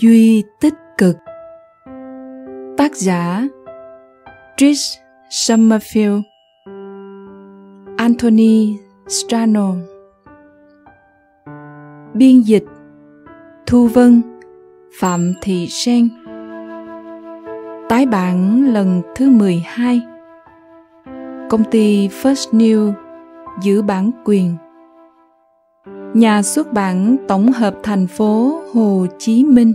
Duy tích cực. Tác giả Trish Summerfield. Anthony Strano. Biên dịch Thu Vân, Phạm Thị Sen. Tái bản lần thứ 12 Công ty First New giữ bản quyền. Nhà xuất bản tổng hợp thành phố Hồ Chí Minh.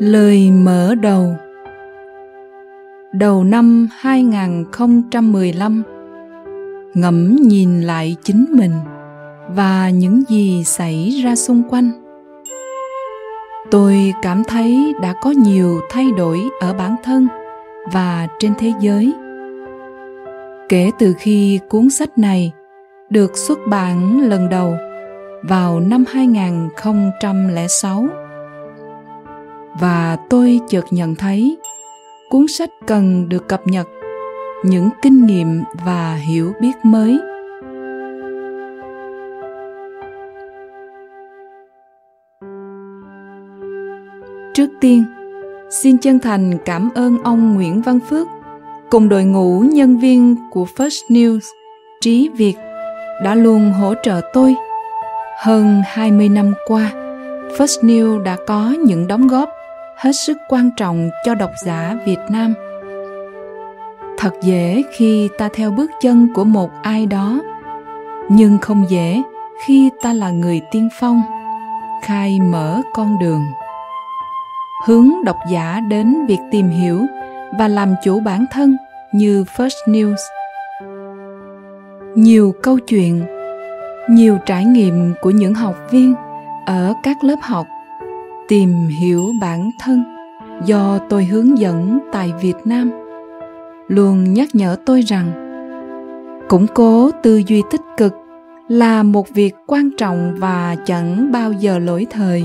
Lời mở đầu. Đầu năm 2015 Ngẫm nhìn lại chính mình và những gì xảy ra xung quanh. Tôi cảm thấy đã có nhiều thay đổi ở bản thân và trên thế giới. Kể từ khi cuốn sách này được xuất bản lần đầu vào năm 2006 và tôi chợt nhận thấy cuốn sách cần được cập nhật những kinh nghiệm và hiểu biết mới. Trước tiên, xin chân thành cảm ơn ông nguyễn văn phước cùng đội ngũ nhân viên của first news trí việt đã luôn hỗ trợ tôi. Hơn 20 năm qua, First News đã có những đóng góp hết sức quan trọng cho độc giả Việt Nam. Thật dễ khi ta theo bước chân của một ai đó, nhưng không dễ khi ta là người tiên phong, khai mở con đường. Hướng độc giả đến việc tìm hiểu và làm chủ bản thân như First News. Nhiều câu chuyện, nhiều trải nghiệm của những học viên ở các lớp học tìm hiểu bản thân do tôi hướng dẫn tại việt nam. Luôn nhắc nhở tôi rằng, củng cố tư duy tích cực là một việc quan trọng và chẳng bao giờ lỗi thời.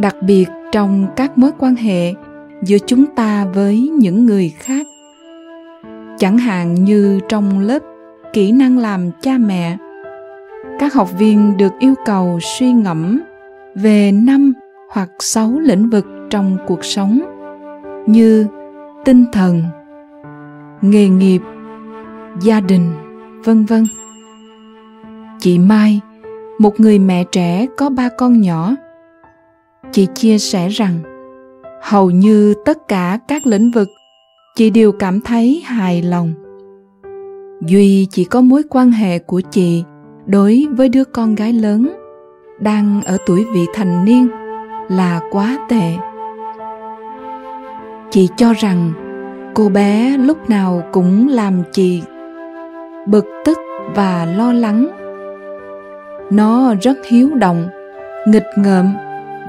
Đặc biệt trong các mối quan hệ giữa chúng ta với những người khác. Chẳng hạn như trong lớp kỹ năng làm cha mẹ, các học viên được yêu cầu suy ngẫm về năm hoặc sáu lĩnh vực trong cuộc sống như tinh thần, nghề nghiệp, gia đình, vân vân. Chị mai, một người mẹ trẻ có ba con nhỏ, chị chia sẻ rằng hầu như tất cả các lĩnh vực chị đều cảm thấy hài lòng. Duy chỉ có mối quan hệ của chị đối với đứa con gái lớn đang ở tuổi vị thành niên là quá tệ. Chị cho rằng cô bé lúc nào cũng làm chị bực tức và lo lắng. Nó rất hiếu động, nghịch ngợm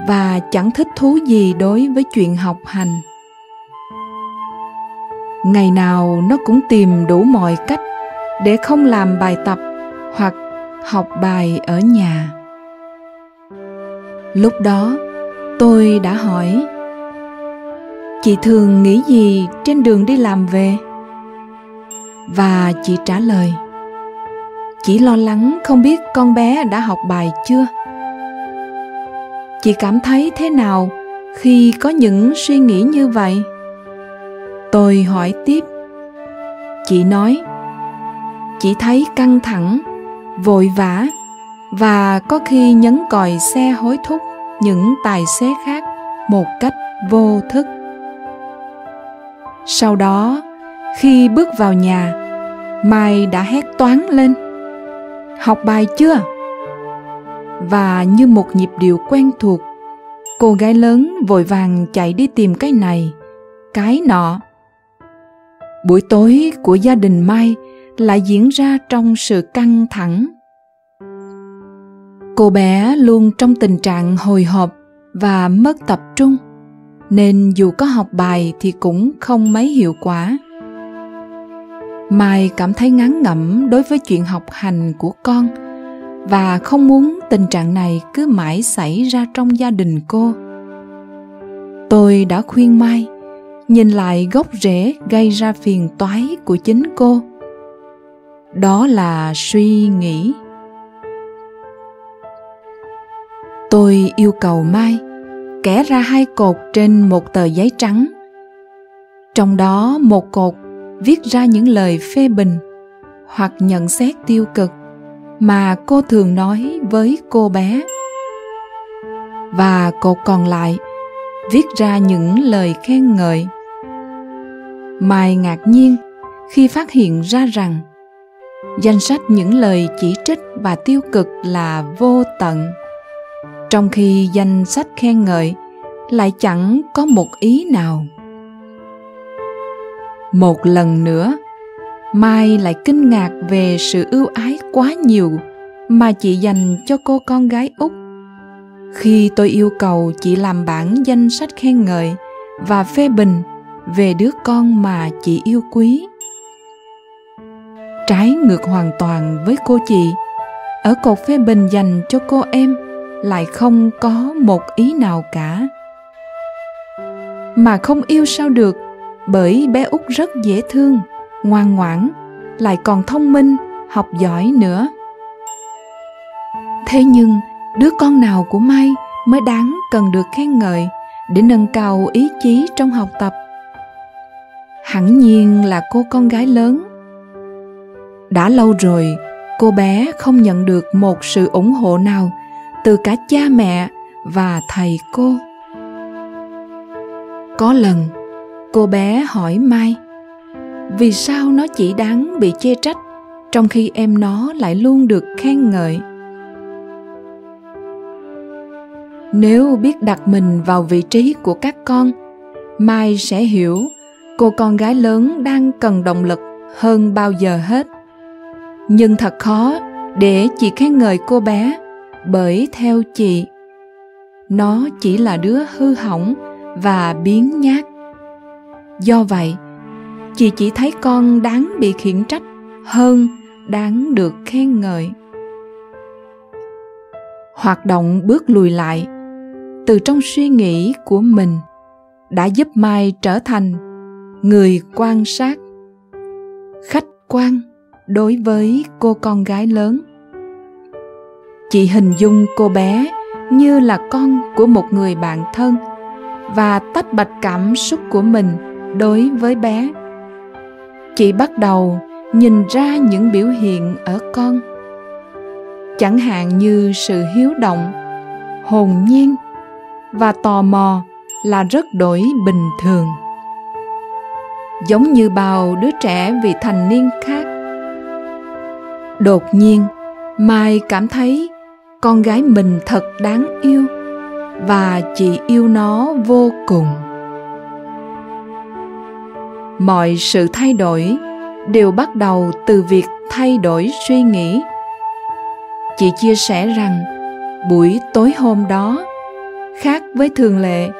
và chẳng thích thú gì đối với chuyện học hành. Ngày nào nó cũng tìm đủ mọi cách để không làm bài tập hoặc học bài ở nhà. Lúc đó tôi đã hỏi, chị thường nghĩ gì trên đường đi làm về? Và chị trả lời chỉ lo lắng không biết con bé đã học bài chưa? Chị cảm thấy thế nào khi có những suy nghĩ như vậy? Tôi hỏi tiếp, chị nói, chị thấy căng thẳng, vội vã và có khi nhấn còi xe hối thúc những tài xế khác một cách vô thức. Sau đó, khi bước vào nhà, mai đã hét toáng lên, học bài chưa? Và như một nhịp điệu quen thuộc, cô gái lớn vội vàng chạy đi tìm cái này, cái nọ. Buổi tối của gia đình mai lại diễn ra trong sự căng thẳng cô bé luôn trong tình trạng hồi hộp và mất tập trung, nên dù có học bài thì cũng không mấy hiệu quả. Mai cảm thấy ngán ngẩm đối với chuyện học hành của con và không muốn tình trạng này cứ mãi xảy ra trong gia đình cô. Tôi đã khuyên mai nhìn lại gốc rễ gây ra phiền toái của chính cô. Đó là suy nghĩ. Tôi yêu cầu mai kẻ ra hai cột trên một tờ giấy trắng. Trong đó một cột viết ra những lời phê bình hoặc nhận xét tiêu cực mà cô thường nói với cô bé. Và cột còn lại viết ra những lời khen ngợi. Mai ngạc nhiên khi phát hiện ra rằng danh sách những lời chỉ trích và tiêu cực là vô tận trong khi danh sách khen ngợi lại chẳng có một ý nào. Một lần nữa, mai lại kinh ngạc về sự ưu ái quá nhiều mà chị dành cho cô con gái út khi tôi yêu cầu chị làm bản danh sách khen ngợi và phê bình về đứa con mà chị yêu quý. Trái ngược hoàn toàn với cô chị, ở cột phê bình dành cho cô em lại không có một ý nào cả. Mà không yêu sao được, bởi bé út rất dễ thương, ngoan ngoãn, lại còn thông minh, học giỏi nữa. Thế nhưng, đứa con nào của mai mới đáng cần được khen ngợi để nâng cao ý chí trong học tập? Hẳn nhiên là cô con gái lớn. Đã lâu rồi, cô bé không nhận được một sự ủng hộ nào từ cả cha mẹ và thầy cô. Có lần, cô bé hỏi mai, vì sao nó chỉ đáng bị chê trách, trong khi em nó lại luôn được khen ngợi? Nếu biết đặt mình vào vị trí của các con, mai sẽ hiểu cô con gái lớn đang cần động lực hơn bao giờ hết. Nhưng thật khó để chỉ khen ngợi cô bé bởi theo chị. Nó chỉ là đứa hư hỏng và biến nhát. Do vậy, chị chỉ thấy con đáng bị khiển trách hơn đáng được khen ngợi. Hoạt động bước lùi lại từ trong suy nghĩ của mình đã giúp mai trở thành người quan sát, khách quan đối với cô con gái lớn chị hình dung cô bé như là con của một người bạn thân và tách bạch cảm xúc của mình đối với bé. Chị bắt đầu nhìn ra những biểu hiện ở con. Chẳng hạn như sự hiếu động, hồn nhiên và tò mò là rất đổi bình thường. Giống như bao đứa trẻ vị thành niên khác. Đột nhiên, mai cảm thấy con gái mình thật đáng yêu và chị yêu nó vô cùng. Mọi sự thay đổi đều bắt đầu từ việc thay đổi suy nghĩ. Chị chia sẻ rằng, buổi tối hôm đó, khác với thường lệ,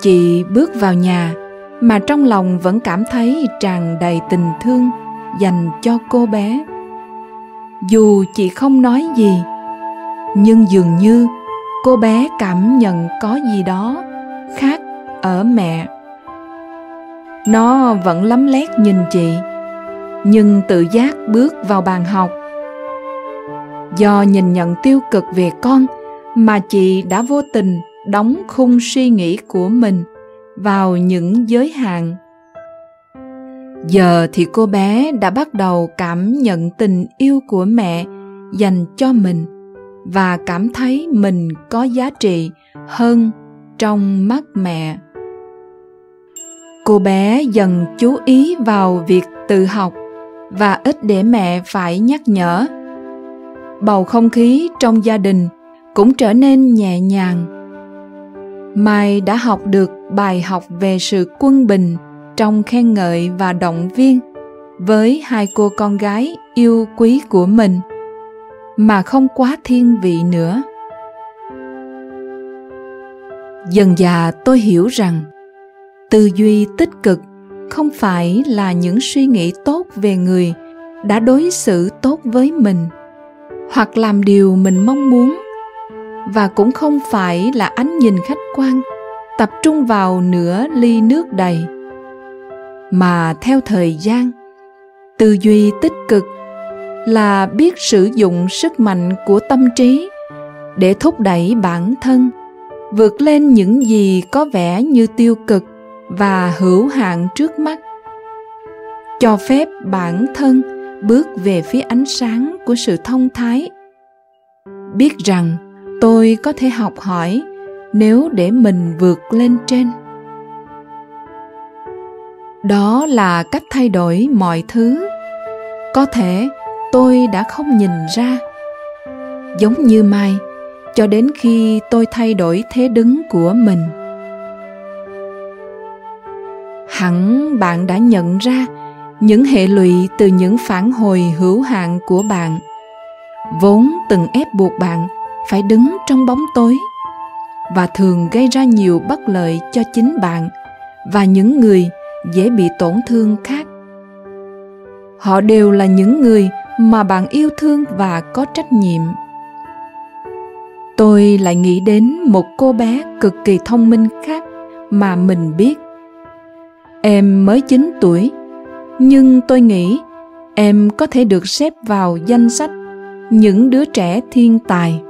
chị bước vào nhà mà trong lòng vẫn cảm thấy tràn đầy tình thương dành cho cô bé. Dù chị không nói gì nhưng dường như cô bé cảm nhận có gì đó khác ở mẹ. Nó vẫn lấm lét nhìn chị, nhưng tự giác bước vào bàn học. Do nhìn nhận tiêu cực về con mà chị đã vô tình đóng khung suy nghĩ của mình vào những giới hạn. Giờ thì cô bé đã bắt đầu cảm nhận tình yêu của mẹ dành cho mình và cảm thấy mình có giá trị hơn trong mắt mẹ. Cô bé dần chú ý vào việc tự học và ít để mẹ phải nhắc nhở. Bầu không khí trong gia đình cũng trở nên nhẹ nhàng. Mai đã học được bài học về sự quân bình trong khen ngợi và động viên với hai cô con gái yêu quý của mình mà không quá thiên vị nữa. Dần dà tôi hiểu rằng, tư duy tích cực không phải là những suy nghĩ tốt về người đã đối xử tốt với mình, hoặc làm điều mình mong muốn, và cũng không phải là ánh nhìn khách quan tập trung vào nửa ly nước đầy. Mà theo thời gian, tư duy tích cực là biết sử dụng sức mạnh của tâm trí để thúc đẩy bản thân, vượt lên những gì có vẻ như tiêu cực và hữu hạn trước mắt. Cho phép bản thân bước về phía ánh sáng của sự thông thái. Biết rằng tôi có thể học hỏi nếu để mình vượt lên trên. Đó là cách thay đổi mọi thứ. Có thể tôi đã không nhìn ra. Giống như mai, cho đến khi tôi thay đổi thế đứng của mình. Hẳn bạn đã nhận ra những hệ lụy từ những phản hồi hữu hạn của bạn. Vốn từng ép buộc bạn phải đứng trong bóng tối và thường gây ra nhiều bất lợi cho chính bạn và những người dễ bị tổn thương khác. Họ đều là những người mà bạn yêu thương và có trách nhiệm. Tôi lại nghĩ đến một cô bé cực kỳ thông minh khác mà mình biết. Em mới 9 tuổi, nhưng tôi nghĩ em có thể được xếp vào danh sách những đứa trẻ thiên tài.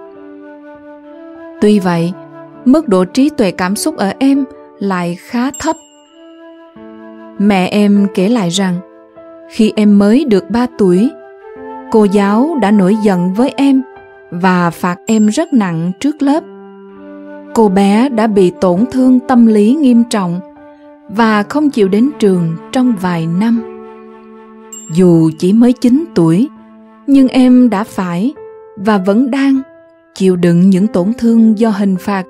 Tuy vậy, mức độ trí tuệ cảm xúc ở em lại khá thấp. Mẹ em kể lại rằng, khi em mới được 3 tuổi cô giáo đã nổi giận với em và phạt em rất nặng trước lớp. Cô bé đã bị tổn thương tâm lý nghiêm trọng và không chịu đến trường trong vài năm. Dù chỉ mới 9 tuổi, nhưng em đã phải và vẫn đang chịu đựng những tổn thương do hình phạt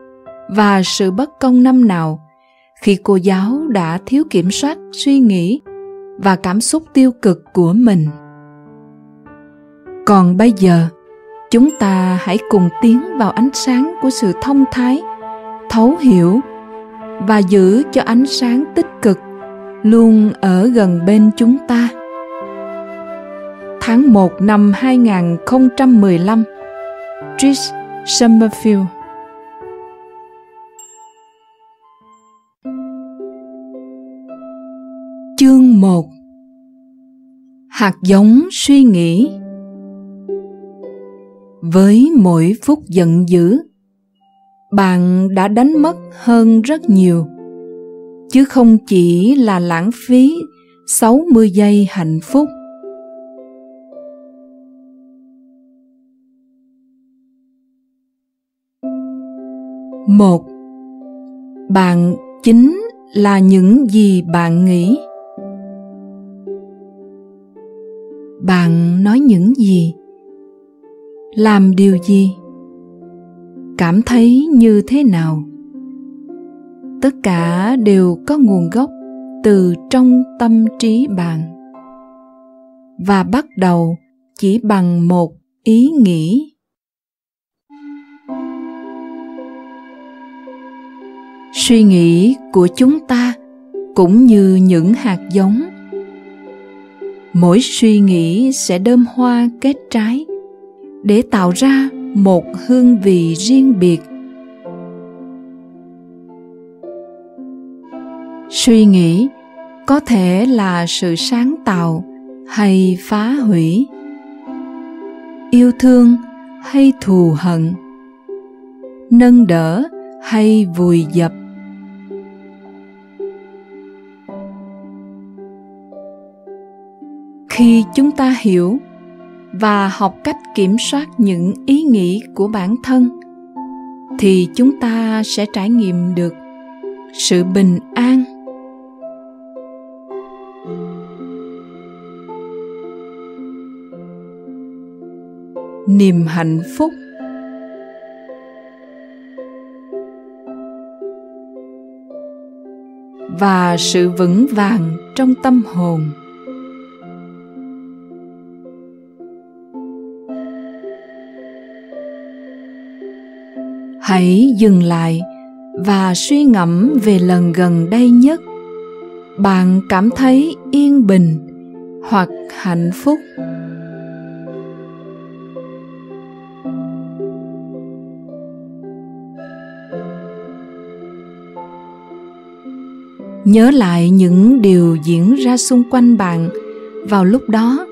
và sự bất công năm nào khi cô giáo đã thiếu kiểm soát suy nghĩ và cảm xúc tiêu cực của mình còn bây giờ, chúng ta hãy cùng tiến vào ánh sáng của sự thông thái, thấu hiểu và giữ cho ánh sáng tích cực luôn ở gần bên chúng ta. Tháng 1 năm 2015 Trish Summerfield. Chương 1 Hạt giống suy nghĩ. Với mỗi phút giận dữ, bạn đã đánh mất hơn rất nhiều, chứ không chỉ là lãng phí 60 giây hạnh phúc. Một, bạn chính là những gì bạn nghĩ. Bạn nói những gì? Làm điều gì? Cảm thấy như thế nào? Tất cả đều có nguồn gốc từ trong tâm trí bạn. Và bắt đầu chỉ bằng một ý nghĩ. Suy nghĩ của chúng ta cũng như những hạt giống. Mỗi suy nghĩ sẽ đơm hoa kết trái để tạo ra một hương vị riêng biệt. Suy nghĩ, có thể là sự sáng tạo hay phá hủy. Yêu thương hay thù hận. Nâng đỡ hay vùi dập. Khi chúng ta hiểu và học cách kiểm soát những ý nghĩ của bản thân, thì chúng ta sẽ trải nghiệm được sự bình an. Niềm hạnh phúc. Và sự vững vàng trong tâm hồn. Hãy dừng lại và suy ngẫm về lần gần đây nhất. Bạn cảm thấy yên bình hoặc hạnh phúc. Nhớ lại những điều diễn ra xung quanh bạn vào lúc đó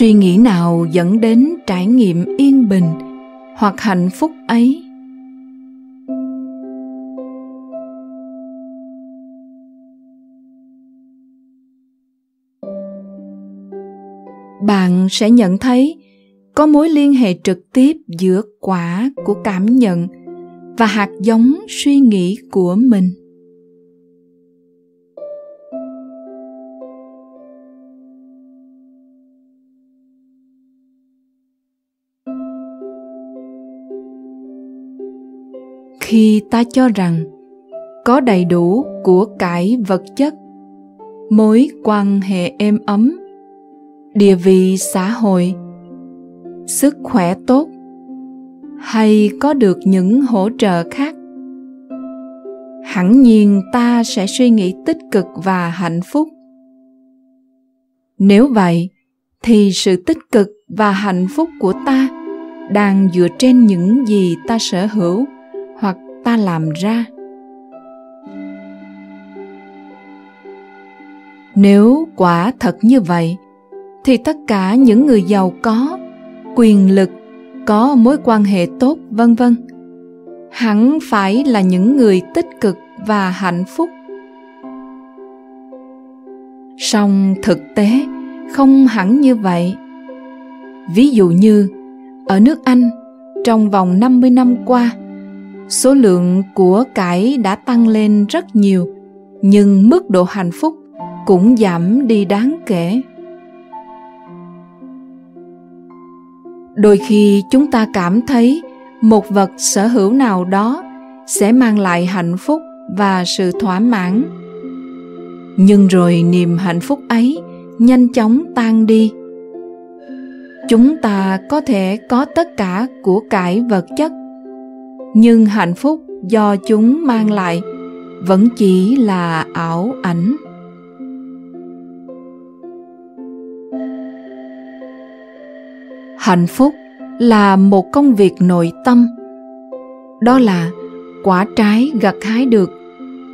suy nghĩ nào dẫn đến trải nghiệm yên bình hoặc hạnh phúc ấy? Bạn sẽ nhận thấy có mối liên hệ trực tiếp giữa quả của cảm nhận và hạt giống suy nghĩ của mình. Khi ta cho rằng có đầy đủ của cải vật chất, mối quan hệ êm ấm, địa vị xã hội, sức khỏe tốt, hay có được những hỗ trợ khác, hẳn nhiên ta sẽ suy nghĩ tích cực và hạnh phúc. Nếu vậy, thì sự tích cực và hạnh phúc của ta đang dựa trên những gì ta sở hữu ta làm ra. Nếu quả thật như vậy, thì tất cả những người giàu có, quyền lực, có mối quan hệ tốt, vân vân, hẳn phải là những người tích cực và hạnh phúc. Song thực tế không hẳn như vậy. Ví dụ như, ở nước anh, trong vòng 50 năm qua số lượng của cải đã tăng lên rất nhiều, nhưng mức độ hạnh phúc cũng giảm đi đáng kể. Đôi khi chúng ta cảm thấy một vật sở hữu nào đó sẽ mang lại hạnh phúc và sự thỏa mãn. Nhưng rồi niềm hạnh phúc ấy nhanh chóng tan đi. Chúng ta có thể có tất cả của cải vật chất nhưng hạnh phúc do chúng mang lại vẫn chỉ là ảo ảnh. Hạnh phúc là một công việc nội tâm. Đó là quả trái gặt hái được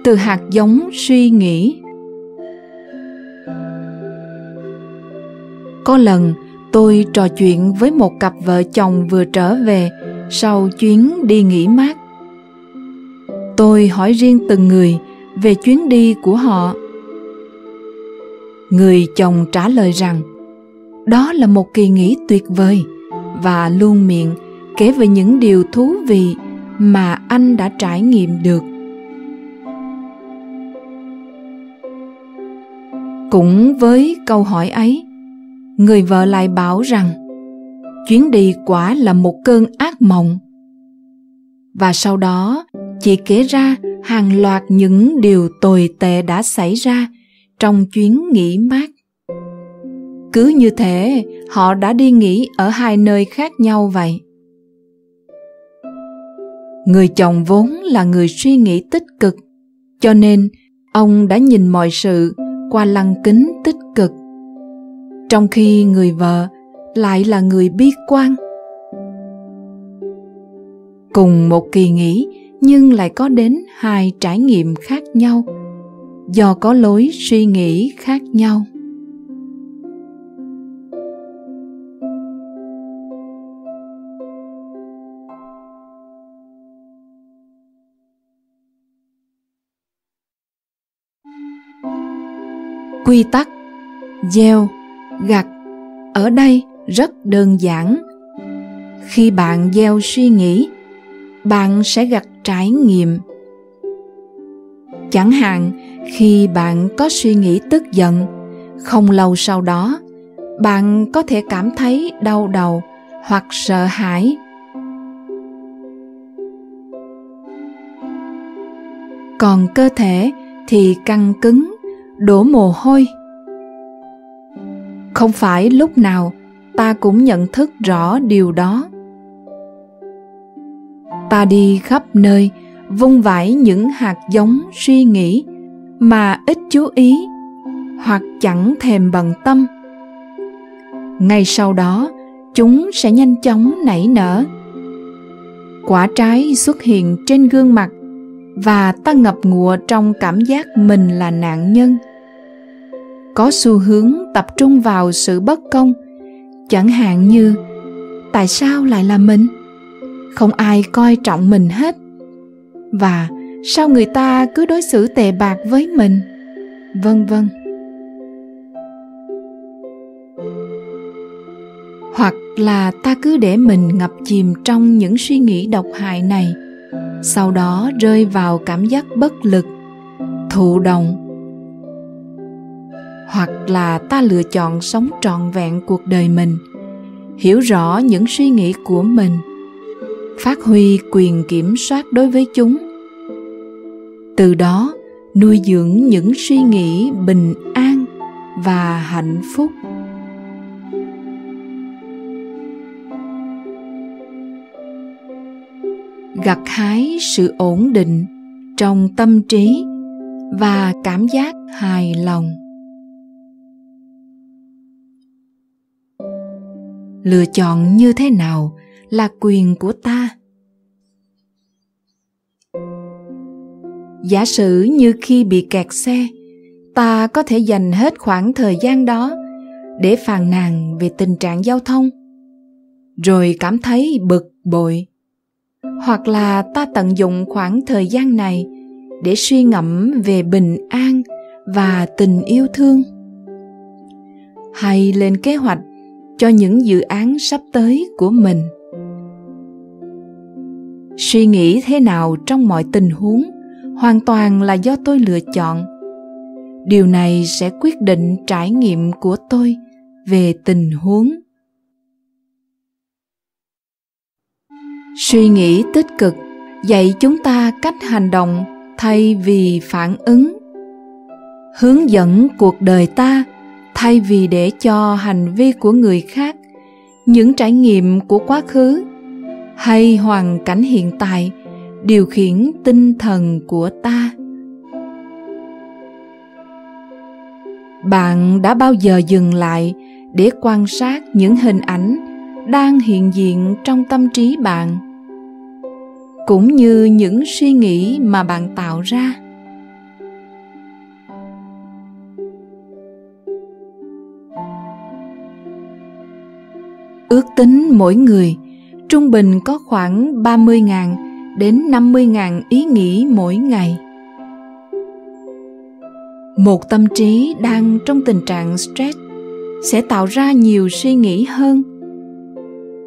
từ hạt giống suy nghĩ. Có lần tôi trò chuyện với một cặp vợ chồng vừa trở về sau chuyến đi nghỉ mát. Tôi hỏi riêng từng người về chuyến đi của họ. Người chồng trả lời rằng, đó là một kỳ nghỉ tuyệt vời và luôn miệng kể về những điều thú vị mà anh đã trải nghiệm được. Cũng với câu hỏi ấy, người vợ lại bảo rằng chuyến đi quả là một cơn ác mộng. Và sau đó chị kể ra hàng loạt những điều tồi tệ đã xảy ra trong chuyến nghỉ mát. Cứ như thế, họ đã đi nghỉ ở hai nơi khác nhau vậy. Người chồng vốn là người suy nghĩ tích cực, cho nên ông đã nhìn mọi sự qua lăng kính tích cực. Trong khi người vợ lại là người bi quan. Cùng một kỳ nghỉ, nhưng lại có đến hai trải nghiệm khác nhau, do có lối suy nghĩ khác nhau. Quy tắc, gieo, gặt, ở đây rất đơn giản. Khi bạn gieo suy nghĩ, bạn sẽ gặt trải nghiệm. Chẳng hạn, khi bạn có suy nghĩ tức giận, không lâu sau đó, bạn có thể cảm thấy đau đầu hoặc sợ hãi. Còn cơ thể thì căng cứng, đổ mồ hôi. Không phải lúc nào ta cũng nhận thức rõ điều đó. Ta đi khắp nơi, vung vãi những hạt giống suy nghĩ mà ít chú ý, hoặc chẳng thèm bận tâm. Ngay sau đó, chúng sẽ nhanh chóng nảy nở. Quả trái xuất hiện trên gương mặt và ta ngập ngụa trong cảm giác mình là nạn nhân. Có xu hướng tập trung vào sự bất công chẳng hạn như, tại sao lại là mình? Không ai coi trọng mình hết. Và sao người ta cứ đối xử tệ bạc với mình? Vân vân. Hoặc là ta cứ để mình ngập chìm trong những suy nghĩ độc hại này, sau đó rơi vào cảm giác bất lực, thụ động hoặc là ta lựa chọn sống trọn vẹn cuộc đời mình. Hiểu rõ những suy nghĩ của mình. Phát huy quyền kiểm soát đối với chúng. Từ đó, nuôi dưỡng những suy nghĩ bình an và hạnh phúc. Gặt hái sự ổn định trong tâm trí và cảm giác hài lòng. Lựa chọn như thế nào là quyền của ta? Giả sử như khi bị kẹt xe, ta có thể dành hết khoảng thời gian đó để phàn nàn về tình trạng giao thông, rồi cảm thấy bực bội. Hoặc là ta tận dụng khoảng thời gian này để suy ngẫm về bình an và tình yêu thương. Hay lên kế hoạch cho những dự án sắp tới của mình. Suy nghĩ thế nào trong mọi tình huống hoàn toàn là do tôi lựa chọn. Điều này sẽ quyết định trải nghiệm của tôi về tình huống. Suy nghĩ tích cực dạy chúng ta cách hành động thay vì phản ứng. Hướng dẫn cuộc đời ta thay vì để cho hành vi của người khác, những trải nghiệm của quá khứ hay hoàn cảnh hiện tại điều khiển tinh thần của ta. Bạn đã bao giờ dừng lại để quan sát những hình ảnh đang hiện diện trong tâm trí bạn, cũng như những suy nghĩ mà bạn tạo ra? Ước tính mỗi người, trung bình có khoảng 30.000 đến 50.000 ý nghĩ mỗi ngày. Một tâm trí đang trong tình trạng stress sẽ tạo ra nhiều suy nghĩ hơn.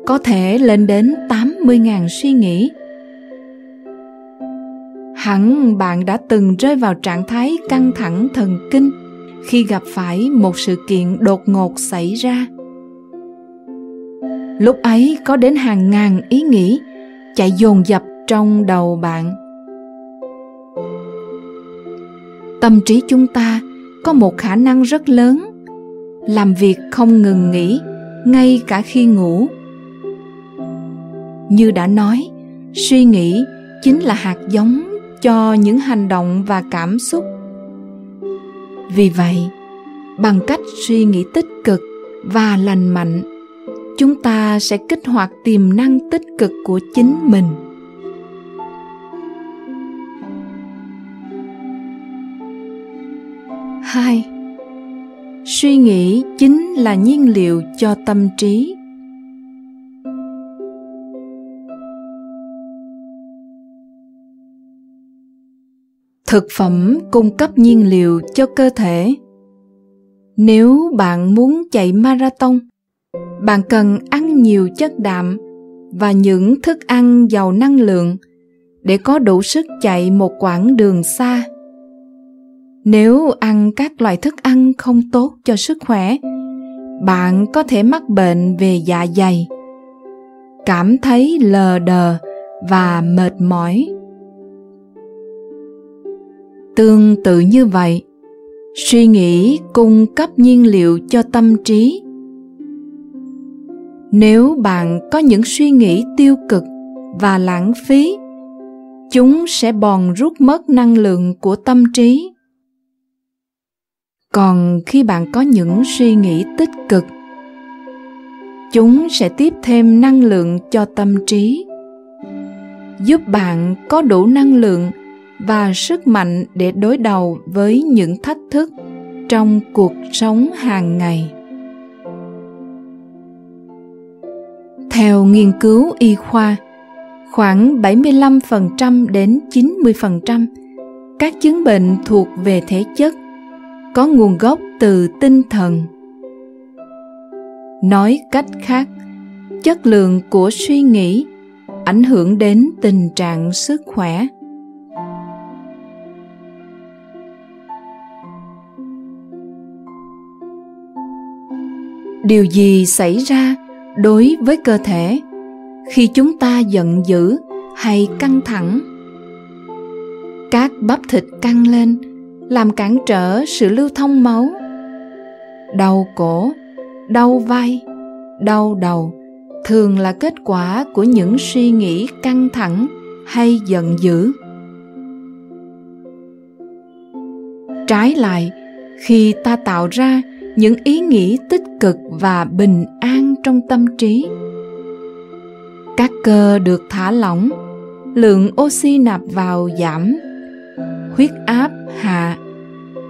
Có thể lên đến 80.000 suy nghĩ. Hẳn bạn đã từng rơi vào trạng thái căng thẳng thần kinh khi gặp phải một sự kiện đột ngột xảy ra lúc ấy có đến hàng ngàn ý nghĩ chạy dồn dập trong đầu bạn. Tâm trí chúng ta có một khả năng rất lớn làm việc không ngừng nghỉ ngay cả khi ngủ. Như đã nói, suy nghĩ chính là hạt giống cho những hành động và cảm xúc. Vì vậy, bằng cách suy nghĩ tích cực và lành mạnh chúng ta sẽ kích hoạt tiềm năng tích cực của chính mình. Hai, suy nghĩ chính là nhiên liệu cho tâm trí. Thực phẩm cung cấp nhiên liệu cho cơ thể. Nếu bạn muốn chạy marathon bạn cần ăn nhiều chất đạm và những thức ăn giàu năng lượng để có đủ sức chạy một quãng đường xa. Nếu ăn các loại thức ăn không tốt cho sức khỏe, bạn có thể mắc bệnh về dạ dày, cảm thấy lờ đờ và mệt mỏi. Tương tự như vậy, suy nghĩ cung cấp nhiên liệu cho tâm trí nếu bạn có những suy nghĩ tiêu cực và lãng phí, chúng sẽ bòn rút mất năng lượng của tâm trí. Còn khi bạn có những suy nghĩ tích cực, chúng sẽ tiếp thêm năng lượng cho tâm trí, giúp bạn có đủ năng lượng và sức mạnh để đối đầu với những thách thức trong cuộc sống hàng ngày. Theo nghiên cứu y khoa, khoảng 75% đến 90% các chứng bệnh thuộc về thể chất có nguồn gốc từ tinh thần. Nói cách khác, chất lượng của suy nghĩ ảnh hưởng đến tình trạng sức khỏe. Điều gì xảy ra đối với cơ thể. Khi chúng ta giận dữ hay căng thẳng, các bắp thịt căng lên, làm cản trở sự lưu thông máu. Đau cổ, đau vai, đau đầu thường là kết quả của những suy nghĩ căng thẳng hay giận dữ. Trái lại, khi ta tạo ra những ý nghĩ tích cực và bình an trong tâm trí. Các cơ được thả lỏng, lượng oxy nạp vào giảm. Huyết áp hạ,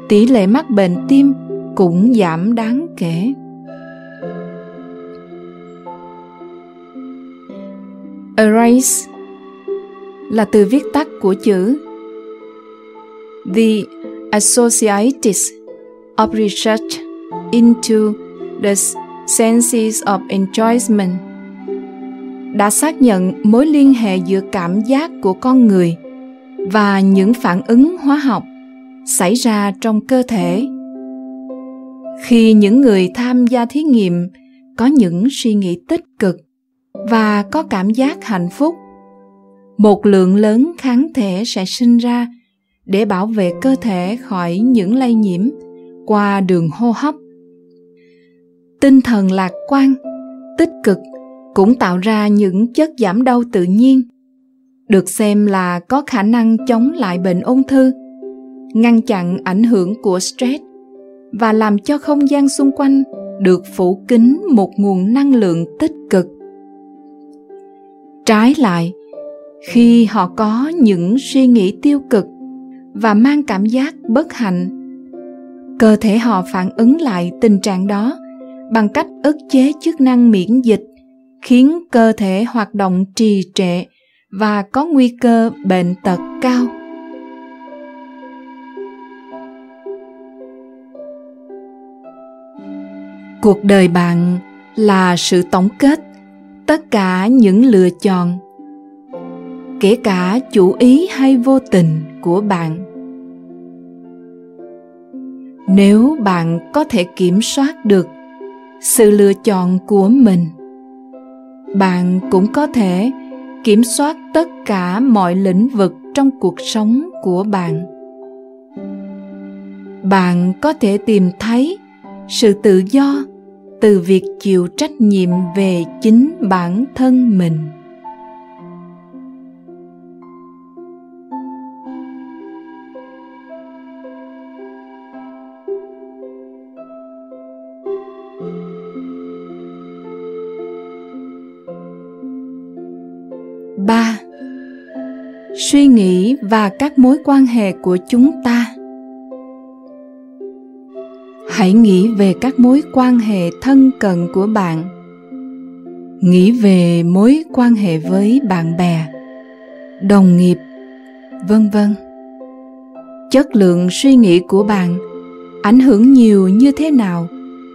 tỷ lệ mắc bệnh tim cũng giảm đáng kể. Arise là từ viết tắt của chữ The associated of Research into the Senses of Enjoyment. Đã xác nhận mối liên hệ giữa cảm giác của con người và những phản ứng hóa học xảy ra trong cơ thể. Khi những người tham gia thí nghiệm có những suy nghĩ tích cực và có cảm giác hạnh phúc, một lượng lớn kháng thể sẽ sinh ra để bảo vệ cơ thể khỏi những lây nhiễm qua đường hô hấp. Tinh thần lạc quan, tích cực cũng tạo ra những chất giảm đau tự nhiên, được xem là có khả năng chống lại bệnh ung thư, ngăn chặn ảnh hưởng của stress và làm cho không gian xung quanh được phủ kín một nguồn năng lượng tích cực. Trái lại, khi họ có những suy nghĩ tiêu cực và mang cảm giác bất hạnh cơ thể họ phản ứng lại tình trạng đó bằng cách ức chế chức năng miễn dịch, khiến cơ thể hoạt động trì trệ và có nguy cơ bệnh tật cao. Cuộc đời bạn là sự tổng kết tất cả những lựa chọn, kể cả chủ ý hay vô tình của bạn nếu bạn có thể kiểm soát được sự lựa chọn của mình, bạn cũng có thể kiểm soát tất cả mọi lĩnh vực trong cuộc sống của bạn. Bạn có thể tìm thấy sự tự do từ việc chịu trách nhiệm về chính bản thân mình. Suy nghĩ và các mối quan hệ của chúng ta. Hãy nghĩ về các mối quan hệ thân cận của bạn. Nghĩ về mối quan hệ với bạn bè, đồng nghiệp, vân vân. Chất lượng suy nghĩ của bạn ảnh hưởng nhiều như thế nào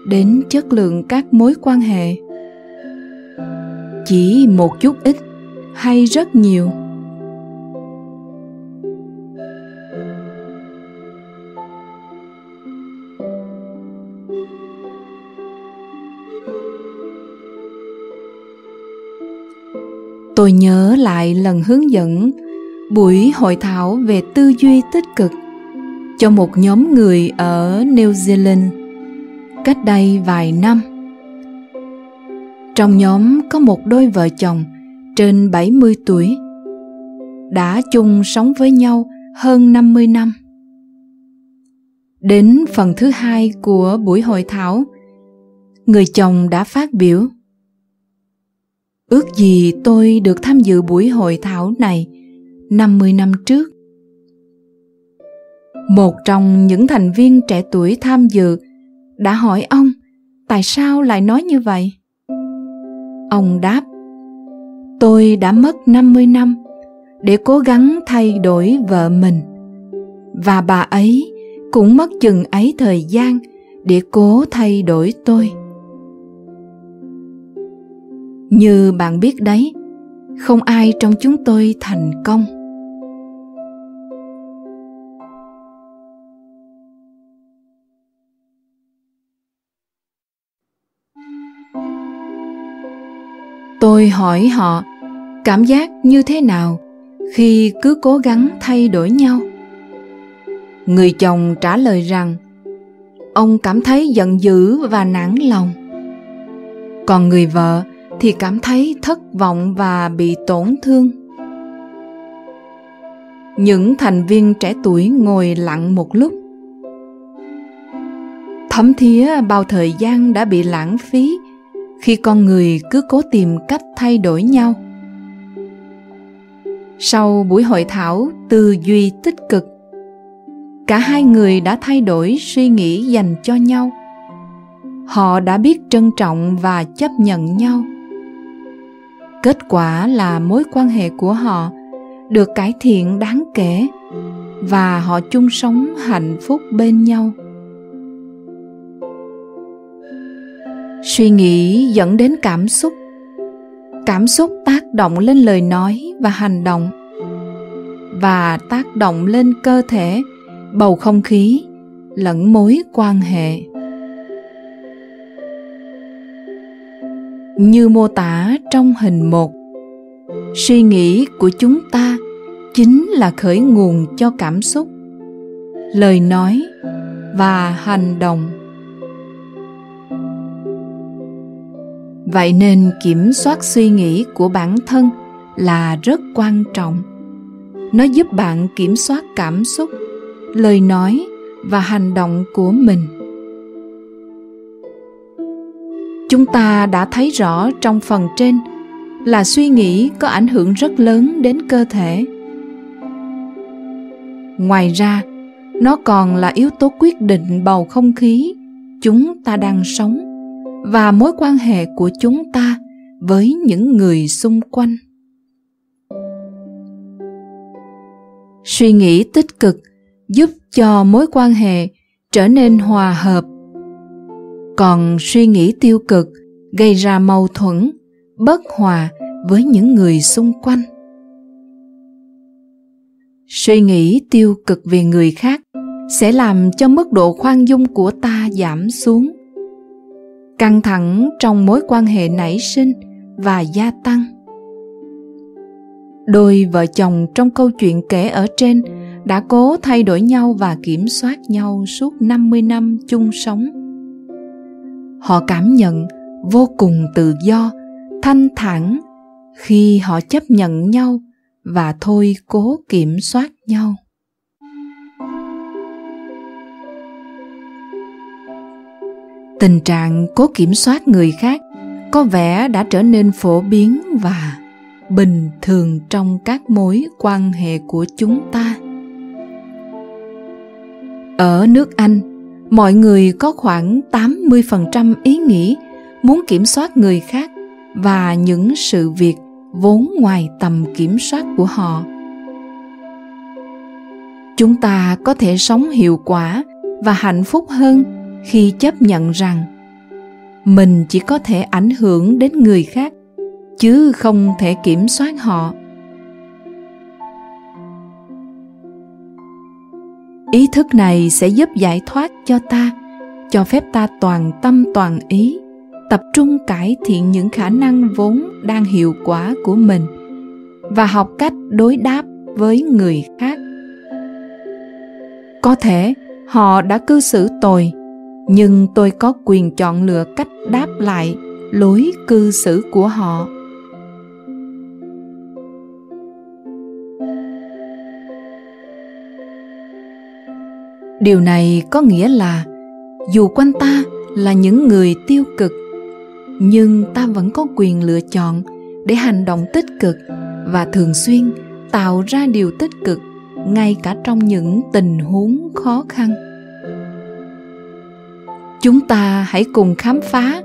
đến chất lượng các mối quan hệ? Chỉ một chút ít hay rất nhiều? Tôi nhớ lại lần hướng dẫn buổi hội thảo về tư duy tích cực cho một nhóm người ở New Zealand cách đây vài năm. Trong nhóm có một đôi vợ chồng trên 70 tuổi đã chung sống với nhau hơn 50 năm. Đến phần thứ hai của buổi hội thảo, người chồng đã phát biểu Ước gì tôi được tham dự buổi hội thảo này 50 năm trước. Một trong những thành viên trẻ tuổi tham dự đã hỏi ông, tại sao lại nói như vậy? Ông đáp, Tôi đã mất 50 năm để cố gắng thay đổi vợ mình, và bà ấy cũng mất chừng ấy thời gian để cố thay đổi tôi như bạn biết đấy, không ai trong chúng tôi thành công. Tôi hỏi họ, cảm giác như thế nào khi cứ cố gắng thay đổi nhau? Người chồng trả lời rằng, ông cảm thấy giận dữ và nản lòng. Còn người vợ thì cảm thấy thất vọng và bị tổn thương. Những thành viên trẻ tuổi ngồi lặng một lúc. Thấm thía bao thời gian đã bị lãng phí khi con người cứ cố tìm cách thay đổi nhau. Sau buổi hội thảo tư duy tích cực, cả hai người đã thay đổi suy nghĩ dành cho nhau. Họ đã biết trân trọng và chấp nhận nhau kết quả là mối quan hệ của họ được cải thiện đáng kể và họ chung sống hạnh phúc bên nhau. Suy nghĩ dẫn đến cảm xúc. Cảm xúc tác động lên lời nói và hành động và tác động lên cơ thể, bầu không khí, lẫn mối quan hệ. Như mô tả trong hình một. Suy nghĩ của chúng ta chính là khởi nguồn cho cảm xúc, lời nói và hành động. Vậy nên kiểm soát suy nghĩ của bản thân là rất quan trọng. Nó giúp bạn kiểm soát cảm xúc, lời nói và hành động của mình. Chúng ta đã thấy rõ trong phần trên là suy nghĩ có ảnh hưởng rất lớn đến cơ thể. Ngoài ra, nó còn là yếu tố quyết định bầu không khí chúng ta đang sống và mối quan hệ của chúng ta với những người xung quanh. Suy nghĩ tích cực giúp cho mối quan hệ trở nên hòa hợp còn suy nghĩ tiêu cực, gây ra mâu thuẫn, bất hòa với những người xung quanh suy nghĩ tiêu cực về người khác sẽ làm cho mức độ khoan dung của ta giảm xuống, căng thẳng trong mối quan hệ nảy sinh và gia tăng đôi vợ chồng trong câu chuyện kể ở trên đã cố thay đổi nhau và kiểm soát nhau suốt 50 năm chung sống. Họ cảm nhận vô cùng tự do, thanh thản khi họ chấp nhận nhau và thôi cố kiểm soát nhau. Tình trạng cố kiểm soát người khác có vẻ đã trở nên phổ biến và bình thường trong các mối quan hệ của chúng ta ở nước Anh, mọi người có khoảng 80% ý nghĩ muốn kiểm soát người khác và những sự việc vốn ngoài tầm kiểm soát của họ. Chúng ta có thể sống hiệu quả và hạnh phúc hơn khi chấp nhận rằng mình chỉ có thể ảnh hưởng đến người khác, chứ không thể kiểm soát họ ý thức này sẽ giúp giải thoát cho ta, cho phép ta toàn tâm toàn ý, tập trung cải thiện những khả năng vốn đang hiệu quả của mình và học cách đối đáp với người khác. Có thể, họ đã cư xử tồi, nhưng tôi có quyền chọn lựa cách đáp lại lối cư xử của họ. Điều này có nghĩa là dù quanh ta là những người tiêu cực, nhưng ta vẫn có quyền lựa chọn để hành động tích cực và thường xuyên tạo ra điều tích cực ngay cả trong những tình huống khó khăn. Chúng ta hãy cùng khám phá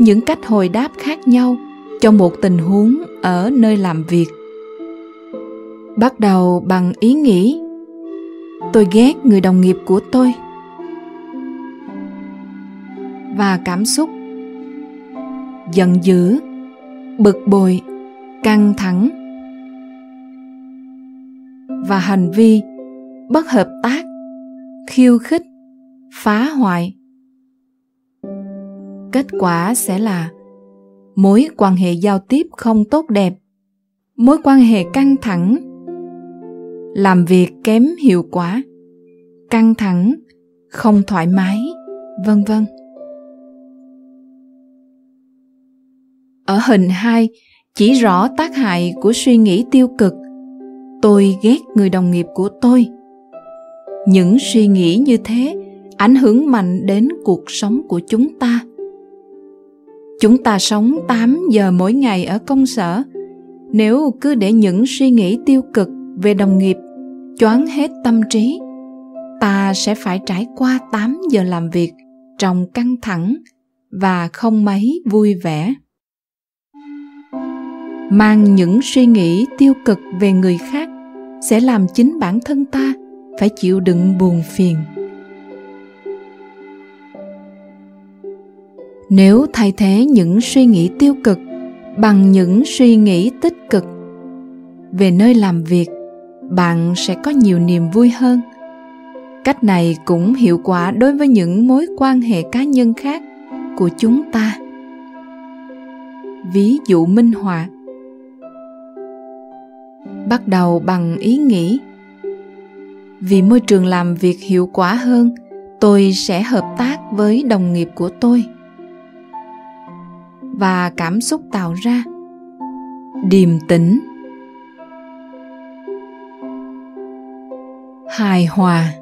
những cách hồi đáp khác nhau cho một tình huống ở nơi làm việc. Bắt đầu bằng ý nghĩ tôi ghét người đồng nghiệp của tôi. Và cảm xúc. Giận dữ, bực bội, căng thẳng. Và hành vi bất hợp tác, khiêu khích, phá hoại. Kết quả sẽ là mối quan hệ giao tiếp không tốt đẹp, mối quan hệ căng thẳng làm việc kém hiệu quả, căng thẳng, không thoải mái, vân vân. Ở hình 2 chỉ rõ tác hại của suy nghĩ tiêu cực, tôi ghét người đồng nghiệp của tôi. Những suy nghĩ như thế ảnh hưởng mạnh đến cuộc sống của chúng ta. Chúng ta sống 8 giờ mỗi ngày ở công sở, nếu cứ để những suy nghĩ tiêu cực về đồng nghiệp, choáng hết tâm trí, ta sẽ phải trải qua 8 giờ làm việc trong căng thẳng và không mấy vui vẻ. Mang những suy nghĩ tiêu cực về người khác sẽ làm chính bản thân ta phải chịu đựng buồn phiền. Nếu thay thế những suy nghĩ tiêu cực bằng những suy nghĩ tích cực về nơi làm việc bạn sẽ có nhiều niềm vui hơn. Cách này cũng hiệu quả đối với những mối quan hệ cá nhân khác của chúng ta. Ví dụ minh họa. Bắt đầu bằng ý nghĩ. Vì môi trường làm việc hiệu quả hơn, tôi sẽ hợp tác với đồng nghiệp của tôi. Và cảm xúc tạo ra. Điềm tĩnh. Hài hòa.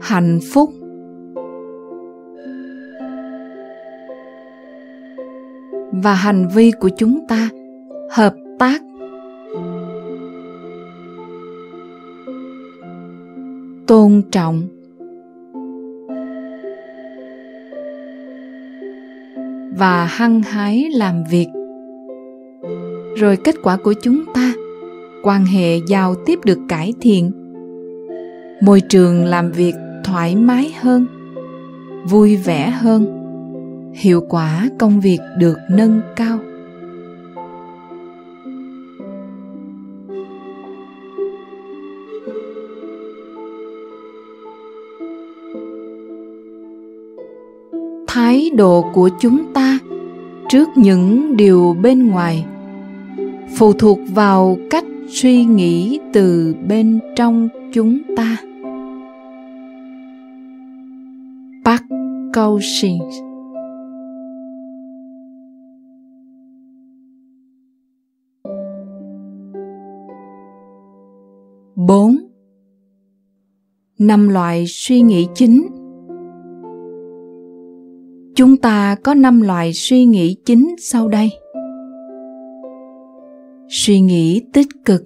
Hạnh phúc. Và hành vi của chúng ta hợp tác. Tôn trọng. Và hăng hái làm việc. Rồi kết quả của chúng ta quan hệ giao tiếp được cải thiện. Môi trường làm việc thoải mái hơn, vui vẻ hơn, hiệu quả công việc được nâng cao. Thái độ của chúng ta trước những điều bên ngoài phụ thuộc vào cách suy nghĩ từ bên trong chúng ta Park Cao-shin 4. Năm loại suy nghĩ chính Chúng ta có năm loại suy nghĩ chính sau đây. Suy nghĩ tích cực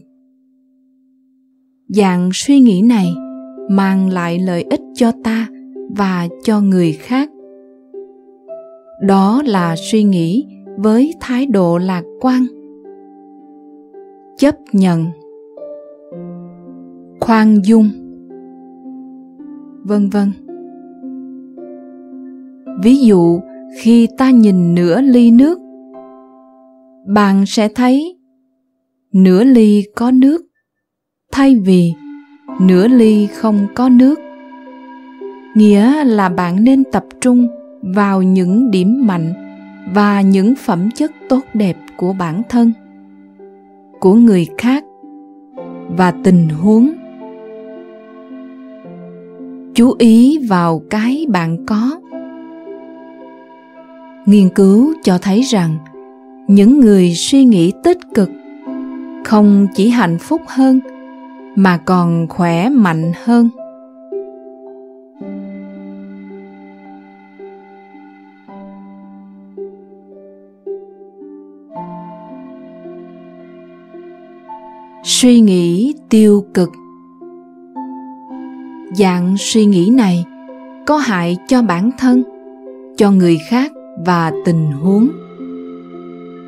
Dạng suy nghĩ này mang lại lợi ích cho ta và cho người khác. Đó là suy nghĩ với thái độ lạc quan. Chấp nhận khoan dung vân vân ví dụ, khi ta nhìn nửa ly nước, bạn sẽ thấy nửa ly có nước. Thay vì, nửa ly không có nước. Nghĩa là bạn nên tập trung vào những điểm mạnh và những phẩm chất tốt đẹp của bản thân, của người khác và tình huống. Chú ý vào cái bạn có. Nghiên cứu cho thấy rằng, những người suy nghĩ tích cực không chỉ hạnh phúc hơn, mà còn khỏe mạnh hơn. Suy nghĩ tiêu cực. Dạng suy nghĩ này có hại cho bản thân, cho người khác và tình huống.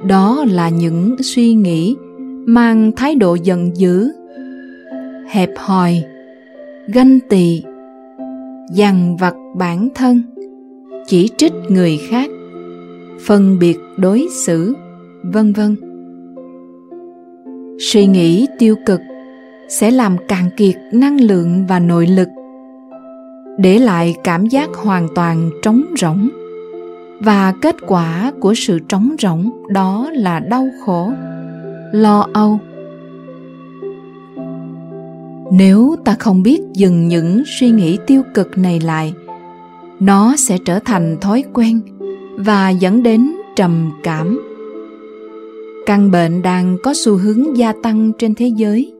Đó là những suy nghĩ mang thái độ giận dữ, hẹp hòi, ganh tị, dằn vặt bản thân, chỉ trích người khác, phân biệt đối xử, vân vân. Suy nghĩ tiêu cực sẽ làm cạn kiệt năng lượng và nội lực, để lại cảm giác hoàn toàn trống rỗng. Và kết quả của sự trống rỗng đó là đau khổ lo âu. Nếu ta không biết dừng những suy nghĩ tiêu cực này lại, nó sẽ trở thành thói quen và dẫn đến trầm cảm. Căn bệnh đang có xu hướng gia tăng trên thế giới,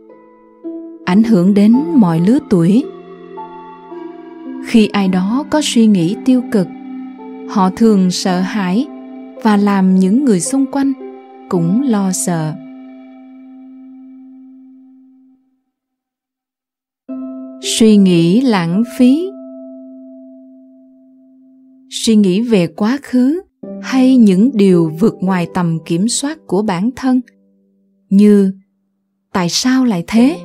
ảnh hưởng đến mọi lứa tuổi. Khi ai đó có suy nghĩ tiêu cực, họ thường sợ hãi và làm những người xung quanh cũng lo sợ. Suy nghĩ lãng phí. Suy nghĩ về quá khứ hay những điều vượt ngoài tầm kiểm soát của bản thân như tại sao lại thế?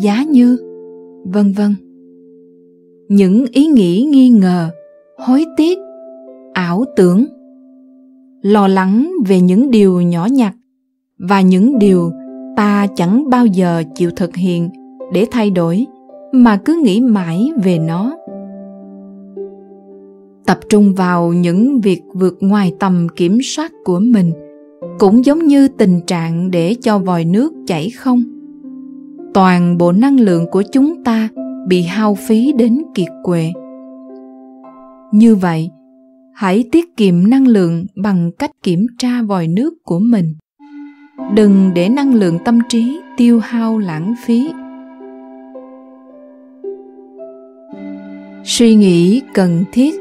Giá như? vân vân. Những ý nghĩ nghi ngờ, hối tiếc, ảo tưởng, lo lắng về những điều nhỏ nhặt và những điều ta chẳng bao giờ chịu thực hiện để thay đổi mà cứ nghĩ mãi về nó. Tập trung vào những việc vượt ngoài tầm kiểm soát của mình, cũng giống như tình trạng để cho vòi nước chảy không. Toàn bộ năng lượng của chúng ta bị hao phí đến kiệt quệ. Như vậy, hãy tiết kiệm năng lượng bằng cách kiểm tra vòi nước của mình. Đừng để năng lượng tâm trí tiêu hao lãng phí. Suy nghĩ cần thiết.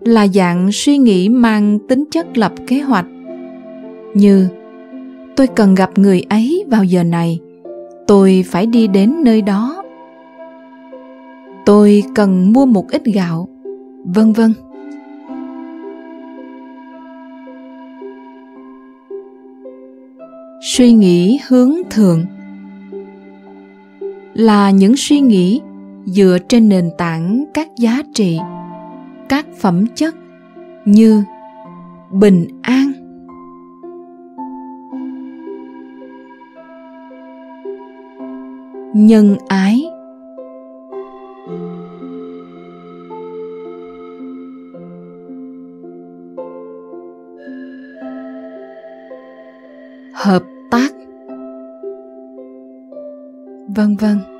Là dạng suy nghĩ mang tính chất lập kế hoạch. Như, tôi cần gặp người ấy vào giờ này. Tôi phải đi đến nơi đó. Tôi cần mua một ít gạo. Vân vân. Suy nghĩ hướng thượng. Là những suy nghĩ dựa trên nền tảng các giá trị, các phẩm chất như bình an. Nhân ái. Hợp tác. Vân vân.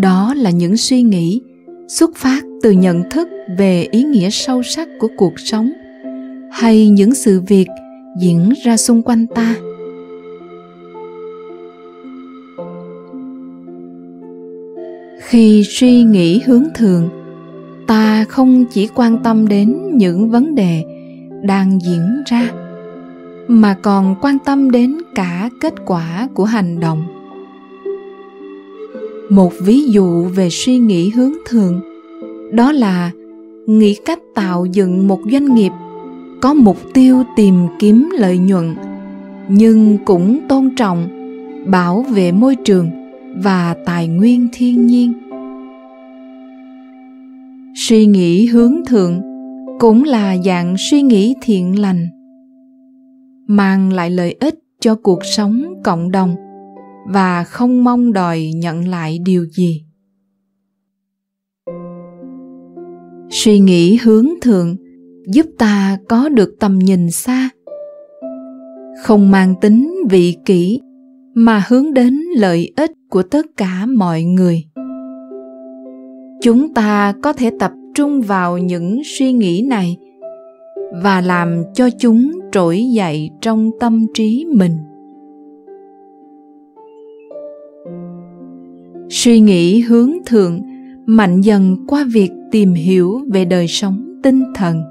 Đó là những suy nghĩ xuất phát từ nhận thức về ý nghĩa sâu sắc của cuộc sống hay những sự việc diễn ra xung quanh ta. Khi suy nghĩ hướng thường ta không chỉ quan tâm đến những vấn đề đang diễn ra, mà còn quan tâm đến cả kết quả của hành động một ví dụ về suy nghĩ hướng thượng. Đó là nghĩ cách tạo dựng một doanh nghiệp, có mục tiêu tìm kiếm lợi nhuận, nhưng cũng tôn trọng, bảo vệ môi trường và tài nguyên thiên nhiên. Suy nghĩ hướng thượng cũng là dạng suy nghĩ thiện lành, mang lại lợi ích cho cuộc sống cộng đồng và không mong đòi nhận lại điều gì. Suy nghĩ hướng thượng giúp ta có được tầm nhìn xa. Không mang tính vị kỷ, mà hướng đến lợi ích của tất cả mọi người. Chúng ta có thể tập trung vào những suy nghĩ này và làm cho chúng trỗi dậy trong tâm trí mình. Suy nghĩ hướng thượng, mạnh dần qua việc tìm hiểu về đời sống tinh thần.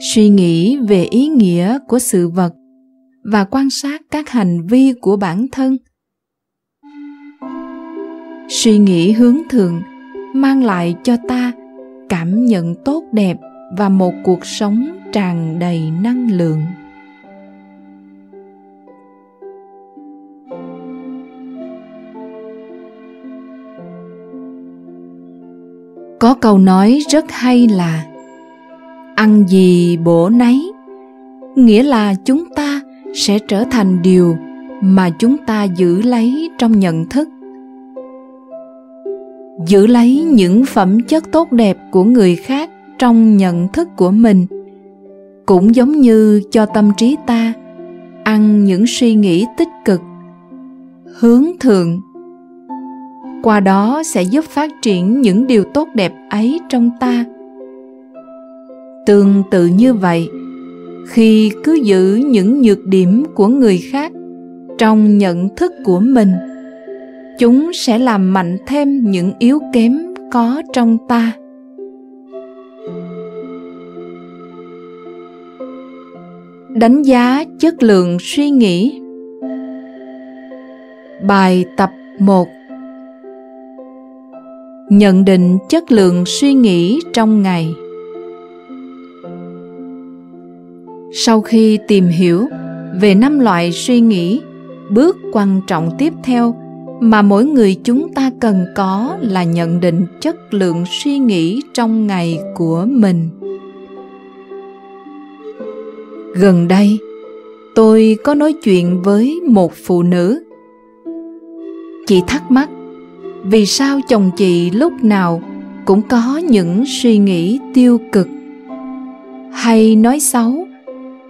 Suy nghĩ về ý nghĩa của sự vật và quan sát các hành vi của bản thân. Suy nghĩ hướng thượng mang lại cho ta cảm nhận tốt đẹp và một cuộc sống tràn đầy năng lượng. Có câu nói rất hay là, ăn gì bổ nấy. Nghĩa là chúng ta sẽ trở thành điều mà chúng ta giữ lấy trong nhận thức. Giữ lấy những phẩm chất tốt đẹp của người khác trong nhận thức của mình, cũng giống như cho tâm trí ta ăn những suy nghĩ tích cực, hướng thượng qua đó sẽ giúp phát triển những điều tốt đẹp ấy trong ta. Tương tự như vậy, khi cứ giữ những nhược điểm của người khác trong nhận thức của mình, chúng sẽ làm mạnh thêm những yếu kém có trong ta. Đánh giá chất lượng suy nghĩ. Bài tập 1 nhận định chất lượng suy nghĩ trong ngày. Sau khi tìm hiểu về năm loại suy nghĩ, bước quan trọng tiếp theo mà mỗi người chúng ta cần có là nhận định chất lượng suy nghĩ trong ngày của mình. Gần đây, tôi có nói chuyện với một phụ nữ. Chị thắc mắc vì sao chồng chị lúc nào cũng có những suy nghĩ tiêu cực? Hay nói xấu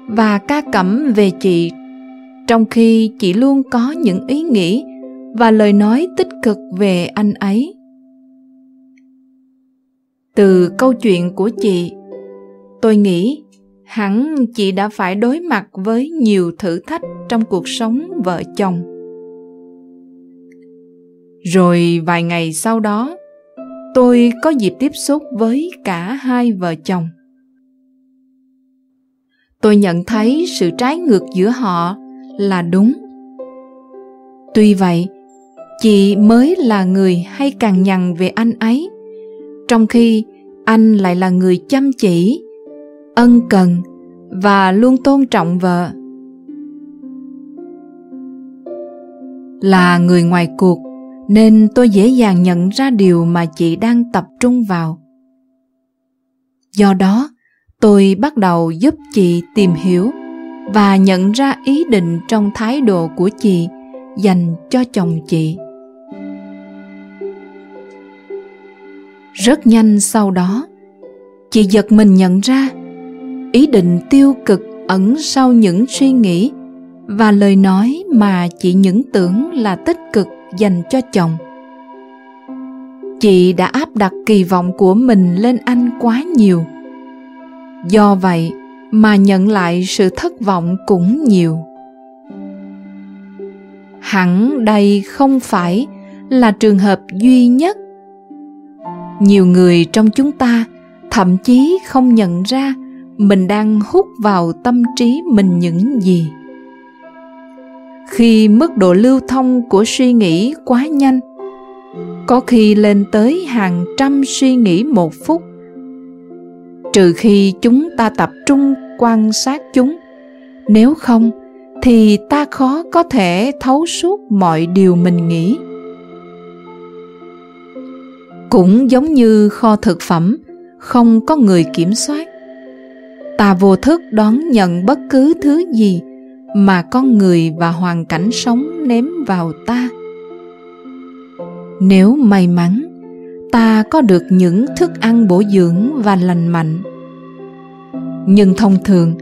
và ca cẩm về chị, trong khi chị luôn có những ý nghĩ và lời nói tích cực về anh ấy? Từ câu chuyện của chị, tôi nghĩ hẳn chị đã phải đối mặt với nhiều thử thách trong cuộc sống vợ chồng rồi vài ngày sau đó, tôi có dịp tiếp xúc với cả hai vợ chồng. Tôi nhận thấy sự trái ngược giữa họ là đúng. Tuy vậy, chị mới là người hay cằn nhằn về anh ấy, trong khi anh lại là người chăm chỉ, ân cần và luôn tôn trọng vợ. Là người ngoài cuộc nên tôi dễ dàng nhận ra điều mà chị đang tập trung vào. Do đó, tôi bắt đầu giúp chị tìm hiểu và nhận ra ý định trong thái độ của chị dành cho chồng chị. Rất nhanh sau đó, chị giật mình nhận ra ý định tiêu cực ẩn sau những suy nghĩ và lời nói mà chị những tưởng là tích cực dành cho chồng. Chị đã áp đặt kỳ vọng của mình lên anh quá nhiều. Do vậy mà nhận lại sự thất vọng cũng nhiều. Hẳn đây không phải là trường hợp duy nhất. Nhiều người trong chúng ta thậm chí không nhận ra mình đang hút vào tâm trí mình những gì khi mức độ lưu thông của suy nghĩ quá nhanh. Có khi lên tới hàng trăm suy nghĩ một phút. Trừ khi chúng ta tập trung quan sát chúng. Nếu không, thì ta khó có thể thấu suốt mọi điều mình nghĩ. Cũng giống như kho thực phẩm, không có người kiểm soát. Ta vô thức đón nhận bất cứ thứ gì mà con người và hoàn cảnh sống ném vào ta. Nếu may mắn, ta có được những thức ăn bổ dưỡng và lành mạnh. Nhưng thông thường,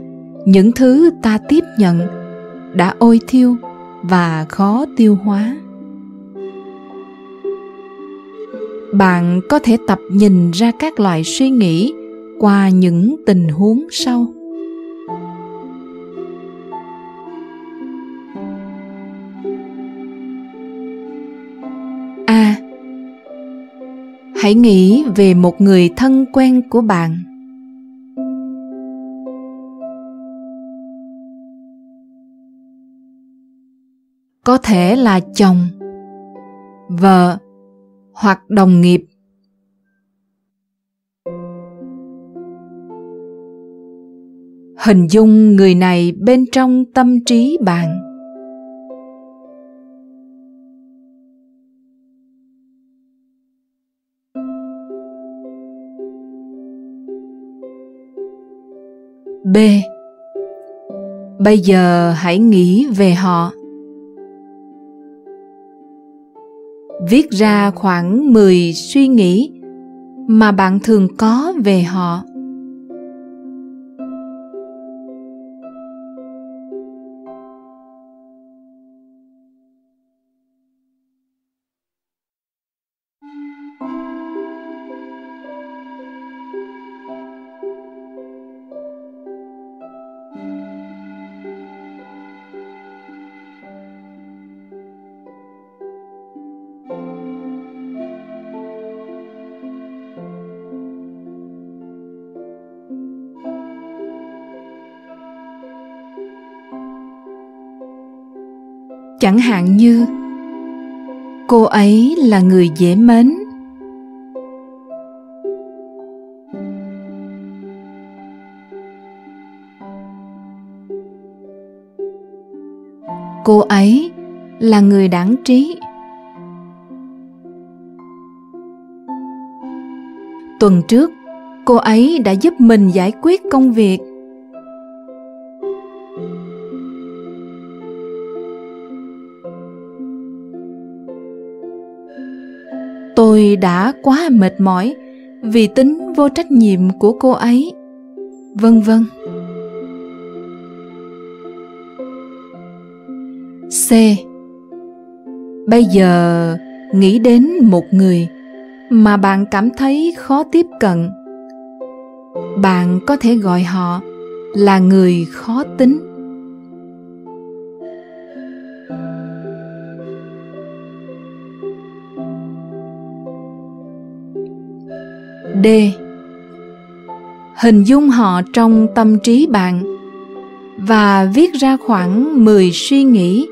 những thứ ta tiếp nhận đã ôi thiêu và khó tiêu hóa. Bạn có thể tập nhìn ra các loại suy nghĩ qua những tình huống sau. a. Hãy nghĩ về một người thân quen của bạn. Có thể là chồng, vợ hoặc đồng nghiệp. Hình dung người này bên trong tâm trí bạn. B. Bây giờ hãy nghĩ về họ. Viết ra khoảng 10 suy nghĩ mà bạn thường có về họ. Chẳng hạn như, cô ấy là người dễ mến. Cô ấy là người đáng trí. Tuần trước, cô ấy đã giúp mình giải quyết công việc. Tôi đã quá mệt mỏi vì tính vô trách nhiệm của cô ấy. Vân vân c. Bây giờ nghĩ đến một người mà bạn cảm thấy khó tiếp cận. Bạn có thể gọi họ là người khó tính. D. Hình dung họ trong tâm trí bạn và viết ra khoảng 10 suy nghĩ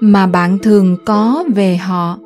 mà bạn thường có về họ.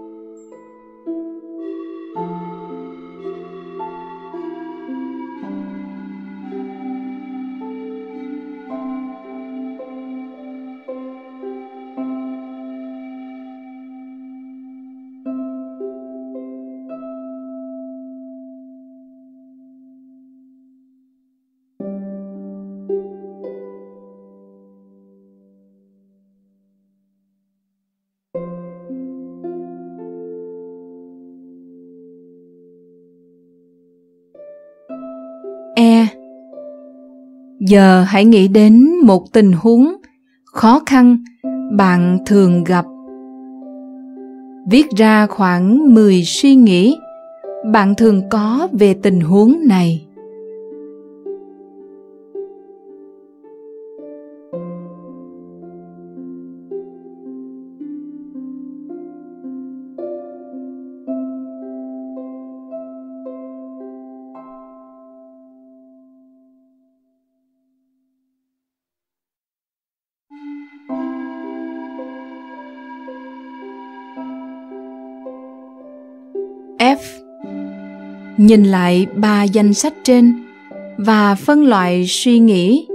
Giờ hãy nghĩ đến một tình huống khó khăn bạn thường gặp. Viết ra khoảng 10 suy nghĩ bạn thường có về tình huống này. Nhìn lại ba danh sách trên và phân loại suy nghĩ.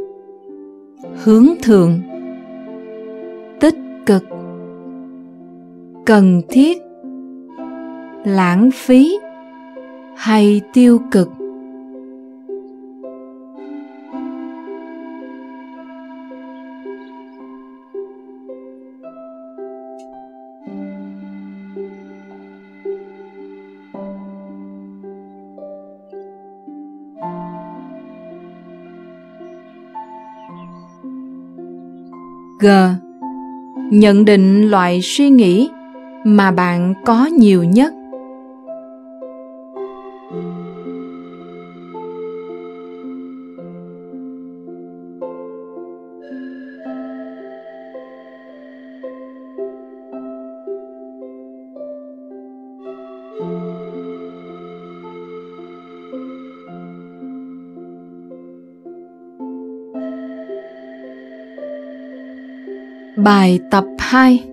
Hướng thượng. Tích cực. Cần thiết. Lãng phí hay tiêu cực. G. Nhận định loại suy nghĩ mà bạn có nhiều nhất. Bài tập 2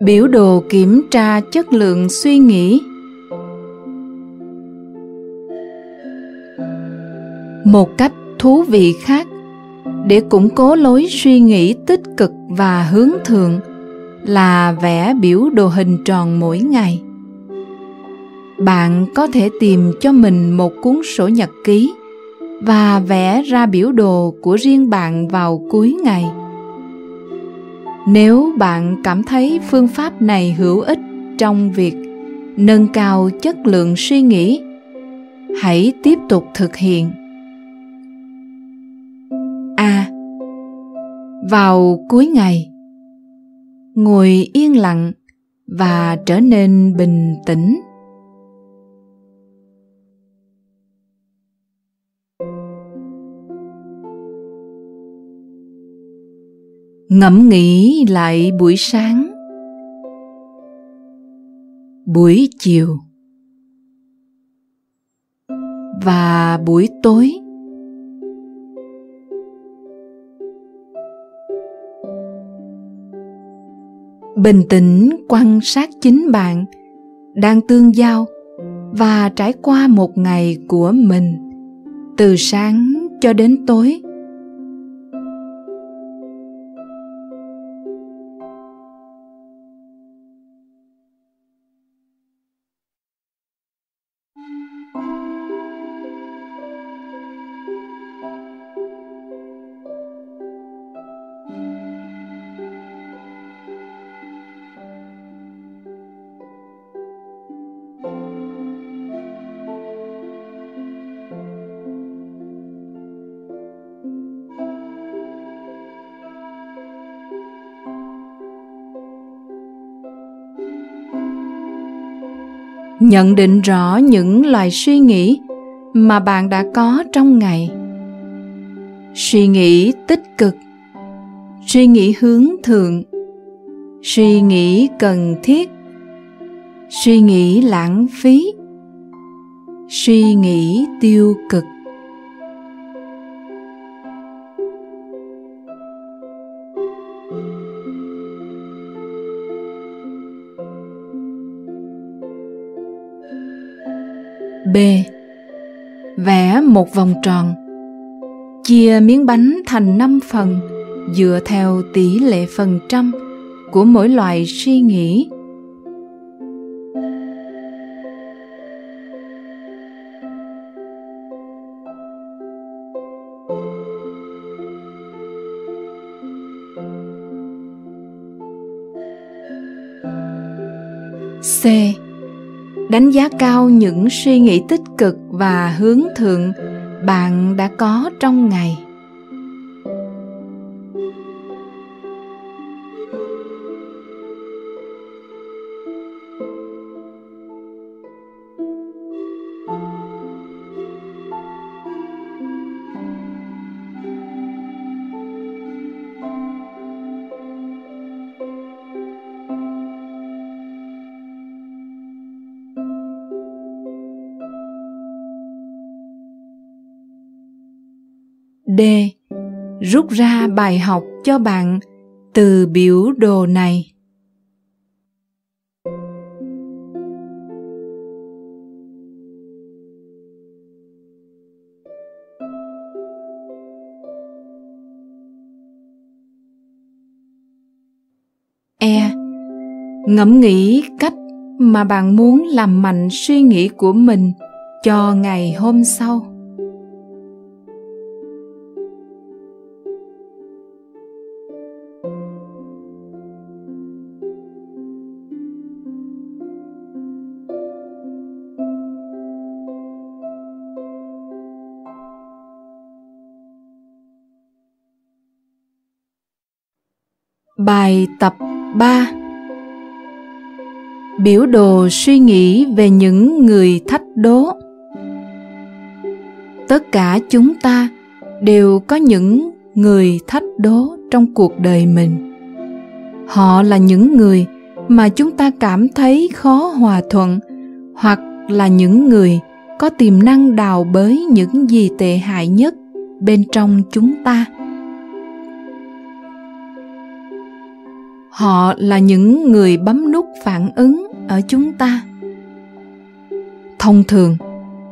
biểu đồ kiểm tra chất lượng suy nghĩ. Một cách thú vị khác, để củng cố lối suy nghĩ tích cực và hướng thượng, là vẽ biểu đồ hình tròn mỗi ngày. Bạn có thể tìm cho mình một cuốn sổ nhật ký và vẽ ra biểu đồ của riêng bạn vào cuối ngày nếu bạn cảm thấy phương pháp này hữu ích trong việc nâng cao chất lượng suy nghĩ hãy tiếp tục thực hiện. A. À, vào cuối ngày ngồi yên lặng và trở nên bình tĩnh. Ngẫm nghĩ lại buổi sáng. Buổi chiều. Và buổi tối. Bình tĩnh quan sát chính bạn đang tương giao và trải qua một ngày của mình, từ sáng cho đến tối. Nhận định rõ những loài suy nghĩ mà bạn đã có trong ngày. Suy nghĩ tích cực, suy nghĩ hướng thượng, suy nghĩ cần thiết, suy nghĩ lãng phí, suy nghĩ tiêu cực. Vẽ một vòng tròn. Chia miếng bánh thành 5 phần, dựa theo tỷ lệ phần trăm của mỗi loại suy nghĩ. C đánh giá cao những suy nghĩ tích cực và hướng thượng bạn đã có trong ngày. Rút ra bài học cho bạn từ biểu đồ này. E. Ngẫm nghĩ cách mà bạn muốn làm mạnh suy nghĩ của mình cho ngày hôm sau. Bài tập 3 Biểu đồ suy nghĩ về những người thách đố. Tất cả chúng ta đều có những người thách đố trong cuộc đời mình. Họ là những người mà chúng ta cảm thấy khó hòa thuận hoặc là những người có tiềm năng đào bới những gì tệ hại nhất bên trong chúng ta. Họ là những người bấm nút phản ứng ở chúng ta. Thông thường,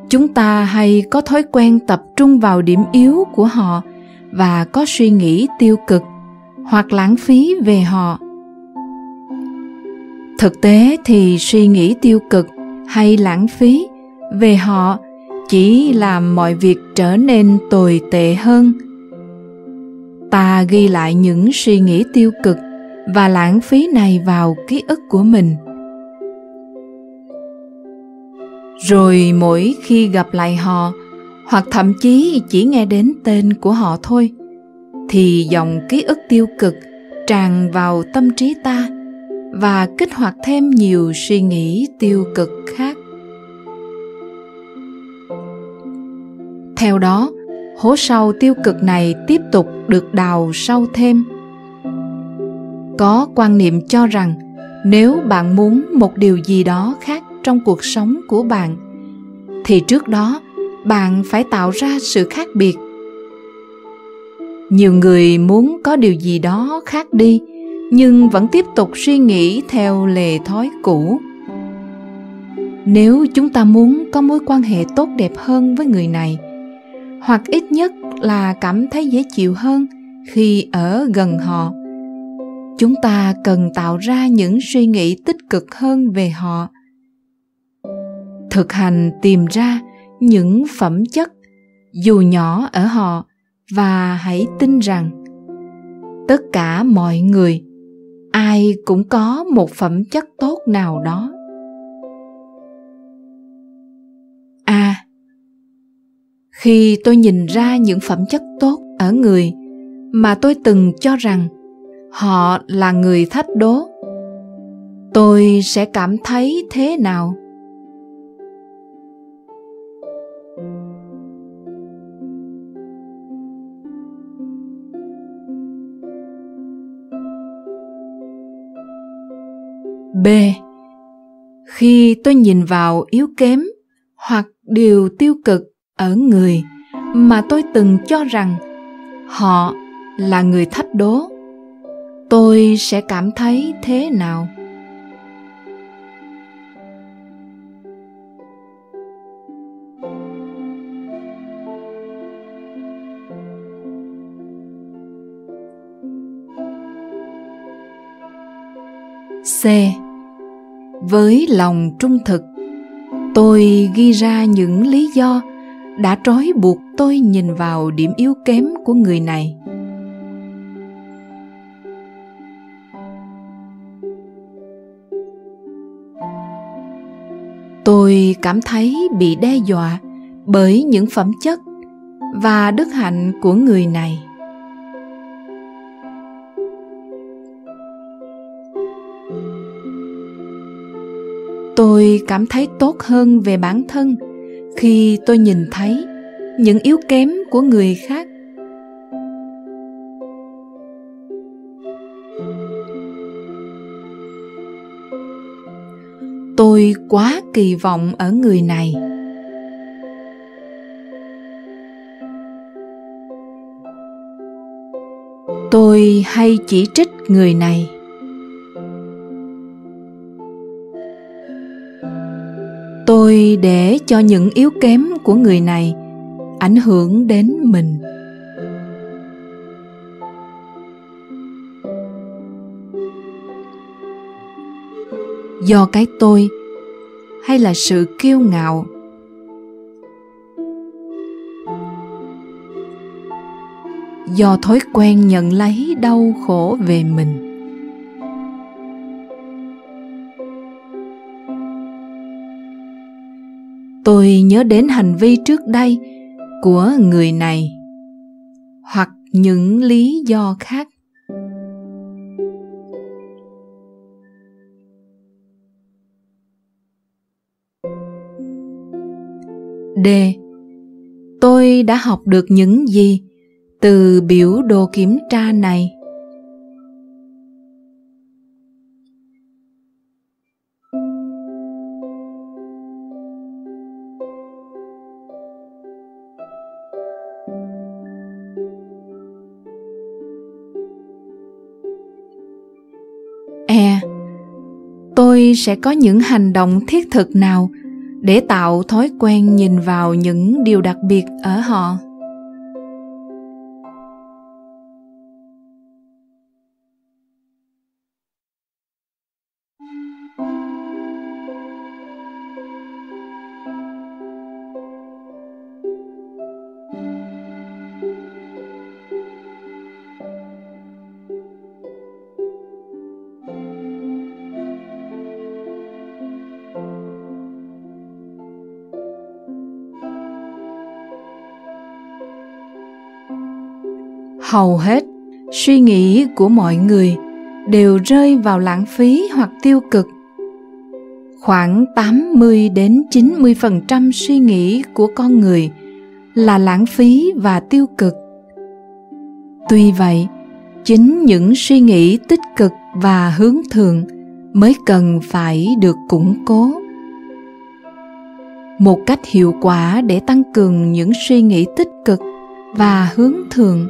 chúng ta hay có thói quen tập trung vào điểm yếu của họ và có suy nghĩ tiêu cực hoặc lãng phí về họ. Thực tế thì suy nghĩ tiêu cực hay lãng phí về họ chỉ làm mọi việc trở nên tồi tệ hơn. Ta ghi lại những suy nghĩ tiêu cực và lãng phí này vào ký ức của mình. Rồi mỗi khi gặp lại họ, hoặc thậm chí chỉ nghe đến tên của họ thôi, thì dòng ký ức tiêu cực tràn vào tâm trí ta và kích hoạt thêm nhiều suy nghĩ tiêu cực khác. Theo đó, hố sâu tiêu cực này tiếp tục được đào sâu thêm có quan niệm cho rằng nếu bạn muốn một điều gì đó khác trong cuộc sống của bạn, thì trước đó bạn phải tạo ra sự khác biệt. Nhiều người muốn có điều gì đó khác đi, nhưng vẫn tiếp tục suy nghĩ theo lề thói cũ. Nếu chúng ta muốn có mối quan hệ tốt đẹp hơn với người này, hoặc ít nhất là cảm thấy dễ chịu hơn khi ở gần họ chúng ta cần tạo ra những suy nghĩ tích cực hơn về họ. Thực hành tìm ra những phẩm chất dù nhỏ ở họ và hãy tin rằng tất cả mọi người ai cũng có một phẩm chất tốt nào đó. A. À, khi tôi nhìn ra những phẩm chất tốt ở người mà tôi từng cho rằng họ là người thách đố. Tôi sẽ cảm thấy thế nào? B. Khi tôi nhìn vào yếu kém hoặc điều tiêu cực ở người mà tôi từng cho rằng họ là người thách đố tôi sẽ cảm thấy thế nào? C. Với lòng trung thực, tôi ghi ra những lý do đã trói buộc tôi nhìn vào điểm yếu kém của người này. Tôi cảm thấy bị đe dọa bởi những phẩm chất và đức hạnh của người này. Tôi cảm thấy tốt hơn về bản thân khi tôi nhìn thấy những yếu kém của người khác. Tôi quá kỳ vọng ở người này. Tôi hay chỉ trích người này. Tôi để cho những yếu kém của người này ảnh hưởng đến mình. Do cái tôi hay là sự kiêu ngạo? Do thói quen nhận lấy đau khổ về mình. Tôi nhớ đến hành vi trước đây của người này hoặc những lý do khác. D tôi đã học được những gì từ biểu đồ kiểm tra này E. tôi sẽ có những hành động thiết thực nào để tạo thói quen nhìn vào những điều đặc biệt ở họ. Hầu hết suy nghĩ của mọi người đều rơi vào lãng phí hoặc tiêu cực. Khoảng 80 đến 90% suy nghĩ của con người là lãng phí và tiêu cực. Tuy vậy, chính những suy nghĩ tích cực và hướng thượng mới cần phải được củng cố. Một cách hiệu quả để tăng cường những suy nghĩ tích cực và hướng thượng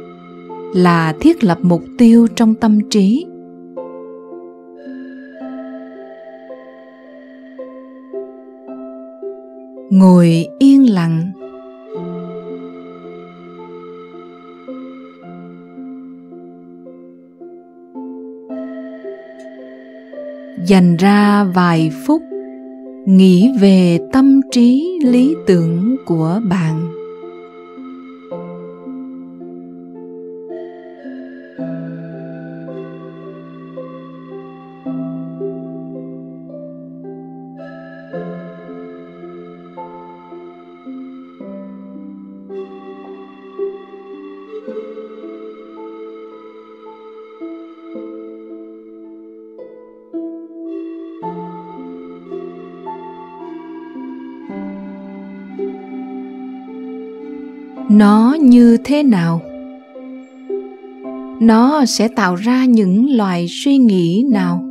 là thiết lập mục tiêu trong tâm trí. Ngồi yên lặng. Dành ra vài phút nghĩ về tâm trí lý tưởng của bạn. Nó như thế nào? Nó sẽ tạo ra những loại suy nghĩ nào?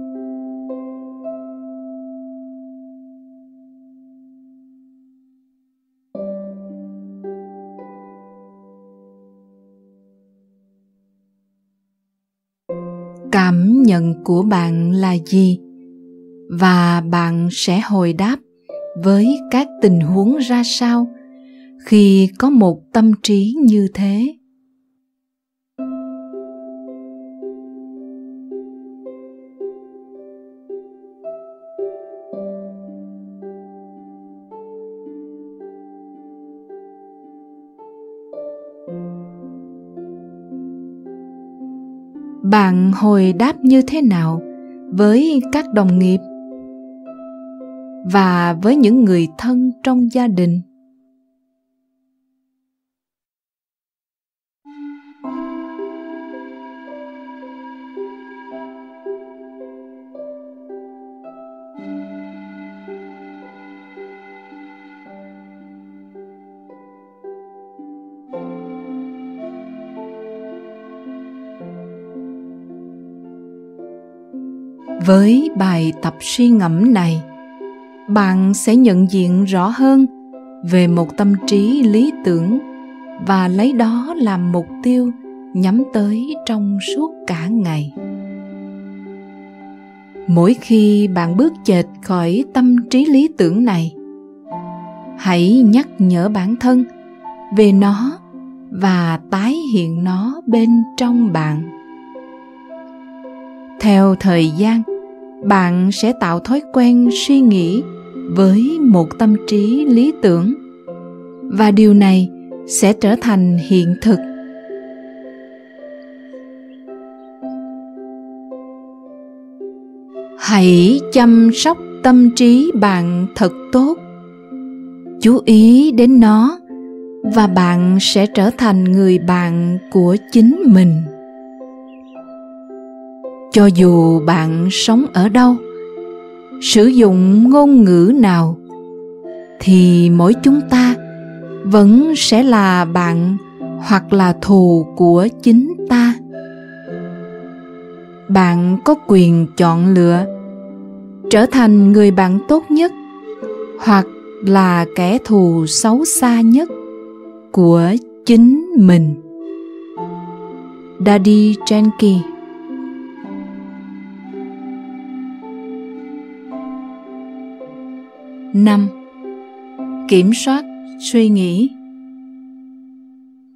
Cảm nhận của bạn là gì? Và bạn sẽ hồi đáp với các tình huống ra sao? Khi có một tâm trí như thế. Bạn hồi đáp như thế nào với các đồng nghiệp và với những người thân trong gia đình? Với bài tập suy ngẫm này, bạn sẽ nhận diện rõ hơn về một tâm trí lý tưởng và lấy đó làm mục tiêu nhắm tới trong suốt cả ngày. Mỗi khi bạn bước chệch khỏi tâm trí lý tưởng này, hãy nhắc nhở bản thân về nó và tái hiện nó bên trong bạn. Theo thời gian bạn sẽ tạo thói quen suy nghĩ với một tâm trí lý tưởng. Và điều này sẽ trở thành hiện thực. Hãy chăm sóc tâm trí bạn thật tốt. Chú ý đến nó và bạn sẽ trở thành người bạn của chính mình cho dù bạn sống ở đâu, sử dụng ngôn ngữ nào, thì mỗi chúng ta vẫn sẽ là bạn hoặc là thù của chính ta bạn có quyền chọn lựa trở thành người bạn tốt nhất hoặc là kẻ thù xấu xa nhất của chính mình daddy Jenkins. 5. Kiểm soát suy nghĩ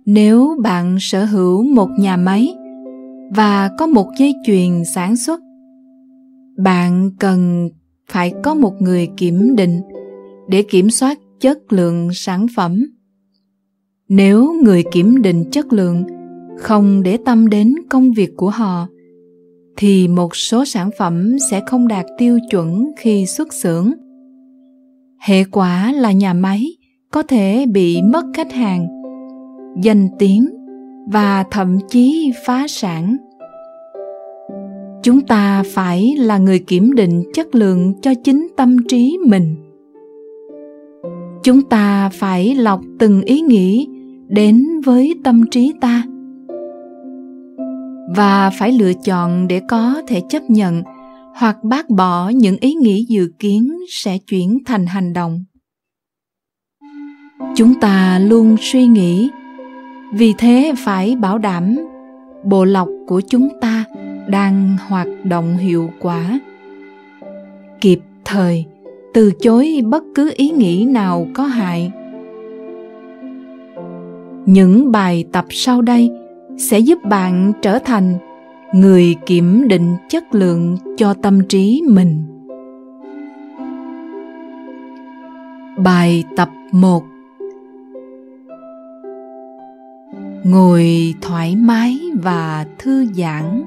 Nếu bạn sở hữu một nhà máy và có một dây chuyền sản xuất, bạn cần phải có một người kiểm định để kiểm soát chất lượng sản phẩm. Nếu người kiểm định chất lượng không để tâm đến công việc của họ thì một số sản phẩm sẽ không đạt tiêu chuẩn khi xuất xưởng hệ quả là nhà máy có thể bị mất khách hàng, danh tiếng và thậm chí phá sản. Chúng ta phải là người kiểm định chất lượng cho chính tâm trí mình. Chúng ta phải lọc từng ý nghĩ đến với tâm trí ta. Và phải lựa chọn để có thể chấp nhận hoặc bác bỏ những ý nghĩ dự kiến sẽ chuyển thành hành động. Chúng ta luôn suy nghĩ, vì thế phải bảo đảm bộ lọc của chúng ta đang hoạt động hiệu quả. Kịp thời, từ chối bất cứ ý nghĩ nào có hại. Những bài tập sau đây sẽ giúp bạn trở thành người kiểm định chất lượng cho tâm trí mình. Bài tập 1 Ngồi thoải mái và thư giãn.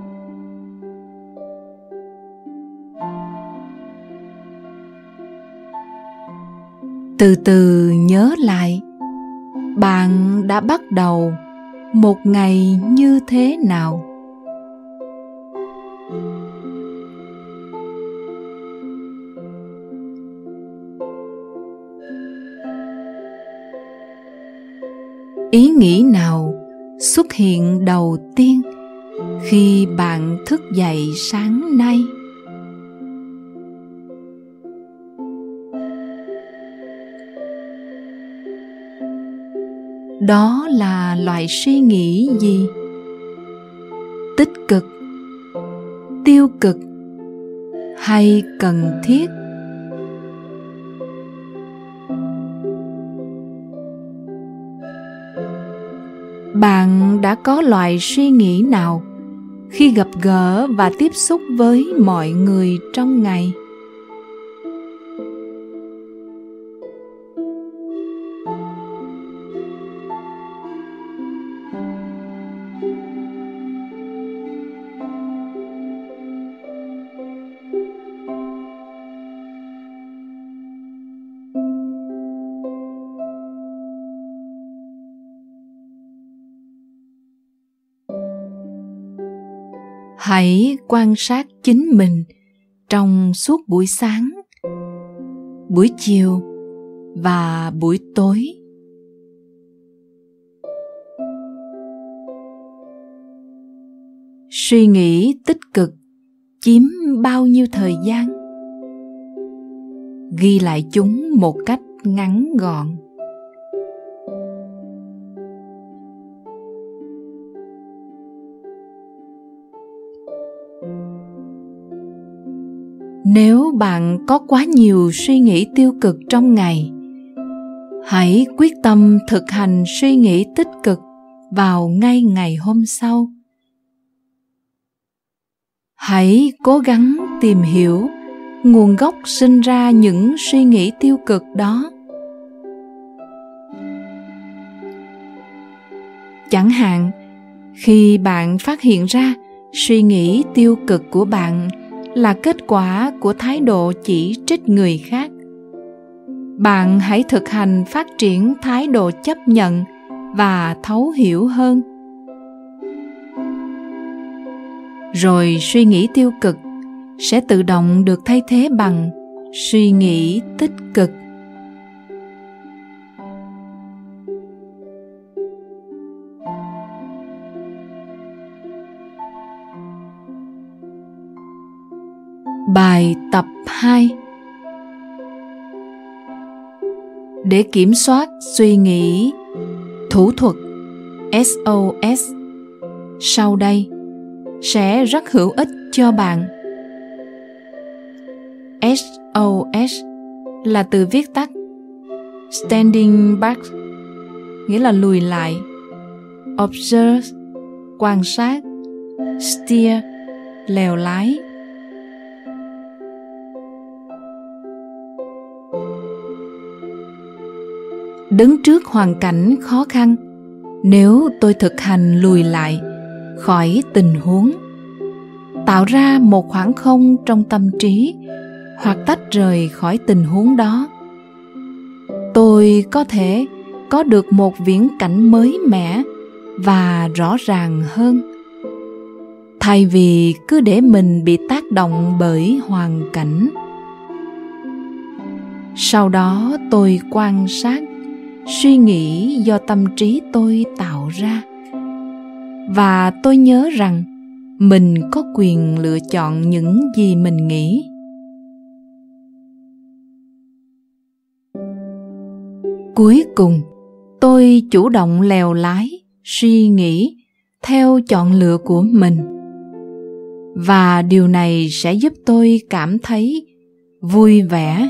Từ từ nhớ lại, bạn đã bắt đầu một ngày như thế nào ý nghĩ nào xuất hiện đầu tiên khi bạn thức dậy sáng nay? Đó là loại suy nghĩ gì? Tích cực, tiêu cực hay cần thiết? Bạn đã có loại suy nghĩ nào khi gặp gỡ và tiếp xúc với mọi người trong ngày? Hãy quan sát chính mình trong suốt buổi sáng, buổi chiều và buổi tối. Suy nghĩ tích cực chiếm bao nhiêu thời gian? Ghi lại chúng một cách ngắn gọn. Nếu bạn có quá nhiều suy nghĩ tiêu cực trong ngày, hãy quyết tâm thực hành suy nghĩ tích cực vào ngay ngày hôm sau. Hãy cố gắng tìm hiểu nguồn gốc sinh ra những suy nghĩ tiêu cực đó. Chẳng hạn, khi bạn phát hiện ra suy nghĩ tiêu cực của bạn là kết quả của thái độ chỉ trích người khác. Bạn hãy thực hành phát triển thái độ chấp nhận và thấu hiểu hơn. Rồi suy nghĩ tiêu cực sẽ tự động được thay thế bằng suy nghĩ tích cực. Bài tập 2 Để kiểm soát suy nghĩ, thủ thuật SOS sau đây sẽ rất hữu ích cho bạn. SOS là từ viết tắt standing back, nghĩa là lùi lại. Observe, quan sát, steer, lèo lái. Đứng trước hoàn cảnh khó khăn, nếu tôi thực hành lùi lại khỏi tình huống, tạo ra một khoảng không trong tâm trí hoặc tách rời khỏi tình huống đó, tôi có thể có được một viễn cảnh mới mẻ và rõ ràng hơn. Thay vì cứ để mình bị tác động bởi hoàn cảnh. Sau đó tôi quan sát suy nghĩ do tâm trí tôi tạo ra. Và tôi nhớ rằng mình có quyền lựa chọn những gì mình nghĩ. Cuối cùng, tôi chủ động lèo lái, suy nghĩ theo chọn lựa của mình. Và điều này sẽ giúp tôi cảm thấy vui vẻ.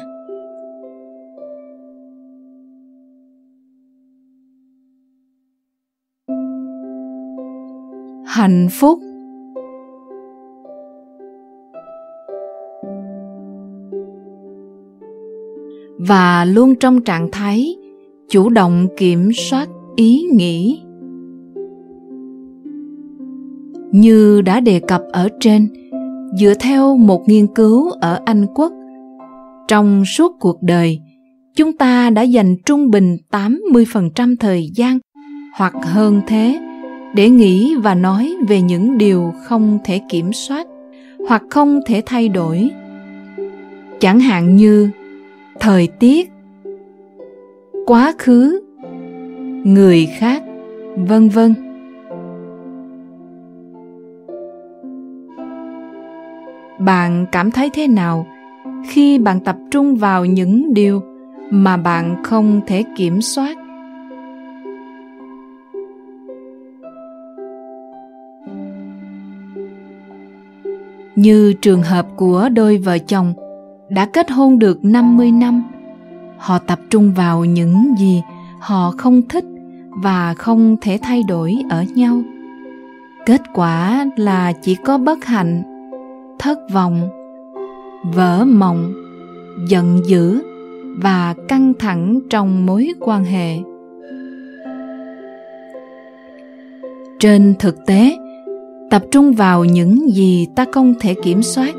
Hạnh phúc. Và luôn trong trạng thái chủ động kiểm soát ý nghĩ. Như đã đề cập ở trên, dựa theo một nghiên cứu ở anh quốc, trong suốt cuộc đời, chúng ta đã dành trung bình 80% thời gian hoặc hơn thế để nghĩ và nói về những điều không thể kiểm soát hoặc không thể thay đổi. Chẳng hạn như, thời tiết, quá khứ, người khác, vân vân. Bạn cảm thấy thế nào khi bạn tập trung vào những điều mà bạn không thể kiểm soát? Như trường hợp của đôi vợ chồng đã kết hôn được 50 năm. Họ tập trung vào những gì họ không thích và không thể thay đổi ở nhau. Kết quả là chỉ có bất hạnh, thất vọng, vỡ mộng, giận dữ và căng thẳng trong mối quan hệ. Trên thực tế, tập trung vào những gì ta không thể kiểm soát,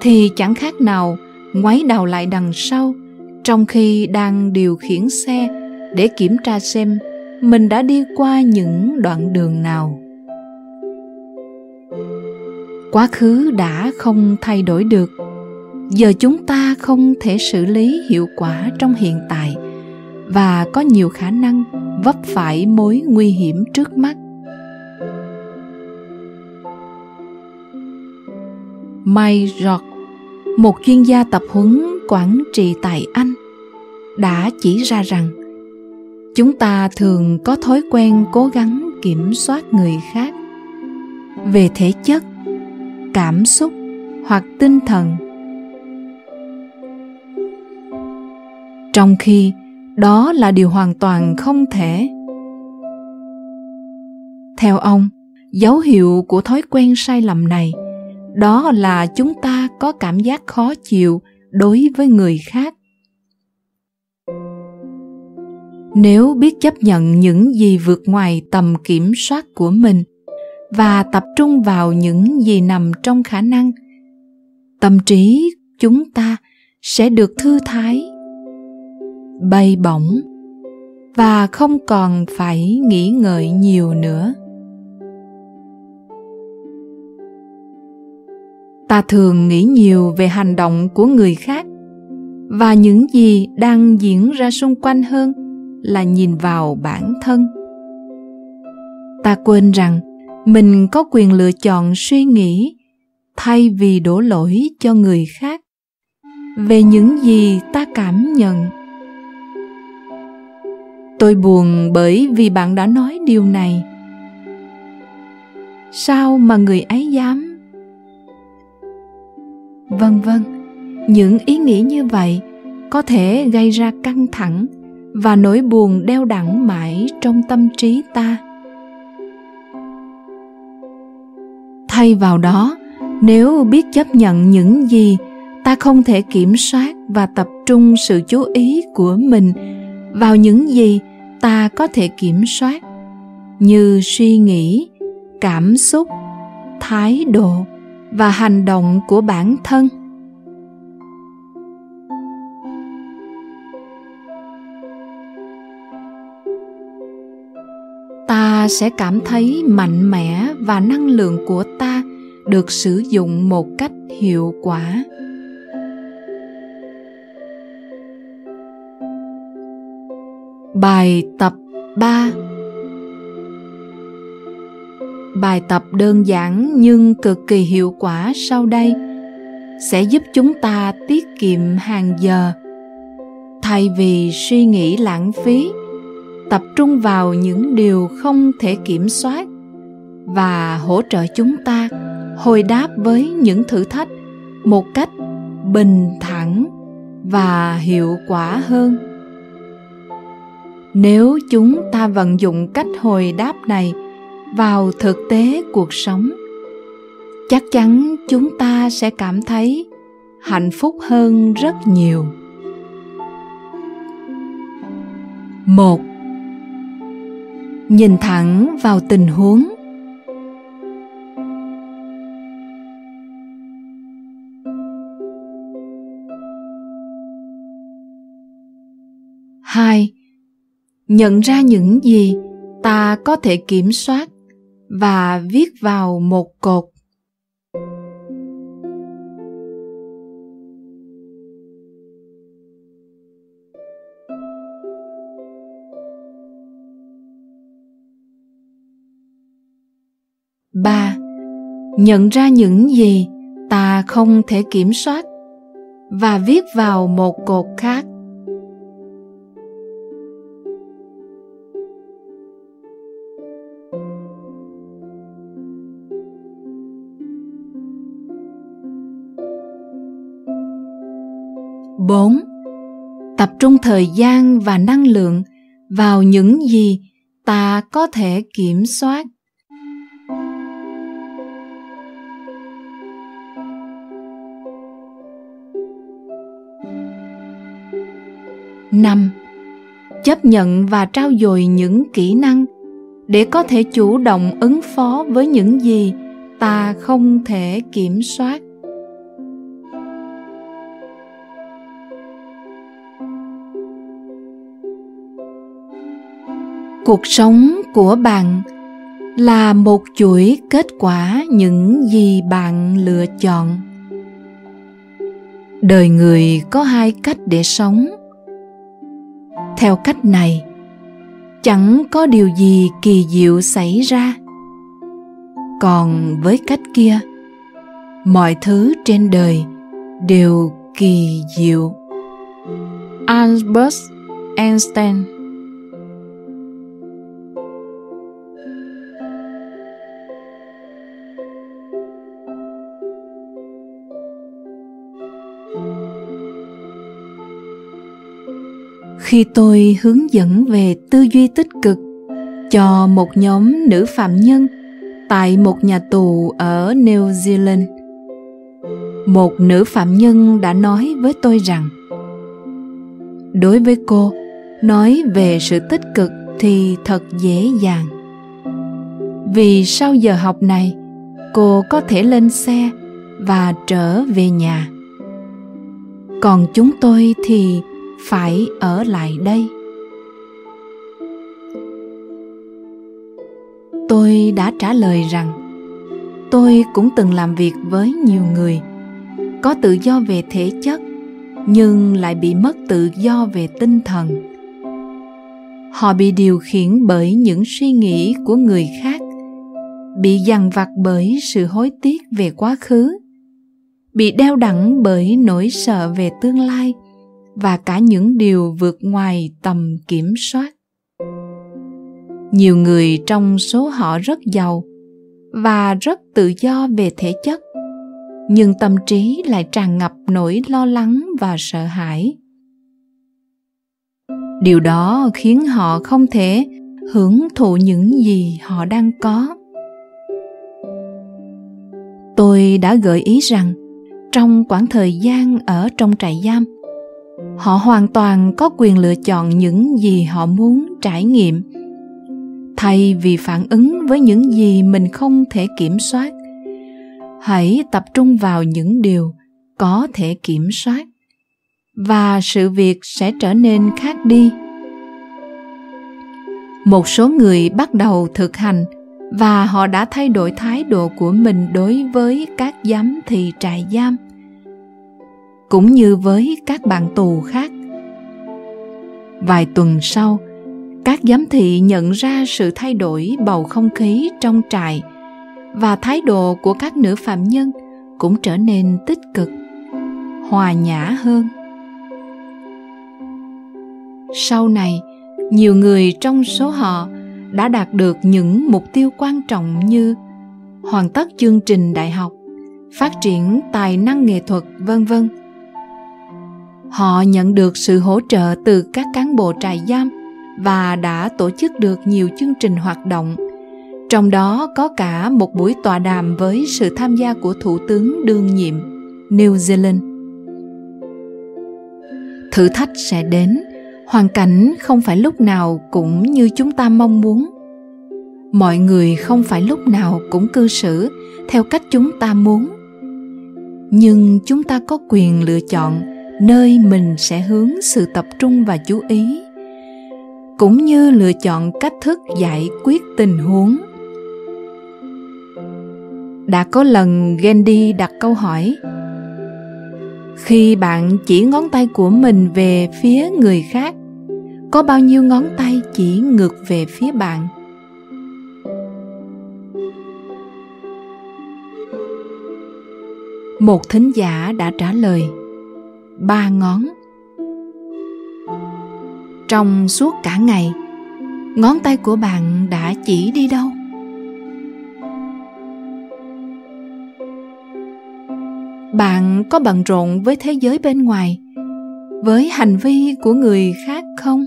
thì chẳng khác nào ngoáy đầu lại đằng sau trong khi đang điều khiển xe để kiểm tra xem mình đã đi qua những đoạn đường nào. Quá khứ đã không thay đổi được, giờ chúng ta không thể xử lý hiệu quả trong hiện tại và có nhiều khả năng vấp phải mối nguy hiểm trước mắt. May Rock, một chuyên gia tập huấn quản trị tại Anh, đã chỉ ra rằng chúng ta thường có thói quen cố gắng kiểm soát người khác về thể chất, cảm xúc hoặc tinh thần. Trong khi đó là điều hoàn toàn không thể. Theo ông, dấu hiệu của thói quen sai lầm này – đó là chúng ta có cảm giác khó chịu đối với người khác. Nếu biết chấp nhận những gì vượt ngoài tầm kiểm soát của mình và tập trung vào những gì nằm trong khả năng, tâm trí chúng ta sẽ được thư thái, bay bổng và không còn phải nghĩ ngợi nhiều nữa. Ta thường nghĩ nhiều về hành động của người khác. Và những gì đang diễn ra xung quanh hơn là nhìn vào bản thân. Ta quên rằng mình có quyền lựa chọn suy nghĩ thay vì đổ lỗi cho người khác về những gì ta cảm nhận. Tôi buồn bởi vì bạn đã nói điều này. Sao mà người ấy dám vân vân những ý nghĩ như vậy có thể gây ra căng thẳng và nỗi buồn đeo đẳng mãi trong tâm trí ta. Thay vào đó, nếu biết chấp nhận những gì ta không thể kiểm soát và tập trung sự chú ý của mình vào những gì ta có thể kiểm soát, như suy nghĩ, cảm xúc, thái độ và hành động của bản thân. Ta sẽ cảm thấy mạnh mẽ và năng lượng của ta được sử dụng một cách hiệu quả. Bài tập 3 bài tập đơn giản nhưng cực kỳ hiệu quả sau đây. Sẽ giúp chúng ta tiết kiệm hàng giờ. Thay vì suy nghĩ lãng phí, tập trung vào những điều không thể kiểm soát và hỗ trợ chúng ta hồi đáp với những thử thách một cách bình thản và hiệu quả hơn. Nếu chúng ta vận dụng cách hồi đáp này vào thực tế cuộc sống. Chắc chắn chúng ta sẽ cảm thấy hạnh phúc hơn rất nhiều. Một, nhìn thẳng vào tình huống. Hai, nhận ra những gì ta có thể kiểm soát và viết vào một cột. Ba, nhận ra những gì ta không thể kiểm soát và viết vào một cột khác. 4. Tập trung thời gian và năng lượng vào những gì ta có thể kiểm soát. năm chấp nhận và trao dồi những kỹ năng để có thể chủ động ứng phó với những gì ta không thể kiểm soát cuộc sống của bạn là một chuỗi kết quả những gì bạn lựa chọn. Đời người có hai cách để sống. Theo cách này, chẳng có điều gì kỳ diệu xảy ra. Còn với cách kia, mọi thứ trên đời đều kỳ diệu. Albert einstein khi tôi hướng dẫn về tư duy tích cực cho một nhóm nữ phạm nhân tại một nhà tù ở New Zealand. Một nữ phạm nhân đã nói với tôi rằng đối với cô, nói về sự tích cực thì thật dễ dàng. Vì sau giờ học này, cô có thể lên xe và trở về nhà. Còn chúng tôi thì phải ở lại đây. Tôi đã trả lời rằng, tôi cũng từng làm việc với nhiều người, có tự do về thể chất, nhưng lại bị mất tự do về tinh thần. Họ bị điều khiển bởi những suy nghĩ của người khác, bị dằn vặt bởi sự hối tiếc về quá khứ, bị đeo đẳng bởi nỗi sợ về tương lai và cả những điều vượt ngoài tầm kiểm soát. Nhiều người trong số họ rất giàu và rất tự do về thể chất, nhưng tâm trí lại tràn ngập nỗi lo lắng và sợ hãi. Điều đó khiến họ không thể hưởng thụ những gì họ đang có. Tôi đã gợi ý rằng, trong quãng thời gian ở trong trại giam họ hoàn toàn có quyền lựa chọn những gì họ muốn trải nghiệm. Thay vì phản ứng với những gì mình không thể kiểm soát, hãy tập trung vào những điều có thể kiểm soát, và sự việc sẽ trở nên khác đi. Một số người bắt đầu thực hành, và họ đã thay đổi thái độ của mình đối với các giám thị trại giam cũng như với các bạn tù khác. Vài tuần sau, các giám thị nhận ra sự thay đổi bầu không khí trong trại và thái độ của các nữ phạm nhân cũng trở nên tích cực, hòa nhã hơn. Sau này, nhiều người trong số họ đã đạt được những mục tiêu quan trọng như hoàn tất chương trình đại học, phát triển tài năng nghệ thuật, vân vân họ nhận được sự hỗ trợ từ các cán bộ trại giam và đã tổ chức được nhiều chương trình hoạt động. Trong đó có cả một buổi tọa đàm với sự tham gia của thủ tướng đương nhiệm new zealand. Thử thách sẽ đến, hoàn cảnh không phải lúc nào cũng như chúng ta mong muốn. Mọi người không phải lúc nào cũng cư xử theo cách chúng ta muốn. Nhưng chúng ta có quyền lựa chọn nơi mình sẽ hướng sự tập trung và chú ý, cũng như lựa chọn cách thức giải quyết tình huống. Đã có lần Gandhi đặt câu hỏi, khi bạn chỉ ngón tay của mình về phía người khác, có bao nhiêu ngón tay chỉ ngược về phía bạn? Một thính giả đã trả lời ba ngón. Trong suốt cả ngày, ngón tay của bạn đã chỉ đi đâu? Bạn có bận rộn với thế giới bên ngoài, với hành vi của người khác không?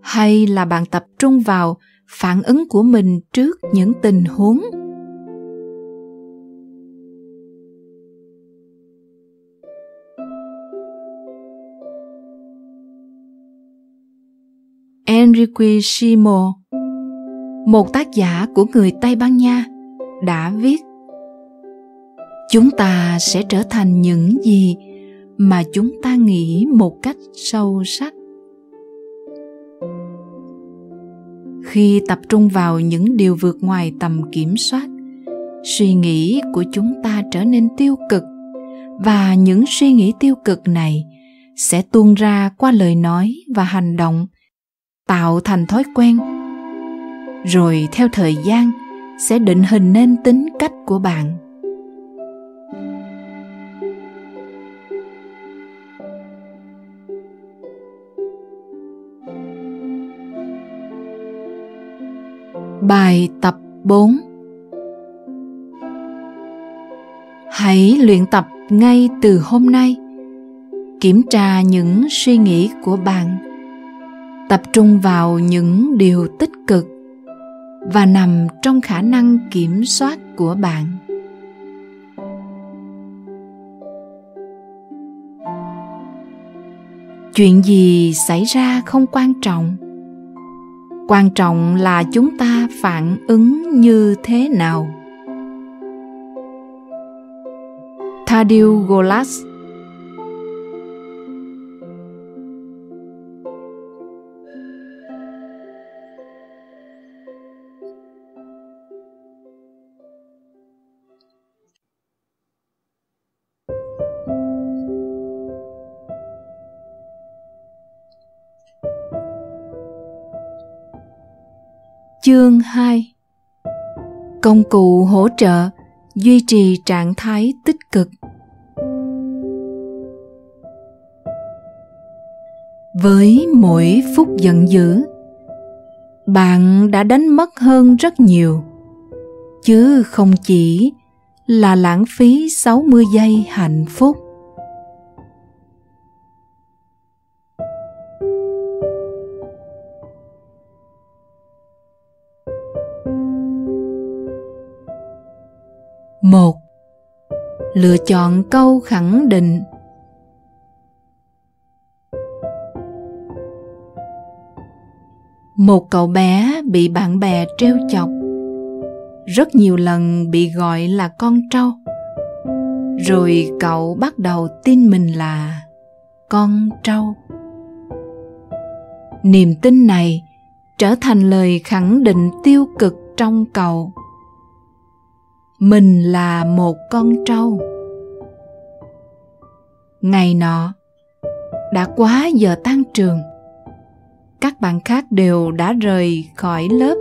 Hay là bạn tập trung vào phản ứng của mình trước những tình huống? Enrique Simo, một tác giả của người Tây Ban Nha, đã viết Chúng ta sẽ trở thành những gì mà chúng ta nghĩ một cách sâu sắc. Khi tập trung vào những điều vượt ngoài tầm kiểm soát, suy nghĩ của chúng ta trở nên tiêu cực và những suy nghĩ tiêu cực này sẽ tuôn ra qua lời nói và hành động tạo thành thói quen. Rồi theo thời gian, sẽ định hình nên tính cách của bạn. Bài tập 4 Hãy luyện tập ngay từ hôm nay. Kiểm tra những suy nghĩ của bạn tập trung vào những điều tích cực và nằm trong khả năng kiểm soát của bạn. Chuyện gì xảy ra không quan trọng. Quan trọng là chúng ta phản ứng như thế nào. Tadeu Golas Chương 2 Công cụ hỗ trợ duy trì trạng thái tích cực Với mỗi phút giận dữ, bạn đã đánh mất hơn rất nhiều, chứ không chỉ là lãng phí 60 giây hạnh phúc. Lựa chọn câu khẳng định. Một cậu bé bị bạn bè trêu chọc. Rất nhiều lần bị gọi là con trâu. Rồi cậu bắt đầu tin mình là con trâu. Niềm tin này trở thành lời khẳng định tiêu cực trong cậu mình là một con trâu. Ngày nọ, đã quá giờ tan trường. Các bạn khác đều đã rời khỏi lớp.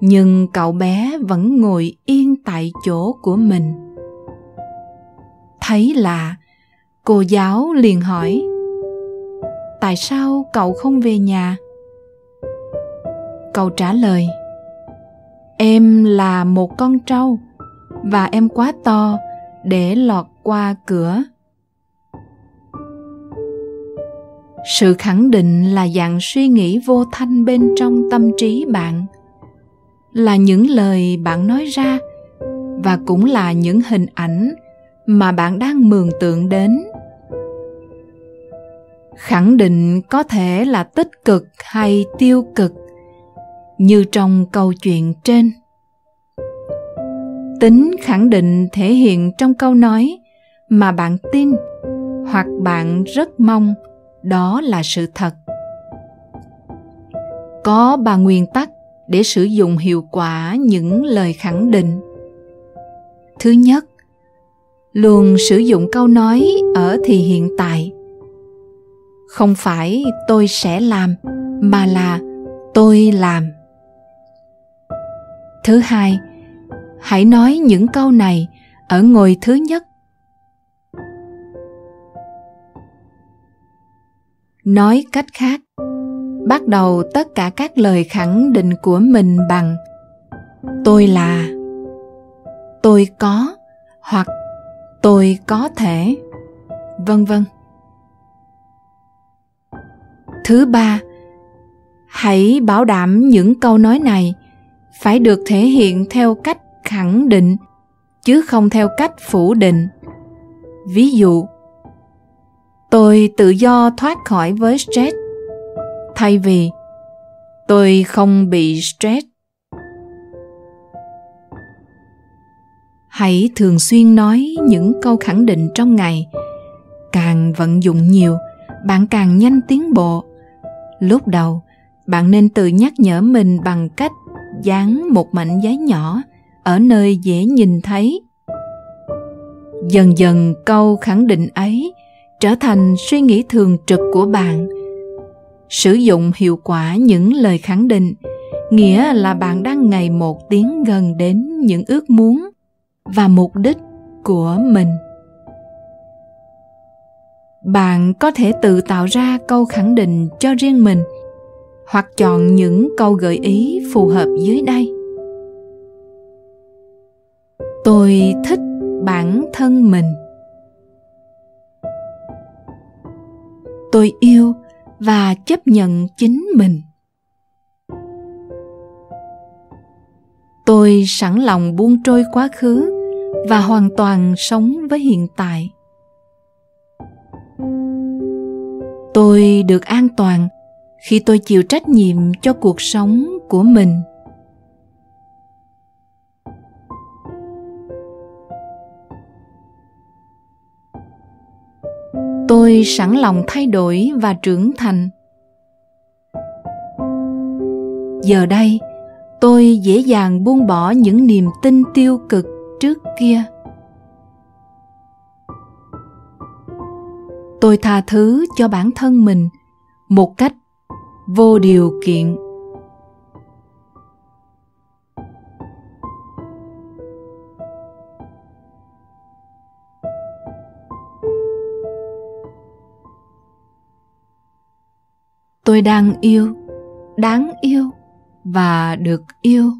Nhưng cậu bé vẫn ngồi yên tại chỗ của mình. Thấy lạ cô giáo liền hỏi, tại sao cậu không về nhà? Cậu trả lời em là một con trâu, và em quá to để lọt qua cửa. Sự khẳng định là dạng suy nghĩ vô thanh bên trong tâm trí bạn, là những lời bạn nói ra, và cũng là những hình ảnh mà bạn đang mường tượng đến. Khẳng định có thể là tích cực hay tiêu cực như trong câu chuyện trên. Tính khẳng định thể hiện trong câu nói mà bạn tin hoặc bạn rất mong, đó là sự thật. Có ba nguyên tắc để sử dụng hiệu quả những lời khẳng định. Thứ nhất, luôn sử dụng câu nói ở thì hiện tại. Không phải tôi sẽ làm, mà là tôi làm thứ hai. Hãy nói những câu này ở ngồi thứ nhất. Nói cách khác, bắt đầu tất cả các lời khẳng định của mình bằng tôi là tôi có hoặc tôi có thể vân vân. Thứ ba, hãy bảo đảm những câu nói này phải được thể hiện theo cách khẳng định, chứ không theo cách phủ định. Ví dụ, tôi tự do thoát khỏi với stress. Thay vì, tôi không bị stress. Hãy thường xuyên nói những câu khẳng định trong ngày. Càng vận dụng nhiều, bạn càng nhanh tiến bộ. Lúc đầu, bạn nên tự nhắc nhở mình bằng cách dán một mảnh giấy nhỏ ở nơi dễ nhìn thấy. Dần dần câu khẳng định ấy trở thành suy nghĩ thường trực của bạn. Sử dụng hiệu quả những lời khẳng định, nghĩa là bạn đang ngày một tiến gần đến những ước muốn và mục đích của mình. Bạn có thể tự tạo ra câu khẳng định cho riêng mình hoặc chọn những câu gợi ý phù hợp dưới đây. Tôi thích bản thân mình. Tôi yêu và chấp nhận chính mình. Tôi sẵn lòng buông trôi quá khứ và hoàn toàn sống với hiện tại. Tôi được an toàn khi tôi chịu trách nhiệm cho cuộc sống của mình. Tôi sẵn lòng thay đổi và trưởng thành. Giờ đây, tôi dễ dàng buông bỏ những niềm tin tiêu cực trước kia. Tôi tha thứ cho bản thân mình một cách vô điều kiện. Tôi đang yêu đáng yêu và được yêu.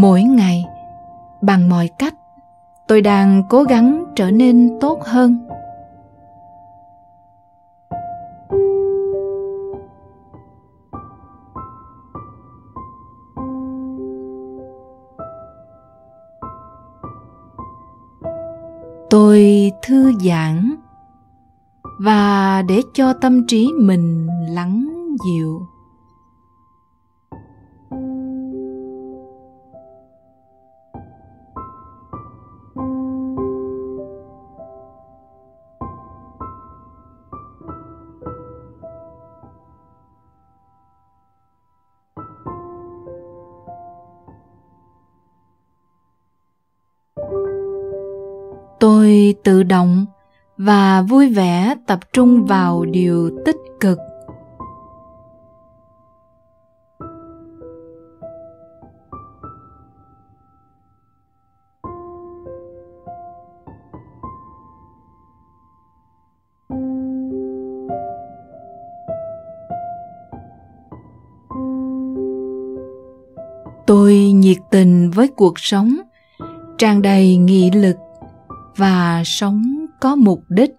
Mỗi ngày. Bằng mọi cách, tôi đang cố gắng trở nên tốt hơn. Tôi thư giãn và để cho tâm trí mình lắng dịu. Tự động và vui vẻ tập trung vào điều tích cực. Tôi nhiệt tình với cuộc sống, tràn đầy nghị lực và sống có mục đích.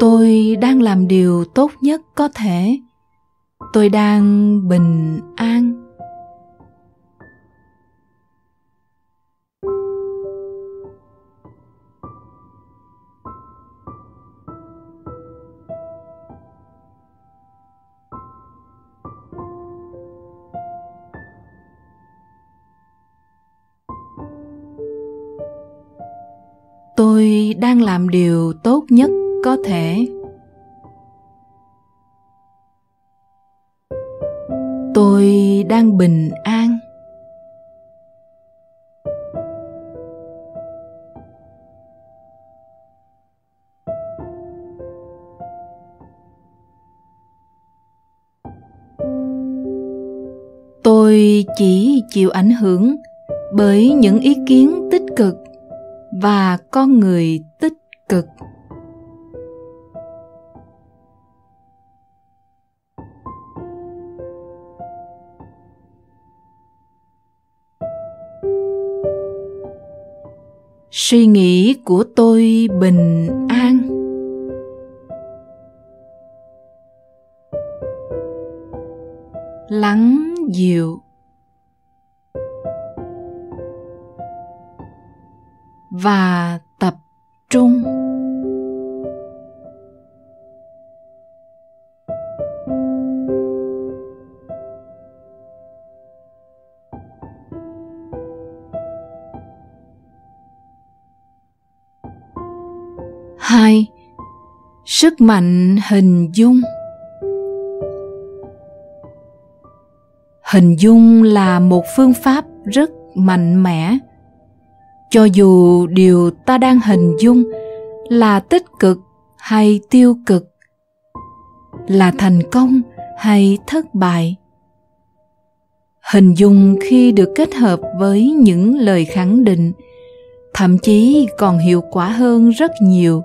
Tôi đang làm điều tốt nhất có thể. Tôi đang bình an. Đang làm điều tốt nhất có thể. Tôi đang bình an. Tôi chỉ chịu ảnh hưởng bởi những ý kiến tích cực và con người tích cực. Suy nghĩ của tôi bình an. Lắng dịu. Sức mạnh hình dung. Hình dung là một phương pháp rất mạnh mẽ. Cho dù điều ta đang hình dung là tích cực hay tiêu cực, là thành công hay thất bại, hình dung khi được kết hợp với những lời khẳng định, thậm chí còn hiệu quả hơn rất nhiều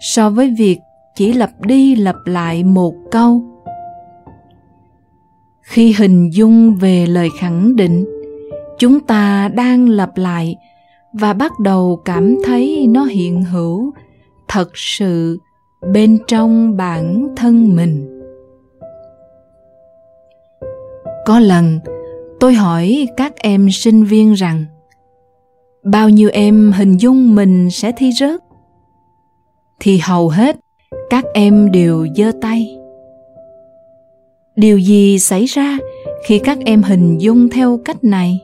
so với việc chỉ lặp đi lặp lại một câu. Khi hình dung về lời khẳng định, chúng ta đang lặp lại và bắt đầu cảm thấy nó hiện hữu thật sự bên trong bản thân mình. Có lần, tôi hỏi các em sinh viên rằng, bao nhiêu em hình dung mình sẽ thi rớt? Thì hầu hết các em đều giơ tay. Điều gì xảy ra khi các em hình dung theo cách này?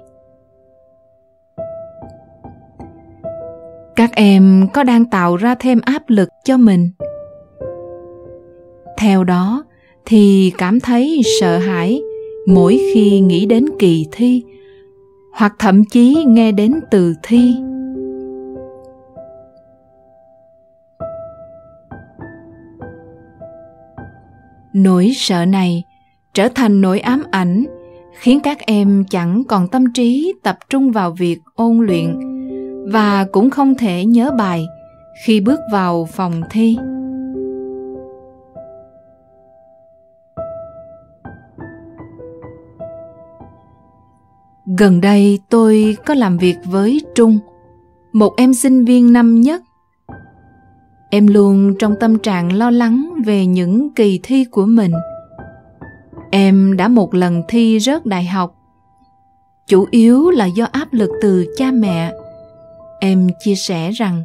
Các em có đang tạo ra thêm áp lực cho mình? Theo đó thì cảm thấy sợ hãi mỗi khi nghĩ đến kỳ thi, hoặc thậm chí nghe đến từ thi. Nỗi sợ này trở thành nỗi ám ảnh, khiến các em chẳng còn tâm trí tập trung vào việc ôn luyện và cũng không thể nhớ bài khi bước vào phòng thi. Gần đây tôi có làm việc với trung, một em sinh viên năm nhất em luôn trong tâm trạng lo lắng về những kỳ thi của mình. Em đã một lần thi rớt đại học. Chủ yếu là do áp lực từ cha mẹ. Em chia sẻ rằng,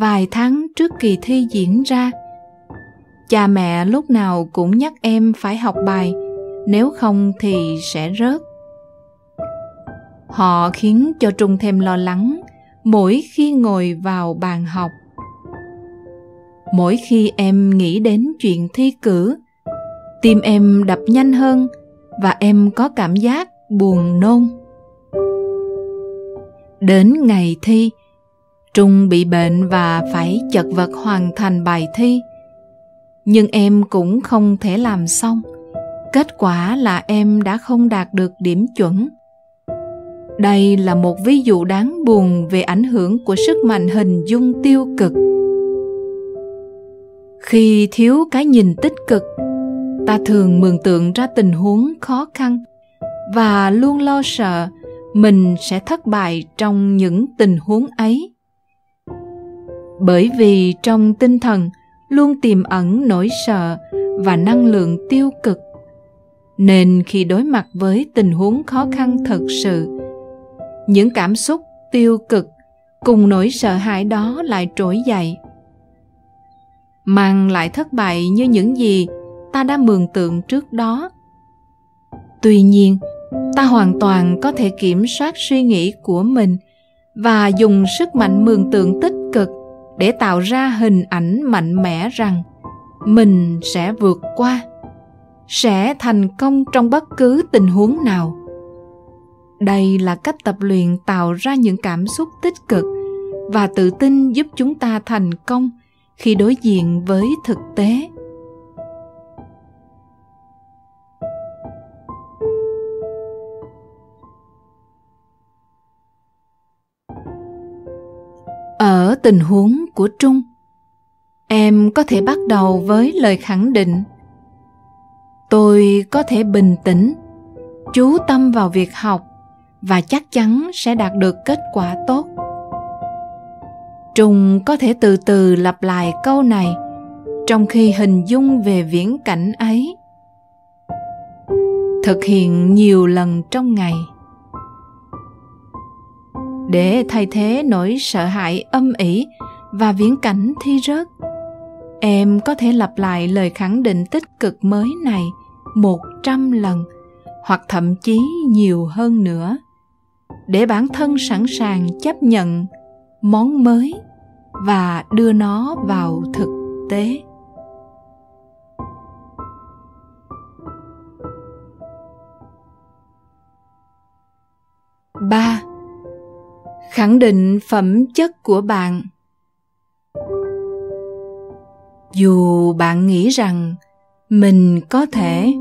vài tháng trước kỳ thi diễn ra, cha mẹ lúc nào cũng nhắc em phải học bài, nếu không thì sẽ rớt. Họ khiến cho trung thêm lo lắng mỗi khi ngồi vào bàn học mỗi khi em nghĩ đến chuyện thi cử, tim em đập nhanh hơn và em có cảm giác buồn nôn. Đến ngày thi, trung bị bệnh và phải chật vật hoàn thành bài thi. Nhưng em cũng không thể làm xong. Kết quả là em đã không đạt được điểm chuẩn. Đây là một ví dụ đáng buồn về ảnh hưởng của sức mạnh hình dung tiêu cực khi thiếu cái nhìn tích cực, ta thường mường tượng ra tình huống khó khăn và luôn lo sợ mình sẽ thất bại trong những tình huống ấy. Bởi vì trong tinh thần luôn tiềm ẩn nỗi sợ và năng lượng tiêu cực, nên khi đối mặt với tình huống khó khăn thật sự, những cảm xúc tiêu cực cùng nỗi sợ hãi đó lại trỗi dậy mang lại thất bại như những gì ta đã mường tượng trước đó. Tuy nhiên, ta hoàn toàn có thể kiểm soát suy nghĩ của mình và dùng sức mạnh mường tượng tích cực để tạo ra hình ảnh mạnh mẽ rằng mình sẽ vượt qua, sẽ thành công trong bất cứ tình huống nào. Đây là cách tập luyện tạo ra những cảm xúc tích cực và tự tin giúp chúng ta thành công khi đối diện với thực tế. Ở tình huống của trung, em có thể bắt đầu với lời khẳng định, tôi có thể bình tĩnh, chú tâm vào việc học và chắc chắn sẽ đạt được kết quả tốt. Trùng có thể từ từ lặp lại câu này, trong khi hình dung về viễn cảnh ấy. Thực hiện nhiều lần trong ngày. Để thay thế nỗi sợ hãi âm ỉ và viễn cảnh thi rớt, em có thể lặp lại lời khẳng định tích cực mới này một trăm lần, hoặc thậm chí nhiều hơn nữa, để bản thân sẵn sàng chấp nhận món mới và đưa nó vào thực tế. Ba. Khẳng định phẩm chất của bạn. Dù bạn nghĩ rằng mình có thể,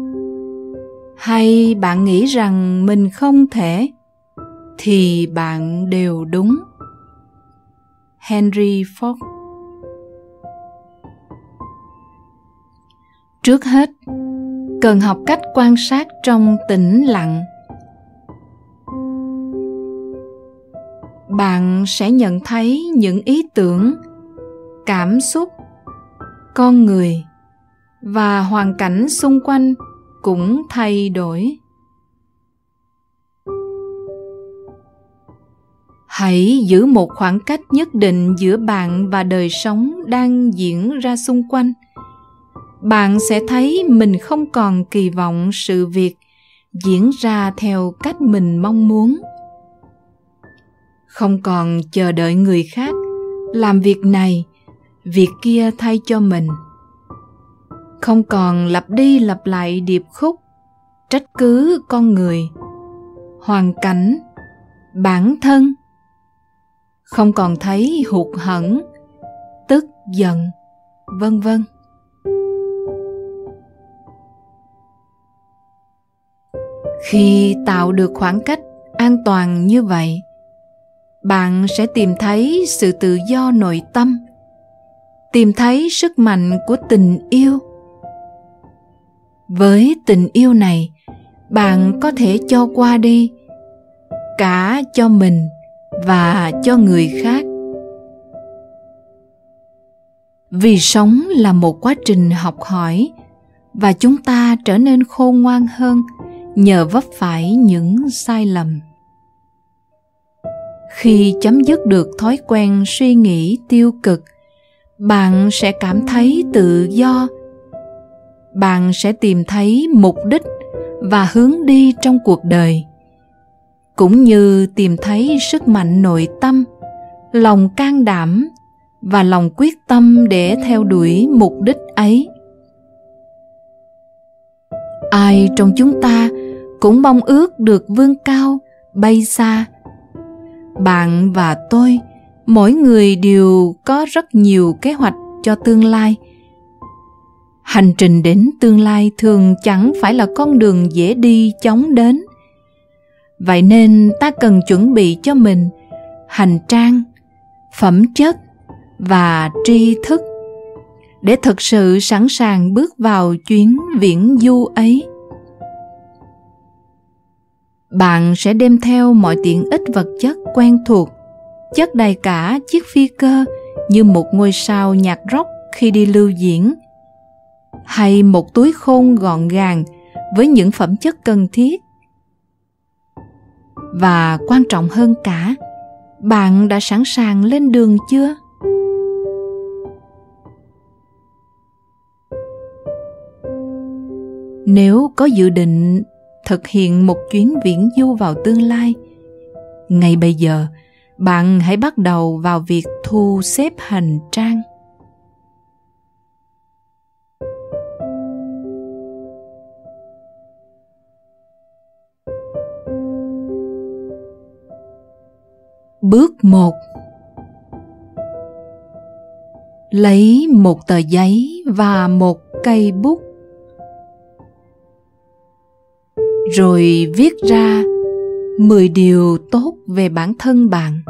hay bạn nghĩ rằng mình không thể, thì bạn đều đúng henry ford. Trước hết, cần học cách quan sát trong tĩnh lặng. Bạn sẽ nhận thấy những ý tưởng, cảm xúc, con người và hoàn cảnh xung quanh cũng thay đổi. Hãy giữ một khoảng cách nhất định giữa bạn và đời sống đang diễn ra xung quanh. Bạn sẽ thấy mình không còn kỳ vọng sự việc diễn ra theo cách mình mong muốn. Không còn chờ đợi người khác làm việc này, việc kia thay cho mình. Không còn lặp đi lặp lại điệp khúc, trách cứ con người, hoàn cảnh, bản thân không còn thấy hụt hẫng, tức giận, vân vân. Khi tạo được khoảng cách an toàn như vậy, bạn sẽ tìm thấy sự tự do nội tâm, tìm thấy sức mạnh của tình yêu. Với tình yêu này, bạn có thể cho qua đi cả cho mình và cho người khác. Vì sống là một quá trình học hỏi và chúng ta trở nên khôn ngoan hơn nhờ vấp phải những sai lầm. Khi chấm dứt được thói quen suy nghĩ tiêu cực, bạn sẽ cảm thấy tự do. Bạn sẽ tìm thấy mục đích và hướng đi trong cuộc đời cũng như tìm thấy sức mạnh nội tâm, lòng can đảm và lòng quyết tâm để theo đuổi mục đích ấy. Ai trong chúng ta cũng mong ước được vươn cao, bay xa. Bạn và tôi, mỗi người đều có rất nhiều kế hoạch cho tương lai. Hành trình đến tương lai thường chẳng phải là con đường dễ đi chóng đến vậy nên ta cần chuẩn bị cho mình hành trang, phẩm chất và tri thức để thực sự sẵn sàng bước vào chuyến viễn du ấy. Bạn sẽ đem theo mọi tiện ích vật chất quen thuộc, chất đầy cả chiếc phi cơ như một ngôi sao nhạc rock khi đi lưu diễn, hay một túi khôn gọn gàng với những phẩm chất cần thiết và quan trọng hơn cả, bạn đã sẵn sàng lên đường chưa? Nếu có dự định thực hiện một chuyến viễn du vào tương lai, ngay bây giờ, bạn hãy bắt đầu vào việc thu xếp hành trang. Bước 1 Lấy một tờ giấy và một cây bút rồi viết ra 10 điều tốt về bản thân bạn.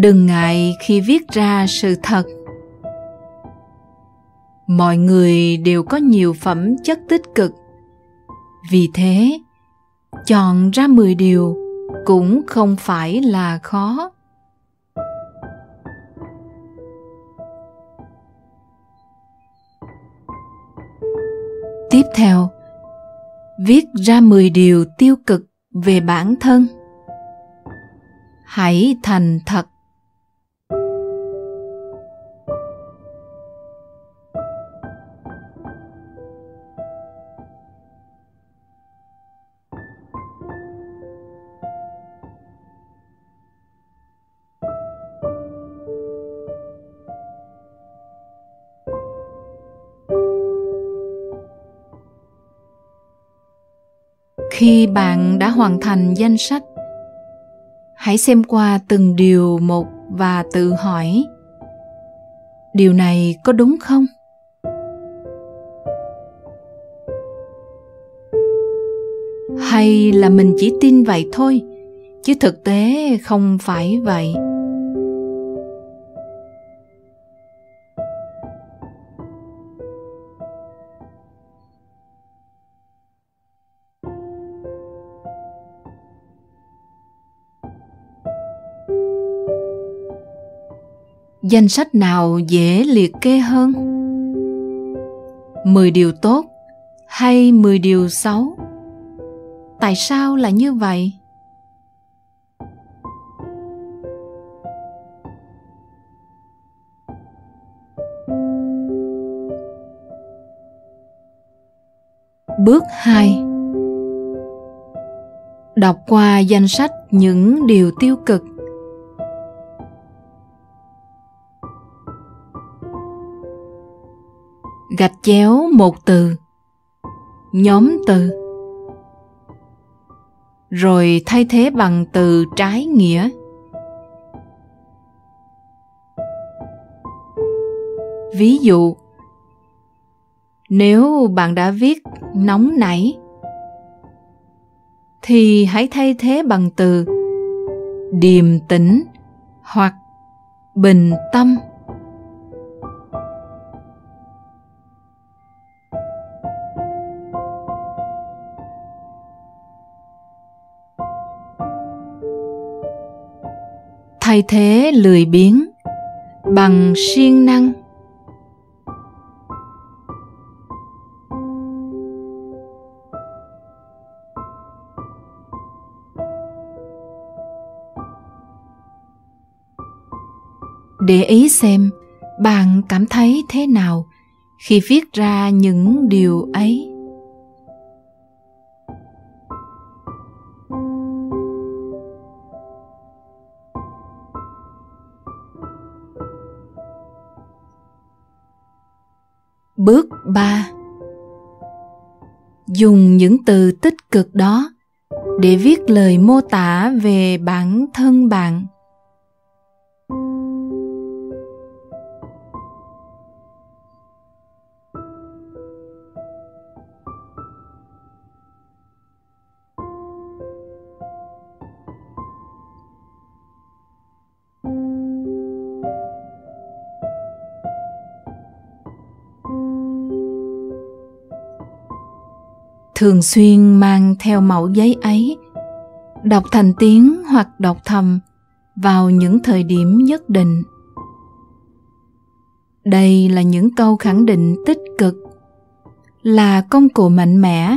Đừng ngại khi viết ra sự thật. Mọi người đều có nhiều phẩm chất tích cực. Vì thế, chọn ra 10 điều cũng không phải là khó. Tiếp theo, viết ra 10 điều tiêu cực về bản thân. Hãy thành thật. Khi bạn đã hoàn thành danh sách. Hãy xem qua từng điều một và tự hỏi, điều này có đúng không? Hay là mình chỉ tin vậy thôi, chứ thực tế không phải vậy? Danh sách nào dễ liệt kê hơn? 10 điều tốt hay 10 điều xấu? Tại sao là như vậy? Bước 2 Đọc qua danh sách những điều tiêu cực. Gạch chéo một từ. Nhóm từ. Rồi thay thế bằng từ trái nghĩa. Ví dụ, nếu bạn đã viết nóng nảy, thì hãy thay thế bằng từ điềm tĩnh hoặc bình tâm. Thay thế lười biếng bằng siêng năng. Để ý xem bạn cảm thấy thế nào khi viết ra những điều ấy. 3 Dùng những từ tích cực đó để viết lời mô tả về bản thân bạn. Thường xuyên mang theo mẫu giấy ấy. Đọc thành tiếng hoặc đọc thầm vào những thời điểm nhất định. Đây là những câu khẳng định tích cực, là công cụ mạnh mẽ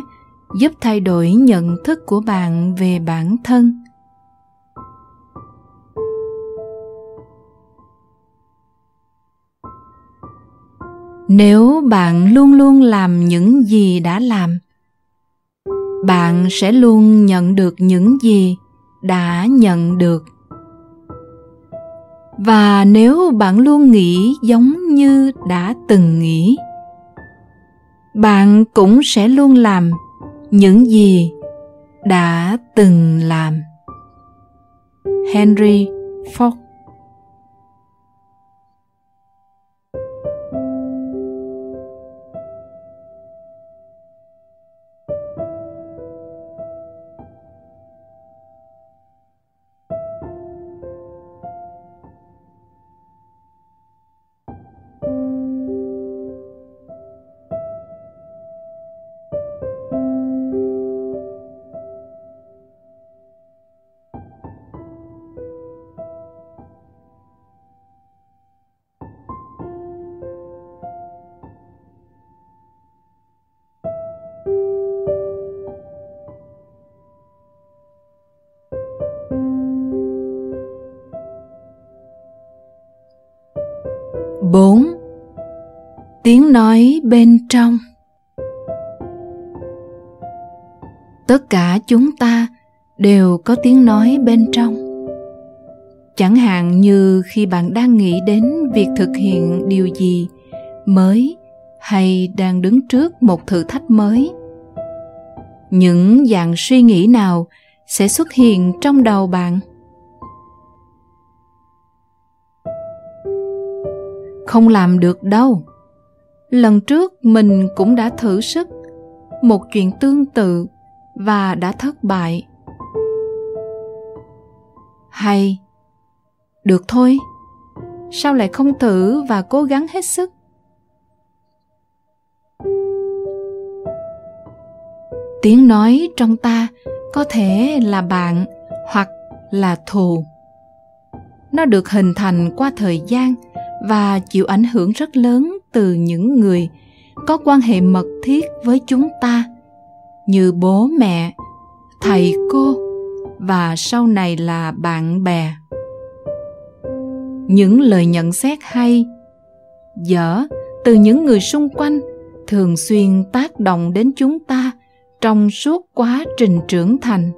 giúp thay đổi nhận thức của bạn về bản thân. Nếu bạn luôn luôn làm những gì đã làm bạn sẽ luôn nhận được những gì đã nhận được. Và nếu bạn luôn nghĩ giống như đã từng nghĩ, bạn cũng sẽ luôn làm những gì đã từng làm. Henry ford tiếng nói bên trong. Tất cả chúng ta đều có tiếng nói bên trong. Chẳng hạn như khi bạn đang nghĩ đến việc thực hiện điều gì mới hay đang đứng trước một thử thách mới. Những dạng suy nghĩ nào sẽ xuất hiện trong đầu bạn? Không làm được đâu lần trước mình cũng đã thử sức, một chuyện tương tự và đã thất bại. Hay, được thôi, sao lại không thử và cố gắng hết sức? Tiếng nói trong ta có thể là bạn hoặc là thù. Nó được hình thành qua thời gian và chịu ảnh hưởng rất lớn từ những người có quan hệ mật thiết với chúng ta, như bố mẹ, thầy cô và sau này là bạn bè. Những lời nhận xét hay, dở từ những người xung quanh thường xuyên tác động đến chúng ta trong suốt quá trình trưởng thành.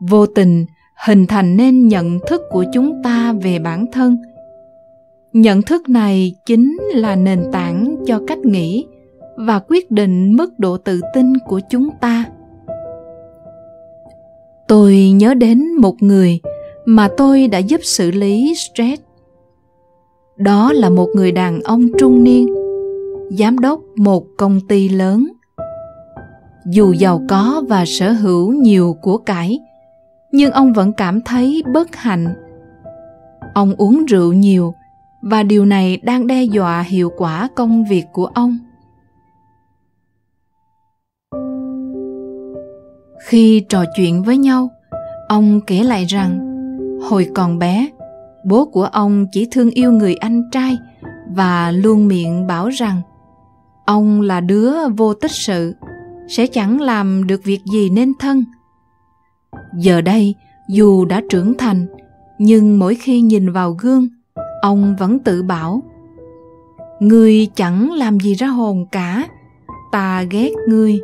Vô tình hình thành nên nhận thức của chúng ta về bản thân nhận thức này chính là nền tảng cho cách nghĩ và quyết định mức độ tự tin của chúng ta. Tôi nhớ đến một người mà tôi đã giúp xử lý stress. Đó là một người đàn ông trung niên, giám đốc một công ty lớn. Dù giàu có và sở hữu nhiều của cải, nhưng ông vẫn cảm thấy bất hạnh. Ông uống rượu nhiều và điều này đang đe dọa hiệu quả công việc của ông. Khi trò chuyện với nhau, ông kể lại rằng, hồi còn bé, bố của ông chỉ thương yêu người anh trai và luôn miệng bảo rằng, ông là đứa vô tích sự, sẽ chẳng làm được việc gì nên thân giờ đây, dù đã trưởng thành, nhưng mỗi khi nhìn vào gương ông vẫn tự bảo, ngươi chẳng làm gì ra hồn cả, ta ghét ngươi.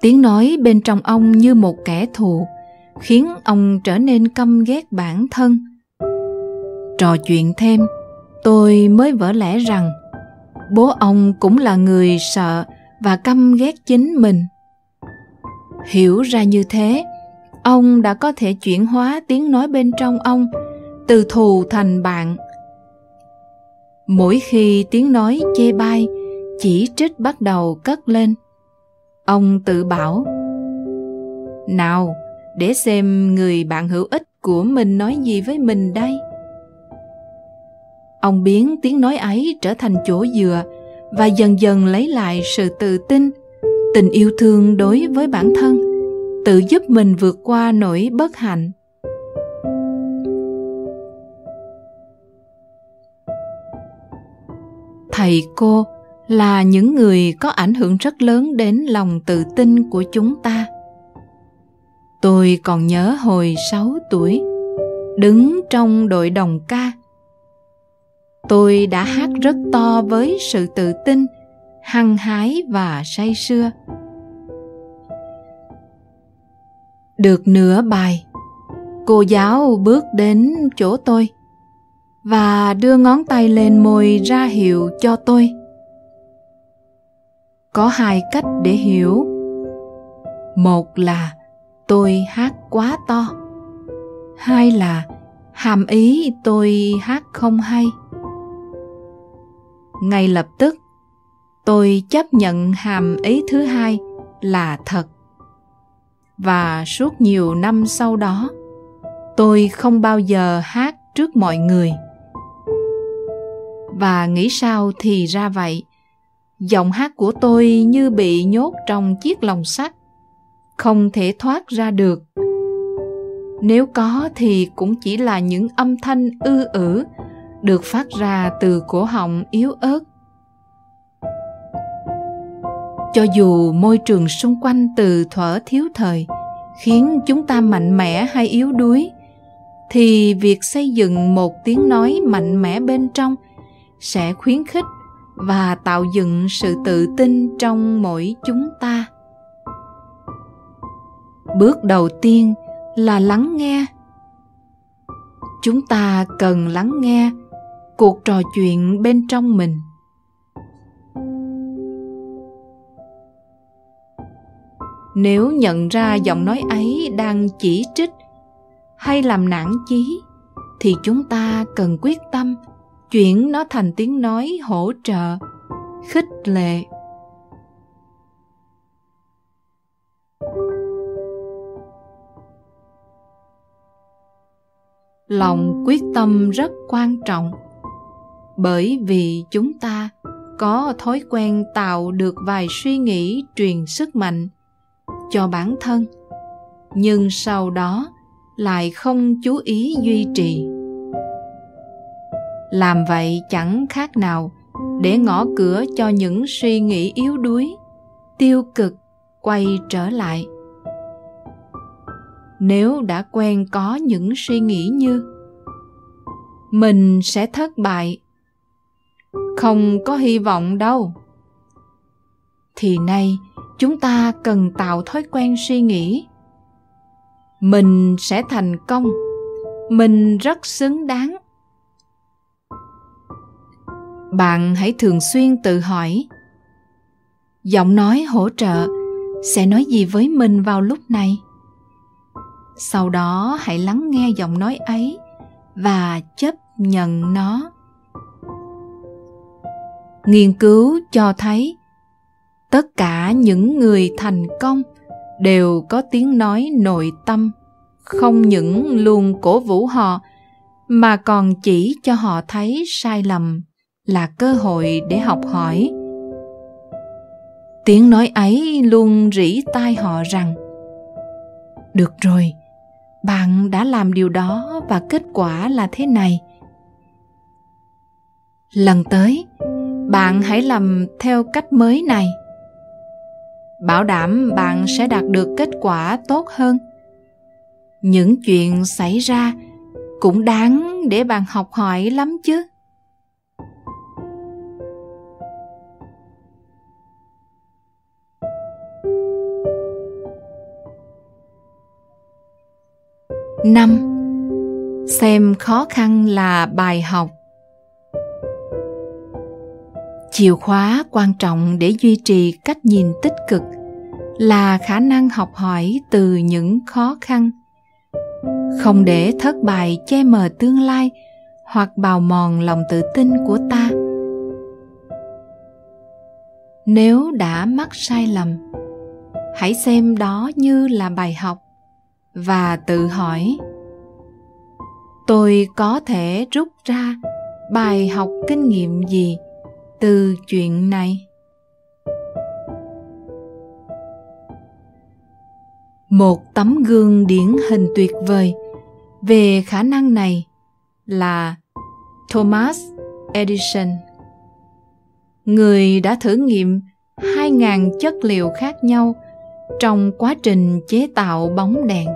Tiếng nói bên trong ông như một kẻ thù, khiến ông trở nên căm ghét bản thân. Trò chuyện thêm, tôi mới vỡ lẽ rằng, bố ông cũng là người sợ và căm ghét chính mình. Hiểu ra như thế ông đã có thể chuyển hóa tiếng nói bên trong ông từ thù thành bạn. Mỗi khi tiếng nói chê bai, chỉ trích bắt đầu cất lên. Ông tự bảo, nào, để xem người bạn hữu ích của mình nói gì với mình đây. Ông biến tiếng nói ấy trở thành chỗ dựa và dần dần lấy lại sự tự tin, tình yêu thương đối với bản thân tự giúp mình vượt qua nỗi bất hạnh. Thầy cô là những người có ảnh hưởng rất lớn đến lòng tự tin của chúng ta. Tôi còn nhớ hồi 6 tuổi, đứng trong đội đồng ca. Tôi đã hát rất to với sự tự tin, hăng hái và say sưa. Được nửa bài. Cô giáo bước đến chỗ tôi và đưa ngón tay lên môi ra hiệu cho tôi. Có hai cách để hiểu. Một là tôi hát quá to. Hai là hàm ý tôi hát không hay. Ngay lập tức, tôi chấp nhận hàm ý thứ hai là thật và suốt nhiều năm sau đó, tôi không bao giờ hát trước mọi người. Và nghĩ sao thì ra vậy, giọng hát của tôi như bị nhốt trong chiếc lồng sắt, không thể thoát ra được. Nếu có thì cũng chỉ là những âm thanh ư ử được phát ra từ cổ họng yếu ớt cho dù môi trường xung quanh từ thuở thiếu thời khiến chúng ta mạnh mẽ hay yếu đuối, thì việc xây dựng một tiếng nói mạnh mẽ bên trong sẽ khuyến khích và tạo dựng sự tự tin trong mỗi chúng ta. Bước đầu tiên là lắng nghe. Chúng ta cần lắng nghe cuộc trò chuyện bên trong mình. Nếu nhận ra giọng nói ấy đang chỉ trích hay làm nản chí, thì chúng ta cần quyết tâm chuyển nó thành tiếng nói hỗ trợ, khích lệ. Lòng quyết tâm rất quan trọng, bởi vì chúng ta có thói quen tạo được vài suy nghĩ truyền sức mạnh cho bản thân. Nhưng sau đó lại không chú ý duy trì. Làm vậy chẳng khác nào để ngõ cửa cho những suy nghĩ yếu đuối, tiêu cực quay trở lại. Nếu đã quen có những suy nghĩ như, mình sẽ thất bại, không có hy vọng đâu, thì nay chúng ta cần tạo thói quen suy nghĩ. Mình sẽ thành công. Mình rất xứng đáng. Bạn hãy thường xuyên tự hỏi, giọng nói hỗ trợ sẽ nói gì với mình vào lúc này? Sau đó hãy lắng nghe giọng nói ấy và chấp nhận nó. Nghiên cứu cho thấy tất cả những người thành công đều có tiếng nói nội tâm, không những luôn cổ vũ họ, mà còn chỉ cho họ thấy sai lầm là cơ hội để học hỏi. Tiếng nói ấy luôn rỉ tai họ rằng, được rồi, bạn đã làm điều đó và kết quả là thế này. Lần tới, bạn hãy làm theo cách mới này bảo đảm bạn sẽ đạt được kết quả tốt hơn. Những chuyện xảy ra cũng đáng để bạn học hỏi lắm chứ. Năm, xem khó khăn là bài học chìa khóa quan trọng để duy trì cách nhìn tích cực là khả năng học hỏi từ những khó khăn. Không để thất bại che mờ tương lai hoặc bào mòn lòng tự tin của ta. Nếu đã mắc sai lầm, hãy xem đó như là bài học và tự hỏi, tôi có thể rút ra bài học kinh nghiệm gì từ chuyện này một tấm gương điển hình tuyệt vời về khả năng này là thomas edison người đã thử nghiệm 2.000 chất liệu khác nhau trong quá trình chế tạo bóng đèn.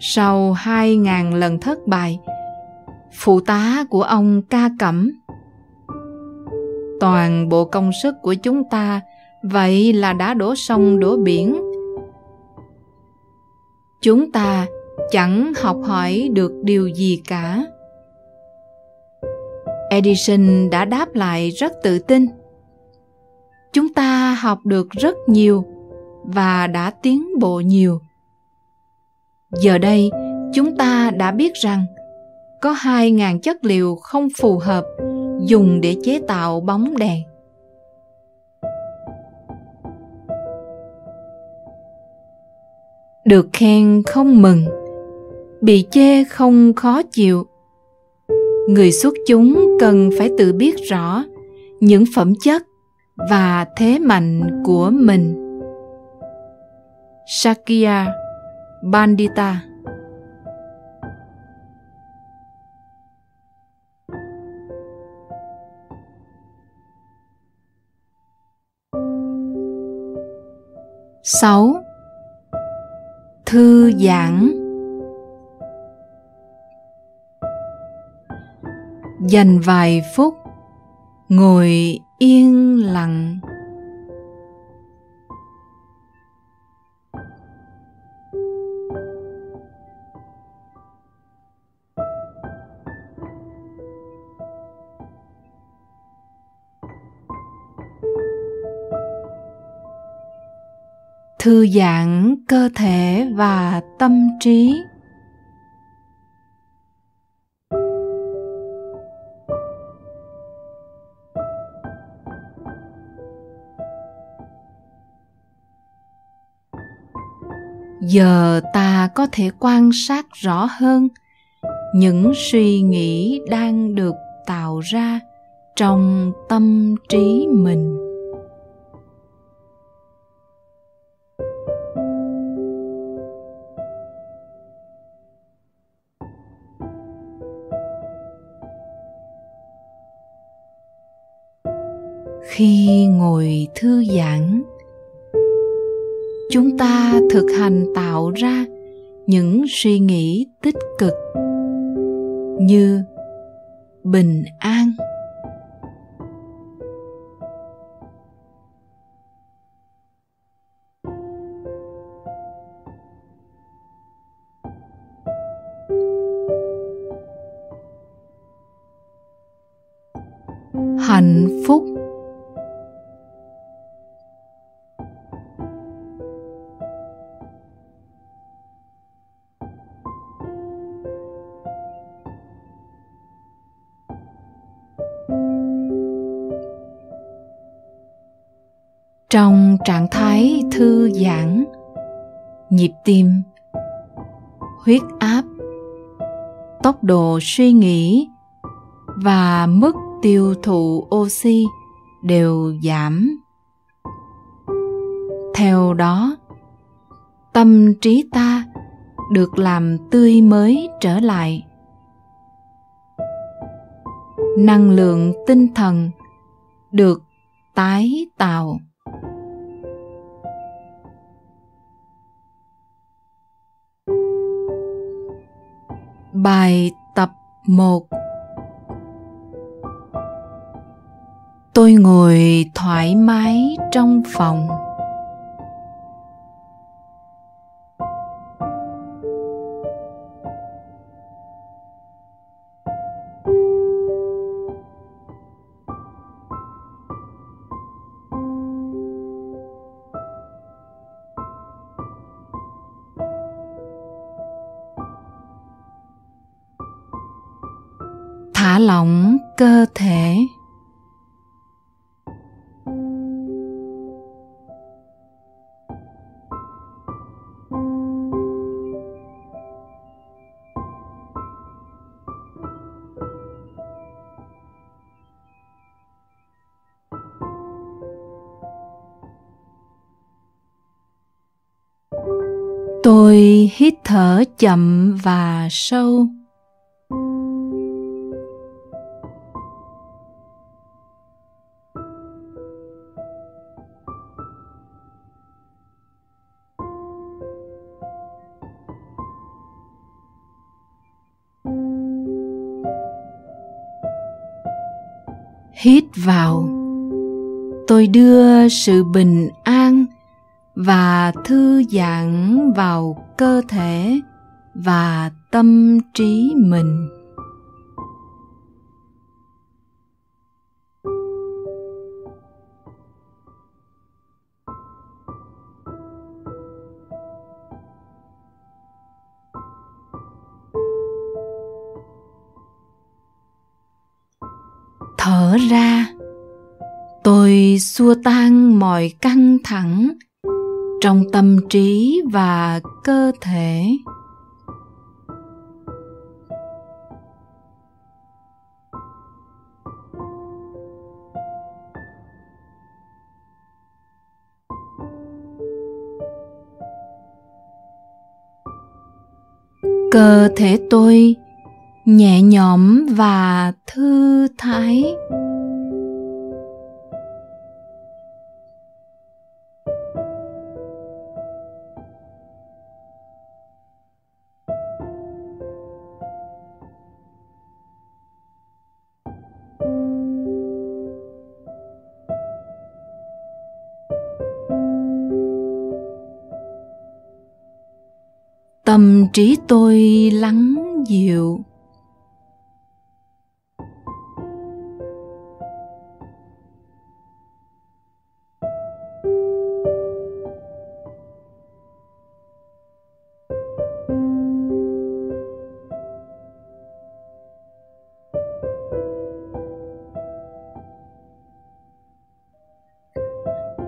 Sau 2.000 lần thất bại, phụ tá của ông ca cẩm. Toàn bộ công sức của chúng ta vậy là đã đổ sông đổ biển. Chúng ta chẳng học hỏi được điều gì cả. Edison đã đáp lại rất tự tin. Chúng ta học được rất nhiều và đã tiến bộ nhiều. Giờ đây, chúng ta đã biết rằng có 2.000 chất liệu không phù hợp dùng để chế tạo bóng đèn. Được khen không mừng, bị chê không khó chịu. Người xuất chúng cần phải tự biết rõ những phẩm chất và thế mạnh của mình. Shakya Bandita sáu. Thư giãn. Dành vài phút ngồi yên lặng. Thư giãn cơ thể và tâm trí. Giờ ta có thể quan sát rõ hơn những suy nghĩ đang được tạo ra trong tâm trí mình. khi ngồi thư giãn. Chúng ta thực hành tạo ra những suy nghĩ tích cực như bình an. Hạnh phúc góc độ suy nghĩ và mức tiêu thụ oxy đều giảm. Theo đó, tâm trí ta được làm tươi mới trở lại. Năng lượng tinh thần được tái tạo. Bài tập 1 Tôi ngồi thoải mái trong phòng. Chậm và sâu. Hít vào. Tôi đưa sự bình an và thư giãn vào cơ thể và tâm trí mình. Thở ra, tôi xua tan mọi căng thẳng trong tâm trí và cơ thể. Cơ thể tôi nhẹ nhõm và thư thái. Trí tôi lắng dịu.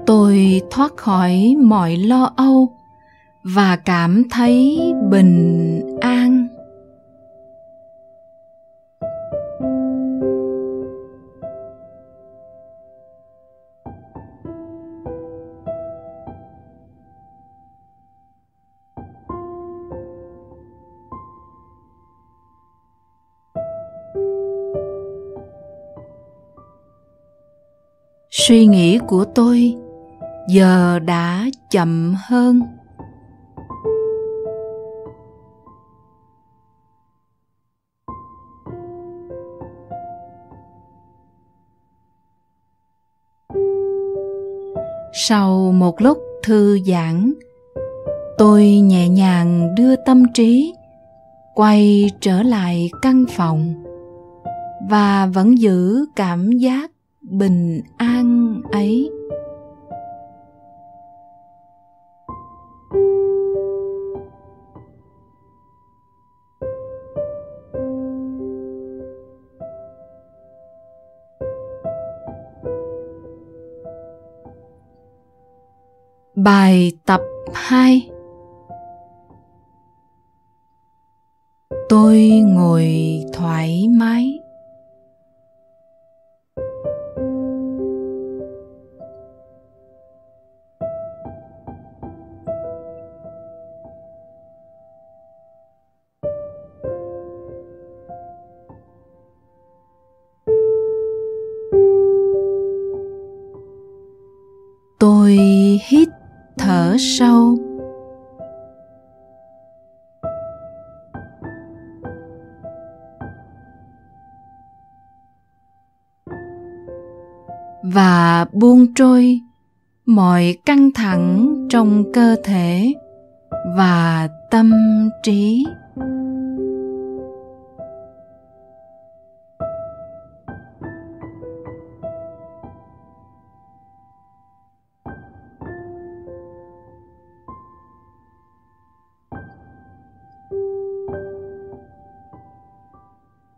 Tôi thoát khỏi mọi lo âu và cảm thấy bình an. Suy nghĩ của tôi giờ đã chậm hơn. Sau một lúc thư giãn, tôi nhẹ nhàng đưa tâm trí, quay trở lại căn phòng và vẫn giữ cảm giác bình an ấy. Bài tập 2 Tôi ngồi thoải mái. Trôi, mọi căng thẳng trong cơ thể và tâm trí.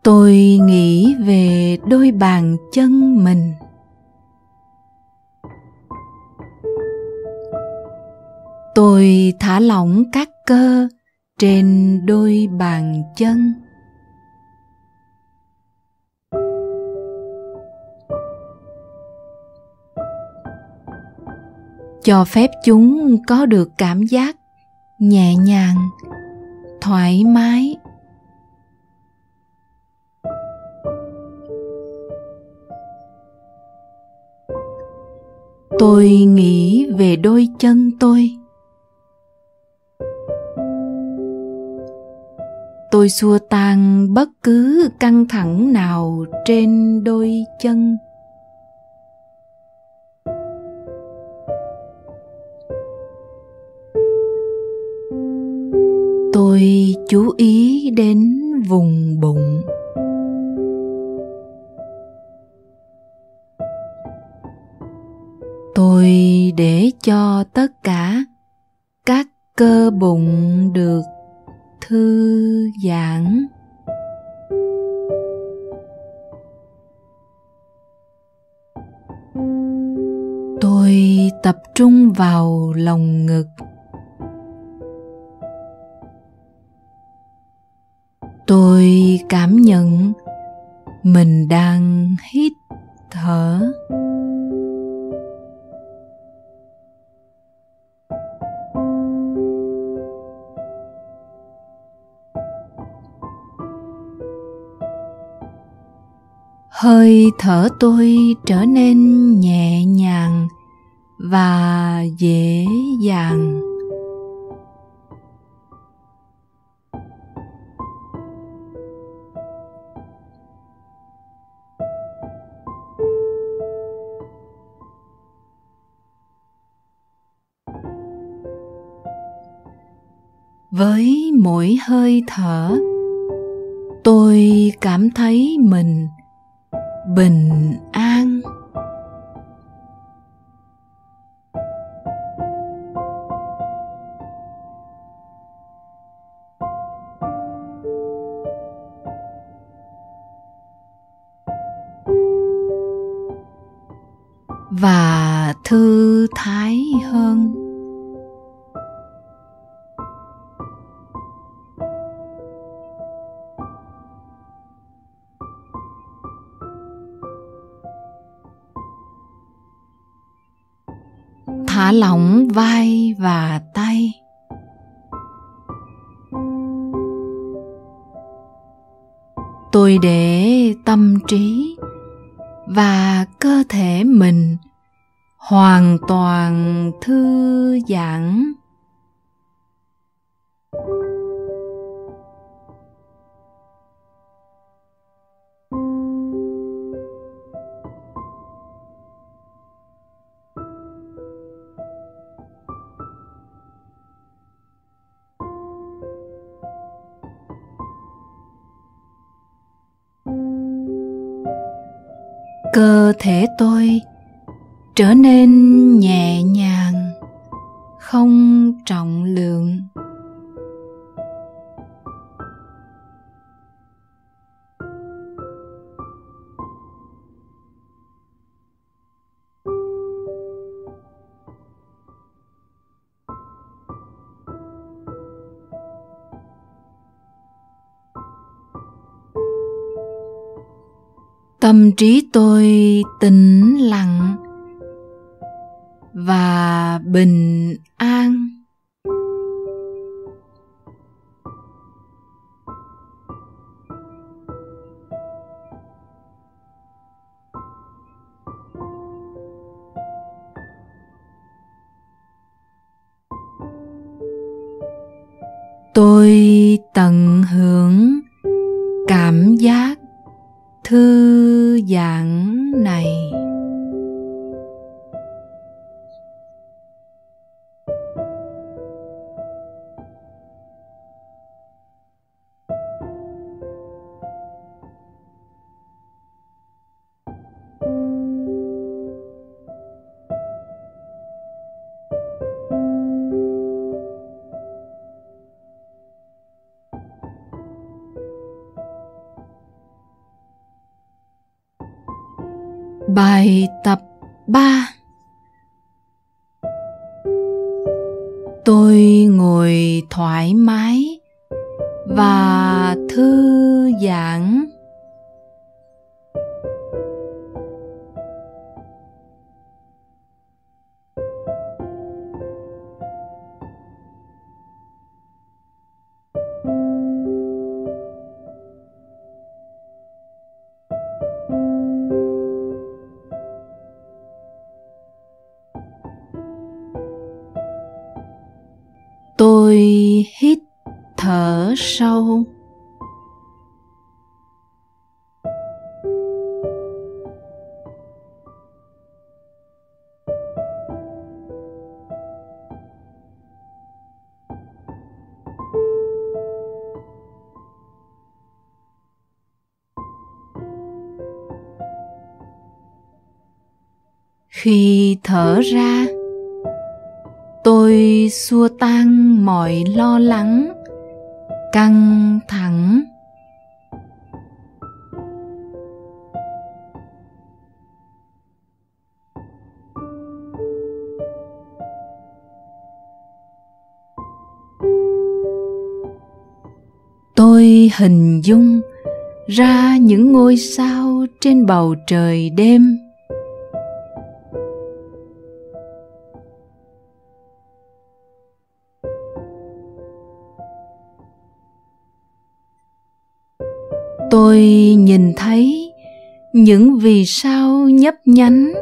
Tôi nghĩ về đôi bàn chân mình. Rồi thả lỏng các cơ trên đôi bàn chân. Cho phép chúng có được cảm giác nhẹ nhàng, thoải mái. Tôi nghĩ về đôi chân tôi. Tôi xua tan bất cứ căng thẳng nào trên đôi chân. Tôi chú ý đến vùng bụng. Tôi để cho tất cả các cơ bụng được thư giãn. Tôi tập trung vào lồng ngực. Tôi cảm nhận mình đang hít thở. Hơi thở tôi trở nên nhẹ nhàng và dễ dàng. Với mỗi hơi thở, tôi cảm thấy mình bình an. Tôi. Tâm trí tôi tĩnh lặng và bình an. Xua tan mọi lo lắng, căng thẳng. Tôi hình dung ra những ngôi sao trên bầu trời đêm. Tôi nhìn thấy những vì sao nhấp nhánh.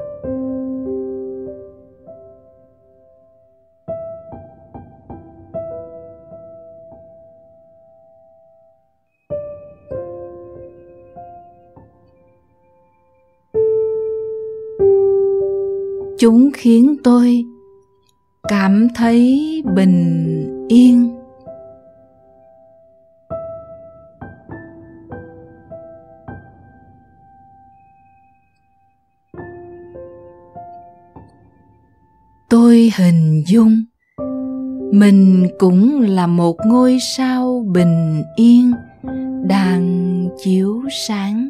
Chúng khiến tôi cảm thấy bình yên. Dung. Mình cũng là một ngôi sao bình yên đang chiếu sáng.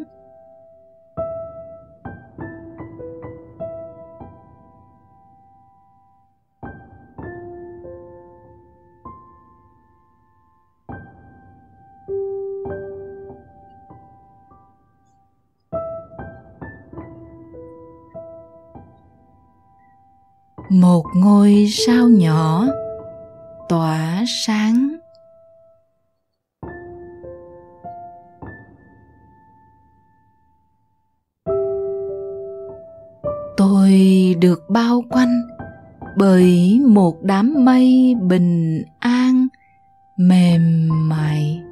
Ngôi sao nhỏ tỏa sáng. Tôi được bao quanh bởi một đám mây bình an mềm mại.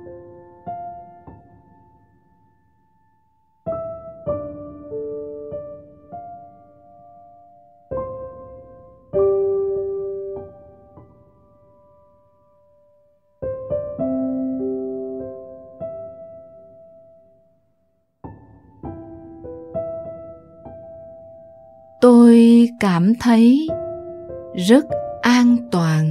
Cảm thấy rất an toàn.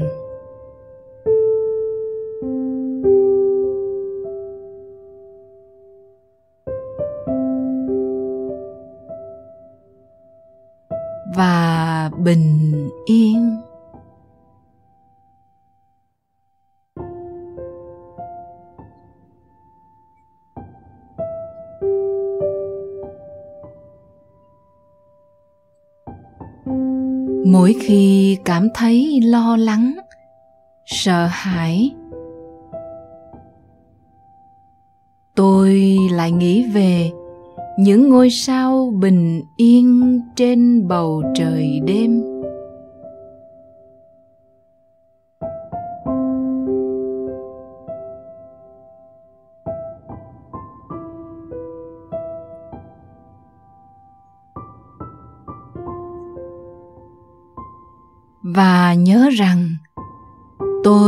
Mỗi khi cảm thấy lo lắng, sợ hãi, tôi lại nghĩ về những ngôi sao bình yên trên bầu trời đêm.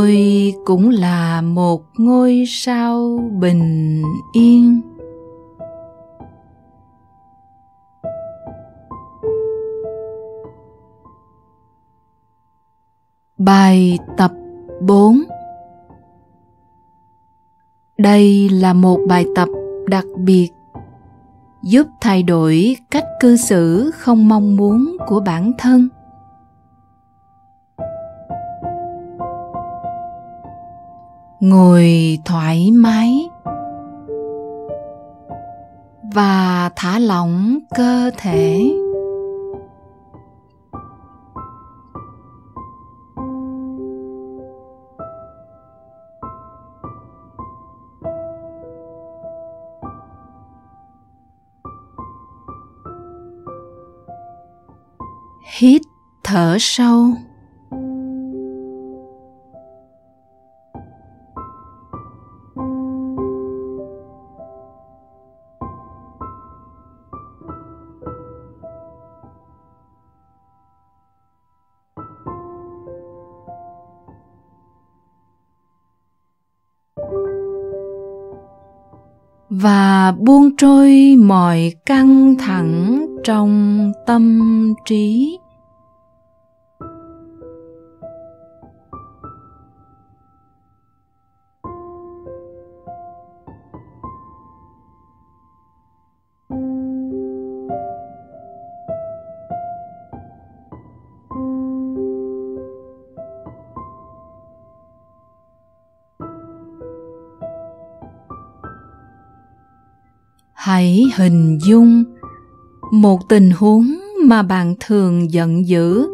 Tôi cũng là một ngôi sao bình yên Bài tập 4 Đây là một bài tập đặc biệt, giúp thay đổi cách cư xử không mong muốn của bản thân. Ngồi thoải mái và thả lỏng cơ thể. hít thở sâu buông trôi mọi căng thẳng trong tâm trí. Hãy hình dung một tình huống mà bạn thường giận dữ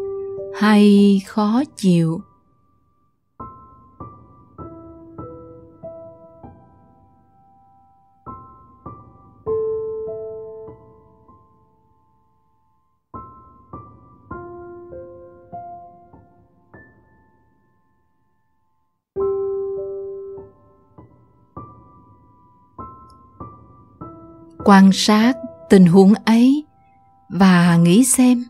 hay khó chịu. Quan sát tình huống ấy và nghĩ xem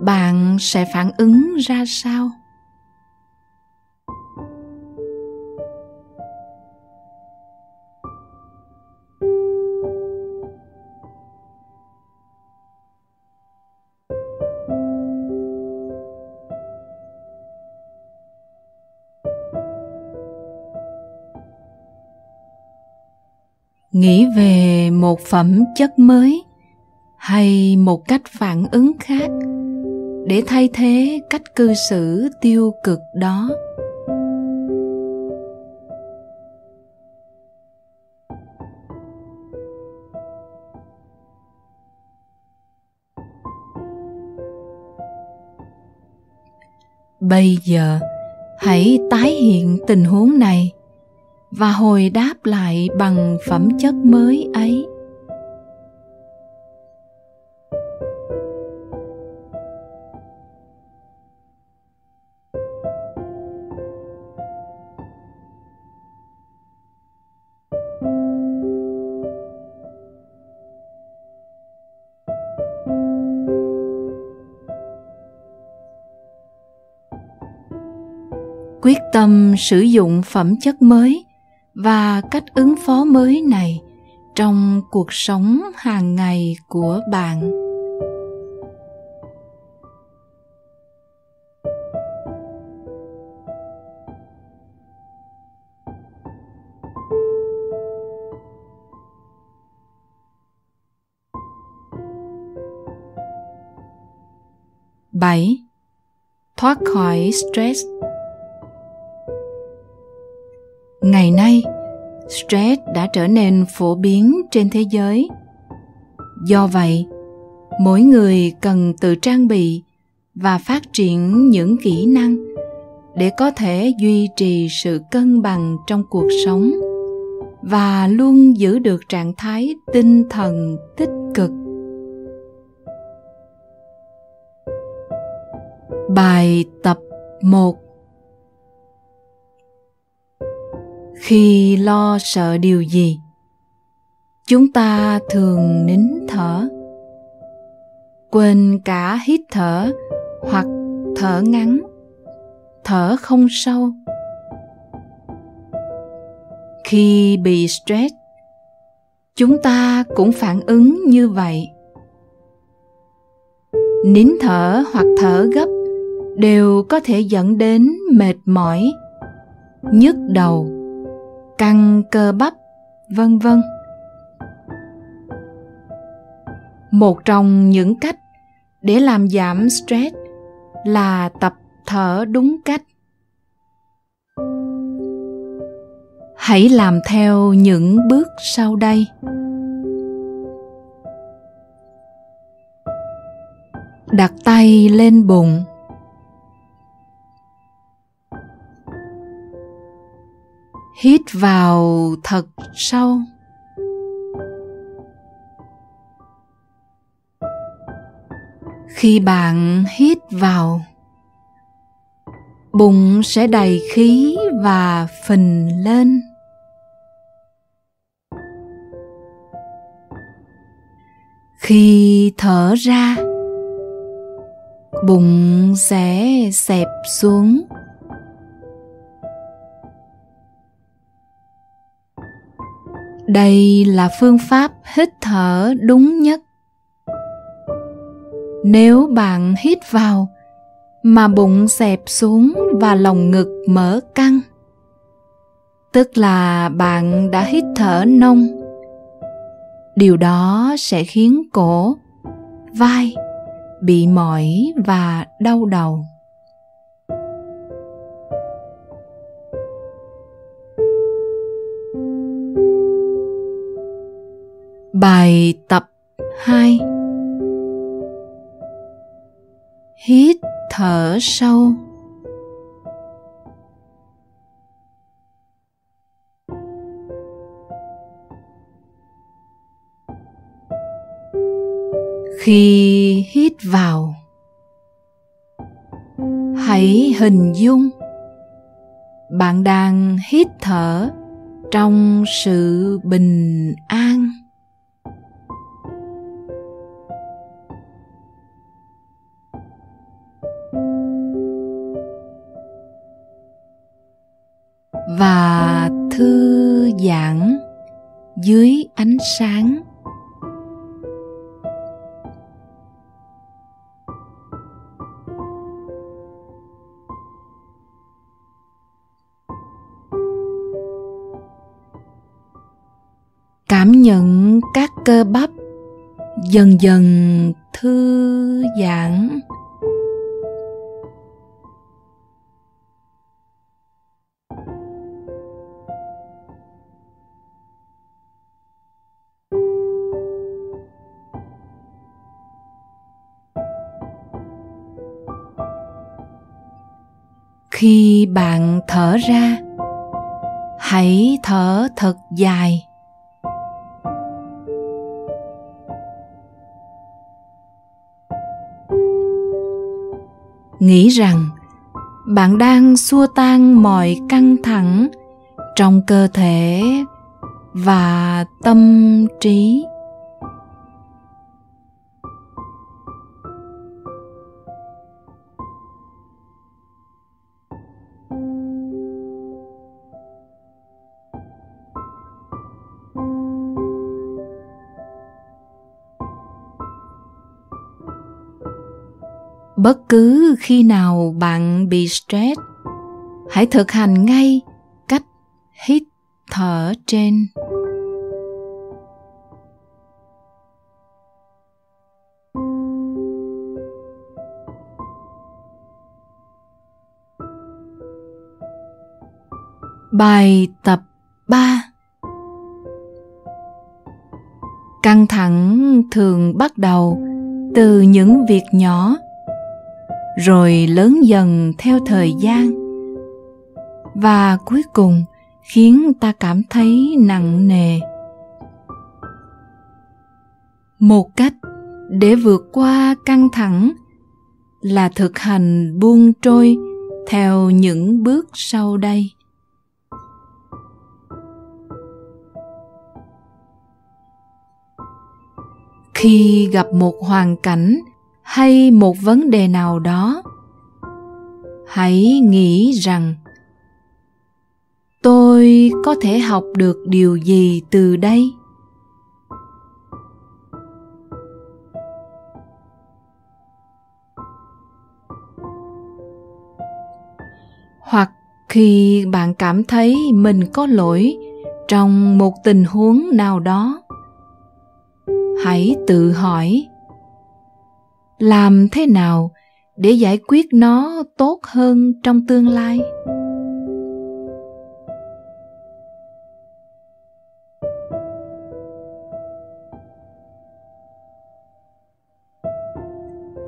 bạn sẽ phản ứng ra sao. Nghĩ về một phẩm chất mới hay một cách phản ứng khác để thay thế cách cư xử tiêu cực đó? Bây giờ, hãy tái hiện tình huống này và hồi đáp lại bằng phẩm chất mới ấy. sử dụng phẩm chất mới và cách ứng phó mới này trong cuộc sống hàng ngày của bạn. Bảy. Thoát khỏi stress. Ngày nay, stress đã trở nên phổ biến trên thế giới. Do vậy, mỗi người cần tự trang bị và phát triển những kỹ năng để có thể duy trì sự cân bằng trong cuộc sống và luôn giữ được trạng thái tinh thần tích cực Bài tập 1 Khi lo sợ điều gì, chúng ta thường nín thở. Quên cả hít thở hoặc thở ngắn, thở không sâu. Khi bị stress, chúng ta cũng phản ứng như vậy. Nín thở hoặc thở gấp đều có thể dẫn đến mệt mỏi nhức đầu căng cơ bắp, vân vân. Một trong những cách để làm giảm stress là tập thở đúng cách. Hãy làm theo những bước sau đây. Đặt tay lên bụng. Hít vào thật sâu. Khi bạn hít vào, bụng sẽ đầy khí và phình lên. Khi thở ra, bụng sẽ xẹp xuống. Đây là phương pháp hít thở đúng nhất. Nếu bạn hít vào mà bụng xẹp xuống và lồng ngực mở căng, tức là bạn đã hít thở nông, điều đó sẽ khiến cổ, vai bị mỏi và đau đầu. Bài tập 2 Hít thở sâu. Khi hít vào, Hãy hình dung bạn đang hít thở trong sự bình an. Và thư giãn dưới ánh sáng. Cảm nhận các cơ bắp dần dần thư giãn. Khi bạn thở ra, hãy thở thật dài. Nghĩ rằng bạn đang xua tan mọi căng thẳng trong cơ thể và tâm trí. bất cứ khi nào bạn bị stress, hãy thực hành ngay cách hít thở trên. Bài tập 3 Căng thẳng thường bắt đầu từ những việc nhỏ rồi lớn dần theo thời gian. Và cuối cùng khiến ta cảm thấy nặng nề. Một cách để vượt qua căng thẳng là thực hành buông trôi theo những bước sau đây. Khi gặp một hoàn cảnh hay một vấn đề nào đó? Hãy nghĩ rằng, tôi có thể học được điều gì từ đây? Hoặc khi bạn cảm thấy mình có lỗi trong một tình huống nào đó, hãy tự hỏi làm thế nào để giải quyết nó tốt hơn trong tương lai?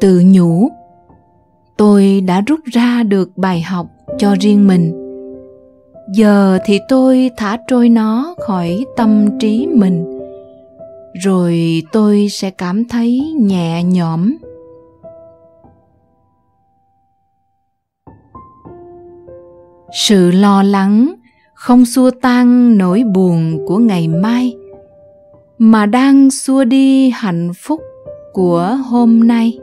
Tự nhủ, tôi đã rút ra được bài học cho riêng mình. Giờ thì tôi thả trôi nó khỏi tâm trí mình. Rồi tôi sẽ cảm thấy nhẹ nhõm. Sự lo lắng không xua tan nỗi buồn của ngày mai, mà đang xua đi hạnh phúc của hôm nay.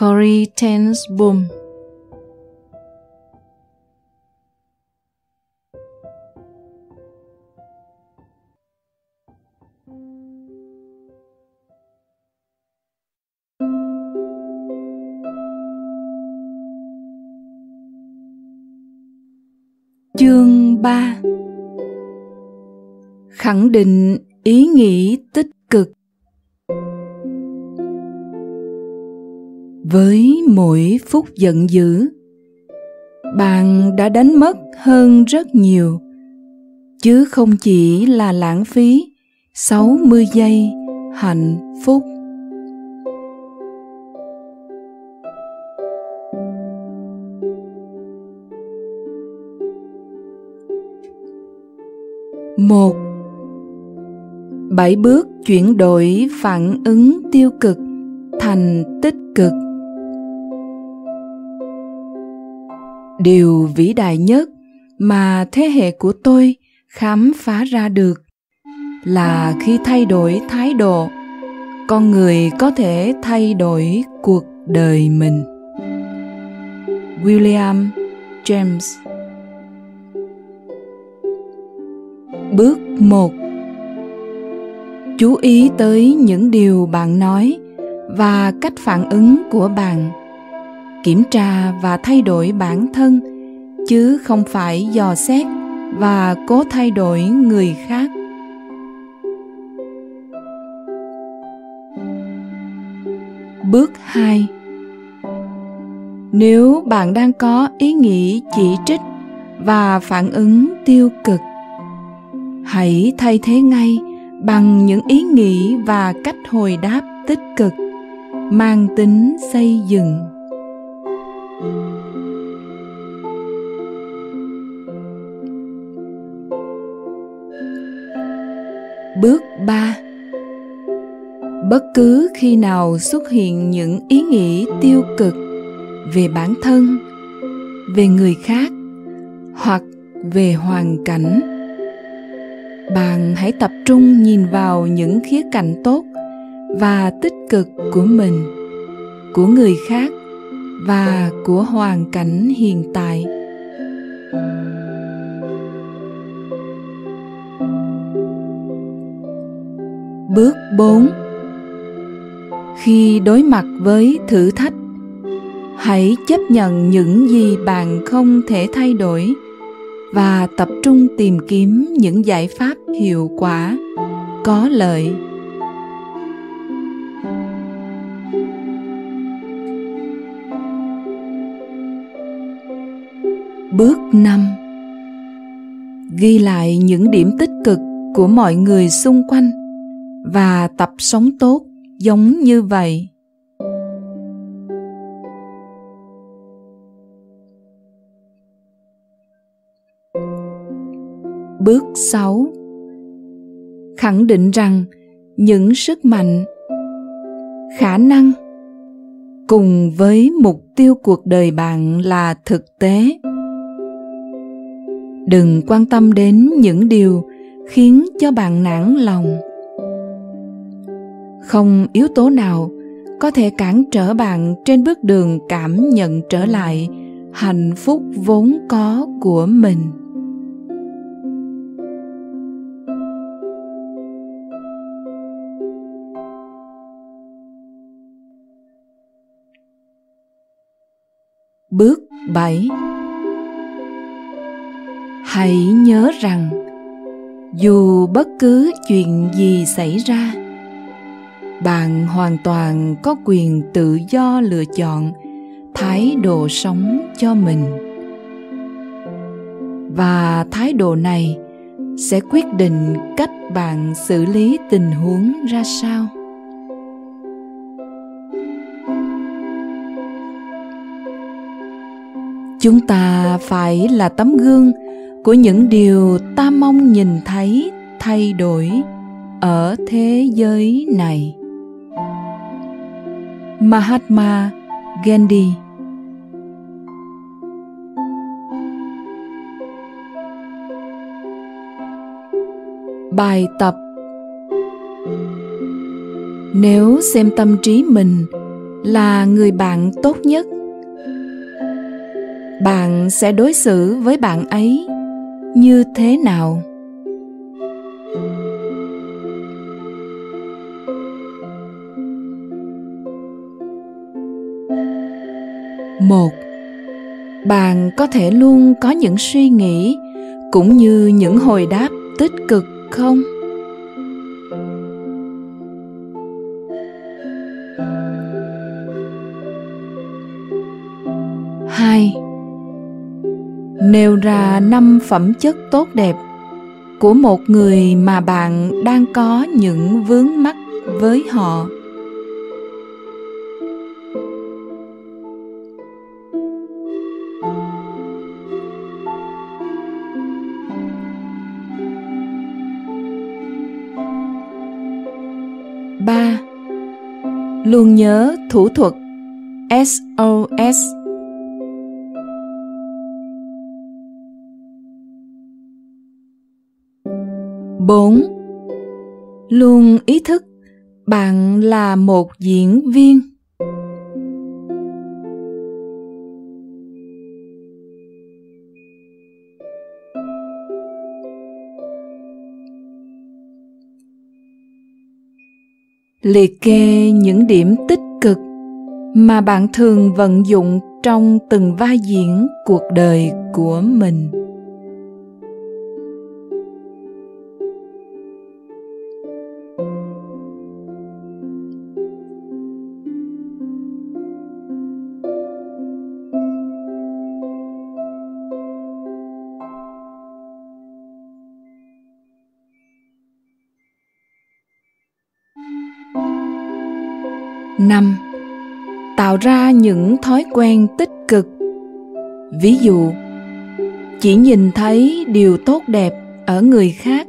Corey Ten Boom 3 Khẳng định ý nghĩ tích cực Với mỗi phút giận dữ. Bạn đã đánh mất hơn rất nhiều, Chứ không chỉ là lãng phí 60 giây hạnh phúc. Một. Bảy bước chuyển đổi phản ứng tiêu cực thành tích cực. Điều vĩ đại nhất mà thế hệ của tôi khám phá ra được là khi thay đổi thái độ, con người có thể thay đổi cuộc đời mình. William james Bước 1 Chú ý tới những điều bạn nói và cách phản ứng của bạn. Kiểm tra và thay đổi bản thân, chứ không phải dò xét và cố thay đổi người khác. Bước 2 Nếu bạn đang có ý nghĩ chỉ trích và phản ứng tiêu cực hãy thay thế ngay bằng những ý nghĩ và cách hồi đáp tích cực mang tính xây dựng. Bước 3 Bất cứ khi nào xuất hiện những ý nghĩ tiêu cực về bản thân, về người khác hoặc về hoàn cảnh bạn hãy tập trung nhìn vào những khía cạnh tốt và tích cực của mình của người khác và của hoàn cảnh hiện tại. Bước 4 Khi đối mặt với thử thách, hãy chấp nhận những gì bạn không thể thay đổi và tập trung tìm kiếm những giải pháp hiệu quả, có lợi. Bước 5 ghi lại những điểm tích cực của mọi người xung quanh và tập sống tốt giống như vậy. Bước 6 Khẳng định rằng những sức mạnh, khả năng cùng với mục tiêu cuộc đời bạn là thực tế. Đừng quan tâm đến những điều khiến cho bạn nản lòng. Không yếu tố nào có thể cản trở bạn trên bước đường cảm nhận trở lại hạnh phúc vốn có của mình Bước 7 Hãy nhớ rằng, dù bất cứ chuyện gì xảy ra, bạn hoàn toàn có quyền tự do lựa chọn thái độ sống cho mình. Và thái độ này sẽ quyết định cách bạn xử lý tình huống ra sao. Chúng ta phải là tấm gương của những điều ta mong nhìn thấy thay đổi ở thế giới này. Mahatma gandhi bài tập nếu xem tâm trí mình là người bạn tốt nhất bạn sẽ đối xử với bạn ấy như thế nào? Một, bạn có thể luôn có những suy nghĩ cũng như những hồi đáp tích cực không? Nêu ra năm phẩm chất tốt đẹp của một người mà bạn đang có những vướng mắc với họ. Ba. Luôn nhớ thủ thuật SOS 4. Luôn ý thức, bạn là một diễn viên. Liệt kê những điểm tích cực mà bạn thường vận dụng trong từng vai diễn cuộc đời của mình. Tạo ra những thói quen tích cực. Ví dụ, chỉ nhìn thấy điều tốt đẹp ở người khác,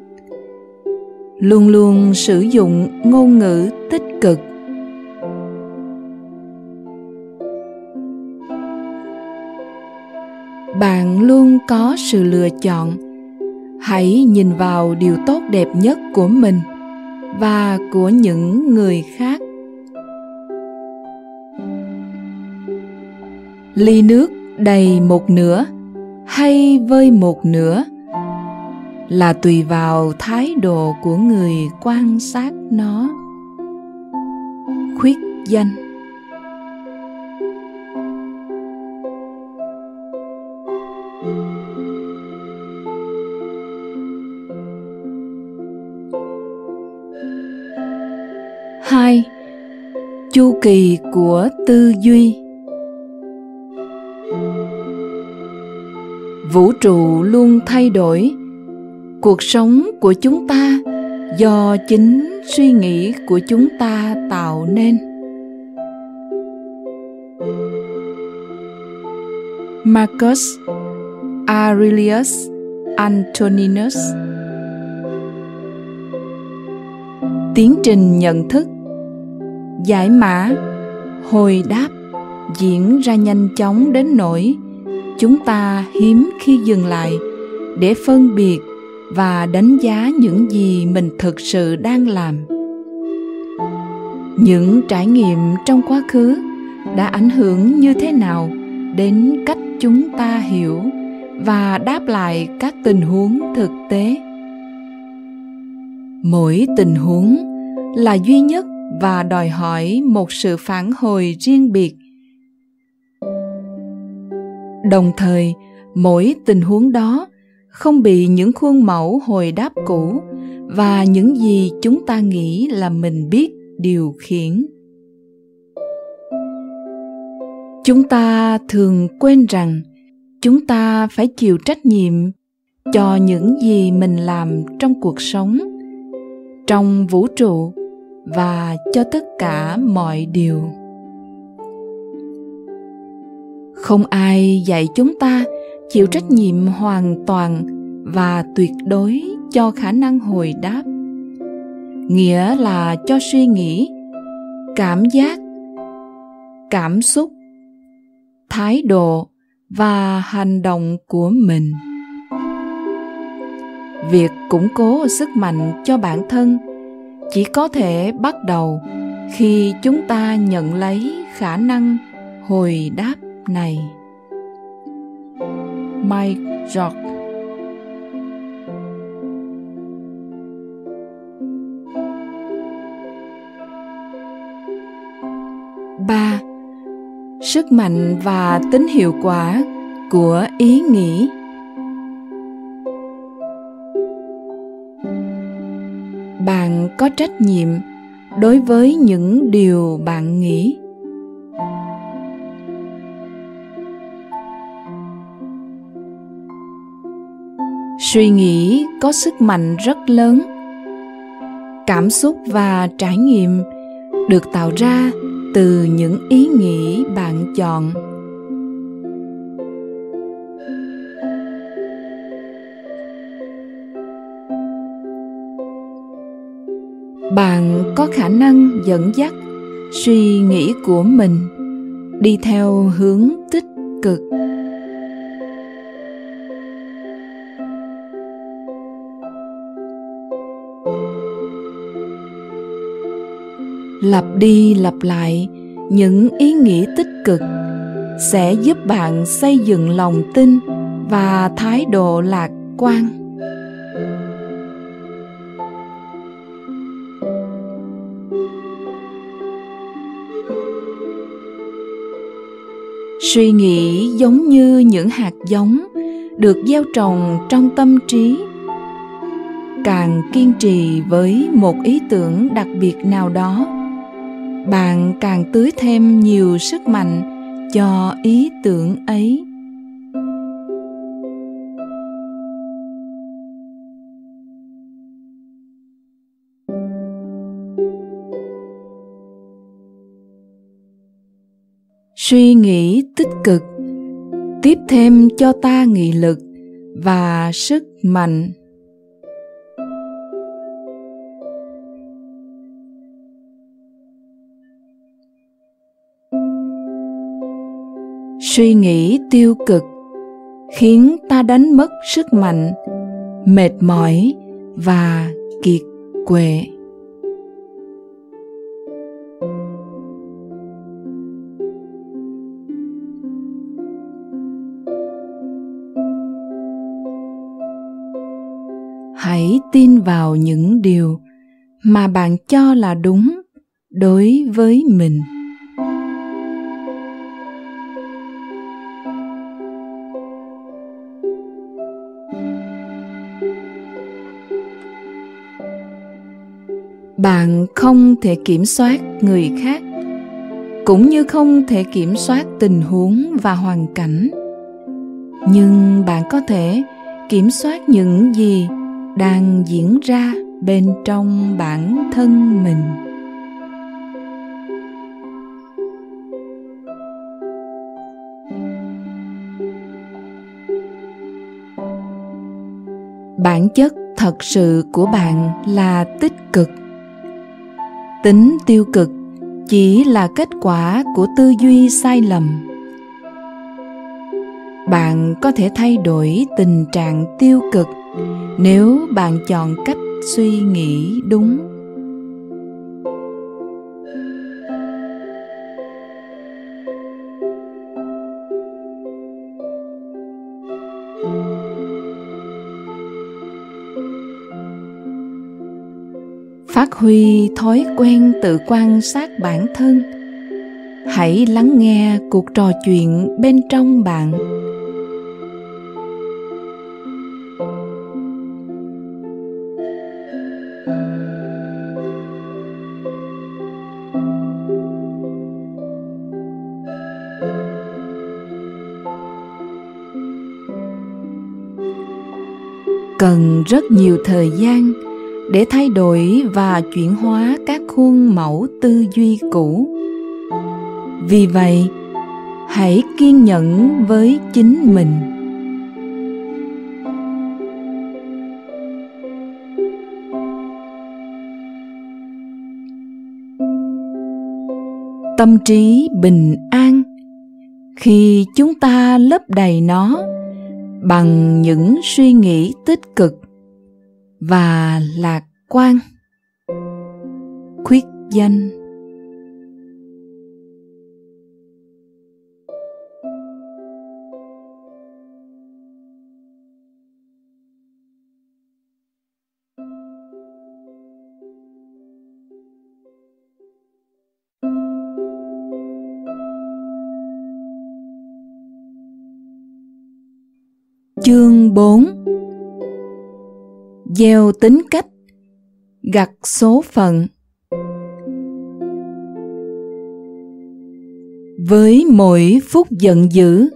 luôn luôn sử dụng ngôn ngữ tích cực. Bạn luôn có sự lựa chọn. Hãy nhìn vào điều tốt đẹp nhất của mình và của những người khác. Ly nước đầy một nửa hay vơi một nửa là tùy vào thái độ của người quan sát nó. Khuyết danh. Hai, chu kỳ của tư duy. Vũ trụ luôn thay đổi. Cuộc sống của chúng ta do chính suy nghĩ của chúng ta tạo nên. Marcus aurelius antoninus. Tiến trình nhận thức. Giải mã. Hồi đáp. Diễn ra nhanh chóng đến nỗi chúng ta hiếm khi dừng lại để phân biệt và đánh giá những gì mình thực sự đang làm. Những trải nghiệm trong quá khứ đã ảnh hưởng như thế nào đến cách chúng ta hiểu và đáp lại các tình huống thực tế? Mỗi tình huống là duy nhất và đòi hỏi một sự phản hồi riêng biệt đồng thời, mỗi tình huống đó không bị những khuôn mẫu hồi đáp cũ và những gì chúng ta nghĩ là mình biết điều khiển. Chúng ta thường quên rằng chúng ta phải chịu trách nhiệm cho những gì mình làm trong cuộc sống, trong vũ trụ và cho tất cả mọi điều không ai dạy chúng ta chịu trách nhiệm hoàn toàn và tuyệt đối cho khả năng hồi đáp. Nghĩa là cho suy nghĩ, cảm giác, cảm xúc, thái độ và hành động của mình. Việc củng cố sức mạnh cho bản thân chỉ có thể bắt đầu khi chúng ta nhận lấy khả năng hồi đáp này. Mike Jock. Ba, sức mạnh và tính hiệu quả của ý nghĩ. Bạn có trách nhiệm đối với những điều bạn nghĩ. Suy nghĩ có sức mạnh rất lớn. Cảm xúc và trải nghiệm được tạo ra từ những ý nghĩ bạn chọn. Bạn có khả năng dẫn dắt suy nghĩ của mình đi theo hướng tích cực. Lặp đi lặp lại những ý nghĩa tích cực sẽ giúp bạn xây dựng lòng tin và thái độ lạc quan. Suy nghĩ giống như những hạt giống được gieo trồng trong tâm trí. Càng kiên trì với một ý tưởng đặc biệt nào đó bạn càng tưới thêm nhiều sức mạnh cho ý tưởng ấy. Suy nghĩ tích cực, tiếp thêm cho ta nghị lực và sức mạnh. Suy nghĩ tiêu cực, khiến ta đánh mất sức mạnh, mệt mỏi và kiệt quệ. Hãy tin vào những điều mà bạn cho là đúng đối với mình. Bạn không thể kiểm soát người khác, cũng như không thể kiểm soát tình huống và hoàn cảnh. Nhưng bạn có thể kiểm soát những gì đang diễn ra bên trong bản thân mình. Bản chất thật sự của bạn là tích cực tính tiêu cực chỉ là kết quả của tư duy sai lầm. Bạn có thể thay đổi tình trạng tiêu cực nếu bạn chọn cách suy nghĩ đúng. Phát huy thói quen tự quan sát bản thân. Hãy lắng nghe cuộc trò chuyện bên trong bạn. Cần rất nhiều thời gian để thay đổi và chuyển hóa các khuôn mẫu tư duy cũ. Vì vậy, hãy kiên nhẫn với chính mình. Tâm trí bình an. Khi chúng ta lấp đầy nó bằng những suy nghĩ tích cực và lạc quan. Khuyết danh. Chương 4 Gieo tính cách. Gặt số phận. Với mỗi phút giận dữ,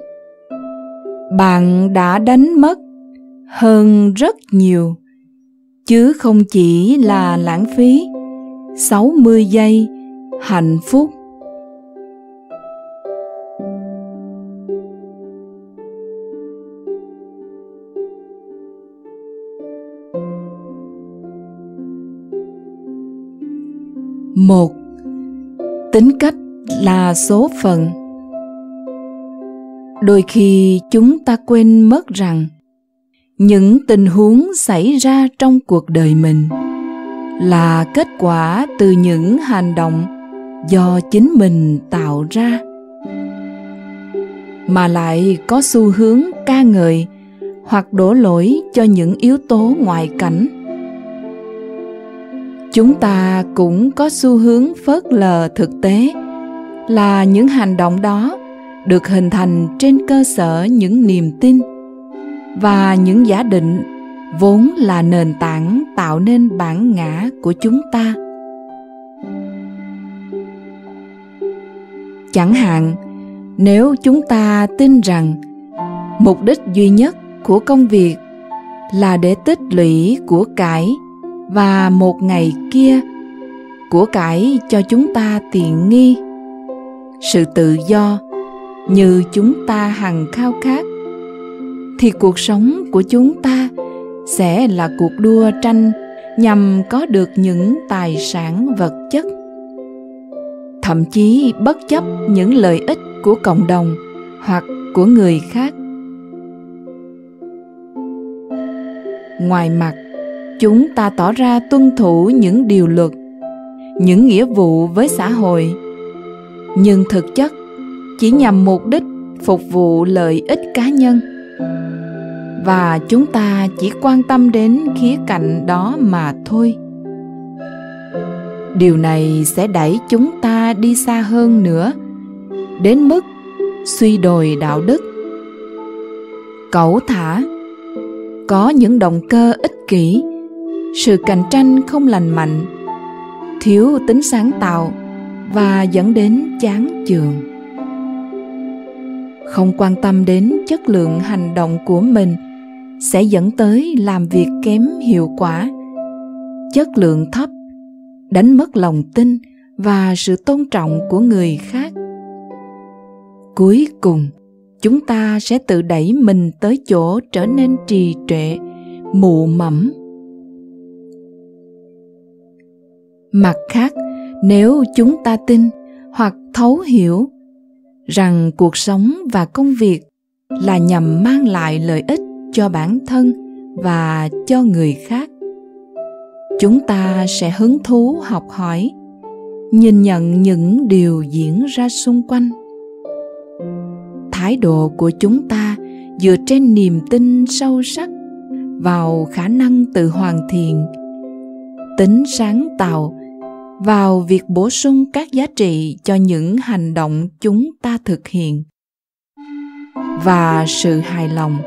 Bạn đã đánh mất hơn rất nhiều, Chứ không chỉ là lãng phí 60 giây hạnh phúc. Một. Tính cách là số phận. Đôi khi chúng ta quên mất rằng những tình huống xảy ra trong cuộc đời mình là kết quả từ những hành động do chính mình tạo ra, mà lại có xu hướng ca ngợi hoặc đổ lỗi cho những yếu tố ngoại cảnh chúng ta cũng có xu hướng phớt lờ thực tế, là những hành động đó được hình thành trên cơ sở những niềm tin và những giả định vốn là nền tảng tạo nên bản ngã của chúng ta. Chẳng hạn, nếu chúng ta tin rằng mục đích duy nhất của công việc là để tích lũy của cải và một ngày kia, của cải cho chúng ta tiện nghi. Sự tự do như chúng ta hằng khao khát, thì cuộc sống của chúng ta sẽ là cuộc đua tranh nhằm có được những tài sản vật chất. Thậm chí bất chấp những lợi ích của cộng đồng hoặc của người khác. Ngoài mặt chúng ta tỏ ra tuân thủ những điều luật, những nghĩa vụ với xã hội. Nhưng thực chất, chỉ nhằm mục đích phục vụ lợi ích cá nhân. Và chúng ta chỉ quan tâm đến khía cạnh đó mà thôi. Điều này sẽ đẩy chúng ta đi xa hơn nữa, đến mức suy đồi đạo đức. Cẩu thả, có những động cơ ích kỷ sự cạnh tranh không lành mạnh, thiếu tính sáng tạo và dẫn đến chán chường. Không quan tâm đến chất lượng hành động của mình sẽ dẫn tới làm việc kém hiệu quả. Chất lượng thấp, đánh mất lòng tin và sự tôn trọng của người khác. Cuối cùng, chúng ta sẽ tự đẩy mình tới chỗ trở nên trì trệ mụ mẫm. Mặt khác, nếu chúng ta tin hoặc thấu hiểu rằng cuộc sống và công việc là nhằm mang lại lợi ích cho bản thân và cho người khác, chúng ta sẽ hứng thú học hỏi, nhìn nhận những điều diễn ra xung quanh. Thái độ của chúng ta dựa trên niềm tin sâu sắc vào khả năng tự hoàn thiện, tính sáng tạo vào việc bổ sung các giá trị cho những hành động chúng ta thực hiện. Và sự hài lòng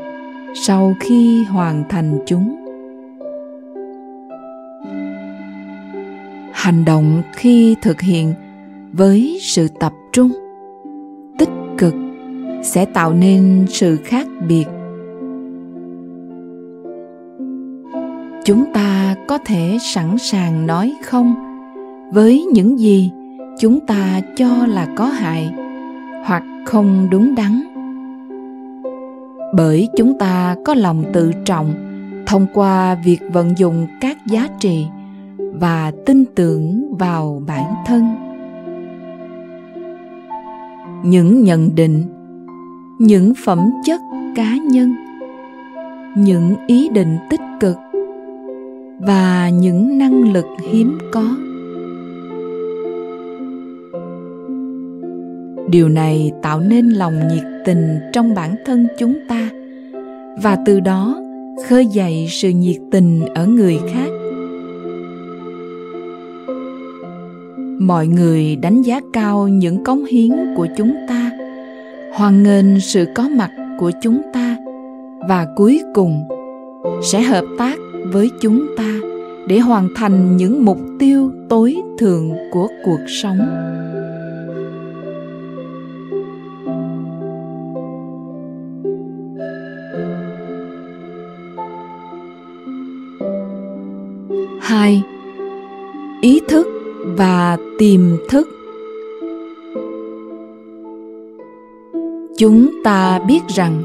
sau khi hoàn thành chúng. Hành động khi thực hiện với sự tập trung, tích cực sẽ tạo nên sự khác biệt. Chúng ta có thể sẵn sàng nói không? Với những gì chúng ta cho là có hại hoặc không đúng đắn. Bởi chúng ta có lòng tự trọng thông qua việc vận dụng các giá trị và tin tưởng vào bản thân. Những nhận định, những phẩm chất cá nhân, những ý định tích cực và những năng lực hiếm có. Điều này tạo nên lòng nhiệt tình trong bản thân chúng ta. Và từ đó, khơi dậy sự nhiệt tình ở người khác. Mọi người đánh giá cao những cống hiến của chúng ta, hoan nghênh sự có mặt của chúng ta, và cuối cùng, sẽ hợp tác với chúng ta để hoàn thành những mục tiêu tối thượng của cuộc sống. Hai. Ý thức và tiềm thức. Chúng ta biết rằng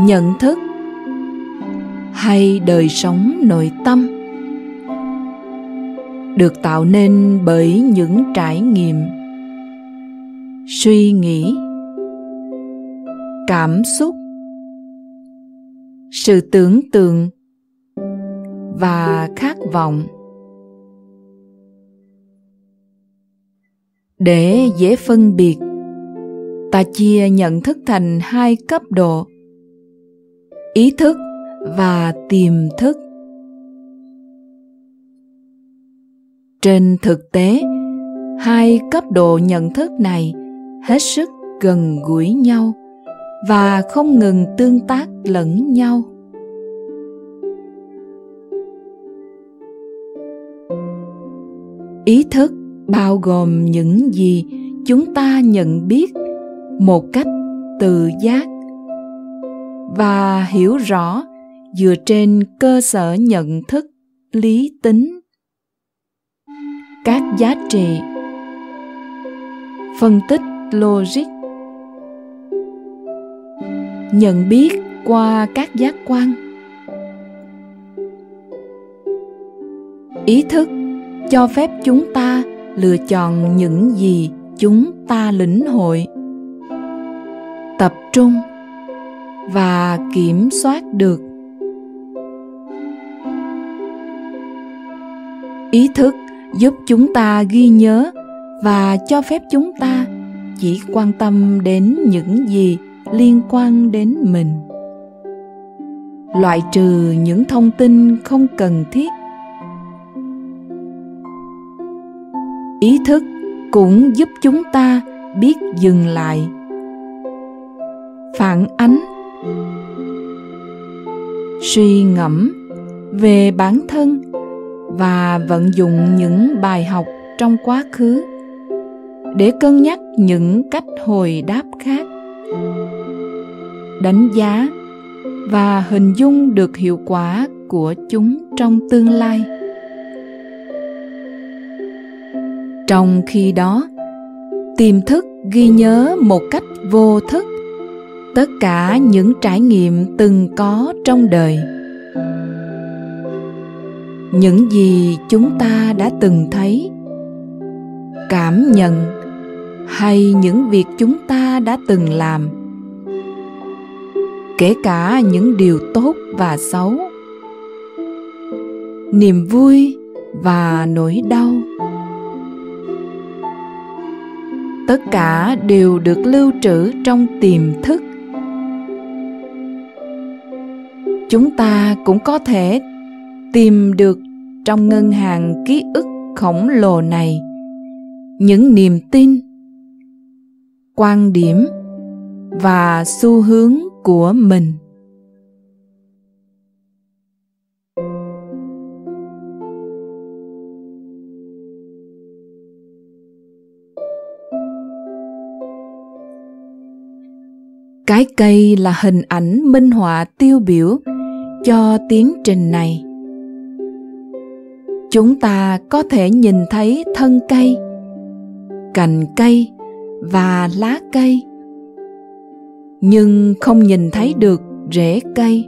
nhận thức hay đời sống nội tâm được tạo nên bởi những trải nghiệm, suy nghĩ, cảm xúc, sự tưởng tượng và khát vọng. Để dễ phân biệt, ta chia nhận thức thành hai cấp độ, ý thức và tiềm thức. Trên thực tế, hai cấp độ nhận thức này hết sức gần gũi nhau và không ngừng tương tác lẫn nhau. Ý thức bao gồm những gì chúng ta nhận biết một cách tự giác và hiểu rõ dựa trên cơ sở nhận thức lý tính. Các giá trị phân tích logic. Nhận biết qua các giác quan. Ý thức cho phép chúng ta lựa chọn những gì chúng ta lĩnh hội. Tập trung và kiểm soát được. Ý thức giúp chúng ta ghi nhớ và cho phép chúng ta chỉ quan tâm đến những gì liên quan đến mình. Loại trừ những thông tin không cần thiết ý thức cũng giúp chúng ta biết dừng lại. Phản ánh. Suy ngẫm về bản thân và vận dụng những bài học trong quá khứ để cân nhắc những cách hồi đáp khác. Đánh giá và hình dung được hiệu quả của chúng trong tương lai. Trong khi đó, tiềm thức ghi nhớ một cách vô thức tất cả những trải nghiệm từng có trong đời. Những gì chúng ta đã từng thấy, cảm nhận hay những việc chúng ta đã từng làm, kể cả những điều tốt và xấu, niềm vui và nỗi đau tất cả đều được lưu trữ trong tiềm thức. Chúng ta cũng có thể tìm được trong ngân hàng ký ức khổng lồ này những niềm tin, quan điểm và xu hướng của mình. Cái cây là hình ảnh minh họa tiêu biểu cho tiến trình này. Chúng ta có thể nhìn thấy thân cây, cành cây và lá cây, nhưng không nhìn thấy được rễ cây.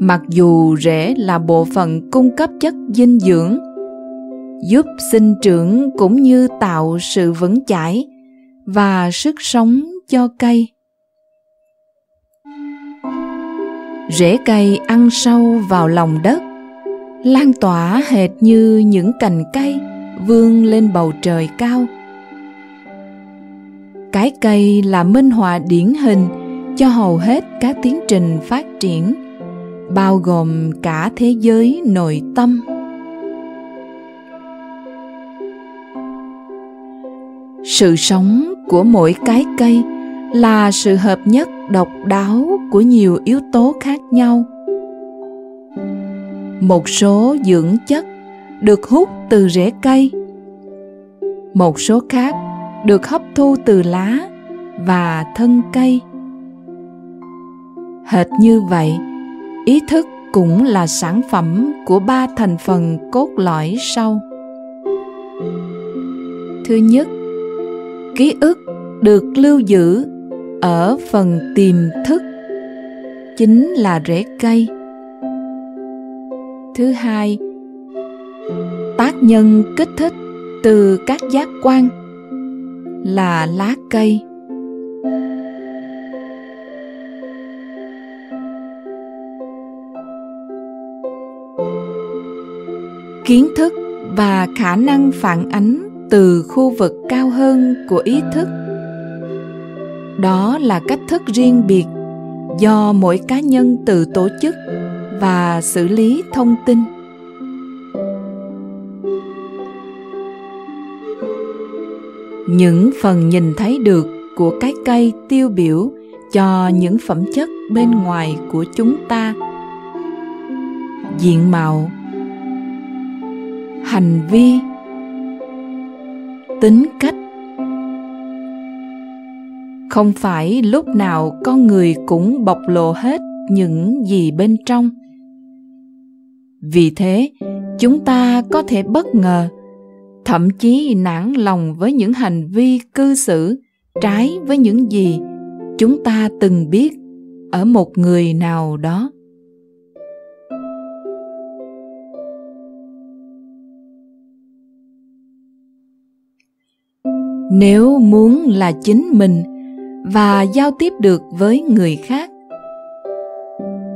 Mặc dù rễ là bộ phận cung cấp chất dinh dưỡng, giúp sinh trưởng cũng như tạo sự vững chãi và sức sống cho cây rễ cây ăn sâu vào lòng đất, lan tỏa hệt như những cành cây vươn lên bầu trời cao. Cái cây là minh họa điển hình cho hầu hết các tiến trình phát triển, bao gồm cả thế giới nội tâm. Sự sống của mỗi cái cây là sự hợp nhất, độc đáo của nhiều yếu tố khác nhau. Một số dưỡng chất được hút từ rễ cây. Một số khác được hấp thu từ lá và thân cây. Hệt như vậy, ý thức cũng là sản phẩm của ba thành phần cốt lõi sau. Thứ nhất, ký ức được lưu giữ ở phần tiềm thức, chính là rễ cây. Thứ hai, tác nhân kích thích từ các giác quan là lá cây. Kiến thức và khả năng phản ánh từ khu vực cao hơn của ý thức đó là cách thức riêng biệt do mỗi cá nhân tự tổ chức và xử lý thông tin. Những phần nhìn thấy được của cái cây tiêu biểu cho những phẩm chất bên ngoài của chúng ta. Diện mạo, hành vi, tính cách không phải lúc nào con người cũng bộc lộ hết những gì bên trong. Vì thế, chúng ta có thể bất ngờ, thậm chí nản lòng với những hành vi cư xử, trái với những gì chúng ta từng biết ở một người nào đó. Nếu muốn là chính mình và giao tiếp được với người khác.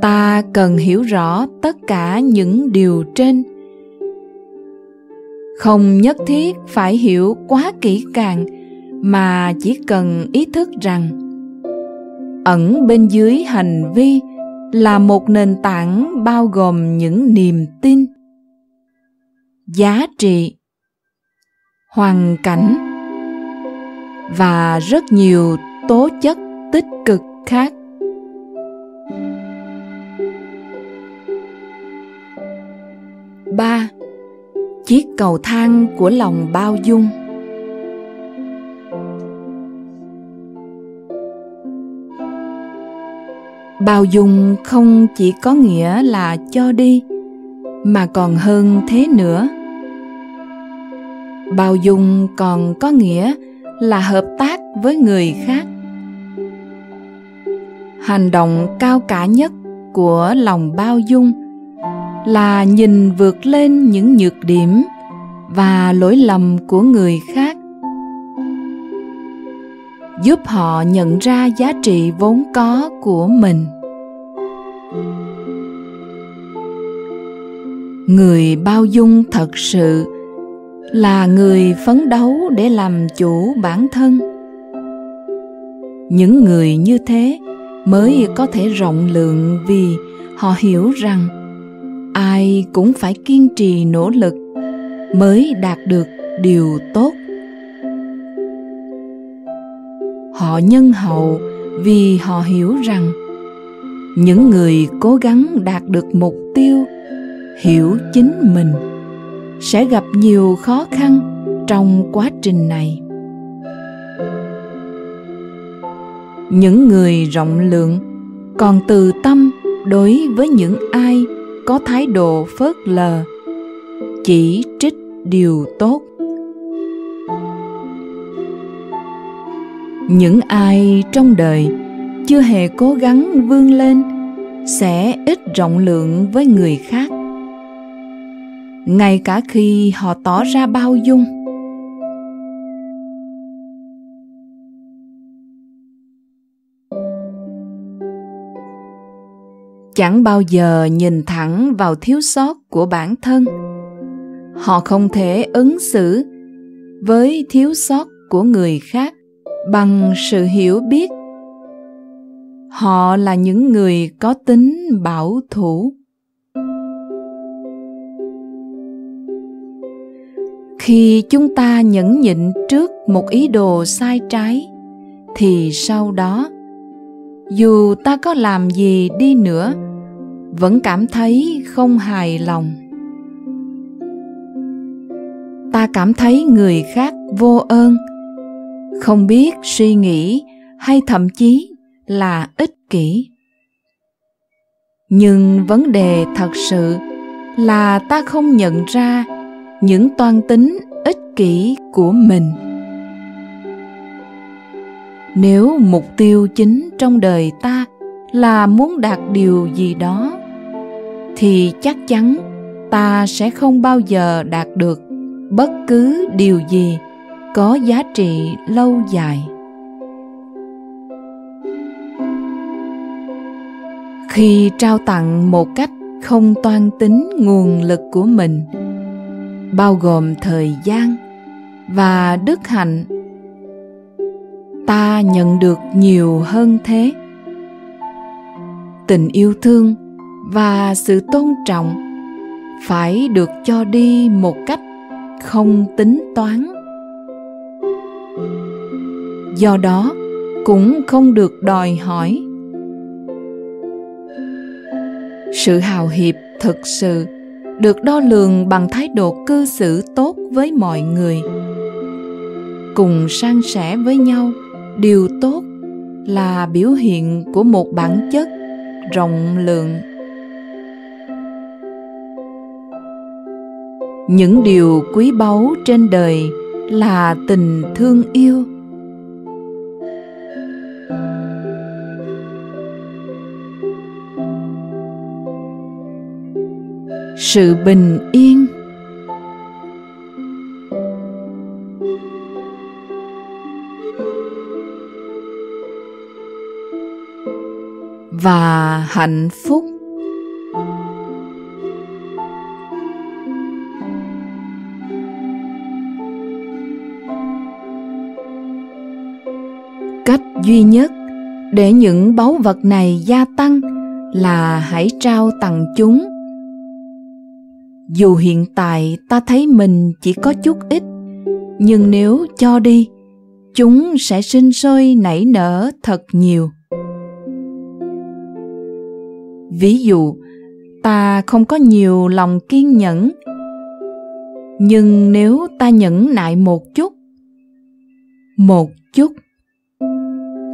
Ta cần hiểu rõ tất cả những điều trên. Không nhất thiết phải hiểu quá kỹ càng, mà chỉ cần ý thức rằng ẩn bên dưới hành vi là một nền tảng bao gồm những niềm tin, giá trị, hoàn cảnh và rất nhiều tố chất tích cực khác. Ba, chiếc cầu thang của lòng bao dung. Bao dung không chỉ có nghĩa là cho đi, mà còn hơn thế nữa. Bao dung còn có nghĩa là hợp tác với người khác hành động cao cả nhất của lòng bao dung, là nhìn vượt lên những nhược điểm và lỗi lầm của người khác, giúp họ nhận ra giá trị vốn có của mình. Người bao dung thật sự là người phấn đấu để làm chủ bản thân. Những người như thế mới có thể rộng lượng vì họ hiểu rằng ai cũng phải kiên trì nỗ lực mới đạt được điều tốt. Họ nhân hậu vì họ hiểu rằng những người cố gắng đạt được mục tiêu, hiểu chính mình, sẽ gặp nhiều khó khăn trong quá trình này. Những người rộng lượng. Còn từ tâm đối với những ai có thái độ phớt lờ, chỉ trích điều tốt. Những ai trong đời chưa hề cố gắng vươn lên sẽ ít rộng lượng với người khác. Ngay cả khi họ tỏ ra bao dung chẳng bao giờ nhìn thẳng vào thiếu sót của bản thân. Họ không thể ứng xử với thiếu sót của người khác bằng sự hiểu biết. Họ là những người có tính bảo thủ. Khi chúng ta nhẫn nhịn trước một ý đồ sai trái, thì sau đó, dù ta có làm gì đi nữa vẫn cảm thấy không hài lòng. Ta cảm thấy người khác vô ơn. Không biết suy nghĩ hay thậm chí là ích kỷ. Nhưng vấn đề thật sự là ta không nhận ra những toan tính ích kỷ của mình. Nếu mục tiêu chính trong đời ta là muốn đạt điều gì đó thì chắc chắn ta sẽ không bao giờ đạt được bất cứ điều gì có giá trị lâu dài. Khi trao tặng một cách không toan tính nguồn lực của mình, bao gồm thời gian và đức hạnh, ta nhận được nhiều hơn thế. Tình yêu thương và sự tôn trọng phải được cho đi một cách không tính toán. Do đó cũng không được đòi hỏi sự hào hiệp thực sự được đo lường bằng thái độ cư xử tốt với mọi người, cùng san sẻ với nhau. Điều tốt là biểu hiện của một bản chất rộng lượng. Những điều quý báu trên đời là tình thương yêu. Sự bình yên. Và hạnh phúc. Duy nhất để những báu vật này gia tăng là hãy trao tặng chúng. Dù hiện tại ta thấy mình chỉ có chút ít, nhưng nếu cho đi, chúng sẽ sinh sôi nảy nở thật nhiều. Ví dụ, ta không có nhiều lòng kiên nhẫn, nhưng nếu ta nhẫn nại một chút một chút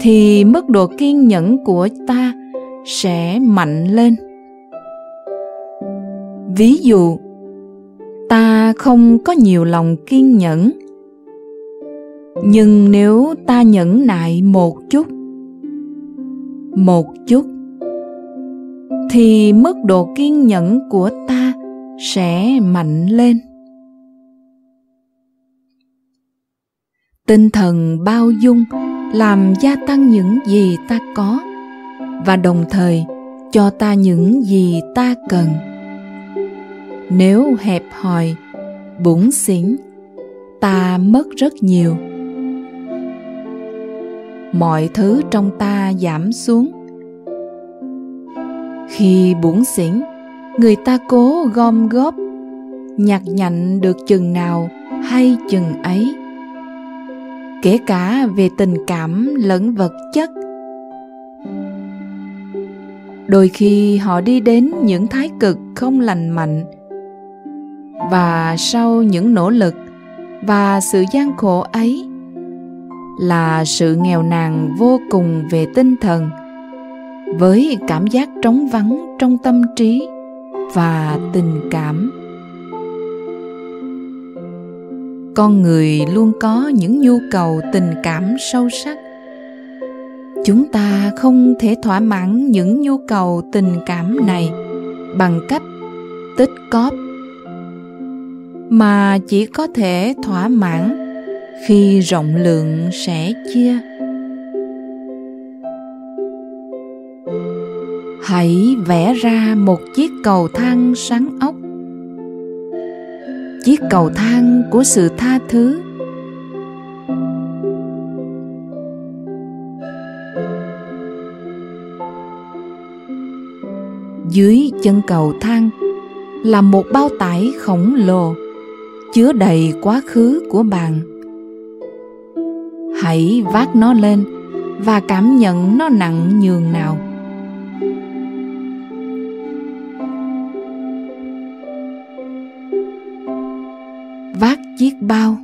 thì mức độ kiên nhẫn của ta sẽ mạnh lên. Ví dụ, ta không có nhiều lòng kiên nhẫn, nhưng nếu ta nhẫn nại một chút một chút, thì mức độ kiên nhẫn của ta sẽ mạnh lên. Tinh thần bao dung làm gia tăng những gì ta có, và đồng thời cho ta những gì ta cần. Nếu hẹp hòi, bủn xỉn, ta mất rất nhiều. Mọi thứ trong ta giảm xuống. Khi bủn xỉn, người ta cố gom góp, nhặt nhạnh được chừng nào hay chừng ấy kể cả về tình cảm lẫn vật chất. Đôi khi họ đi đến những thái cực không lành mạnh, và sau những nỗ lực và sự gian khổ ấy là sự nghèo nàn vô cùng về tinh thần, với cảm giác trống vắng trong tâm trí và tình cảm. Con người luôn có những nhu cầu tình cảm sâu sắc. Chúng ta không thể thỏa mãn những nhu cầu tình cảm này bằng cách tích cóp, mà chỉ có thể thỏa mãn khi rộng lượng sẽ chia. Hãy vẽ ra một chiếc cầu thang sáng ốc chiếc cầu thang của sự tha thứ. Dưới chân cầu thang là một bao tải khổng lồ, chứa đầy quá khứ của bạn. Hãy vác nó lên và cảm nhận nó nặng nhường nào. Vác chiếc bao.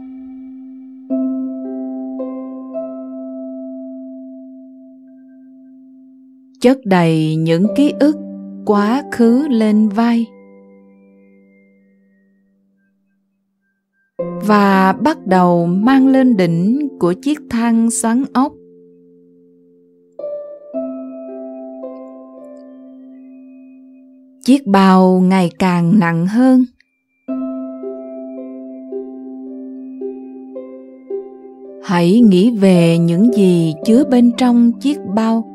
Chất đầy những ký ức quá khứ lên vai. Và bắt đầu mang lên đỉnh của chiếc thang xoắn ốc. Chiếc bao ngày càng nặng hơn. Hãy nghĩ về những gì chứa bên trong chiếc bao.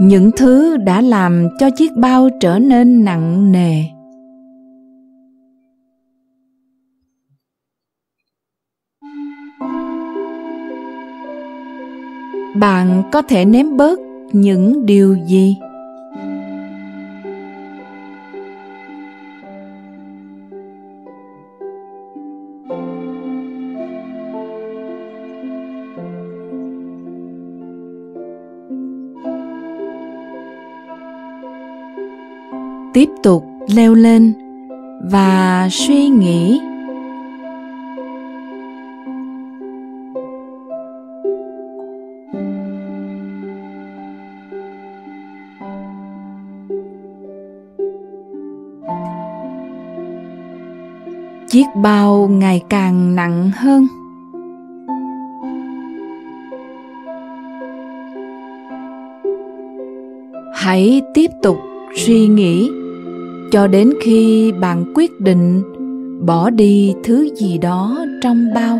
Những thứ đã làm cho chiếc bao trở nên nặng nề. Bạn có thể ném bớt những điều gì? Tiếp tục leo lên và suy nghĩ. Chiếc bao ngày càng nặng hơn. Hãy tiếp tục suy nghĩ cho đến khi bạn quyết định bỏ đi thứ gì đó trong bao.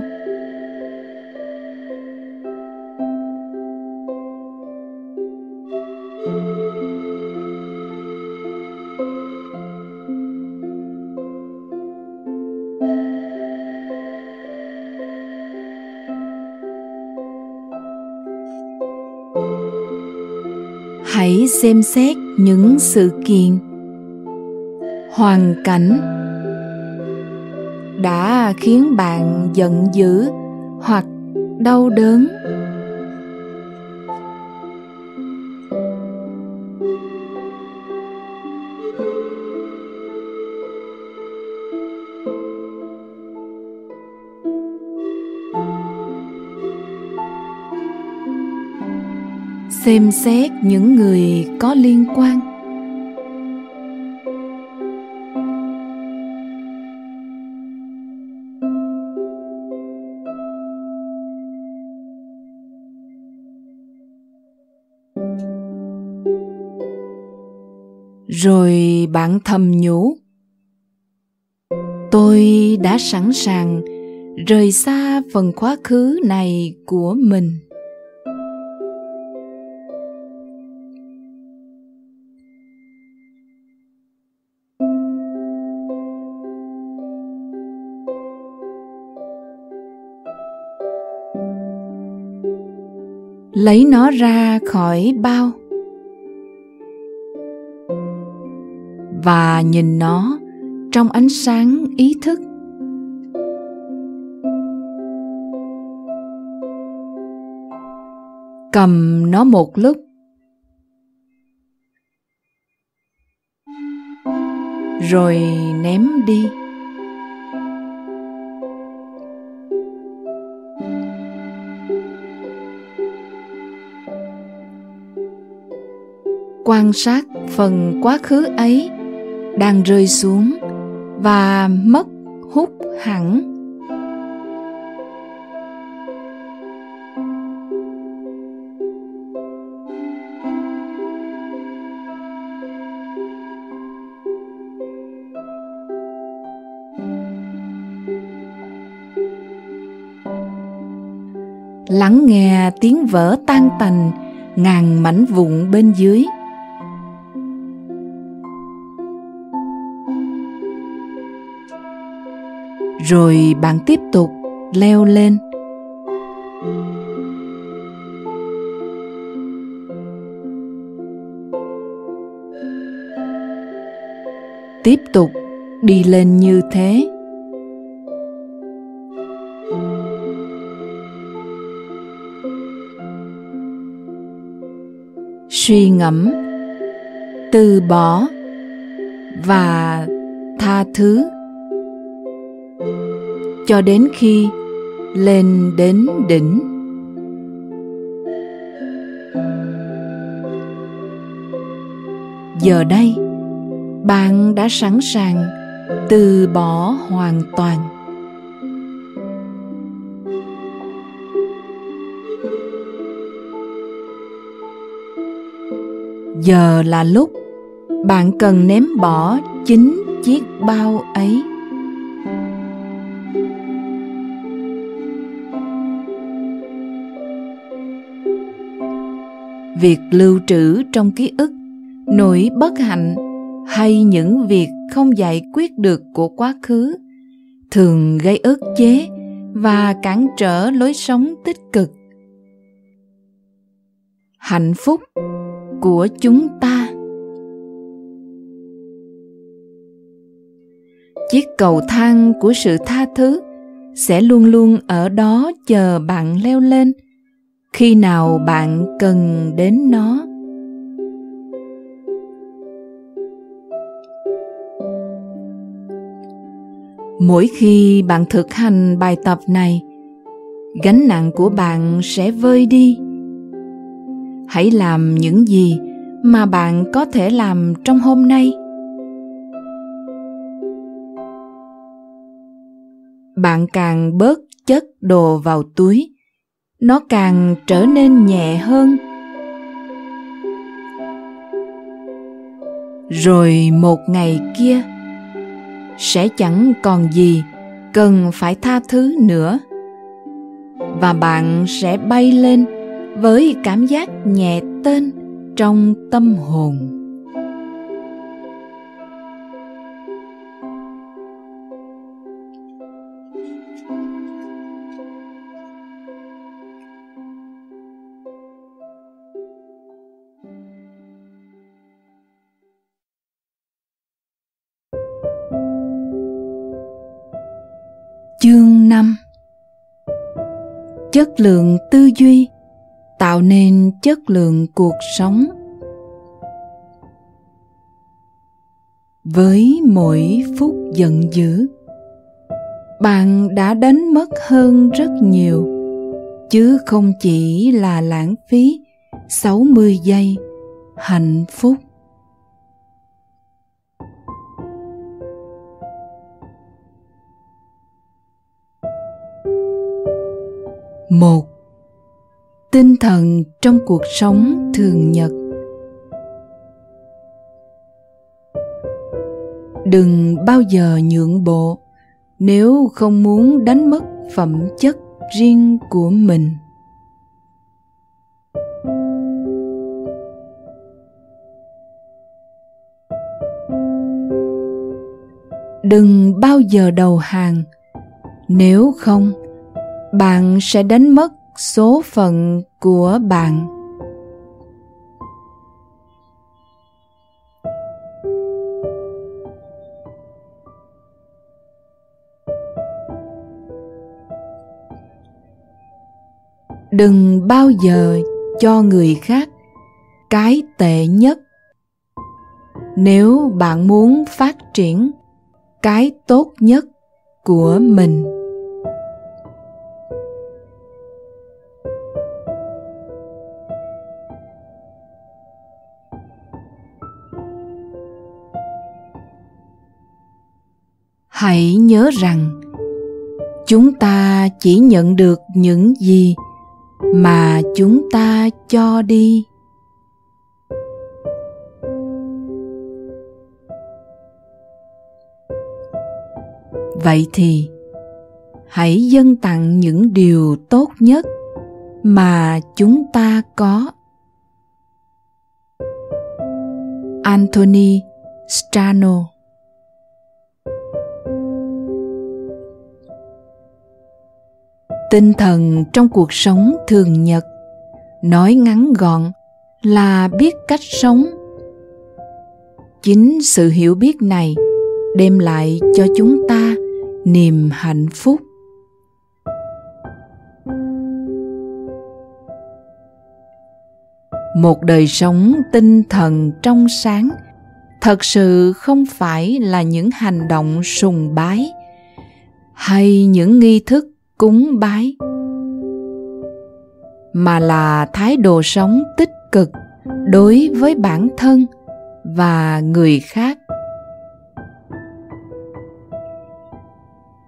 Xem xét những sự kiện. Hoàn cảnh đã khiến bạn giận dữ hoặc đau đớn. Xem xét những người có liên quan. Rồi bạn thầm nhủ, tôi đã sẵn sàng rời xa phần quá khứ này của mình. Lấy nó ra khỏi bao. Và nhìn nó trong ánh sáng ý thức. Cầm nó một lúc. Rồi ném đi. Quan sát phần quá khứ ấy đang rơi xuống và mất hút hẳn. Lắng nghe tiếng vỡ tan tành, ngàn mảnh vụn bên dưới. Rồi bạn tiếp tục leo lên. Tiếp tục đi lên như thế. Suy ngẫm, từ bỏ và tha thứ cho đến khi lên đến đỉnh. Giờ đây, bạn đã sẵn sàng từ bỏ hoàn toàn. Giờ là lúc bạn cần ném bỏ chính chiếc bao ấy. Việc lưu trữ trong ký ức, nỗi bất hạnh hay những việc không giải quyết được của quá khứ thường gây ức chế và cản trở lối sống tích cực. Hạnh phúc của chúng ta. Chiếc cầu thang của sự tha thứ sẽ luôn luôn ở đó chờ bạn leo lên khi nào bạn cần đến nó? Mỗi khi bạn thực hành bài tập này, gánh nặng của bạn sẽ vơi đi. Hãy làm những gì mà bạn có thể làm trong hôm nay. Bạn càng bớt chất đồ vào túi nó càng trở nên nhẹ hơn. Rồi một ngày kia, sẽ chẳng còn gì cần phải tha thứ nữa, và bạn sẽ bay lên với cảm giác nhẹ tên trong tâm hồn. Chất lượng tư duy, tạo nên chất lượng cuộc sống. Với mỗi phút giận dữ, bạn đã đánh mất hơn rất nhiều, chứ không chỉ là lãng phí 60 giây hạnh phúc. Một. Tinh thần trong cuộc sống thường nhật. Đừng bao giờ nhượng bộ nếu không muốn đánh mất phẩm chất riêng của mình. Đừng bao giờ đầu hàng nếu không bạn sẽ đánh mất số phận của bạn. Đừng bao giờ cho người khác cái tệ nhất. Nếu bạn muốn phát triển cái tốt nhất của mình. Hãy nhớ rằng, chúng ta chỉ nhận được những gì mà chúng ta cho đi. Vậy thì, hãy dâng tặng những điều tốt nhất mà chúng ta có. Anthony strano tinh thần trong cuộc sống thường nhật. Nói ngắn gọn là biết cách sống. Chính sự hiểu biết này đem lại cho chúng ta niềm hạnh phúc. Một đời sống tinh thần trong sáng thật sự không phải là những hành động sùng bái hay những nghi thức cúng bái. Mà là thái độ sống tích cực đối với bản thân và người khác.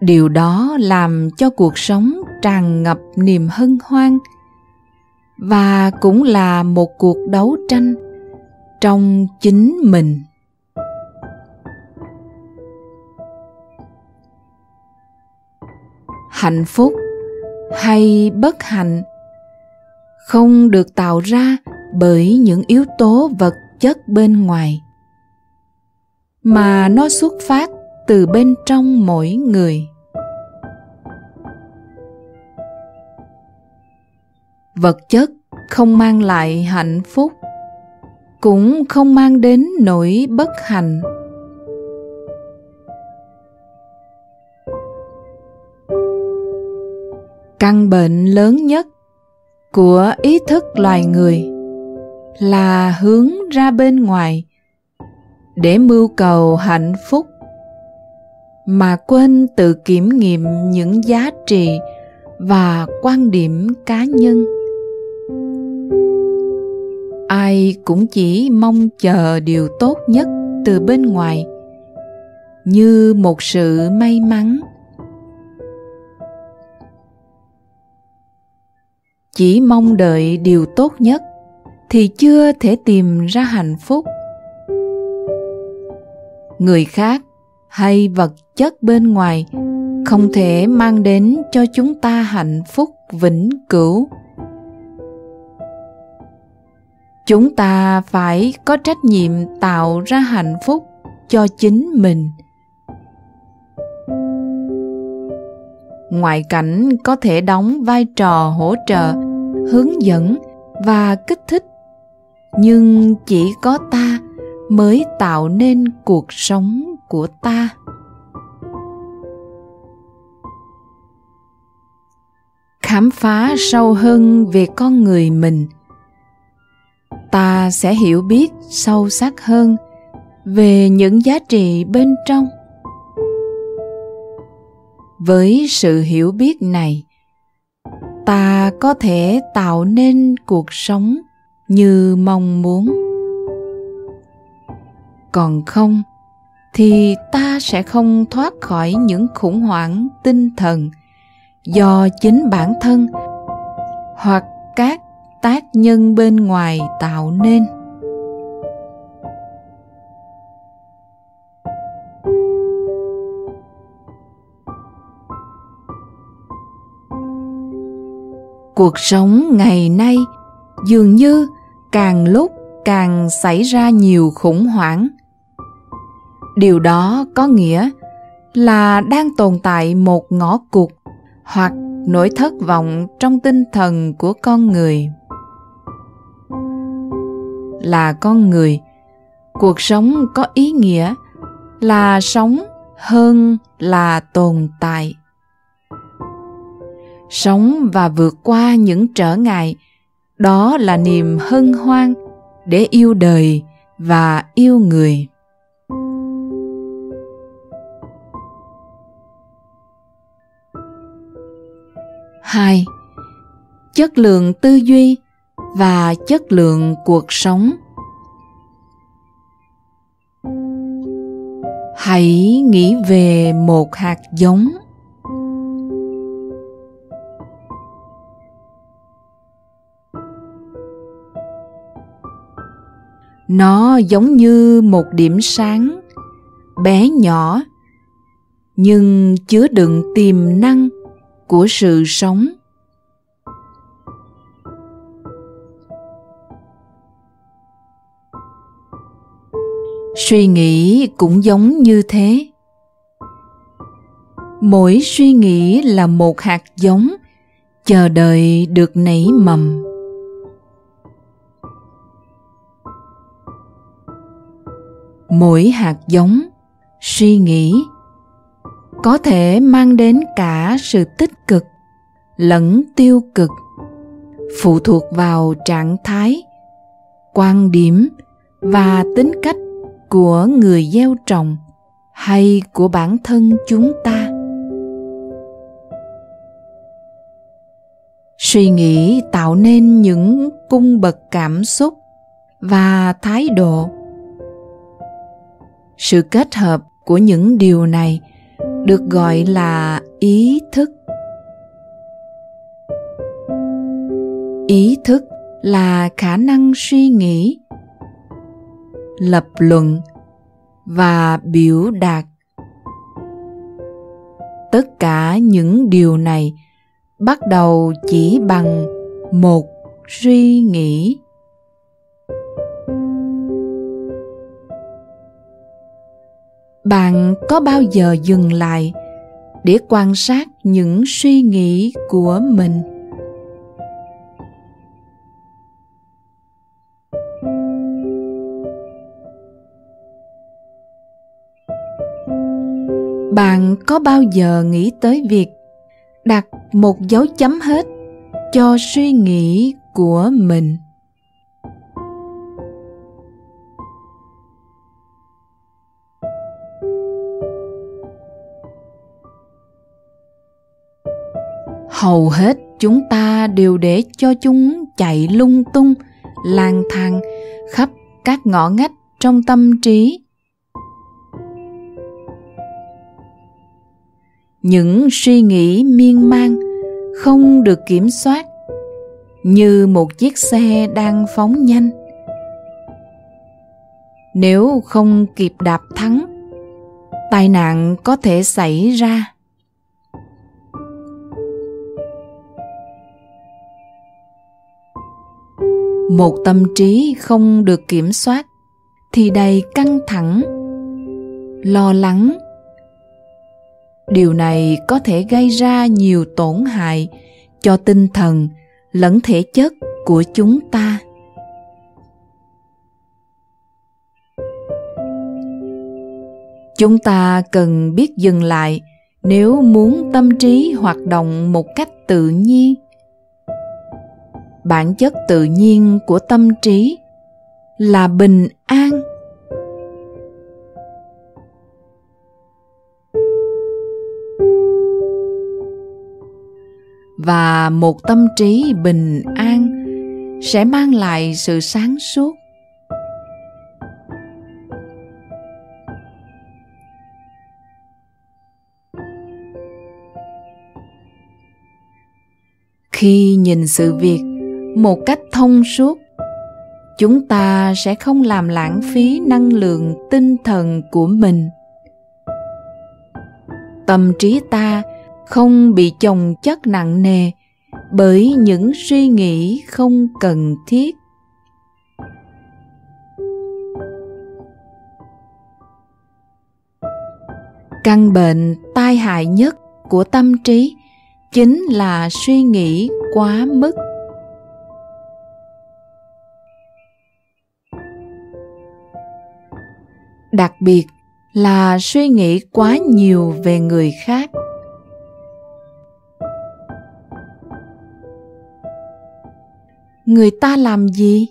Điều đó làm cho cuộc sống tràn ngập niềm hân hoan và cũng là một cuộc đấu tranh trong chính mình. Hạnh phúc hay bất hạnh không được tạo ra bởi những yếu tố vật chất bên ngoài, mà nó xuất phát từ bên trong mỗi người. Vật chất không mang lại hạnh phúc, cũng không mang đến nỗi bất hạnh. Căn bệnh lớn nhất của ý thức loài người là hướng ra bên ngoài để mưu cầu hạnh phúc, mà quên tự kiểm nghiệm những giá trị và quan điểm cá nhân. Ai cũng chỉ mong chờ điều tốt nhất từ bên ngoài, như một sự may mắn. Chỉ mong đợi điều tốt nhất thì chưa thể tìm ra hạnh phúc. Người khác hay vật chất bên ngoài không thể mang đến cho chúng ta hạnh phúc vĩnh cửu. Chúng ta phải có trách nhiệm tạo ra hạnh phúc cho chính mình. Ngoại cảnh có thể đóng vai trò hỗ trợ, hướng dẫn và kích thích. Nhưng chỉ có ta mới tạo nên cuộc sống của ta. Khám phá sâu hơn về con người mình, ta sẽ hiểu biết sâu sắc hơn về những giá trị bên trong với sự hiểu biết này, ta có thể tạo nên cuộc sống như mong muốn. Còn không, thì ta sẽ không thoát khỏi những khủng hoảng tinh thần do chính bản thân hoặc các tác nhân bên ngoài tạo nên. Cuộc sống ngày nay dường như càng lúc càng xảy ra nhiều khủng hoảng. Điều đó có nghĩa là đang tồn tại một ngõ cụt hoặc nỗi thất vọng trong tinh thần của con người. Là con người, cuộc sống có ý nghĩa là sống hơn là tồn tại sống và vượt qua những trở ngại. Đó là niềm hân hoan để yêu đời và yêu người. Hai, chất lượng tư duy và chất lượng cuộc sống. Hãy nghĩ về một hạt giống. Nó giống như một điểm sáng, bé nhỏ, nhưng chứa đựng tiềm năng của sự sống. Suy nghĩ cũng giống như thế. Mỗi suy nghĩ là một hạt giống, chờ đợi được nảy mầm. Mỗi hạt giống, suy nghĩ, có thể mang đến cả sự tích cực lẫn tiêu cực, phụ thuộc vào trạng thái, quan điểm và tính cách của người gieo trồng hay của bản thân chúng ta. Suy nghĩ tạo nên những cung bậc cảm xúc và thái độ sự kết hợp của những điều này được gọi là ý thức. Ý thức là khả năng suy nghĩ, lập luận và biểu đạt. Tất cả những điều này bắt đầu chỉ bằng một suy nghĩ. Bạn có bao giờ dừng lại để quan sát những suy nghĩ của mình? Bạn có bao giờ nghĩ tới việc đặt một dấu chấm hết cho suy nghĩ của mình? Hầu hết chúng ta đều để cho chúng chạy lung tung, lang thang khắp các ngõ ngách trong tâm trí. Những suy nghĩ miên man không được kiểm soát, như một chiếc xe đang phóng nhanh. Nếu không kịp đạp thắng, tai nạn có thể xảy ra. Một tâm trí không được kiểm soát, thì đầy căng thẳng, lo lắng. Điều này có thể gây ra nhiều tổn hại cho tinh thần lẫn thể chất của chúng ta. Chúng ta cần biết dừng lại nếu muốn tâm trí hoạt động một cách tự nhiên bản chất tự nhiên của tâm trí là bình an. Và một tâm trí bình an sẽ mang lại sự sáng suốt. Khi nhìn sự việc một cách thông suốt. Chúng ta sẽ không làm lãng phí năng lượng tinh thần của mình. Tâm trí ta không bị chồng chất nặng nề bởi những suy nghĩ không cần thiết. Căn bệnh tai hại nhất của tâm trí chính là suy nghĩ quá mức. Đặc biệt là suy nghĩ quá nhiều về người khác. Người ta làm gì?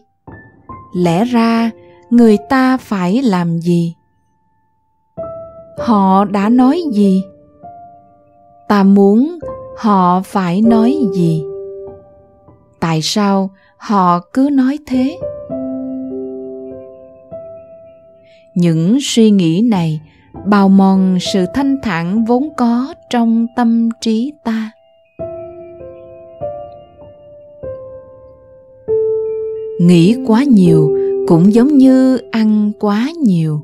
Lẽ ra người ta phải làm gì? Họ đã nói gì? Ta muốn họ phải nói gì? Tại sao họ cứ nói thế? Những suy nghĩ này bào mòn sự thanh thản vốn có trong tâm trí ta. Nghĩ quá nhiều cũng giống như ăn quá nhiều.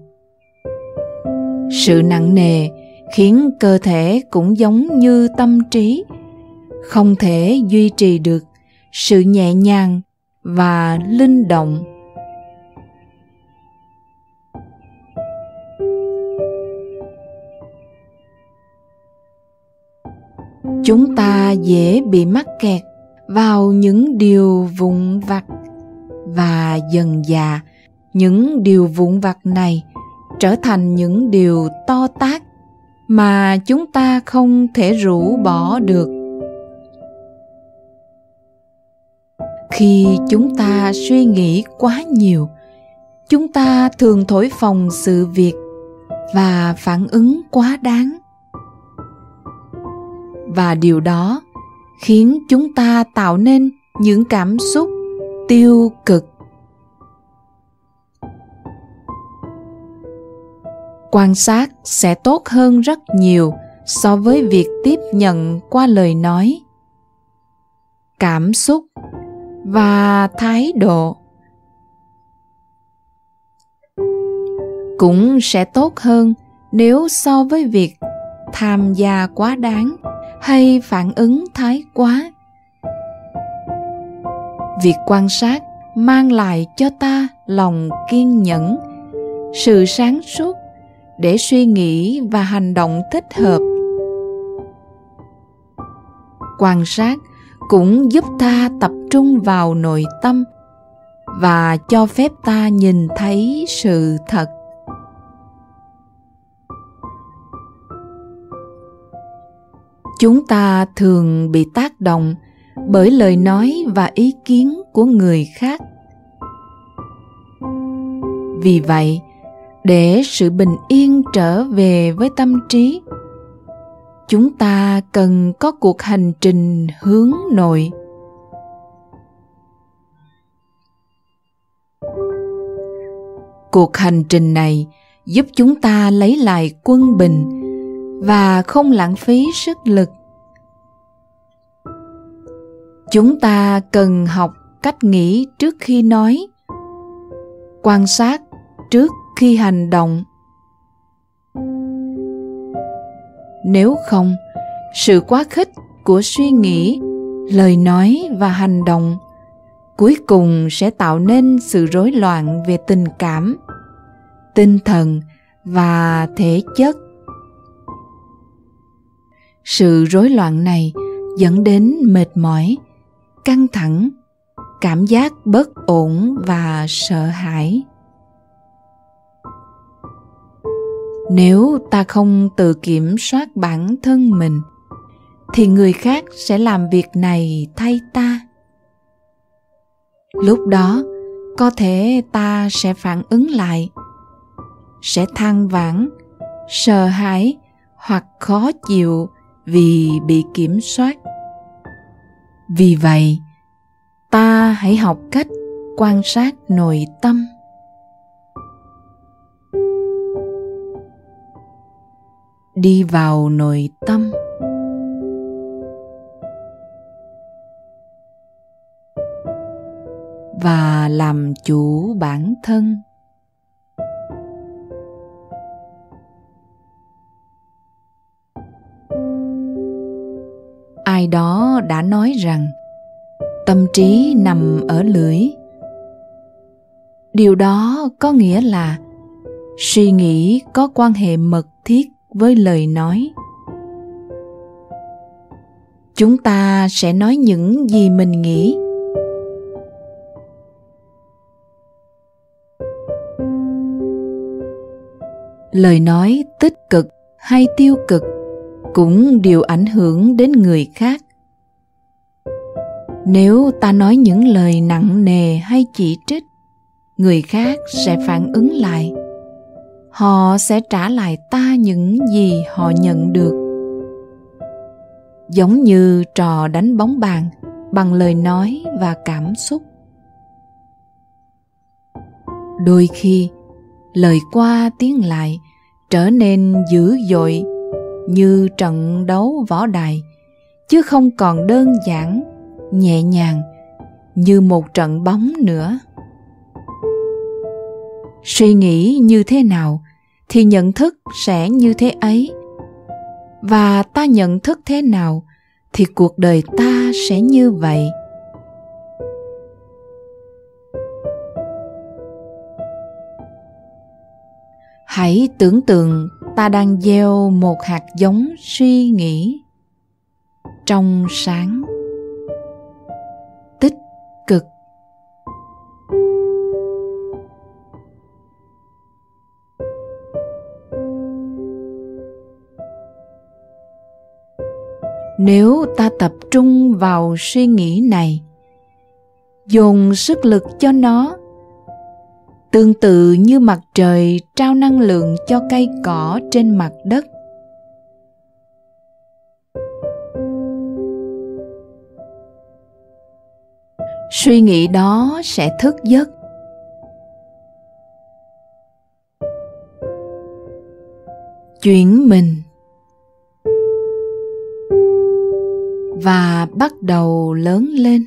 Sự nặng nề khiến cơ thể cũng giống như tâm trí, không thể duy trì được sự nhẹ nhàng và linh động. Chúng ta dễ bị mắc kẹt vào những điều vụn vặt và dần dà những điều vụn vặt này trở thành những điều to tát mà chúng ta không thể rũ bỏ được. Khi chúng ta suy nghĩ quá nhiều, chúng ta thường thổi phồng sự việc và phản ứng quá đáng và điều đó khiến chúng ta tạo nên những cảm xúc tiêu cực. Quan sát sẽ tốt hơn rất nhiều so với việc tiếp nhận qua lời nói. Cảm xúc và thái độ cũng sẽ tốt hơn nếu so với việc tham gia quá đáng hay phản ứng thái quá. Việc quan sát mang lại cho ta lòng kiên nhẫn, sự sáng suốt để suy nghĩ và hành động thích hợp. Quan sát cũng giúp ta tập trung vào nội tâm và cho phép ta nhìn thấy sự thật. Chúng ta thường bị tác động bởi lời nói và ý kiến của người khác. Vì vậy, để sự bình yên trở về với tâm trí, chúng ta cần có cuộc hành trình hướng nội. Cuộc hành trình này giúp chúng ta lấy lại quân bình và không lãng phí sức lực. Chúng ta cần học cách nghĩ trước khi nói, quan sát trước khi hành động. Nếu không, sự quá khích của suy nghĩ, lời nói và hành động cuối cùng sẽ tạo nên sự rối loạn về tình cảm, tinh thần và thể chất sự rối loạn này dẫn đến mệt mỏi, căng thẳng, cảm giác bất ổn và sợ hãi. Nếu ta không tự kiểm soát bản thân mình, thì người khác sẽ làm việc này thay ta. Lúc đó, có thể ta sẽ phản ứng lại, sẽ than vãn, sợ hãi hoặc khó chịu vì bị kiểm soát. Vì vậy, ta hãy học cách quan sát nội tâm. Đi vào nội tâm. Và làm chủ bản thân. Ai đó đã nói rằng, tâm trí nằm ở lưỡi. Điều đó có nghĩa là suy nghĩ có quan hệ mật thiết với lời nói. Chúng ta sẽ nói những gì mình nghĩ. Lời nói tích cực hay tiêu cực cũng đều ảnh hưởng đến người khác. Nếu ta nói những lời nặng nề hay chỉ trích, người khác sẽ phản ứng lại. Họ sẽ trả lại ta những gì họ nhận được. Giống như trò đánh bóng bàn, bằng lời nói và cảm xúc. Đôi khi, lời qua tiếng lại trở nên dữ dội như trận đấu võ đài, chứ không còn đơn giản, nhẹ nhàng như một trận bóng nữa. Suy nghĩ như thế nào thì nhận thức sẽ như thế ấy. Và ta nhận thức thế nào thì cuộc đời ta sẽ như vậy. Hãy tưởng tượng ta đang gieo một hạt giống suy nghĩ trong sáng, tích cực. Nếu ta tập trung vào suy nghĩ này, dồn sức lực cho nó tương tự như mặt trời trao năng lượng cho cây cỏ trên mặt đất. Suy nghĩ đó sẽ thức giấc. Chuyển mình. Và bắt đầu lớn lên.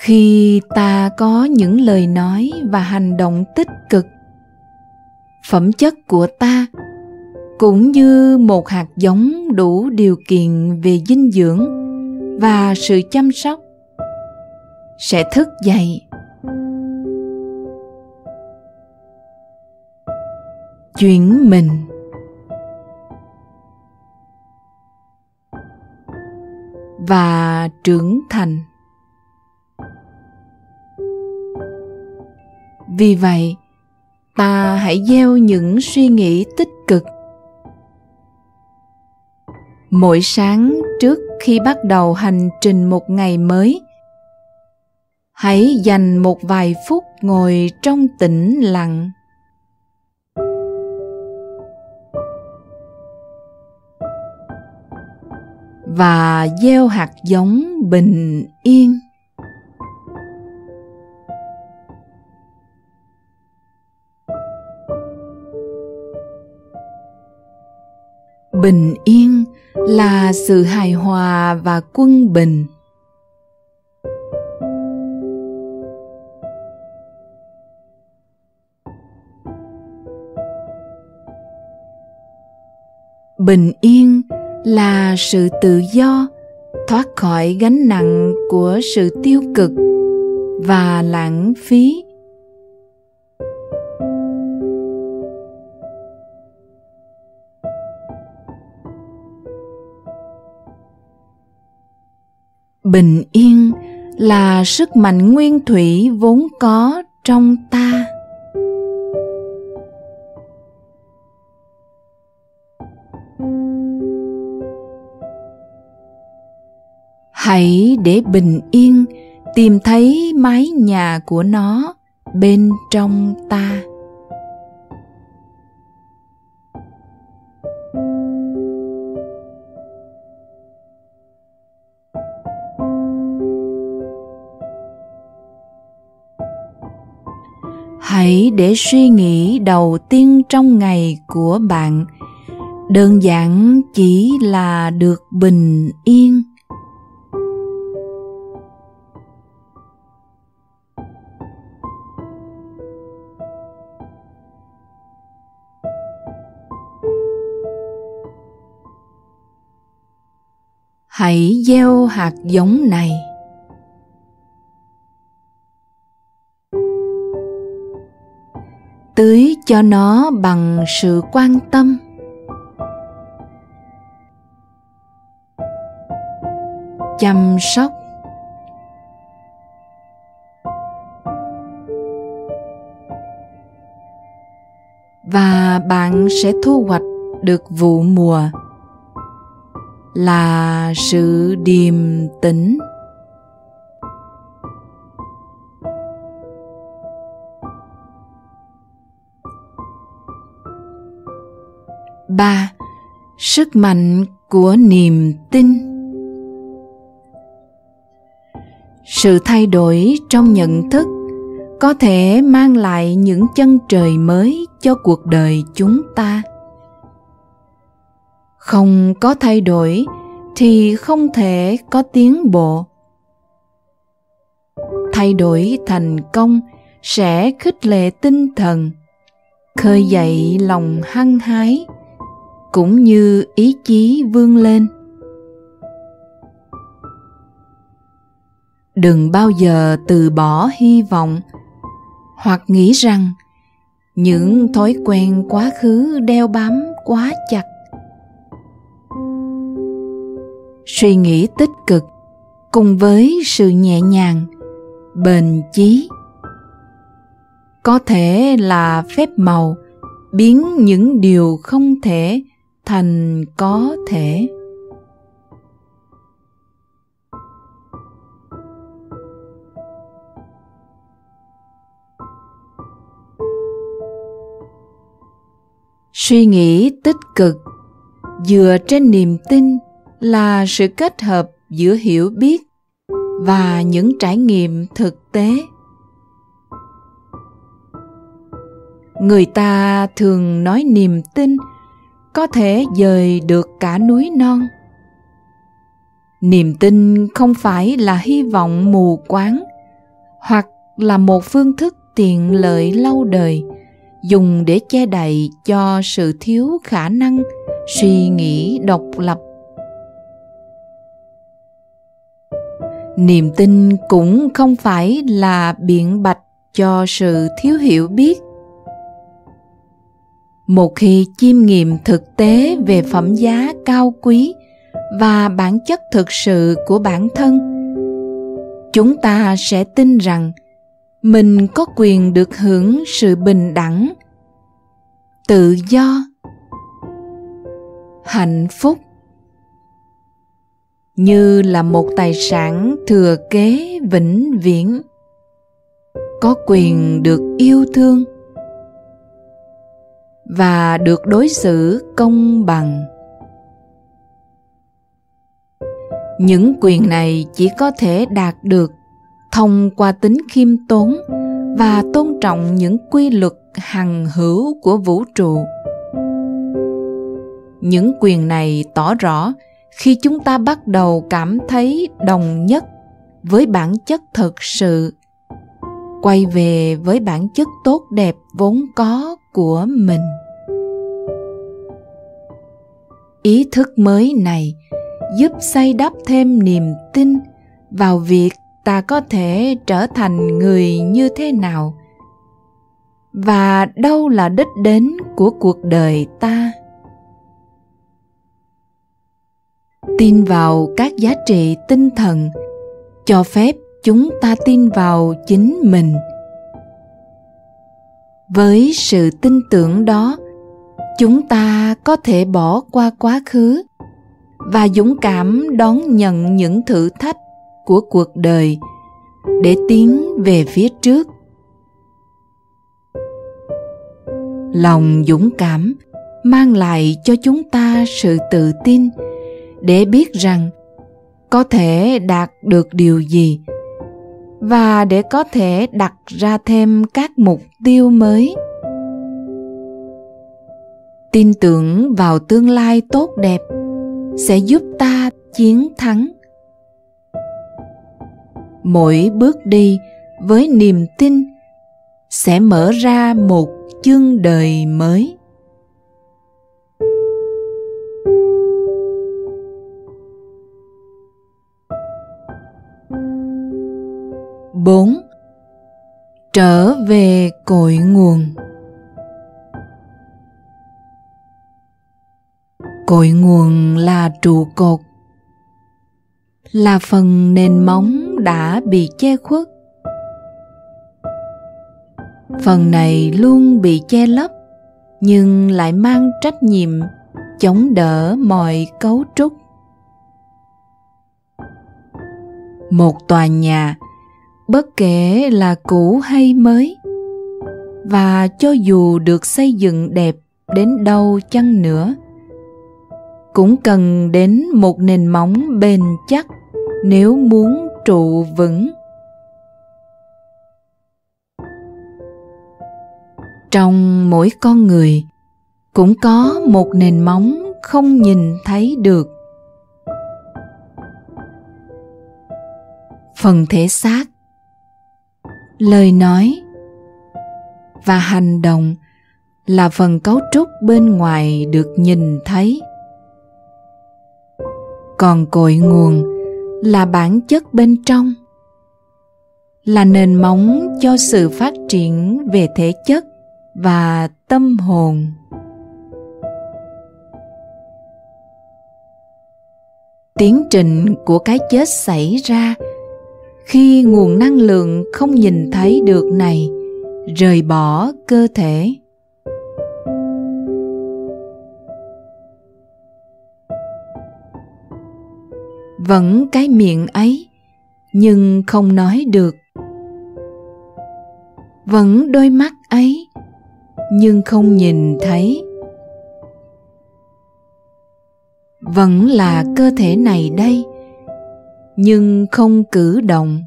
Khi ta có những lời nói và hành động tích cực, phẩm chất của ta cũng như một hạt giống đủ điều kiện về dinh dưỡng và sự chăm sóc sẽ thức dậy. Chuyển mình. Và trưởng thành. Vì vậy, ta hãy gieo những suy nghĩ tích cực. Mỗi sáng trước khi bắt đầu hành trình một ngày mới, hãy dành một vài phút ngồi trong tĩnh lặng. Và gieo hạt giống bình yên. Bình yên là sự hài hòa và quân bình. Bình yên là sự tự do, thoát khỏi gánh nặng của sự tiêu cực và lãng phí. Bình yên là sức mạnh nguyên thủy vốn có trong ta. Hãy để bình yên tìm thấy mái nhà của nó bên trong ta. Hãy để suy nghĩ đầu tiên trong ngày của bạn. Đơn giản chỉ là được bình yên. Hãy gieo hạt giống này. Tưới cho nó bằng sự quan tâm. Chăm sóc. Và bạn sẽ thu hoạch được vụ mùa là sự điềm tĩnh. Sức mạnh của niềm tin. Sự thay đổi trong nhận thức có thể mang lại những chân trời mới cho cuộc đời chúng ta. Không có thay đổi thì không thể có tiến bộ. Thay đổi thành công sẽ khích lệ tinh thần, khơi dậy lòng hăng hái cũng như ý chí vươn lên. Đừng bao giờ từ bỏ hy vọng, hoặc nghĩ rằng những thói quen quá khứ đeo bám quá chặt. Suy nghĩ tích cực cùng với sự nhẹ nhàng, bền chí. Có thể là phép màu, biến những điều không thể thành có thể. Suy nghĩ tích cực dựa trên niềm tin là sự kết hợp giữa hiểu biết và những trải nghiệm thực tế. Người ta thường nói niềm tin có thể dời được cả núi non. Niềm tin không phải là hy vọng mù quáng hoặc là một phương thức tiện lợi lâu đời dùng để che đậy cho sự thiếu khả năng suy nghĩ độc lập. Niềm tin cũng không phải là biện bạch cho sự thiếu hiểu biết một khi chiêm nghiệm thực tế về phẩm giá cao quý và bản chất thực sự của bản thân, chúng ta sẽ tin rằng mình có quyền được hưởng sự bình đẳng, tự do, hạnh phúc. Như là một tài sản thừa kế vĩnh viễn, có quyền được yêu thương và được đối xử công bằng. Những quyền này chỉ có thể đạt được thông qua tính khiêm tốn và tôn trọng những quy luật hằng hữu của vũ trụ. Những quyền này tỏ rõ khi chúng ta bắt đầu cảm thấy đồng nhất với bản chất thực sự, quay về với bản chất tốt đẹp vốn có của mình. Ý thức mới này giúp xây đắp thêm niềm tin vào việc ta có thể trở thành người như thế nào và đâu là đích đến của cuộc đời ta. Tin vào các giá trị tinh thần cho phép chúng ta tin vào chính mình với sự tin tưởng đó, chúng ta có thể bỏ qua quá khứ và dũng cảm đón nhận những thử thách của cuộc đời để tiến về phía trước. Lòng dũng cảm mang lại cho chúng ta sự tự tin để biết rằng có thể đạt được điều gì và để có thể đặt ra thêm các mục tiêu mới. Tin tưởng vào tương lai tốt đẹp sẽ giúp ta chiến thắng. Mỗi bước đi với niềm tin sẽ mở ra một chương đời mới. Bốn. Trở về cội nguồn. Cội nguồn là trụ cột. Là phần nền móng đã bị che khuất. Phần này luôn bị che lấp, nhưng lại mang trách nhiệm chống đỡ mọi cấu trúc. Một tòa nhà bất kể là cũ hay mới. Và cho dù được xây dựng đẹp đến đâu chăng nữa, cũng cần đến một nền móng bền chắc nếu muốn trụ vững. Trong mỗi con người cũng có một nền móng không nhìn thấy được. Phần thể xác lời nói và hành động là phần cấu trúc bên ngoài được nhìn thấy. Còn cội nguồn là bản chất bên trong, là nền móng cho sự phát triển về thể chất và tâm hồn. Tiến trình của cái chết xảy ra khi nguồn năng lượng không nhìn thấy được này, rời bỏ cơ thể. Vẫn cái miệng ấy, nhưng không nói được. Vẫn đôi mắt ấy, nhưng không nhìn thấy. Vẫn là cơ thể này đây nhưng không cử động.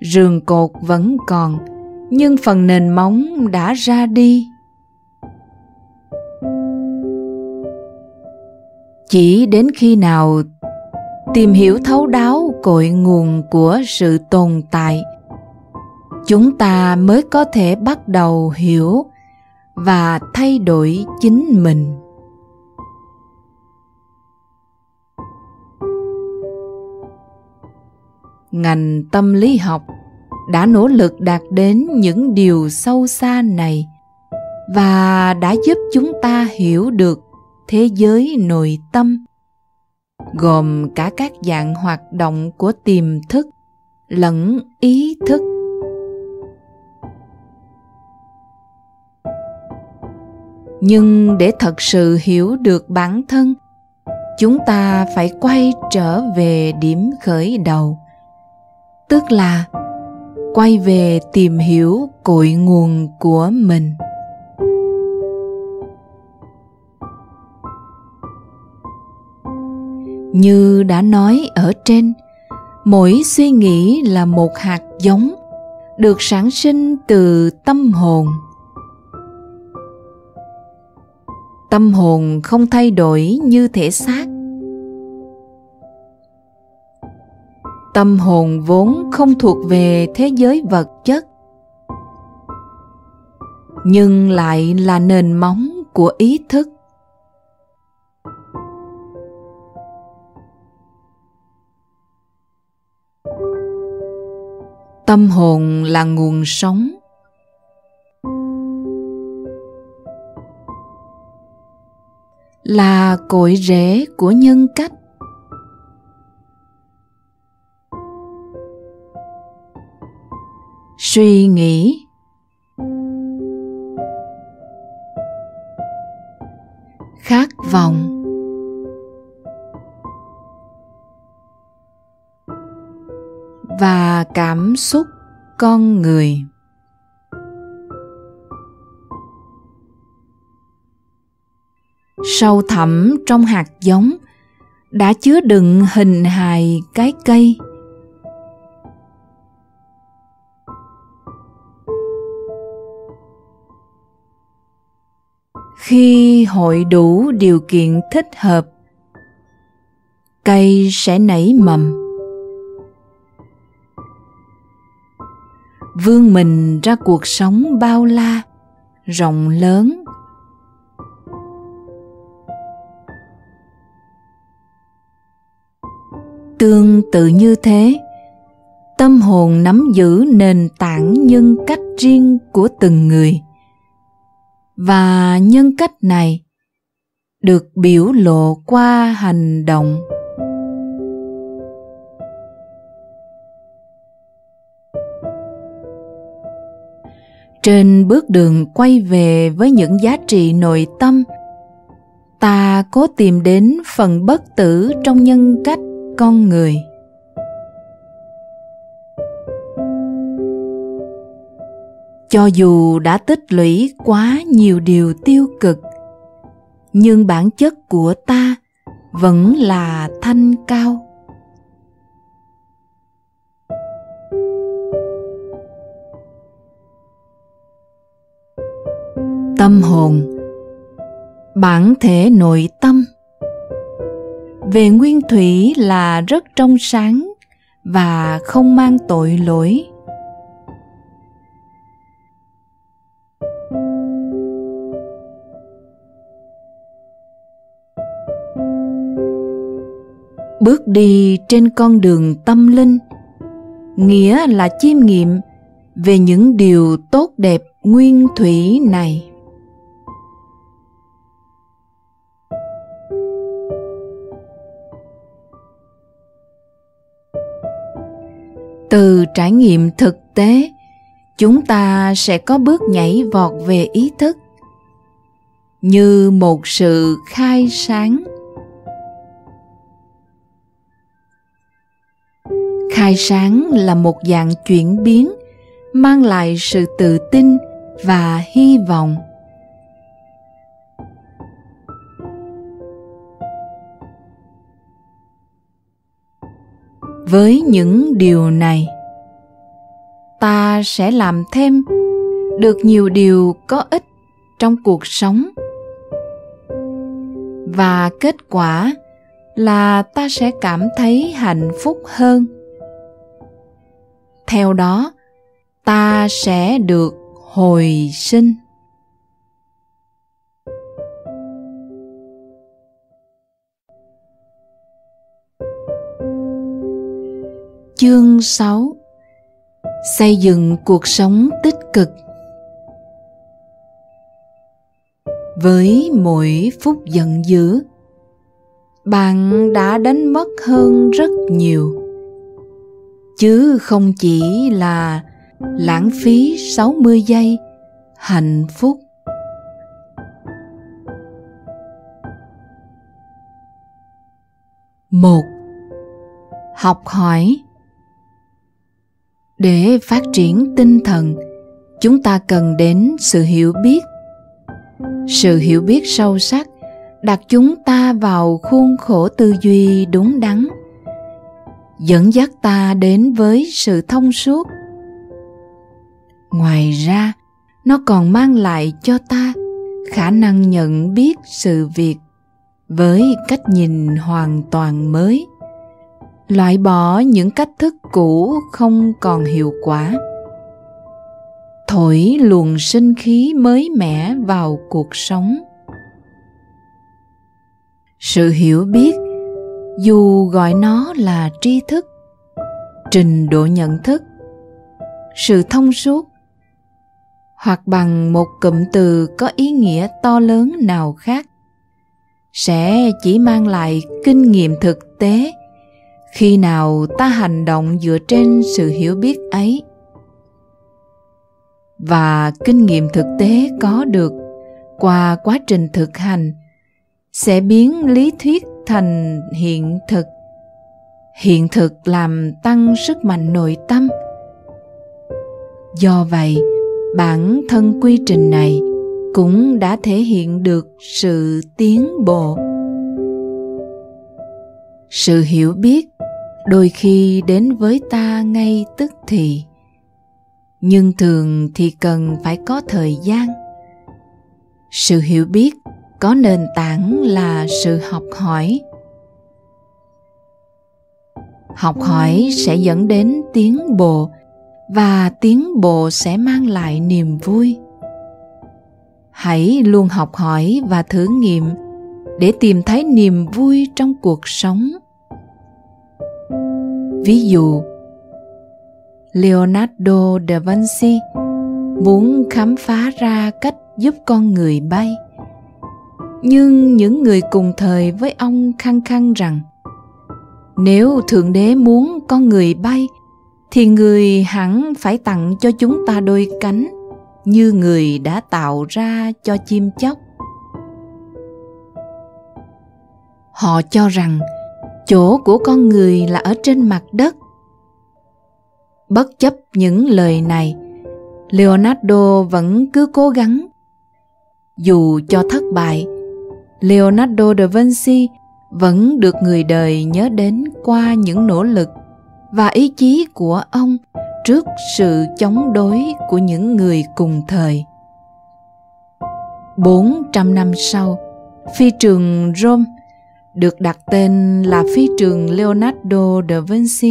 Rường cột vẫn còn, nhưng phần nền móng đã ra đi. Chỉ đến khi nào tìm hiểu thấu đáo cội nguồn của sự tồn tại, chúng ta mới có thể bắt đầu hiểu và thay đổi chính mình. Ngành tâm lý học đã nỗ lực đạt đến những điều sâu xa này và đã giúp chúng ta hiểu được thế giới nội tâm, gồm cả các dạng hoạt động của tiềm thức lẫn ý thức. Nhưng để thật sự hiểu được bản thân, chúng ta phải quay trở về điểm khởi đầu tức là quay về tìm hiểu cội nguồn của mình. Như đã nói ở trên, mỗi suy nghĩ là một hạt giống được sản sinh từ tâm hồn. Tâm hồn không thay đổi như thể xác. Tâm hồn vốn không thuộc về thế giới vật chất, nhưng lại là nền móng của ý thức. Tâm hồn là nguồn sống. Là cội rễ của nhân cách. Suy nghĩ. Khát vọng. Và cảm xúc con người. Sâu thẳm trong hạt giống đã chứa đựng hình hài cái cây. Khi hội đủ điều kiện thích hợp, cây sẽ nảy mầm. Vươn mình ra cuộc sống bao la, rộng lớn. Tương tự như thế, tâm hồn nắm giữ nền tảng nhân cách riêng của từng người và nhân cách này được biểu lộ qua hành động. Trên bước đường quay về với những giá trị nội tâm, ta cố tìm đến phần bất tử trong nhân cách con người. Cho dù đã tích lũy quá nhiều điều tiêu cực, nhưng bản chất của ta vẫn là thanh cao. Tâm hồn, bản thể nội tâm. Về nguyên thủy là rất trong sáng và không mang tội lỗi. Bước đi trên con đường tâm linh. Nghĩa là chiêm nghiệm về những điều tốt đẹp nguyên thủy này. Từ trải nghiệm thực tế, chúng ta sẽ có bước nhảy vọt về ý thức. Như một sự khai sáng. Khai sáng là một dạng chuyển biến, mang lại sự tự tin và hy vọng. Với những điều này, ta sẽ làm thêm được nhiều điều có ích trong cuộc sống. Và kết quả là ta sẽ cảm thấy hạnh phúc hơn theo đó, ta sẽ được hồi sinh. Chương 6 Xây dựng cuộc sống tích cực. Với mỗi phút giận dữ, Bạn đã đánh mất hơn rất nhiều. Chứ không chỉ là lãng phí 60 giây hạnh phúc. Một, học hỏi. Để phát triển tinh thần, chúng ta cần đến sự hiểu biết. Sự hiểu biết sâu sắc đặt chúng ta vào khuôn khổ tư duy đúng đắn dẫn dắt ta đến với sự thông suốt. Ngoài ra, nó còn mang lại cho ta khả năng nhận biết sự việc với cách nhìn hoàn toàn mới, loại bỏ những cách thức cũ không còn hiệu quả. Thổi luồng sinh khí mới mẻ vào cuộc sống. Sự hiểu biết dù gọi nó là tri thức, trình độ nhận thức, sự thông suốt, hoặc bằng một cụm từ có ý nghĩa to lớn nào khác, sẽ chỉ mang lại kinh nghiệm thực tế khi nào ta hành động dựa trên sự hiểu biết ấy. Và kinh nghiệm thực tế có được qua quá trình thực hành sẽ biến lý thuyết thành hiện thực. Hiện thực làm tăng sức mạnh nội tâm. Do vậy, bản thân quy trình này cũng đã thể hiện được sự tiến bộ. Sự hiểu biết đôi khi đến với ta ngay tức thì. Nhưng thường thì cần phải có thời gian. Sự hiểu biết có nền tảng là sự học hỏi. Học hỏi sẽ dẫn đến tiến bộ và tiến bộ sẽ mang lại niềm vui. Hãy luôn học hỏi và thử nghiệm để tìm thấy niềm vui trong cuộc sống. Ví dụ, leonardo da vinci muốn khám phá ra cách giúp con người bay nhưng những người cùng thời với ông khăng khăng rằng, nếu thượng đế muốn con người bay, thì người hẳn phải tặng cho chúng ta đôi cánh như người đã tạo ra cho chim chóc. Họ cho rằng, chỗ của con người là ở trên mặt đất. Bất chấp những lời này, leonardo vẫn cứ cố gắng, dù cho thất bại leonardo da vinci vẫn được người đời nhớ đến qua những nỗ lực và ý chí của ông trước sự chống đối của những người cùng thời. 400 năm sau, phi trường Rome được đặt tên là phi trường Leonardo da Vinci.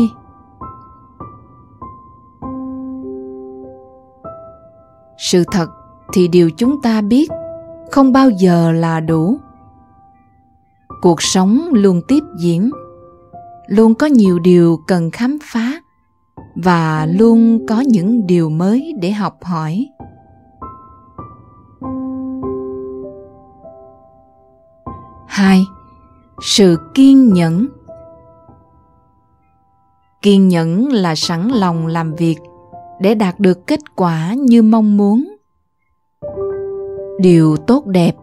Sự thật thì điều chúng ta biết không bao giờ là đủ. Cuộc sống luôn tiếp diễn, luôn có nhiều điều cần khám phá và luôn có những điều mới để học hỏi. Hai, sự kiên nhẫn. Kiên nhẫn là sẵn lòng làm việc để đạt được kết quả như mong muốn. Điều tốt đẹp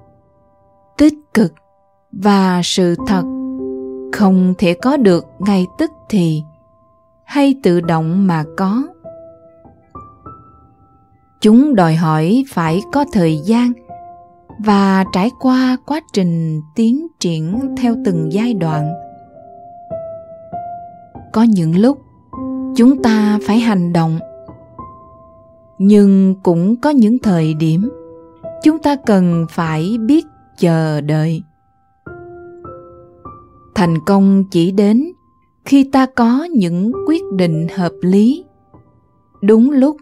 và sự thật không thể có được ngay tức thì hay tự động mà có. Chúng đòi hỏi phải có thời gian và trải qua quá trình tiến triển theo từng giai đoạn. Có những lúc chúng ta phải hành động, nhưng cũng có những thời điểm chúng ta cần phải biết chờ đợi thành công chỉ đến khi ta có những quyết định hợp lý. Đúng lúc,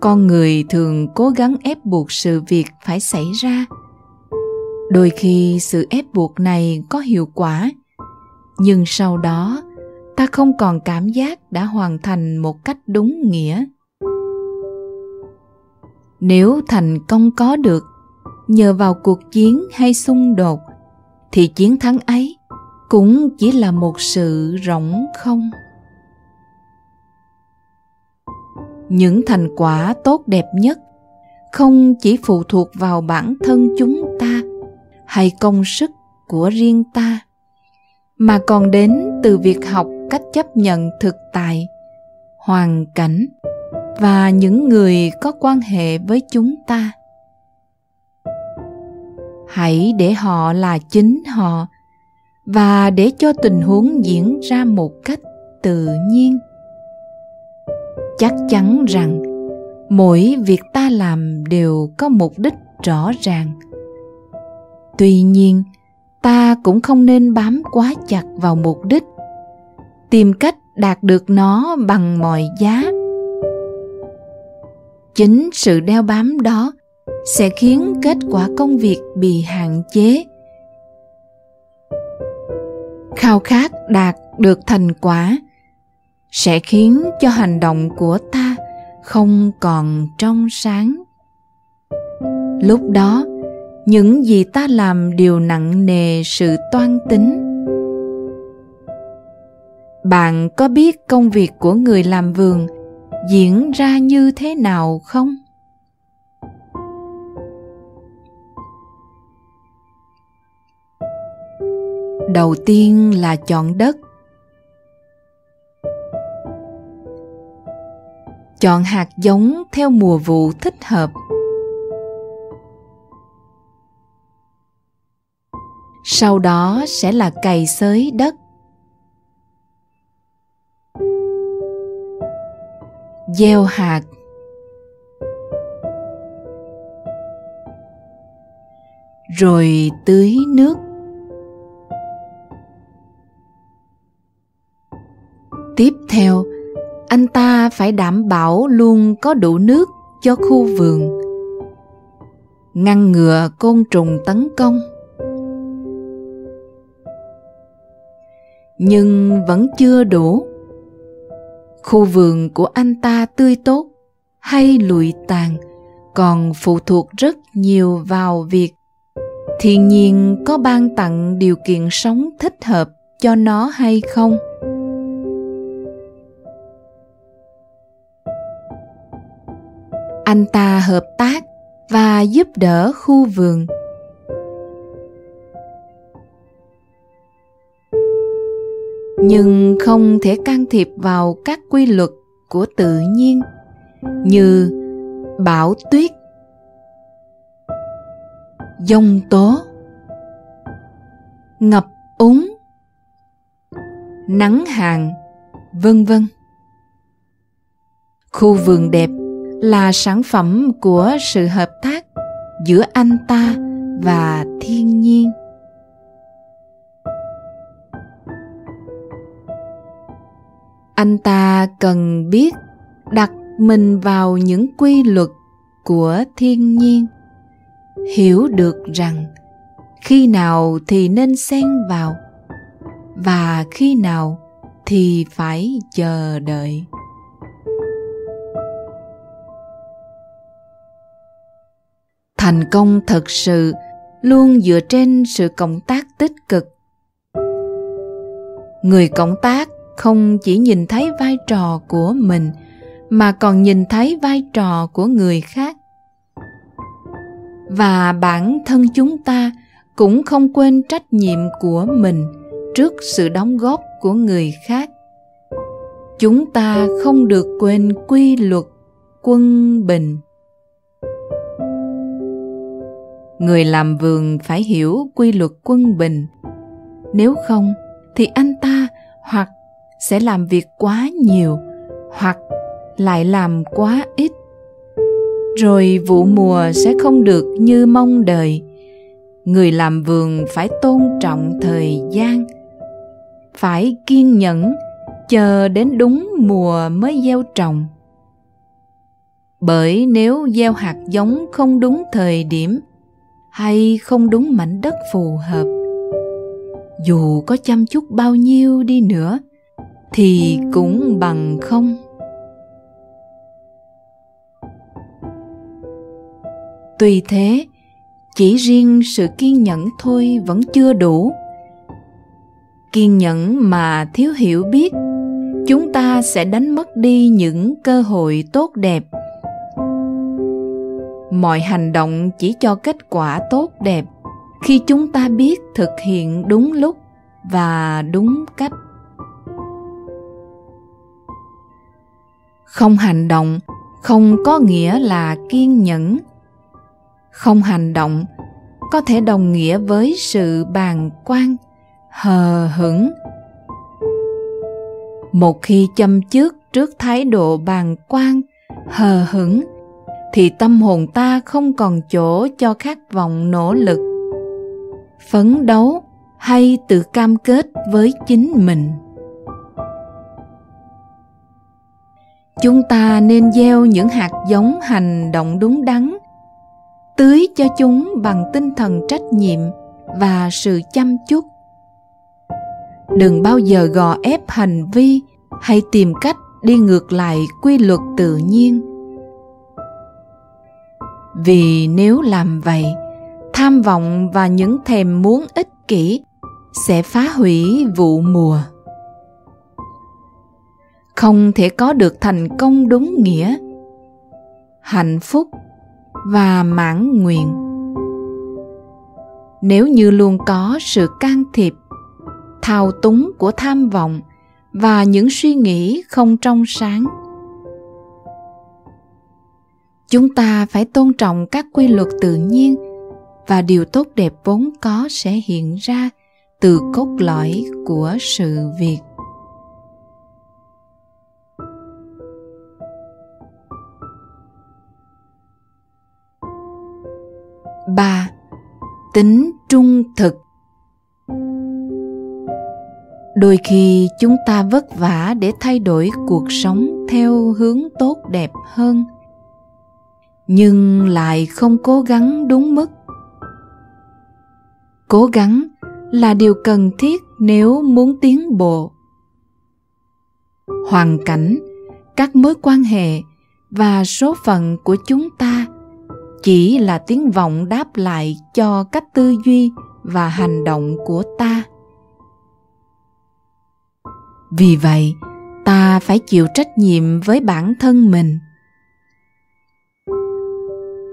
con người thường cố gắng ép buộc sự việc phải xảy ra. Đôi khi sự ép buộc này có hiệu quả, nhưng sau đó, ta không còn cảm giác đã hoàn thành một cách đúng nghĩa. Nếu thành công có được, nhờ vào cuộc chiến hay xung đột thì chiến thắng ấy cũng chỉ là một sự rỗng không. Những thành quả tốt đẹp nhất không chỉ phụ thuộc vào bản thân chúng ta hay công sức của riêng ta, mà còn đến từ việc học cách chấp nhận thực tại, hoàn cảnh và những người có quan hệ với chúng ta hãy để họ là chính họ và để cho tình huống diễn ra một cách tự nhiên. Chắc chắn rằng mỗi việc ta làm đều có mục đích rõ ràng. Tuy nhiên, ta cũng không nên bám quá chặt vào mục đích, tìm cách đạt được nó bằng mọi giá. Chính sự đeo bám đó sẽ khiến kết quả công việc bị hạn chế. Khao khát đạt được thành quả sẽ khiến cho hành động của ta không còn trong sáng. Lúc đó, những gì ta làm đều nặng nề sự toan tính. Bạn có biết công việc của người làm vườn diễn ra như thế nào không? Đầu tiên là chọn đất. Chọn hạt giống theo mùa vụ thích hợp. Sau đó sẽ là cày xới đất. Gieo hạt. Rồi tưới nước. Tiếp theo, anh ta phải đảm bảo luôn có đủ nước cho khu vườn. Ngăn ngừa côn trùng tấn công. Nhưng vẫn chưa đủ. Khu vườn của anh ta tươi tốt hay lụi tàn, còn phụ thuộc rất nhiều vào việc thiên nhiên có ban tặng điều kiện sống thích hợp cho nó hay không. Anh ta hợp tác và giúp đỡ khu vườn. Nhưng không thể can thiệp vào các quy luật của tự nhiên như bão tuyết giông tố, ngập úng, nắng hạn vân vân. Khu vườn đẹp là sản phẩm của sự hợp tác giữa anh ta và thiên nhiên. Anh ta cần biết đặt mình vào những quy luật của thiên nhiên, hiểu được rằng khi nào thì nên xen vào và khi nào thì phải chờ đợi. Thành công thật sự, luôn dựa trên sự cộng tác tích cực. Người cộng tác không chỉ nhìn thấy vai trò của mình, mà còn nhìn thấy vai trò của người khác. Và bản thân chúng ta cũng không quên trách nhiệm của mình trước sự đóng góp của người khác. Chúng ta không được quên quy luật quân bình. Người làm vườn phải hiểu quy luật quân bình. Nếu không, thì anh ta hoặc sẽ làm việc quá nhiều, hoặc lại làm quá ít. Rồi vụ mùa sẽ không được như mong đợi. Người làm vườn phải tôn trọng thời gian, phải kiên nhẫn, chờ đến đúng mùa mới gieo trồng. Bởi nếu gieo hạt giống không đúng thời điểm hay không đúng mảnh đất phù hợp? Dù có chăm chút bao nhiêu đi nữa, thì cũng bằng không? Tuy thế, chỉ riêng sự kiên nhẫn thôi vẫn chưa đủ. Kiên nhẫn mà thiếu hiểu biết, chúng ta sẽ đánh mất đi những cơ hội tốt đẹp mọi hành động chỉ cho kết quả tốt đẹp. Khi chúng ta biết thực hiện đúng lúc và đúng cách. Không hành động không có nghĩa là kiên nhẫn. Không hành động có thể đồng nghĩa với sự bàng quan, hờ hững. Một khi châm trước trước thái độ bàng quan, hờ hững thì tâm hồn ta không còn chỗ cho khát vọng nỗ lực. Phấn đấu hay tự cam kết với chính mình. Chúng ta nên gieo những hạt giống hành động đúng đắn, tưới cho chúng bằng tinh thần trách nhiệm và sự chăm chút. Đừng bao giờ gò ép hành vi hay tìm cách đi ngược lại quy luật tự nhiên vì nếu làm vậy, tham vọng và những thèm muốn ích kỷ sẽ phá hủy vụ mùa. Không thể có được thành công đúng nghĩa, hạnh phúc và mãn nguyện. Nếu như luôn có sự can thiệp, thao túng của tham vọng và những suy nghĩ không trong sáng chúng ta phải tôn trọng các quy luật tự nhiên và điều tốt đẹp vốn có sẽ hiện ra từ cốt lõi của sự việc. Ba, tính trung thực. Đôi khi chúng ta vất vả để thay đổi cuộc sống theo hướng tốt đẹp hơn nhưng lại không cố gắng đúng mức. Cố gắng là điều cần thiết nếu muốn tiến bộ. Hoàn cảnh, các mối quan hệ và số phận của chúng ta chỉ là tiếng vọng đáp lại cho cách tư duy và hành động của ta. Vì vậy, ta phải chịu trách nhiệm với bản thân mình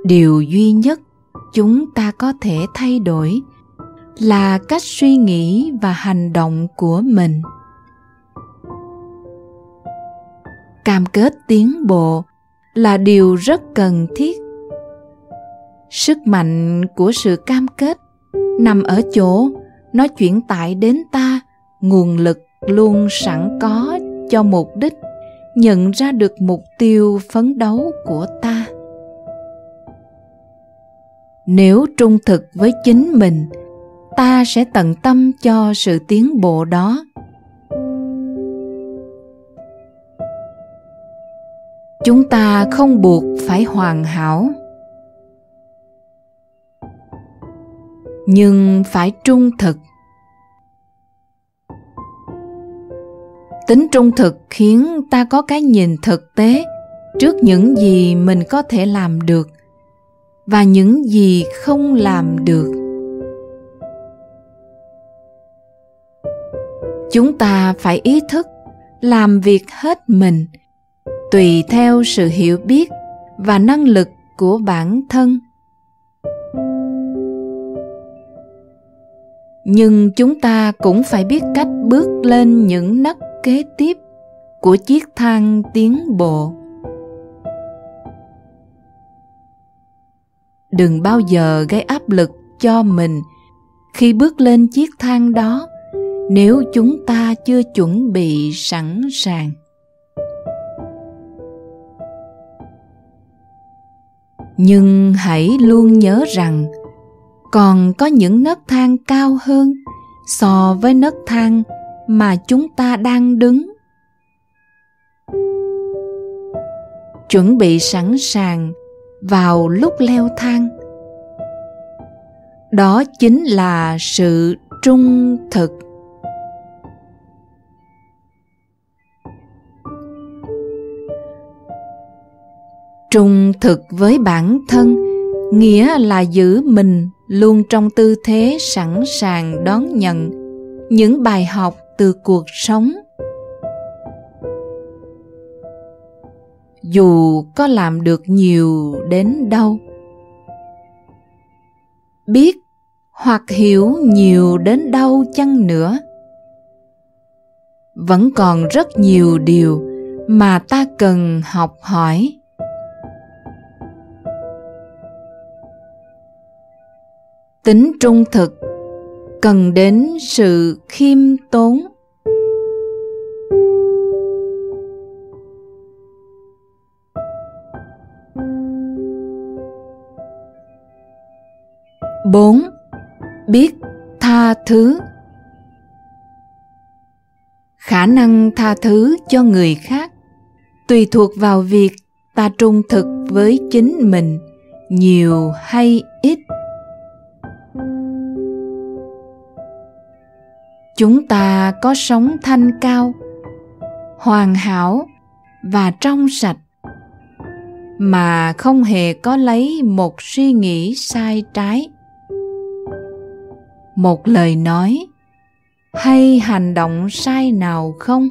điều duy nhất chúng ta có thể thay đổi là cách suy nghĩ và hành động của mình. Cam kết tiến bộ là điều rất cần thiết. Sức mạnh của sự cam kết nằm ở chỗ nó chuyển tải đến ta, nguồn lực luôn sẵn có cho mục đích nhận ra được mục tiêu phấn đấu của ta nếu trung thực với chính mình, ta sẽ tận tâm cho sự tiến bộ đó. Chúng ta không buộc phải hoàn hảo. Nhưng phải trung thực. Tính trung thực khiến ta có cái nhìn thực tế trước những gì mình có thể làm được và những gì không làm được. Chúng ta phải ý thức làm việc hết mình, tùy theo sự hiểu biết và năng lực của bản thân. Nhưng chúng ta cũng phải biết cách bước lên những nấc kế tiếp của chiếc thang tiến bộ. Đừng bao giờ gây áp lực cho mình. Khi bước lên chiếc thang đó, nếu chúng ta chưa chuẩn bị sẵn sàng. Nhưng hãy luôn nhớ rằng, còn có những nấc thang cao hơn so với nấc thang mà chúng ta đang đứng. Chuẩn bị sẵn sàng vào lúc leo thang. Đó chính là sự trung thực. Trung thực với bản thân, nghĩa là giữ mình luôn trong tư thế sẵn sàng đón nhận những bài học từ cuộc sống. Dù có làm được nhiều đến đâu. Biết hoặc hiểu nhiều đến đâu chăng nữa, vẫn còn rất nhiều điều mà ta cần học hỏi. Tính trung thực cần đến sự khiêm tốn bốn. Biết tha thứ. Khả năng tha thứ cho người khác tùy thuộc vào việc ta trung thực với chính mình nhiều hay ít. Chúng ta có sống thanh cao, hoàn hảo và trong sạch, mà không hề có lấy một suy nghĩ sai trái một lời nói, hay hành động sai nào không?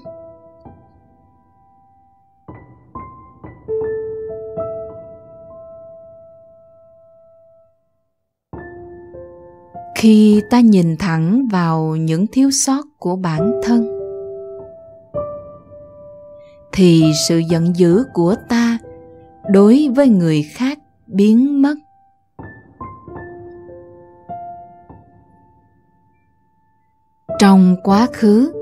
Khi ta nhìn thẳng vào những thiếu sót của bản thân, thì sự giận dữ của ta đối với người khác biến mất. Trong quá khứ.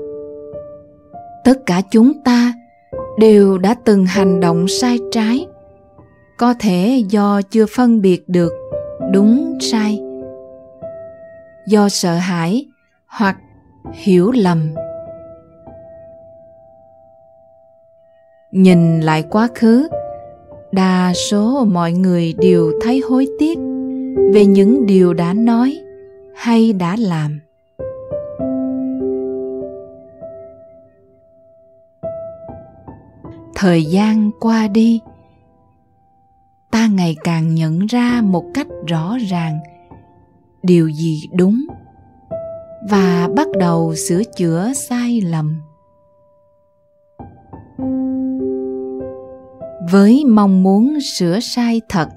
Tất cả chúng ta đều đã từng hành động sai trái. Có thể do chưa phân biệt được đúng sai. Do sợ hãi hoặc hiểu lầm. Nhìn lại quá khứ, đa số mọi người đều thấy hối tiếc về những điều đã nói hay đã làm. Thời gian qua đi. Ta ngày càng nhận ra một cách rõ ràng điều gì đúng và bắt đầu sửa chữa sai lầm. Với mong muốn sửa sai thật,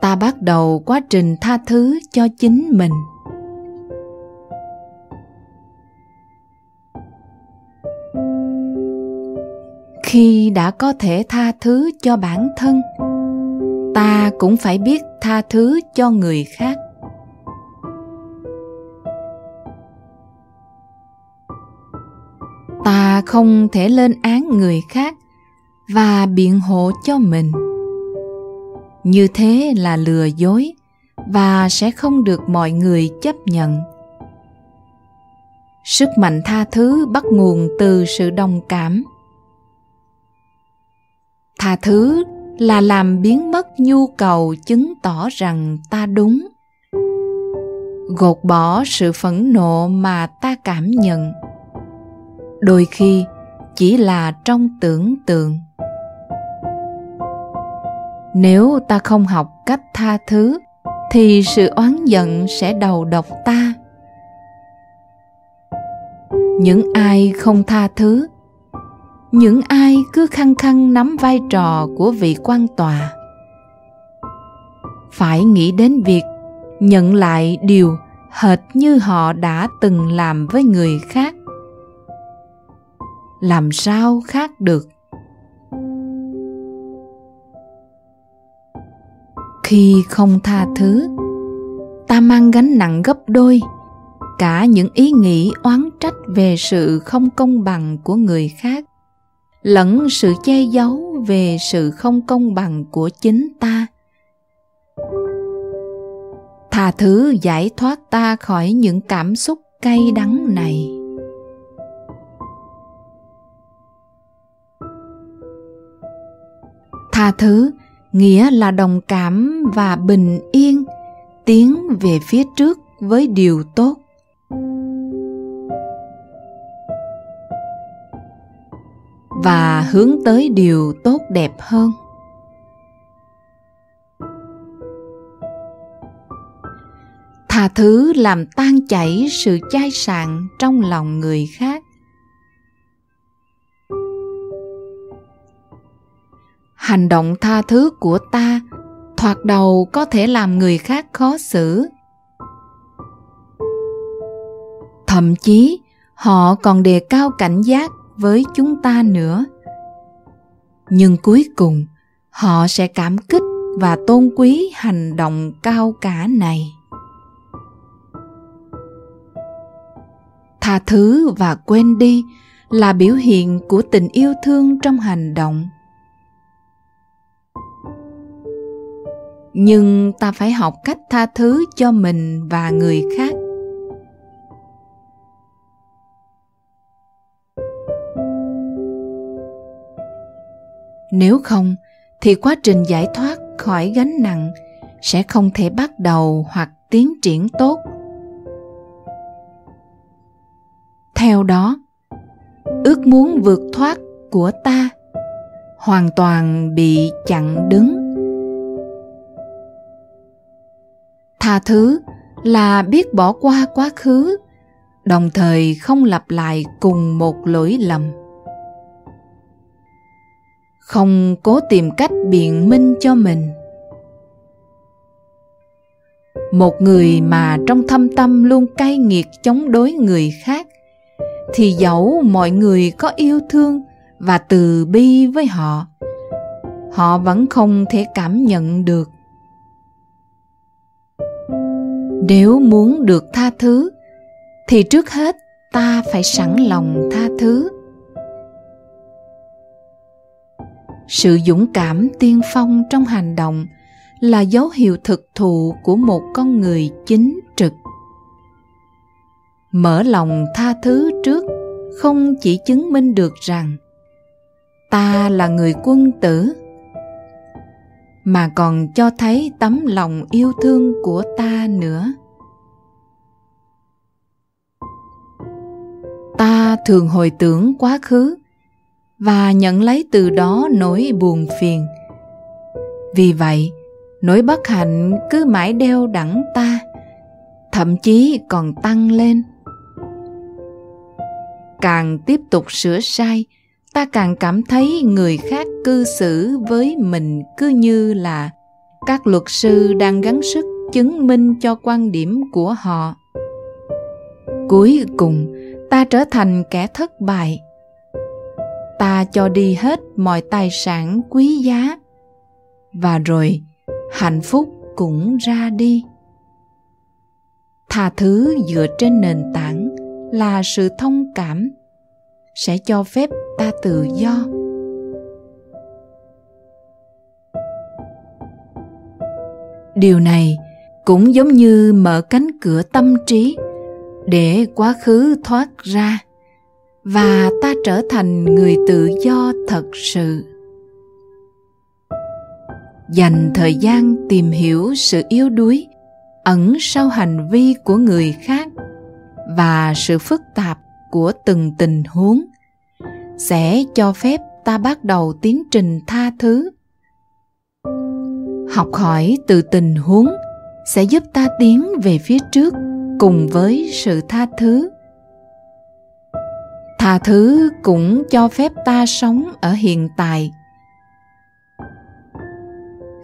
ta bắt đầu quá trình tha thứ cho chính mình. Khi đã có thể tha thứ cho bản thân, ta cũng phải biết tha thứ cho người khác. Ta không thể lên án người khác và biện hộ cho mình. Như thế là lừa dối và sẽ không được mọi người chấp nhận. Sức mạnh tha thứ bắt nguồn từ sự đồng cảm tha thứ là làm biến mất nhu cầu chứng tỏ rằng ta đúng. Gột bỏ sự phẫn nộ mà ta cảm nhận. Đôi khi chỉ là trong tưởng tượng. Nếu ta không học cách tha thứ, thì sự oán giận sẽ đầu độc ta. Những ai không tha thứ những ai cứ khăng khăng nắm vai trò của vị quan tòa phải nghĩ đến việc nhận lại điều hệt như họ đã từng làm với người khác. Làm sao khác được? Khi không tha thứ, ta mang gánh nặng gấp đôi cả những ý nghĩ oán trách về sự không công bằng của người khác lẫn sự che giấu về sự không công bằng của chính ta. Tha thứ giải thoát ta khỏi những cảm xúc cay đắng này. Tha thứ, nghĩa là đồng cảm và bình yên, tiến về phía trước với điều tốt. Và hướng tới điều tốt đẹp hơn. Tha thứ làm tan chảy sự chai sạn trong lòng người khác. Hành động tha thứ của ta thoạt đầu có thể làm người khác khó xử. Thậm chí, họ còn đề cao cảnh giác với chúng ta nữa. Nhưng cuối cùng, họ sẽ cảm kích và tôn quý hành động cao cả này. Tha thứ và quên đi là biểu hiện của tình yêu thương trong hành động. Nhưng ta phải học cách tha thứ cho mình và người khác. Nếu không, thì quá trình giải thoát khỏi gánh nặng sẽ không thể bắt đầu hoặc tiến triển tốt. Theo đó, ước muốn vượt thoát của ta hoàn toàn bị chặn đứng. Tha thứ là biết bỏ qua quá khứ, đồng thời không lặp lại cùng một lỗi lầm không cố tìm cách biện minh cho mình. Một người mà trong thâm tâm luôn cay nghiệt chống đối người khác, thì dẫu mọi người có yêu thương và từ bi với họ họ vẫn không thể cảm nhận được. Nếu muốn được tha thứ, thì trước hết ta phải sẵn lòng tha thứ. Sự dũng cảm tiên phong trong hành động là dấu hiệu thực thụ của một con người chính trực. Mở lòng tha thứ trước không chỉ chứng minh được rằng ta là người quân tử, mà còn cho thấy tấm lòng yêu thương của ta nữa. Ta thường hồi tưởng quá khứ và nhận lấy từ đó nỗi buồn phiền. Vì vậy, nỗi bất hạnh cứ mãi đeo đẳng ta, thậm chí còn tăng lên. Càng tiếp tục sửa sai, ta càng cảm thấy người khác cư xử với mình cứ như là các luật sư đang gắng sức chứng minh cho quan điểm của họ. Cuối cùng, ta trở thành kẻ thất bại ta cho đi hết mọi tài sản quý giá. Và rồi, hạnh phúc cũng ra đi. Tha thứ dựa trên nền tảng là sự thông cảm, sẽ cho phép ta tự do. Điều này cũng giống như mở cánh cửa tâm trí để quá khứ thoát ra và ta trở thành người tự do thật sự. Dành thời gian tìm hiểu sự yếu đuối, ẩn sau hành vi của người khác và sự phức tạp của từng tình huống sẽ cho phép ta bắt đầu tiến trình tha thứ. Học hỏi từ tình huống sẽ giúp ta tiến về phía trước cùng với sự tha thứ tha thứ cũng cho phép ta sống ở hiện tại.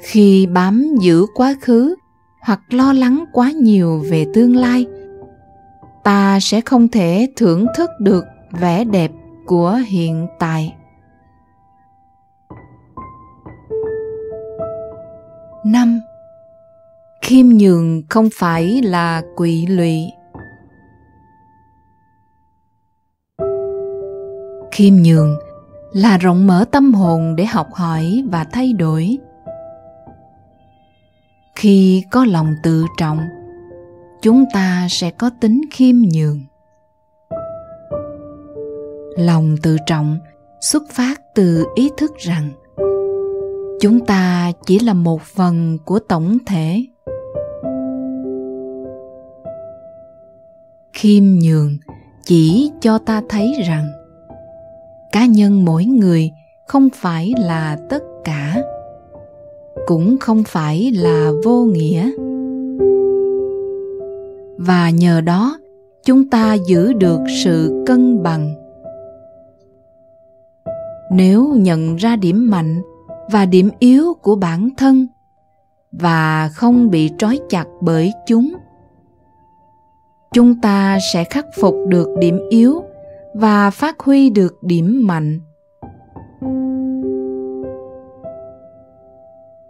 Khi bám giữ quá khứ hoặc lo lắng quá nhiều về tương lai, ta sẽ không thể thưởng thức được vẻ đẹp của hiện tại. Năm, khiêm nhường không phải là quỵ lụy. Khiêm nhường, là rộng mở tâm hồn để học hỏi và thay đổi. Khi có lòng tự trọng, chúng ta sẽ có tính khiêm nhường. Lòng tự trọng xuất phát từ ý thức rằng chúng ta chỉ là một phần của tổng thể. Khiêm nhường chỉ cho ta thấy rằng cá nhân mỗi người không phải là tất cả, cũng không phải là vô nghĩa. Và nhờ đó, chúng ta giữ được sự cân bằng. Nếu nhận ra điểm mạnh và điểm yếu của bản thân và không bị trói chặt bởi chúng chúng ta sẽ khắc phục được điểm yếu và phát huy được điểm mạnh.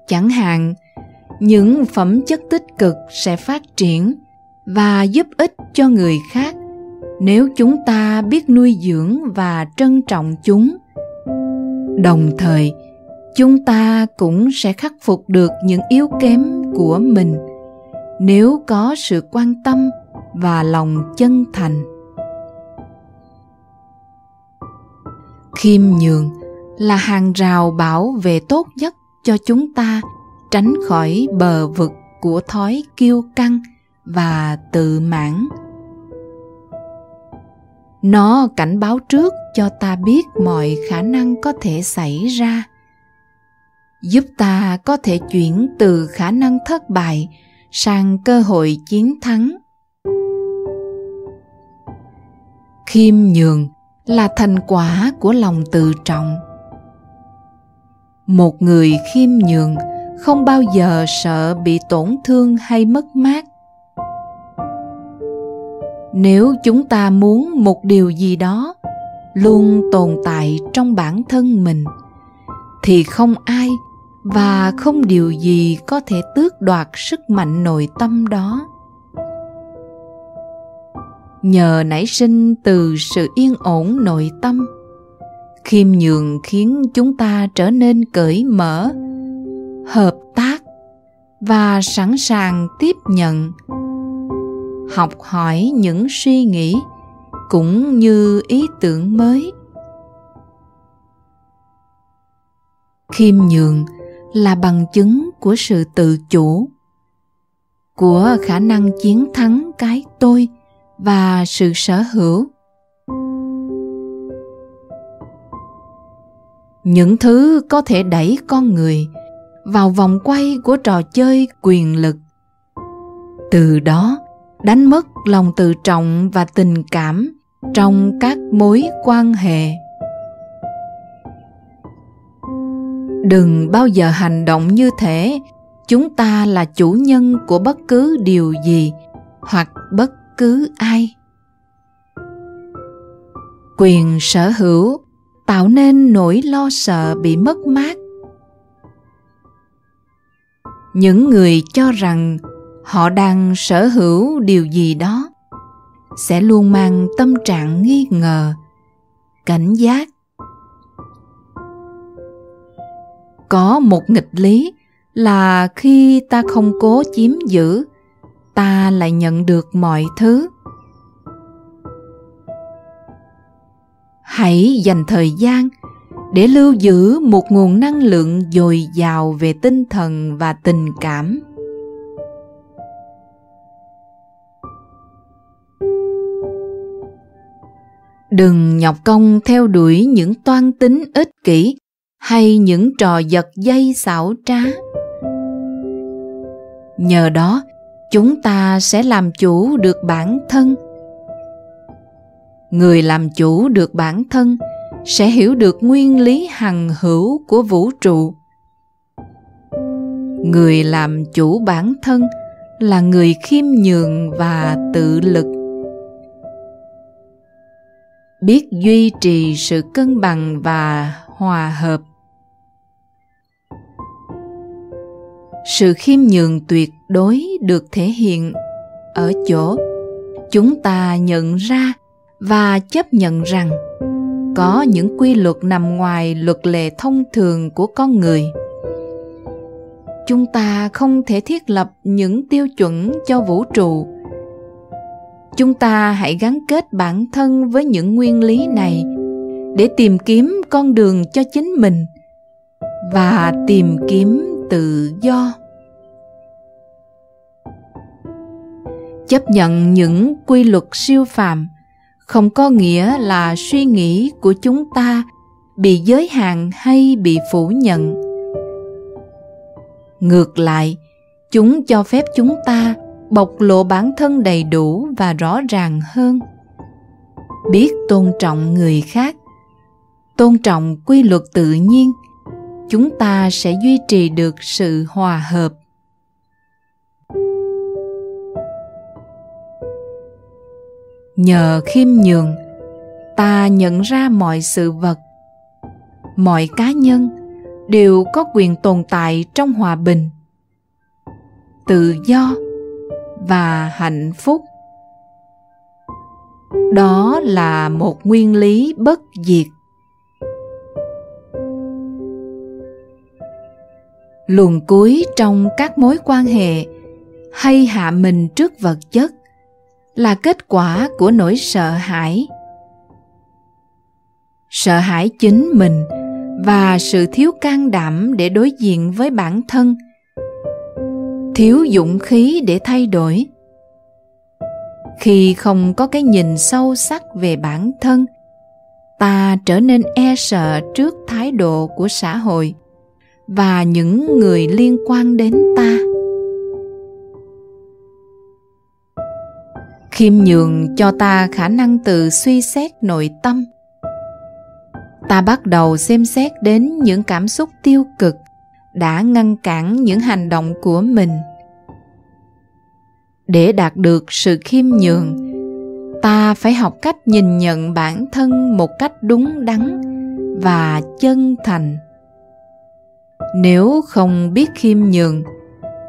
Chẳng hạn, những phẩm chất tích cực sẽ phát triển và giúp ích cho người khác nếu chúng ta biết nuôi dưỡng và trân trọng chúng. Đồng thời, chúng ta cũng sẽ khắc phục được những yếu kém của mình nếu có sự quan tâm và lòng chân thành. Khiêm nhường là hàng rào bảo vệ tốt nhất cho chúng ta tránh khỏi bờ vực của thói kiêu căng và tự mãn. Nó cảnh báo trước cho ta biết mọi khả năng có thể xảy ra, giúp ta có thể chuyển từ khả năng thất bại sang cơ hội chiến thắng. Khiêm nhường là thành quả của lòng tự trọng. Một người khiêm nhường không bao giờ sợ bị tổn thương hay mất mát. Nếu chúng ta muốn một điều gì đó luôn tồn tại trong bản thân mình, thì không ai và không điều gì có thể tước đoạt sức mạnh nội tâm đó nhờ nảy sinh từ sự yên ổn nội tâm, khiêm nhường khiến chúng ta trở nên cởi mở, hợp tác và sẵn sàng tiếp nhận, học hỏi những suy nghĩ cũng như ý tưởng mới. Khiêm nhường là bằng chứng của sự tự chủ, của khả năng chiến thắng cái tôi và sự sở hữu. Những thứ có thể đẩy con người vào vòng quay của trò chơi quyền lực. Từ đó, đánh mất lòng tự trọng và tình cảm trong các mối quan hệ. Đừng bao giờ hành động như thế. Chúng ta là chủ nhân của bất cứ điều gì hoặc bất cứ ai. Quyền sở hữu tạo nên nỗi lo sợ bị mất mát. Những người cho rằng họ đang sở hữu điều gì đó sẽ luôn mang tâm trạng nghi ngờ, cảnh giác. Có một nghịch lý là khi ta không cố chiếm giữ ta lại nhận được mọi thứ. Hãy dành thời gian để lưu giữ một nguồn năng lượng dồi dào về tinh thần và tình cảm. Đừng nhọc công theo đuổi những toan tính ích kỷ hay những trò giật dây xảo trá. Nhờ đó chúng ta sẽ làm chủ được bản thân. Người làm chủ được bản thân sẽ hiểu được nguyên lý hằng hữu của vũ trụ. Người làm chủ bản thân là người khiêm nhường và tự lực. Biết duy trì sự cân bằng và hòa hợp. Sự khiêm nhường tuyệt đối được thể hiện ở chỗ chúng ta nhận ra và chấp nhận rằng có những quy luật nằm ngoài luật lệ thông thường của con người. Chúng ta không thể thiết lập những tiêu chuẩn cho vũ trụ. Chúng ta hãy gắn kết bản thân với những nguyên lý này để tìm kiếm con đường cho chính mình và tìm kiếm tự do. Chấp nhận những quy luật siêu phàm. Không có nghĩa là suy nghĩ của chúng ta bị giới hạn hay bị phủ nhận. Ngược lại, chúng cho phép chúng ta bộc lộ bản thân đầy đủ và rõ ràng hơn. Biết tôn trọng người khác, tôn trọng quy luật tự nhiên, chúng ta sẽ duy trì được sự hòa hợp. Nhờ khiêm nhường, ta nhận ra mọi sự vật, mọi cá nhân đều có quyền tồn tại trong hòa bình, tự do và hạnh phúc. Đó là một nguyên lý bất diệt. Luồn cuối trong các mối quan hệ hay hạ mình trước vật chất là kết quả của nỗi sợ hãi. Sợ hãi chính mình và sự thiếu can đảm để đối diện với bản thân. Thiếu dũng khí để thay đổi. Khi không có cái nhìn sâu sắc về bản thân, ta trở nên e sợ trước thái độ của xã hội và những người liên quan đến ta. Khiêm nhường cho ta khả năng tự suy xét nội tâm. Ta bắt đầu xem xét đến những cảm xúc tiêu cực đã ngăn cản những hành động của mình. Để đạt được sự khiêm nhường, ta phải học cách nhìn nhận bản thân một cách đúng đắn và chân thành. Nếu không biết khiêm nhường,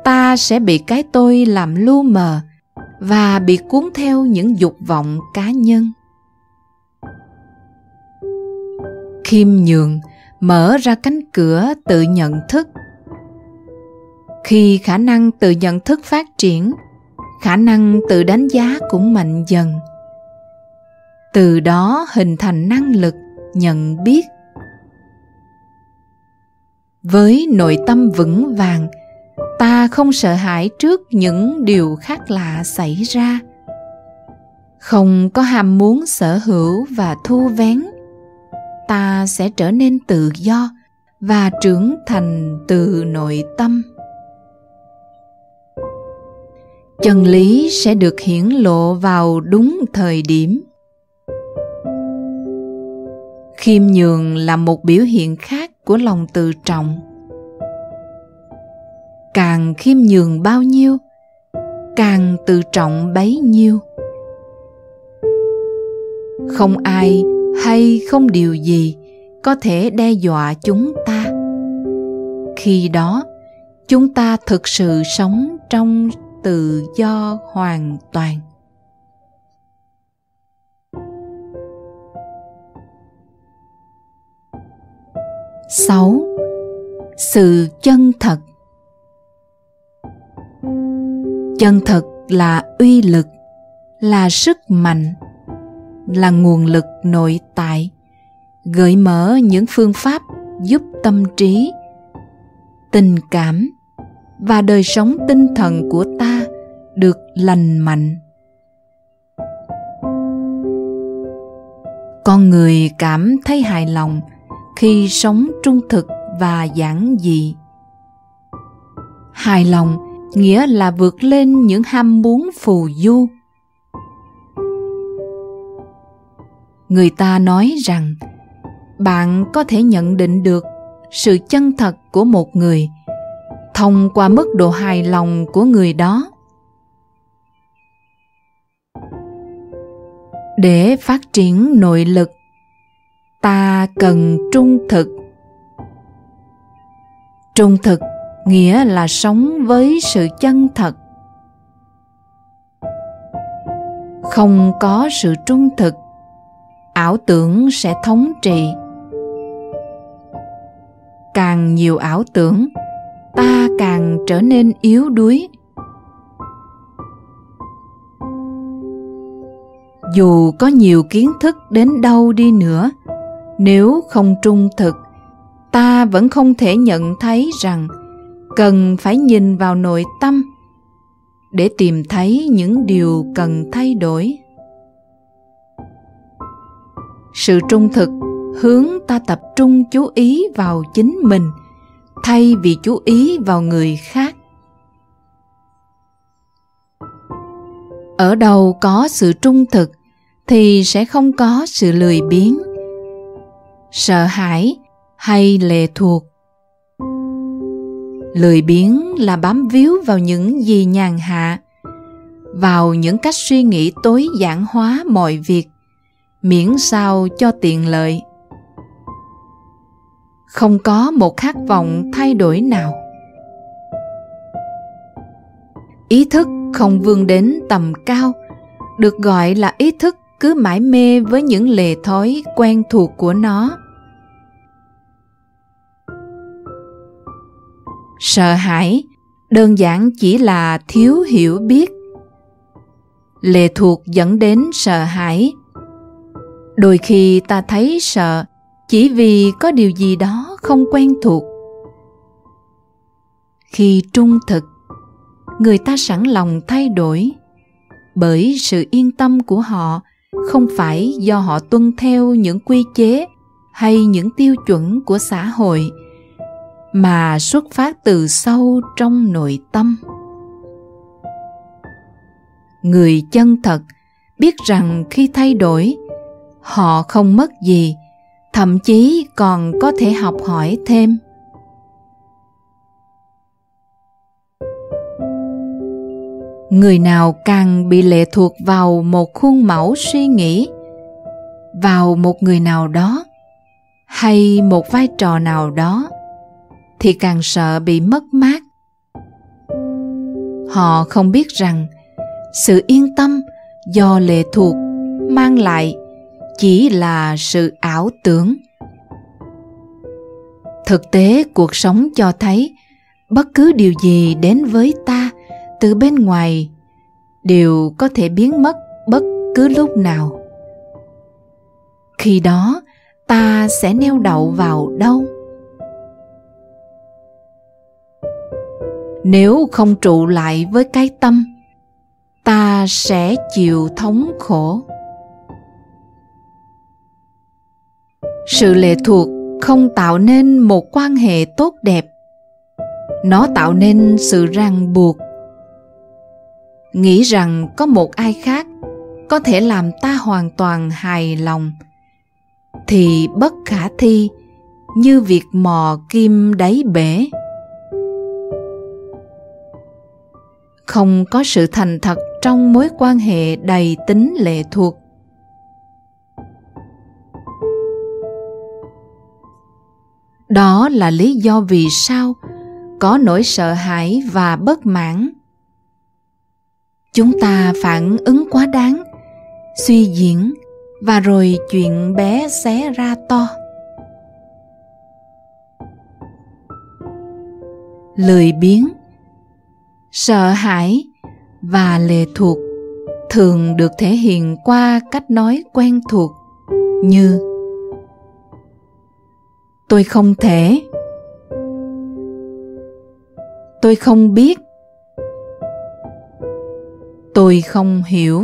ta sẽ bị cái tôi làm lu mờ và bị cuốn theo những dục vọng cá nhân. Khiêm nhường, mở ra cánh cửa tự nhận thức. Khi khả năng tự nhận thức phát triển, khả năng tự đánh giá cũng mạnh dần. Từ đó hình thành năng lực nhận biết. Với nội tâm vững vàng ta không sợ hãi trước những điều khác lạ xảy ra. Không có ham muốn sở hữu và thu vén, ta sẽ trở nên tự do và trưởng thành từ nội tâm. Chân lý sẽ được hiển lộ vào đúng thời điểm. Khiêm nhường là một biểu hiện khác của lòng tự trọng càng khiêm nhường bao nhiêu, càng tự trọng bấy nhiêu. Không ai hay không điều gì có thể đe dọa chúng ta. Khi đó, chúng ta thực sự sống trong tự do hoàn toàn. Sáu, sự chân thật chân thực là uy lực, là sức mạnh, là nguồn lực nội tại, gợi mở những phương pháp giúp tâm trí, tình cảm và đời sống tinh thần của ta được lành mạnh. Con người cảm thấy hài lòng khi sống trung thực và giản dị. Hài lòng nghĩa là vượt lên những ham muốn phù du. Người ta nói rằng, bạn có thể nhận định được sự chân thật của một người thông qua mức độ hài lòng của người đó. Để phát triển nội lực, ta cần trung thực. Trung thực nghĩa là sống với sự chân thật. Không có sự trung thực, ảo tưởng sẽ thống trị. Càng nhiều ảo tưởng, ta càng trở nên yếu đuối. Dù có nhiều kiến thức đến đâu đi nữa, nếu không trung thực, ta vẫn không thể nhận thấy rằng cần phải nhìn vào nội tâm để tìm thấy những điều cần thay đổi. Sự trung thực hướng ta tập trung chú ý vào chính mình thay vì chú ý vào người khác. Ở đâu có sự trung thực thì sẽ không có sự lười biếng, sợ hãi hay lệ thuộc lười biếng là bám víu vào những gì nhàn hạ, vào những cách suy nghĩ tối giản hóa mọi việc, miễn sao cho tiện lợi. Không có một khát vọng thay đổi nào. Ý thức không vươn đến tầm cao, được gọi là ý thức cứ mãi mê với những lề thói quen thuộc của nó. Sợ hãi, đơn giản chỉ là thiếu hiểu biết. Lệ thuộc dẫn đến sợ hãi. Đôi khi ta thấy sợ chỉ vì có điều gì đó không quen thuộc. Khi trung thực, người ta sẵn lòng thay đổi bởi sự yên tâm của họ, không phải do họ tuân theo những quy chế hay những tiêu chuẩn của xã hội mà xuất phát từ sâu trong nội tâm. Người chân thật biết rằng khi thay đổi, họ không mất gì, thậm chí còn có thể học hỏi thêm. Người nào càng bị lệ thuộc vào một khuôn mẫu suy nghĩ, vào một người nào đó hay một vai trò nào đó thì càng sợ bị mất mát. Họ không biết rằng sự yên tâm do lệ thuộc mang lại chỉ là sự ảo tưởng. Thực tế cuộc sống cho thấy bất cứ điều gì đến với ta từ bên ngoài đều có thể biến mất bất cứ lúc nào. Khi đó, ta sẽ neo đậu vào đâu? Nếu không trụ lại với cái tâm, ta sẽ chịu thống khổ. Sự lệ thuộc không tạo nên một quan hệ tốt đẹp. Nó tạo nên sự ràng buộc. Nghĩ rằng có một ai khác có thể làm ta hoàn toàn hài lòng, thì bất khả thi như việc mò kim đáy bể. Không có sự thành thật trong mối quan hệ đầy tính lệ thuộc. Đó là lý do vì sao có nỗi sợ hãi và bất mãn. Chúng ta phản ứng quá đáng, suy diễn và rồi chuyện bé xé ra to. Lười biếng sợ hãi và lệ thuộc thường được thể hiện qua cách nói quen thuộc như, tôi không thể. Tôi không biết. Tôi không hiểu.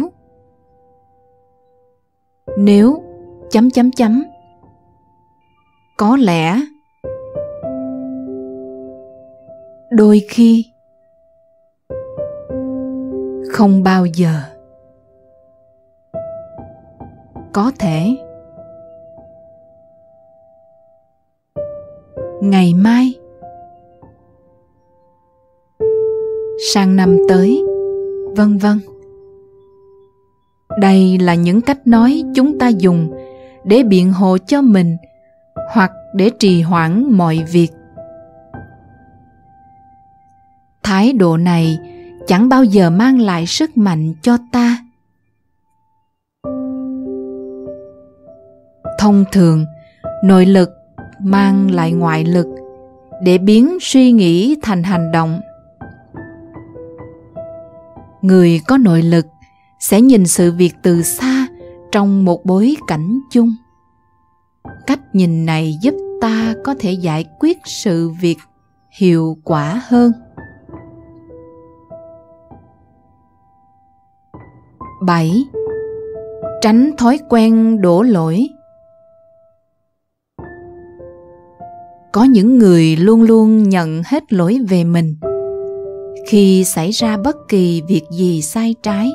Nếu chấm chấm chấm, có lẽ. Đôi khi không bao giờ. Có thể. Ngày mai. Sang năm tới. Vân vân. Đây là những cách nói chúng ta dùng để biện hộ cho mình hoặc để trì hoãn mọi việc. Thái độ này chẳng bao giờ mang lại sức mạnh cho ta. Thông thường, nội lực mang lại ngoại lực để biến suy nghĩ thành hành động. Người có nội lực sẽ nhìn sự việc từ xa trong một bối cảnh chung. Cách nhìn này giúp ta có thể giải quyết sự việc hiệu quả hơn. 7. Tránh thói quen đổ lỗi. Có những người luôn luôn nhận hết lỗi về mình. Khi xảy ra bất kỳ việc gì sai trái,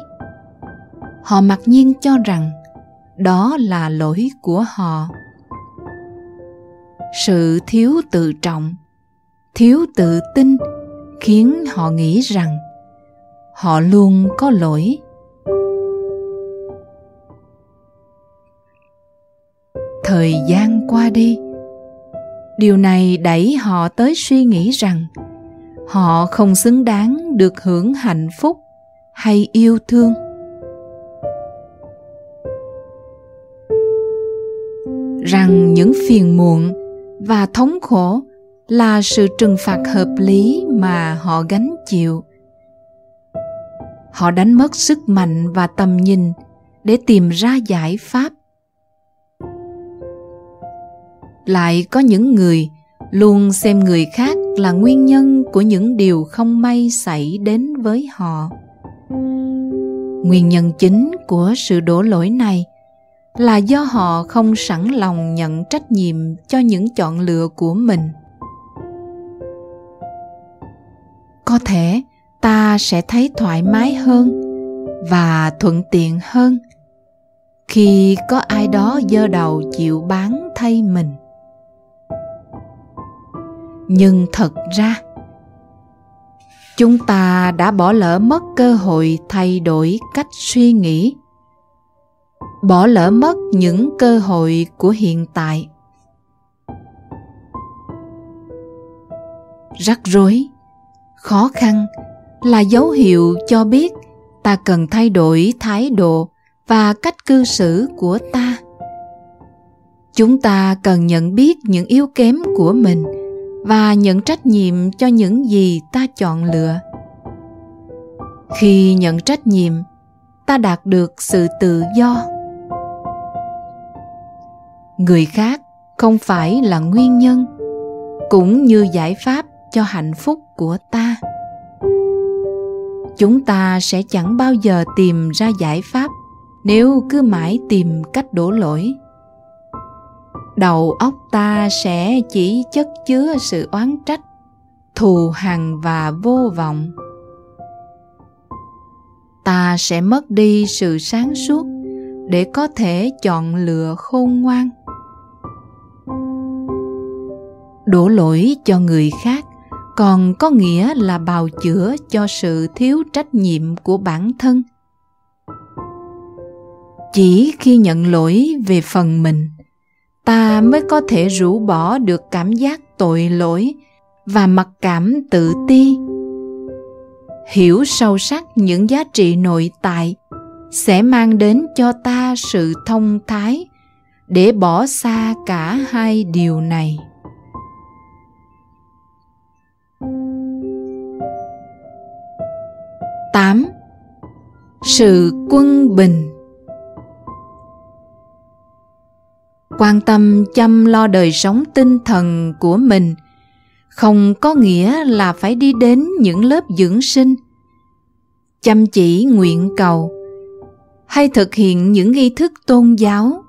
họ mặc nhiên cho rằng đó là lỗi của họ. Sự thiếu tự trọng, thiếu tự tin khiến họ nghĩ rằng họ luôn có lỗi. Thời gian qua đi. Điều này đẩy họ tới suy nghĩ rằng họ không xứng đáng được hưởng hạnh phúc hay yêu thương. Rằng những phiền muộn và thống khổ là sự trừng phạt hợp lý mà họ gánh chịu. Họ đánh mất sức mạnh và tầm nhìn để tìm ra giải pháp lại có những người, luôn xem người khác là nguyên nhân của những điều không may xảy đến với họ. Nguyên nhân chính của sự đổ lỗi này là do họ không sẵn lòng nhận trách nhiệm cho những chọn lựa của mình. Có thể ta sẽ thấy thoải mái hơn và thuận tiện hơn khi có ai đó dơ đầu chịu bán thay mình nhưng thật ra, chúng ta đã bỏ lỡ mất cơ hội thay đổi cách suy nghĩ, bỏ lỡ mất những cơ hội của hiện tại. Rắc rối, khó khăn là dấu hiệu cho biết ta cần thay đổi thái độ và cách cư xử của ta. Chúng ta cần nhận biết những yếu kém của mình và nhận trách nhiệm cho những gì ta chọn lựa. Khi nhận trách nhiệm, ta đạt được sự tự do. Người khác không phải là nguyên nhân, cũng như giải pháp cho hạnh phúc của ta. Chúng ta sẽ chẳng bao giờ tìm ra giải pháp nếu cứ mãi tìm cách đổ lỗi đầu óc ta sẽ chỉ chất chứa sự oán trách, thù hằn và vô vọng. Ta sẽ mất đi sự sáng suốt để có thể chọn lựa khôn ngoan. Đổ lỗi cho người khác còn có nghĩa là bào chữa cho sự thiếu trách nhiệm của bản thân. Chỉ khi nhận lỗi về phần mình ta mới có thể rũ bỏ được cảm giác tội lỗi và mặc cảm tự ti. Hiểu sâu sắc những giá trị nội tại sẽ mang đến cho ta sự thông thái để bỏ xa cả hai điều này. Tám. Sự quân bình. Quan tâm chăm lo đời sống tinh thần của mình. Không có nghĩa là phải đi đến những lớp dưỡng sinh. Chăm chỉ nguyện cầu hay thực hiện những nghi thức tôn giáo.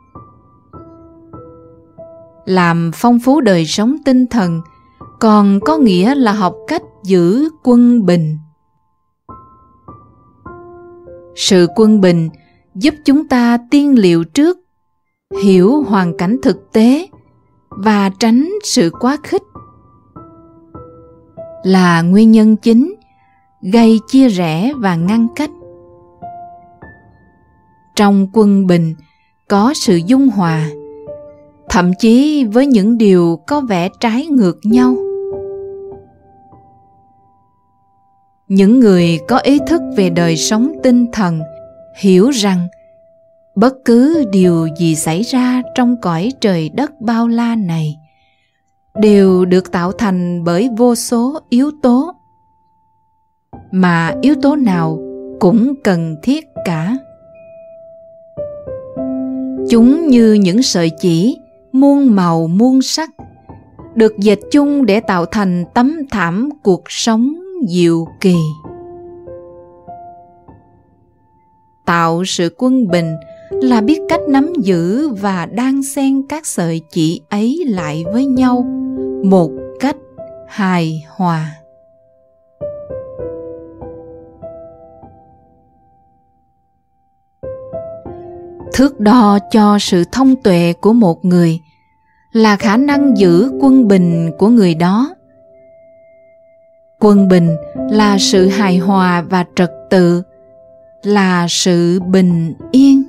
Làm phong phú đời sống tinh thần còn có nghĩa là học cách giữ quân bình. Sự quân bình giúp chúng ta tiên liệu trước hiểu hoàn cảnh thực tế và tránh sự quá khích là nguyên nhân chính gây chia rẽ và ngăn cách. Trong quân bình có sự dung hòa, thậm chí với những điều có vẻ trái ngược nhau. Những người có ý thức về đời sống tinh thần hiểu rằng bất cứ điều gì xảy ra trong cõi trời đất bao la này đều được tạo thành bởi vô số yếu tố, mà yếu tố nào cũng cần thiết cả. Chúng như những sợi chỉ, muôn màu, muôn sắc được dệt chung để tạo thành tấm thảm cuộc sống diệu kỳ. Tạo sự quân bình là biết cách nắm giữ và đan xen các sợi chỉ ấy lại với nhau. Một cách hài hòa. Thước đo cho sự thông tuệ của một người là khả năng giữ quân bình của người đó. Quân bình là sự hài hòa và trật tự, là sự bình yên.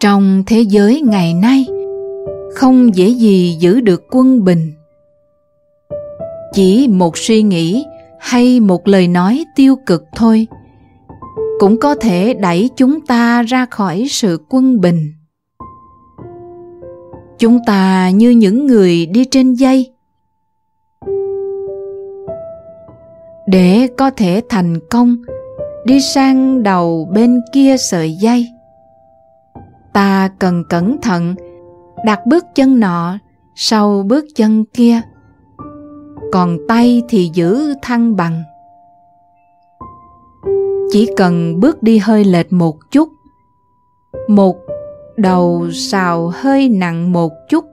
Trong thế giới ngày nay, không dễ gì giữ được quân bình. Chỉ một suy nghĩ hay một lời nói tiêu cực thôi, cũng có thể đẩy chúng ta ra khỏi sự quân bình. Chúng ta như những người đi trên dây. Để có thể thành công, đi sang đầu bên kia sợi dây ta cần cẩn thận, đặt bước chân nọ sau bước chân kia, còn tay thì giữ thăng bằng. Chỉ cần bước đi hơi lệch một chút, một đầu sào hơi nặng một chút,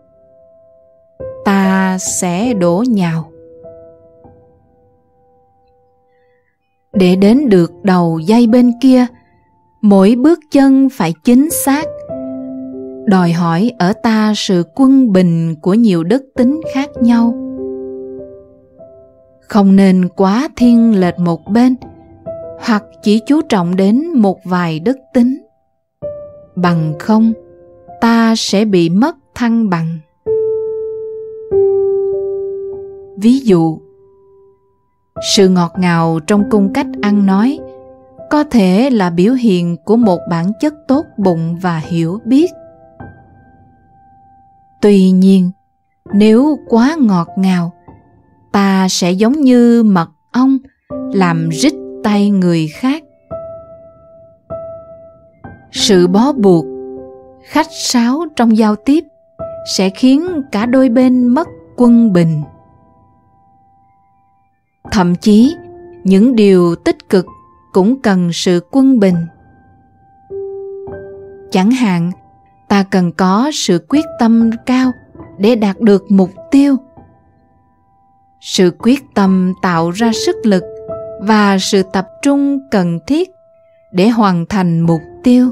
ta sẽ đổ nhào. Để đến được đầu dây bên kia, mỗi bước chân phải chính xác đòi hỏi ở ta sự quân bình của nhiều đức tính khác nhau. Không nên quá thiên lệch một bên, hoặc chỉ chú trọng đến một vài đức tính. Bằng không, ta sẽ bị mất thăng bằng. Ví dụ, sự ngọt ngào trong cung cách ăn nói có thể là biểu hiện của một bản chất tốt bụng và hiểu biết tuy nhiên, nếu quá ngọt ngào, ta sẽ giống như mật ong làm rít tay người khác. Sự bó buộc, khách sáo trong giao tiếp sẽ khiến cả đôi bên mất quân bình. Thậm chí, những điều tích cực cũng cần sự quân bình. Chẳng hạn ta cần có sự quyết tâm cao để đạt được mục tiêu. Sự quyết tâm tạo ra sức lực và sự tập trung cần thiết để hoàn thành mục tiêu.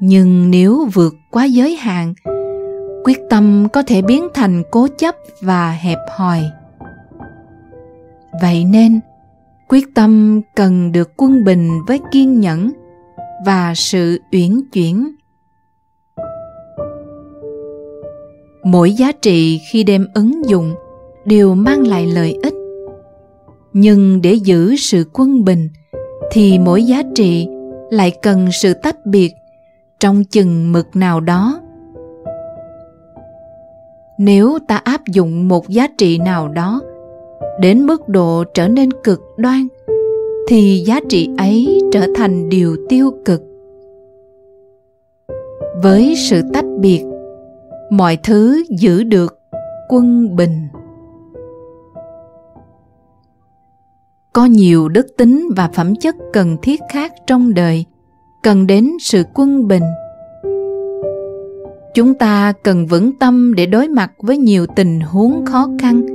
Nhưng nếu vượt quá giới hạn, quyết tâm có thể biến thành cố chấp và hẹp hòi. Vậy nên, quyết tâm cần được quân bình với kiên nhẫn và sự uyển chuyển. Mỗi giá trị khi đem ứng dụng đều mang lại lợi ích. Nhưng để giữ sự quân bình thì mỗi giá trị lại cần sự tách biệt trong chừng mực nào đó. Nếu ta áp dụng một giá trị nào đó đến mức độ trở nên cực đoan, thì giá trị ấy trở thành điều tiêu cực. Với sự tách biệt mọi thứ giữ được quân bình. Có nhiều đức tính và phẩm chất cần thiết khác trong đời, cần đến sự quân bình. Chúng ta cần vững tâm để đối mặt với nhiều tình huống khó khăn.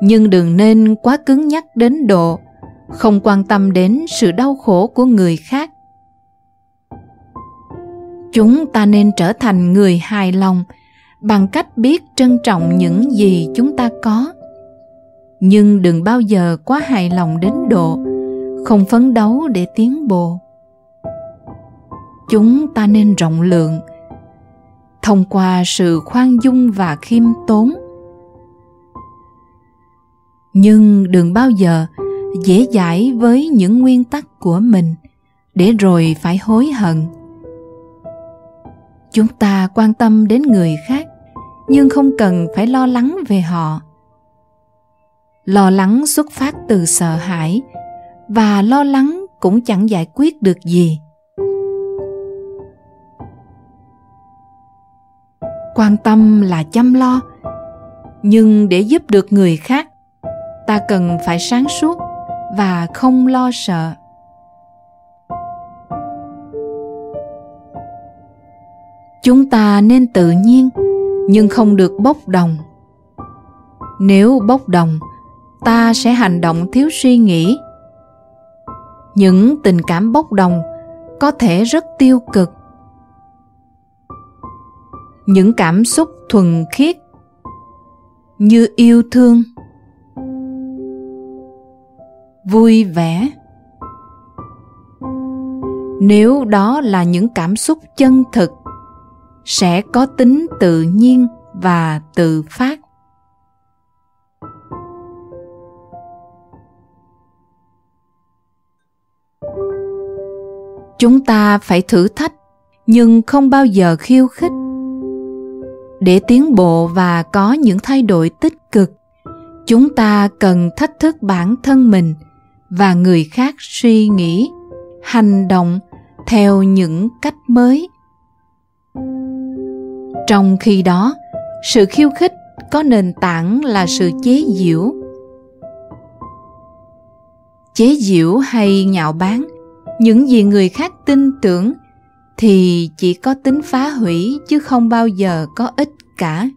Nhưng đừng nên quá cứng nhắc đến độ, không quan tâm đến sự đau khổ của người khác chúng ta nên trở thành người hài lòng bằng cách biết trân trọng những gì chúng ta có. Nhưng đừng bao giờ quá hài lòng đến độ không phấn đấu để tiến bộ. Chúng ta nên rộng lượng thông qua sự khoan dung và khiêm tốn. Nhưng đừng bao giờ dễ dãi với những nguyên tắc của mình để rồi phải hối hận chúng ta quan tâm đến người khác, nhưng không cần phải lo lắng về họ. Lo lắng xuất phát từ sợ hãi, và lo lắng cũng chẳng giải quyết được gì. Quan tâm là chăm lo, nhưng để giúp được người khác, ta cần phải sáng suốt và không lo sợ. Chúng ta nên tự nhiên, nhưng không được bốc đồng. Nếu bốc đồng, ta sẽ hành động thiếu suy nghĩ. Những tình cảm bốc đồng có thể rất tiêu cực. Những cảm xúc thuần khiết như yêu thương. Vui vẻ. Nếu đó là những cảm xúc chân thực sẽ có tính tự nhiên và tự phát. Chúng ta phải thử thách, nhưng không bao giờ khiêu khích. Để tiến bộ và có những thay đổi tích cực, chúng ta cần thách thức bản thân mình và người khác suy nghĩ, hành động theo những cách mới trong khi đó, sự khiêu khích có nền tảng là sự chế giễu. Chế giễu hay nhạo báng, những gì người khác tin tưởng thì chỉ có tính phá hủy chứ không bao giờ có ích cả.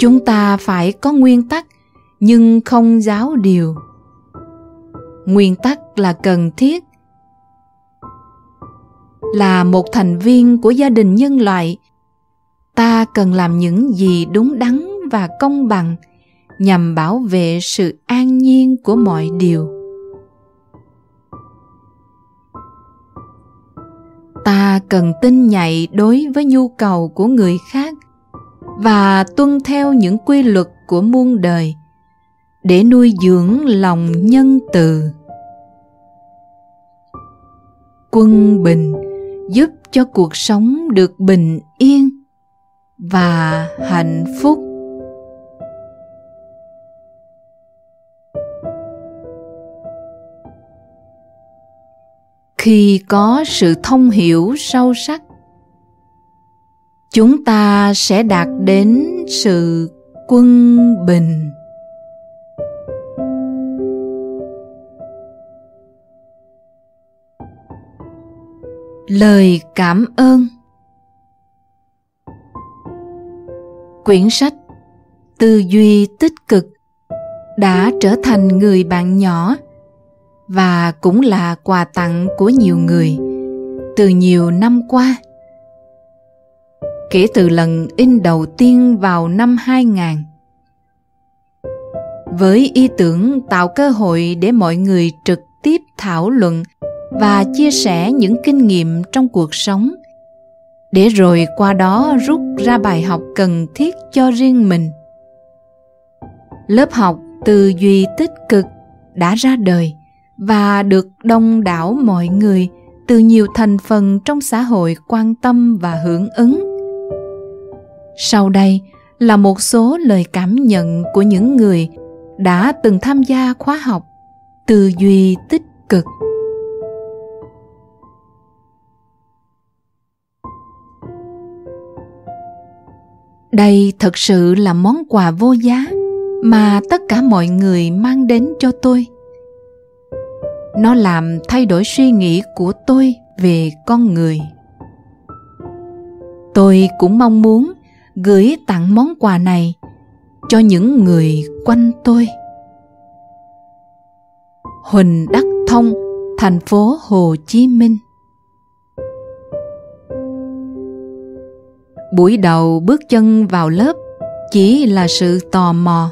Chúng ta phải có nguyên tắc, nhưng không giáo điều. Nguyên tắc là cần thiết là một thành viên của gia đình nhân loại. Ta cần làm những gì đúng đắn và công bằng nhằm bảo vệ sự an nhiên của mọi điều. Ta cần tin nhạy đối với nhu cầu của người khác và tuân theo những quy luật của muôn đời để nuôi dưỡng lòng nhân từ. Quân bình giúp cho cuộc sống được bình yên và hạnh phúc. Khi có sự thông hiểu sâu sắc, chúng ta sẽ đạt đến sự quân bình. Lời cảm ơn quyển sách tư duy tích cực đã trở thành người bạn nhỏ và cũng là quà tặng của nhiều người từ nhiều năm qua. Kể từ lần in đầu tiên vào năm 2000, với ý tưởng tạo cơ hội để mọi người trực tiếp thảo luận và chia sẻ những kinh nghiệm trong cuộc sống. Để rồi qua đó rút ra bài học cần thiết cho riêng mình. Lớp học tư duy tích cực đã ra đời và được đông đảo mọi người từ nhiều thành phần trong xã hội quan tâm và hưởng ứng. Sau đây là một số lời cảm nhận của những người đã từng tham gia khóa học tư duy tích cực. Đây thật sự là món quà vô giá mà tất cả mọi người mang đến cho tôi. Nó làm thay đổi suy nghĩ của tôi về con người. Tôi cũng mong muốn gửi tặng món quà này cho những người quanh tôi. Huỳnh đắc thông, thành phố hồ chí minh. Buổi đầu bước chân vào lớp chỉ là sự tò mò.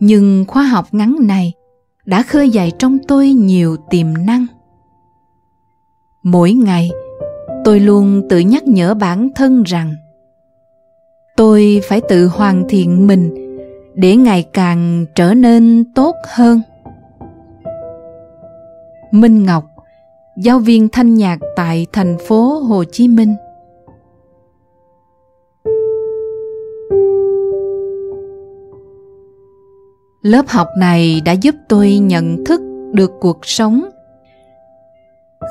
Nhưng khóa học ngắn này đã khơi dậy trong tôi nhiều tiềm năng. Mỗi ngày, tôi luôn tự nhắc nhở bản thân rằng tôi phải tự hoàn thiện mình để ngày càng trở nên tốt hơn. Minh ngọc, giáo viên thanh nhạc tại thành phố hồ chí minh. Lớp học này đã giúp tôi nhận thức được cuộc sống,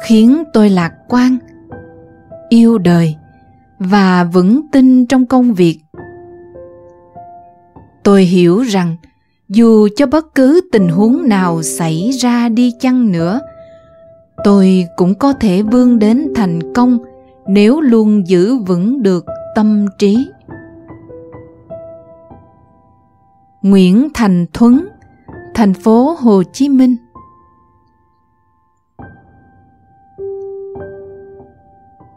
khiến tôi lạc quan, yêu đời và vững tin trong công việc. Tôi hiểu rằng dù cho bất cứ tình huống nào xảy ra đi chăng nữa, tôi cũng có thể vươn đến thành công nếu luôn giữ vững được tâm trí. Nguyễn Thành Thuấn, thành phố Hồ Chí Minh.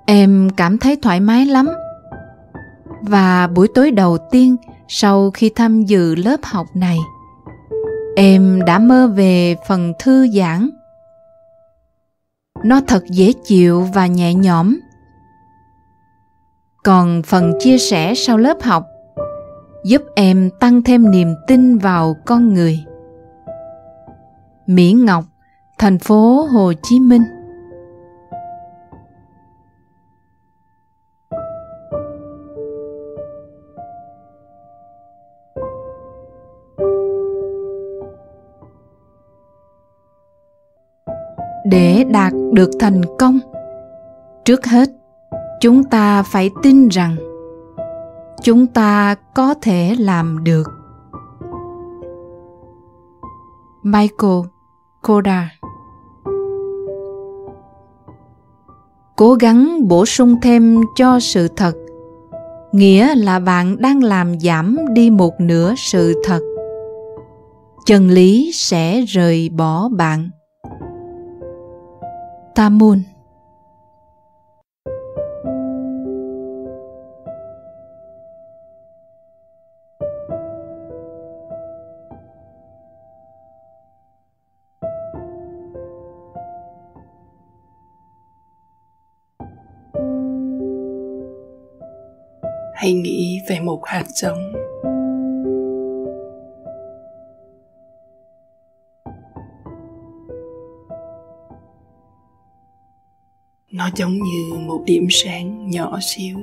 Em cảm thấy thoải mái lắm. Và buổi tối đầu tiên sau khi tham dự lớp học này, em đã mơ về phần thư giãn. Nó thật dễ chịu và nhẹ nhõm. Còn phần chia sẻ sau lớp học giúp em tăng thêm niềm tin vào con người. Mỹ ngọc, thành phố hồ chí minh. Để đạt được thành công, trước hết, chúng ta phải tin rằng chúng ta có thể làm được. Michael koda. Cố gắng bổ sung thêm cho sự thật. Nghĩa là bạn đang làm giảm đi một nửa sự thật. Chân lý sẽ rời bỏ bạn. Tamun hay nghĩ về một hạt giống? Nó giống như một điểm sáng nhỏ xíu.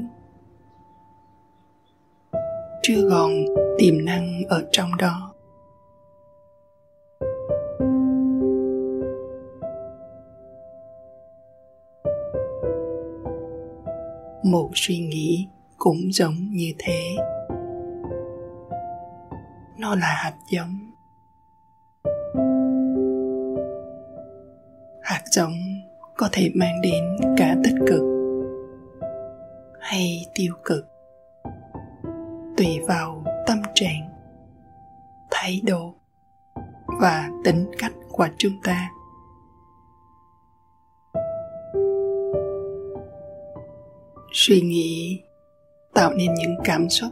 Chưa còn tiềm năng ở trong đó. Một suy nghĩ cũng giống như thế. Nó là hạt giống. Hạt giống có thể mang đến cả tích cực hay tiêu cực, tùy vào tâm trạng, thái độ và tính cách của chúng ta. Suy nghĩ tạo nên những cảm xúc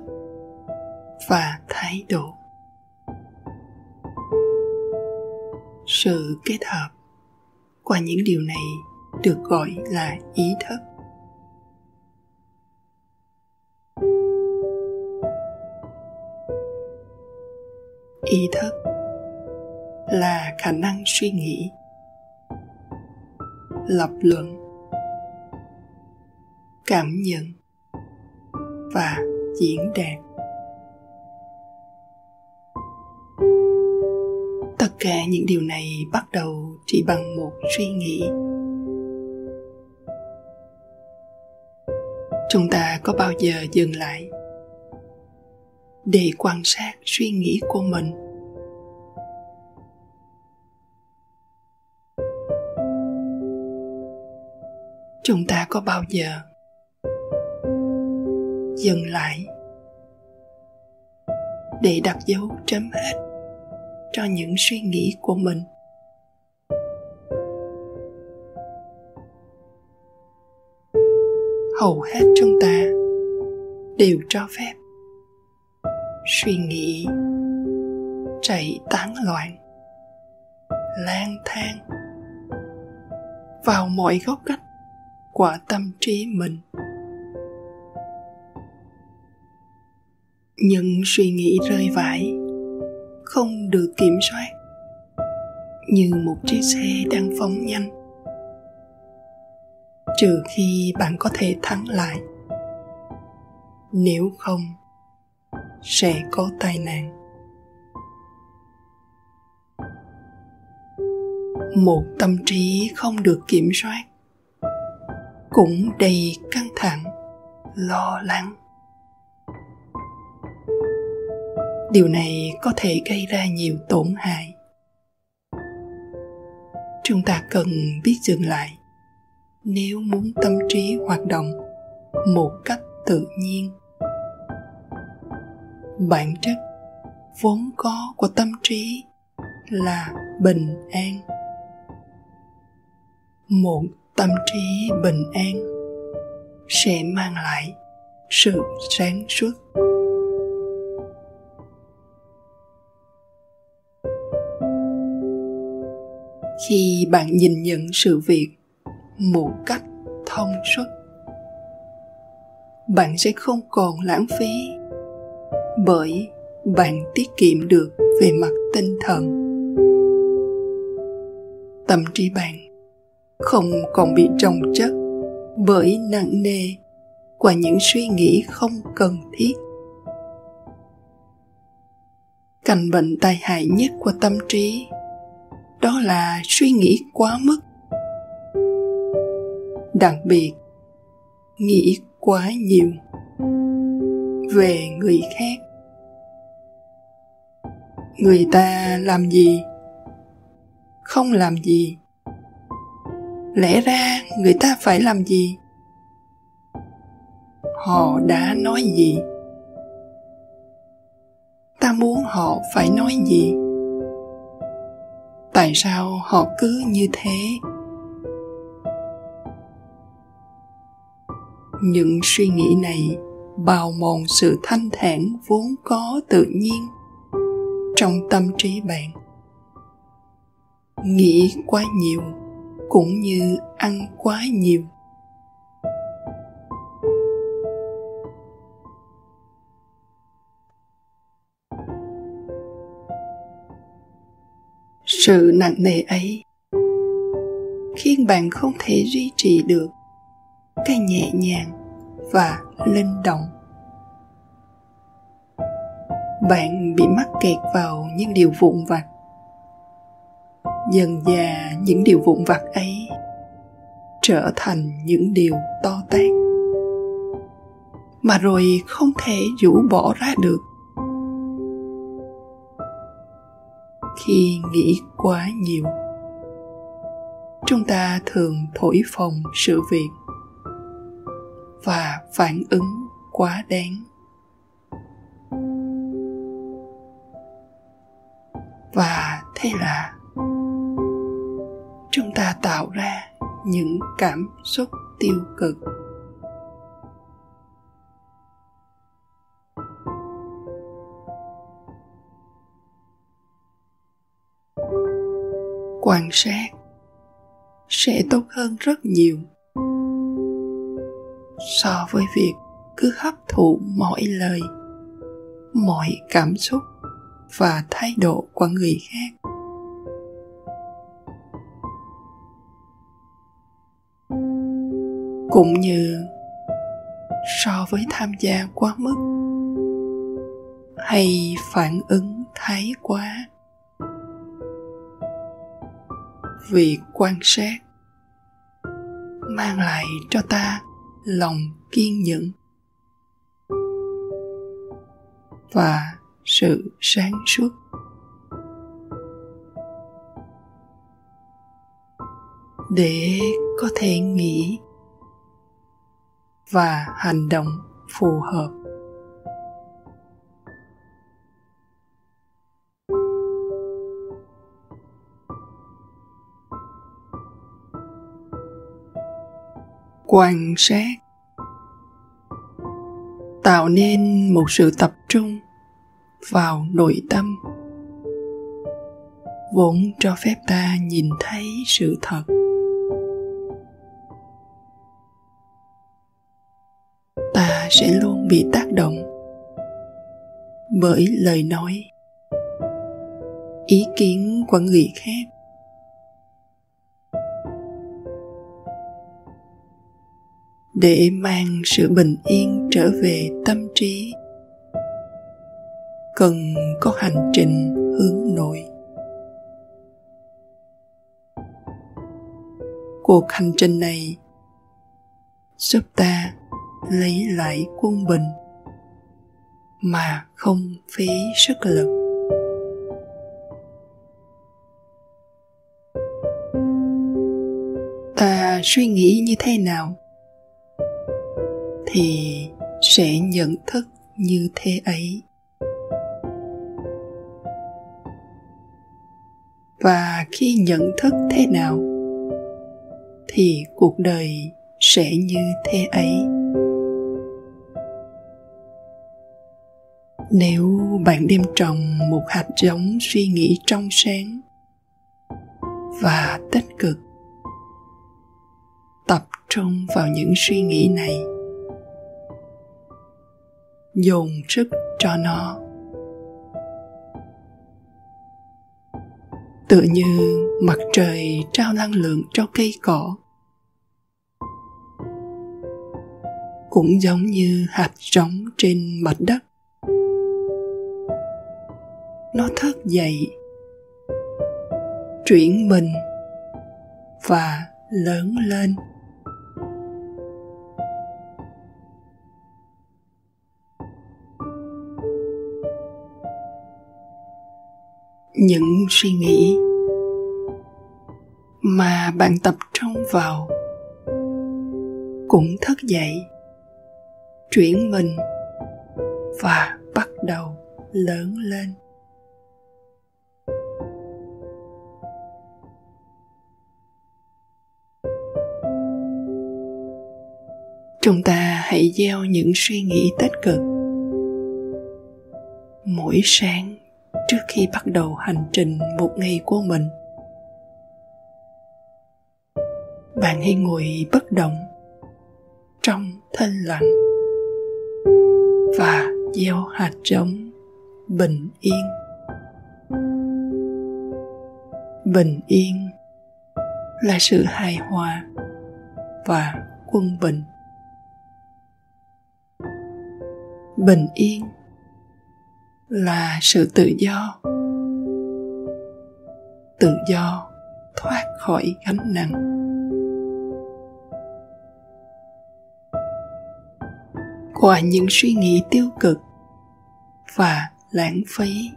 và thái độ. Sự kết hợp qua những điều này được gọi là ý thức. Ý thức là khả năng suy nghĩ, lập luận, cảm nhận và diễn đàn. Tất cả những điều này bắt đầu chỉ bằng một suy nghĩ. Chúng ta có bao giờ dừng lại để quan sát suy nghĩ của mình? Chúng ta có bao giờ dừng lại để đặt dấu chấm hết cho những suy nghĩ của mình. Hầu hết chúng ta đều cho phép suy nghĩ chạy tán loạn, lang thang vào mọi góc cách của tâm trí mình. Những suy nghĩ rơi vãi, không được kiểm soát. Như một chiếc xe đang phóng nhanh. Trừ khi bạn có thể thắng lại. Nếu không, sẽ có tai nạn. Một tâm trí không được kiểm soát. Cũng đầy căng thẳng, lo lắng. Điều này có thể gây ra nhiều tổn hại. Chúng ta cần biết dừng lại. Nếu muốn tâm trí hoạt động một cách tự nhiên, bản chất vốn có của tâm trí là bình an. Một tâm trí bình an sẽ mang lại sự sáng suốt. Khi bạn nhìn nhận sự việc một cách thông suốt, bạn sẽ không còn lãng phí bởi bạn tiết kiệm được về mặt tinh thần. Tâm trí bạn không còn bị trồng chất bởi nặng nề qua những suy nghĩ không cần thiết. Căn bệnh tai hại nhất của tâm trí đó là suy nghĩ quá mức. Đặc biệt, nghĩ quá nhiều về người khác. Người ta làm gì? Không làm gì. Lẽ ra người ta phải làm gì? Họ đã nói gì? Ta muốn họ phải nói gì? Tại sao họ cứ như thế? Những suy nghĩ này bào mòn sự thanh thản vốn có tự nhiên trong tâm trí bạn. Nghĩ quá nhiều cũng như ăn quá nhiều. Sự nặng nề ấy. Khiến bạn không thể duy trì được cái nhẹ nhàng và linh động. Bạn bị mắc kẹt vào những điều vụn vặt. Dần dà những điều vụn vặt ấy trở thành những điều to tát. Mà rồi không thể rũ bỏ ra được. Khi nghĩ quá nhiều. Chúng ta thường thổi phồng sự việc và phản ứng quá đáng. Và thế là chúng ta tạo ra những cảm xúc tiêu cực. Quan sát sẽ tốt hơn rất nhiều so với việc cứ hấp thụ mọi lời, mọi cảm xúc và thái độ của người khác. Cũng như so với tham gia quá mức hay phản ứng thái quá việc quan sát, mang lại cho ta lòng kiên nhẫn và sự sáng suốt. Để có thể nghĩ và hành động phù hợp. Quan sát tạo nên một sự tập trung vào nội tâm. Vốn cho phép ta nhìn thấy sự thật. Ta sẽ luôn bị tác động bởi lời nói, ý kiến của người khác. Để mang sự bình yên trở về tâm trí. Cần có hành trình hướng nội. Cuộc hành trình này giúp ta lấy lại quân bình mà không phí sức lực. Ta suy nghĩ như thế nào? Thì sẽ nhận thức như thế ấy. Và khi nhận thức thế nào, thì cuộc đời sẽ như thế ấy. Nếu bạn đem trồng một hạt giống suy nghĩ trong sáng và tích cực, tập trung vào những suy nghĩ này dồn sức cho nó. Tự như mặt trời trao năng lượng cho cây cỏ, cũng giống như hạt giống trên mặt đất. Nó thức dậy, chuyển mình và lớn lên. Những suy nghĩ mà bạn tập trung vào cũng thức dậy, chuyển mình và bắt đầu lớn lên. Chúng ta hãy gieo những suy nghĩ tích cực mỗi sáng trước khi bắt đầu hành trình một ngày của mình. Bạn hãy ngồi bất động trong thanh lặng và gieo hạt giống bình yên. Bình yên là sự hài hòa và quân bình. Bình yên là sự tự do. Tự do thoát khỏi gánh nặng. Qua những suy nghĩ tiêu cực và lãng phí,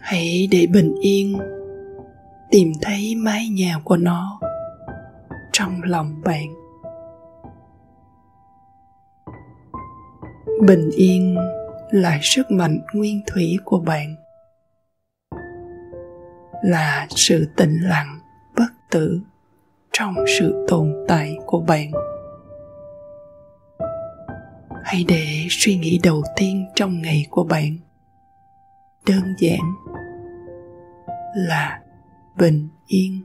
hãy để bình yên tìm thấy mái nhà của nó trong lòng bạn. Bình yên là sức mạnh nguyên thủy của bạn. Là sự tĩnh lặng, bất tử trong sự tồn tại của bạn. Hãy để suy nghĩ đầu tiên trong ngày của bạn. Đơn giản là bình yên.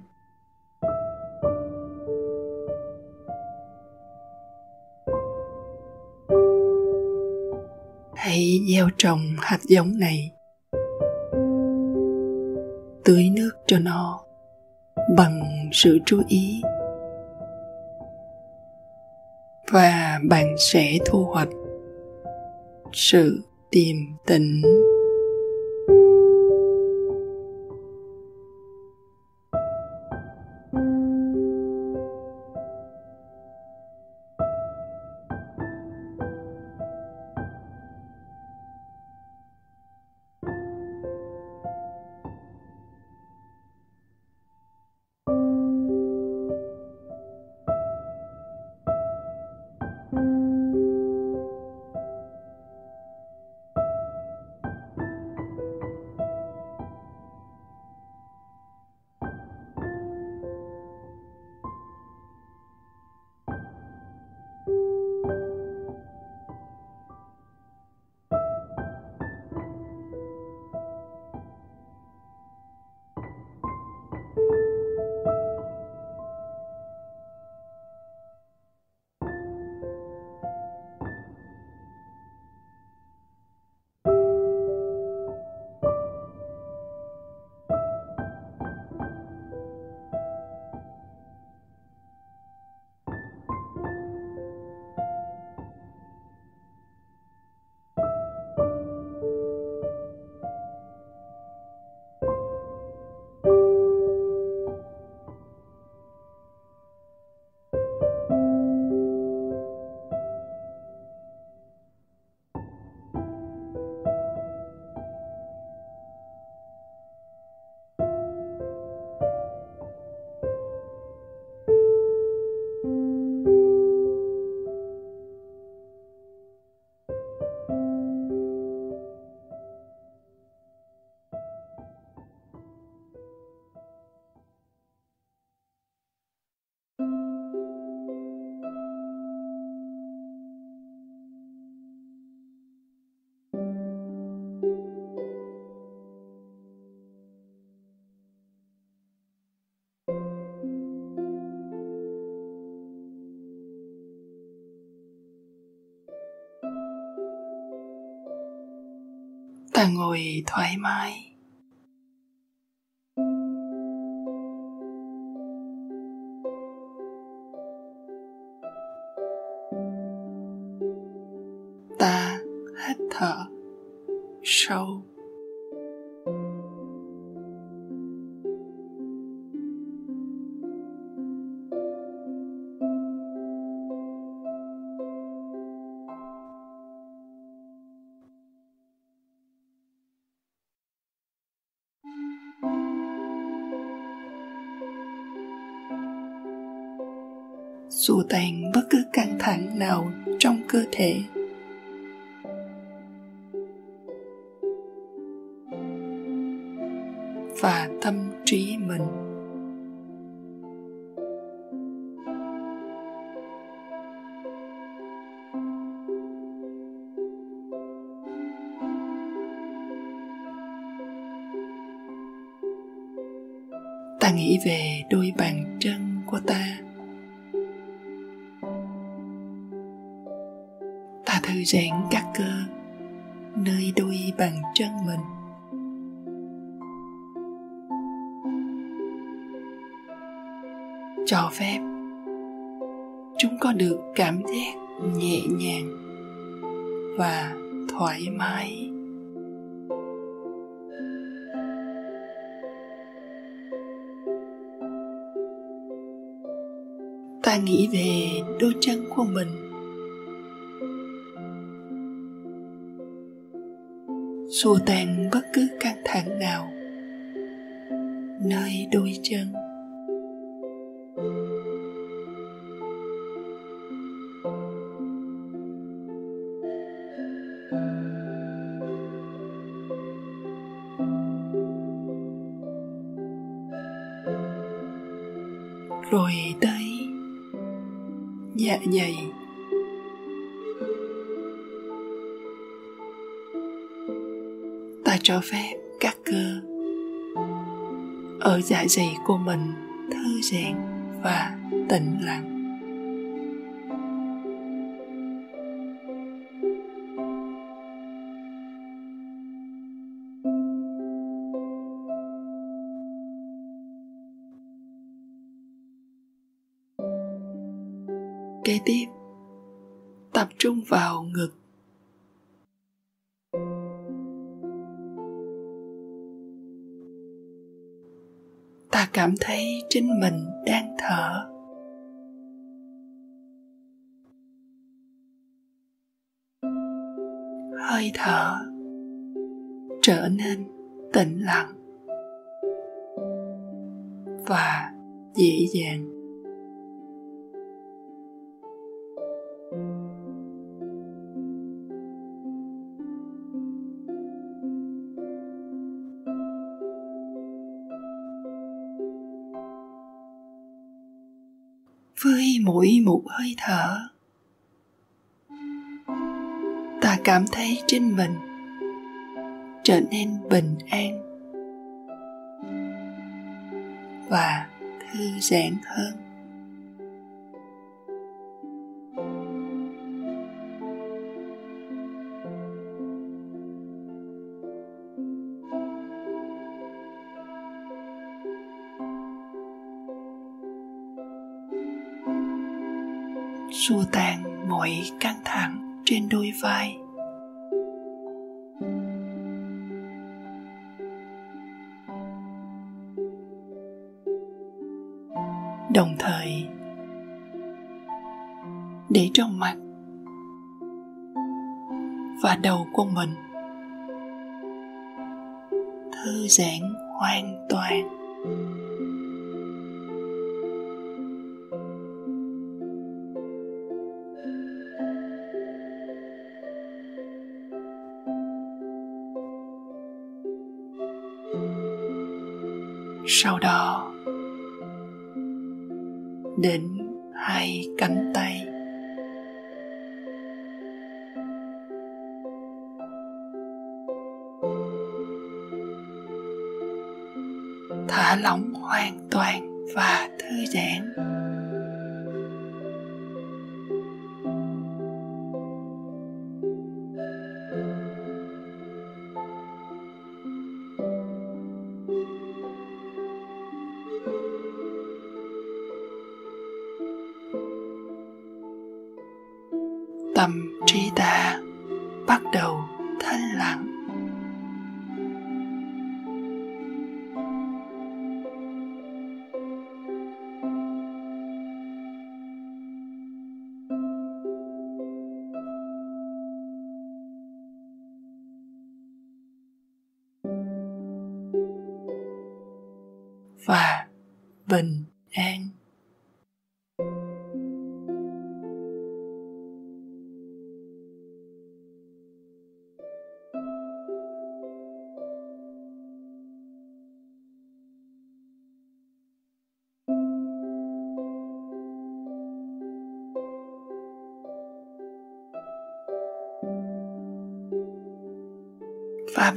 Hãy gieo trồng hạt giống này. Tưới nước cho nó bằng sự chú ý. Và bạn sẽ thu hoạch sự điềm tĩnh ta ngồi thoải mái ta tan bất cứ căng thẳng nào trong cơ thể. 是我带 cảm thấy trên mình đang thở. Hơi thở trở nên tĩnh lặng và dễ dàng. mỗi một hơi thở. Ta cảm thấy trên mình trở nên bình an và thư giãn hơn. trên đôi vai.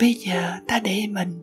bây giờ ta để mình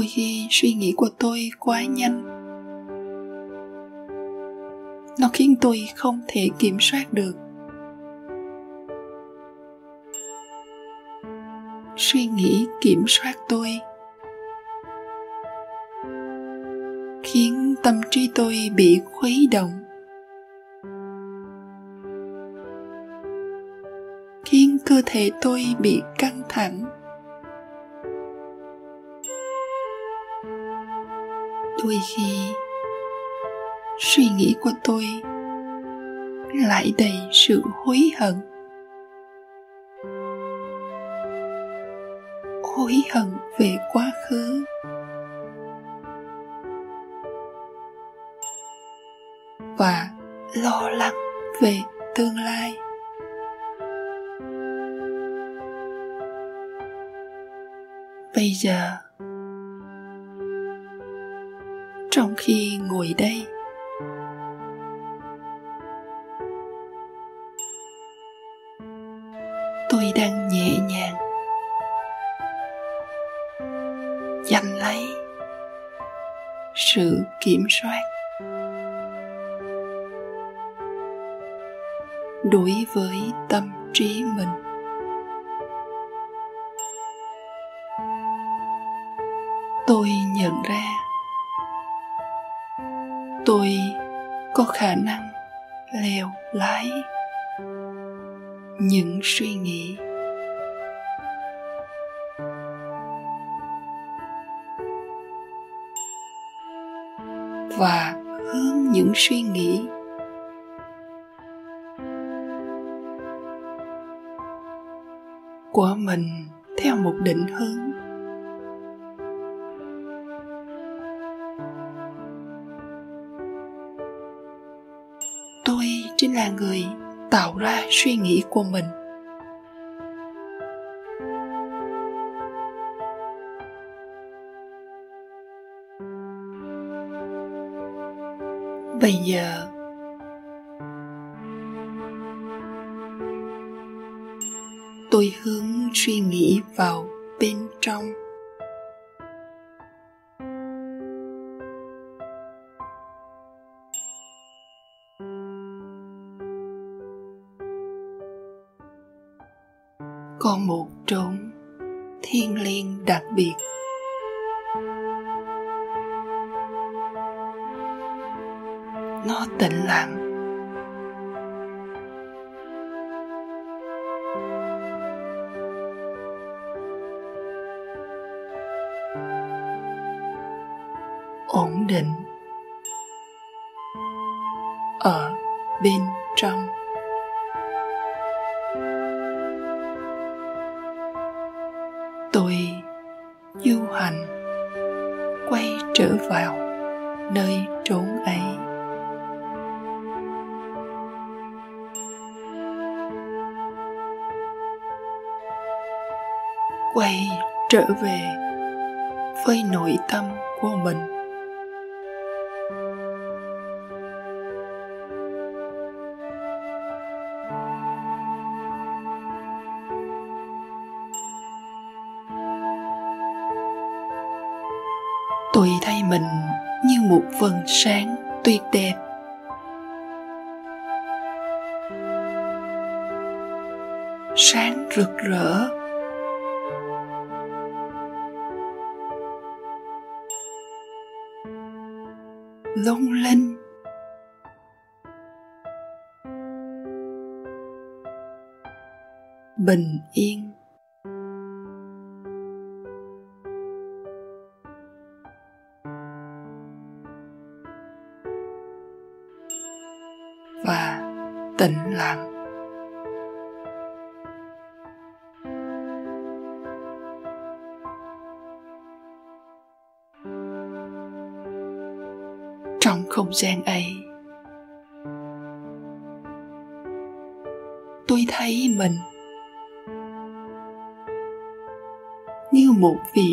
đôi khi suy nghĩ của tôi quá nhanh. Nó khiến tôi không thể kiểm soát được. Suy nghĩ kiểm soát tôi khiến tâm trí tôi bị khuấy động. Khiến cơ thể tôi bị căng thẳng. Vui khi suy nghĩ của tôi lại đầy sự hối hận. Hối hận về quá trở về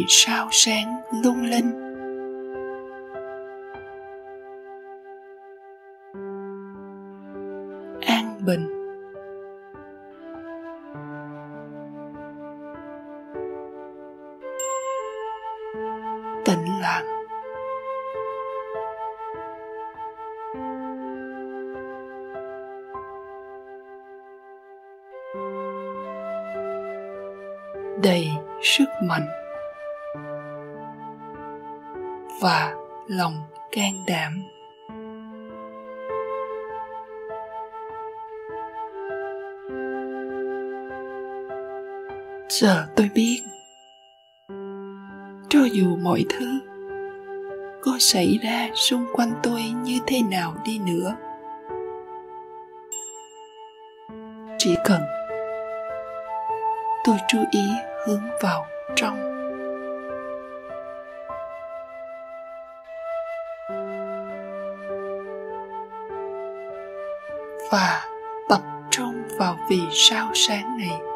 sao sáng lung linh. An bình. Tĩnh lặng. Đầy sức mạnh và lòng can đảm. Giờ tôi biết, cho dù mọi thứ có xảy ra xung quanh tôi như thế nào đi nữa, chỉ cần tôi chú ý hướng vào trong sao sáng này.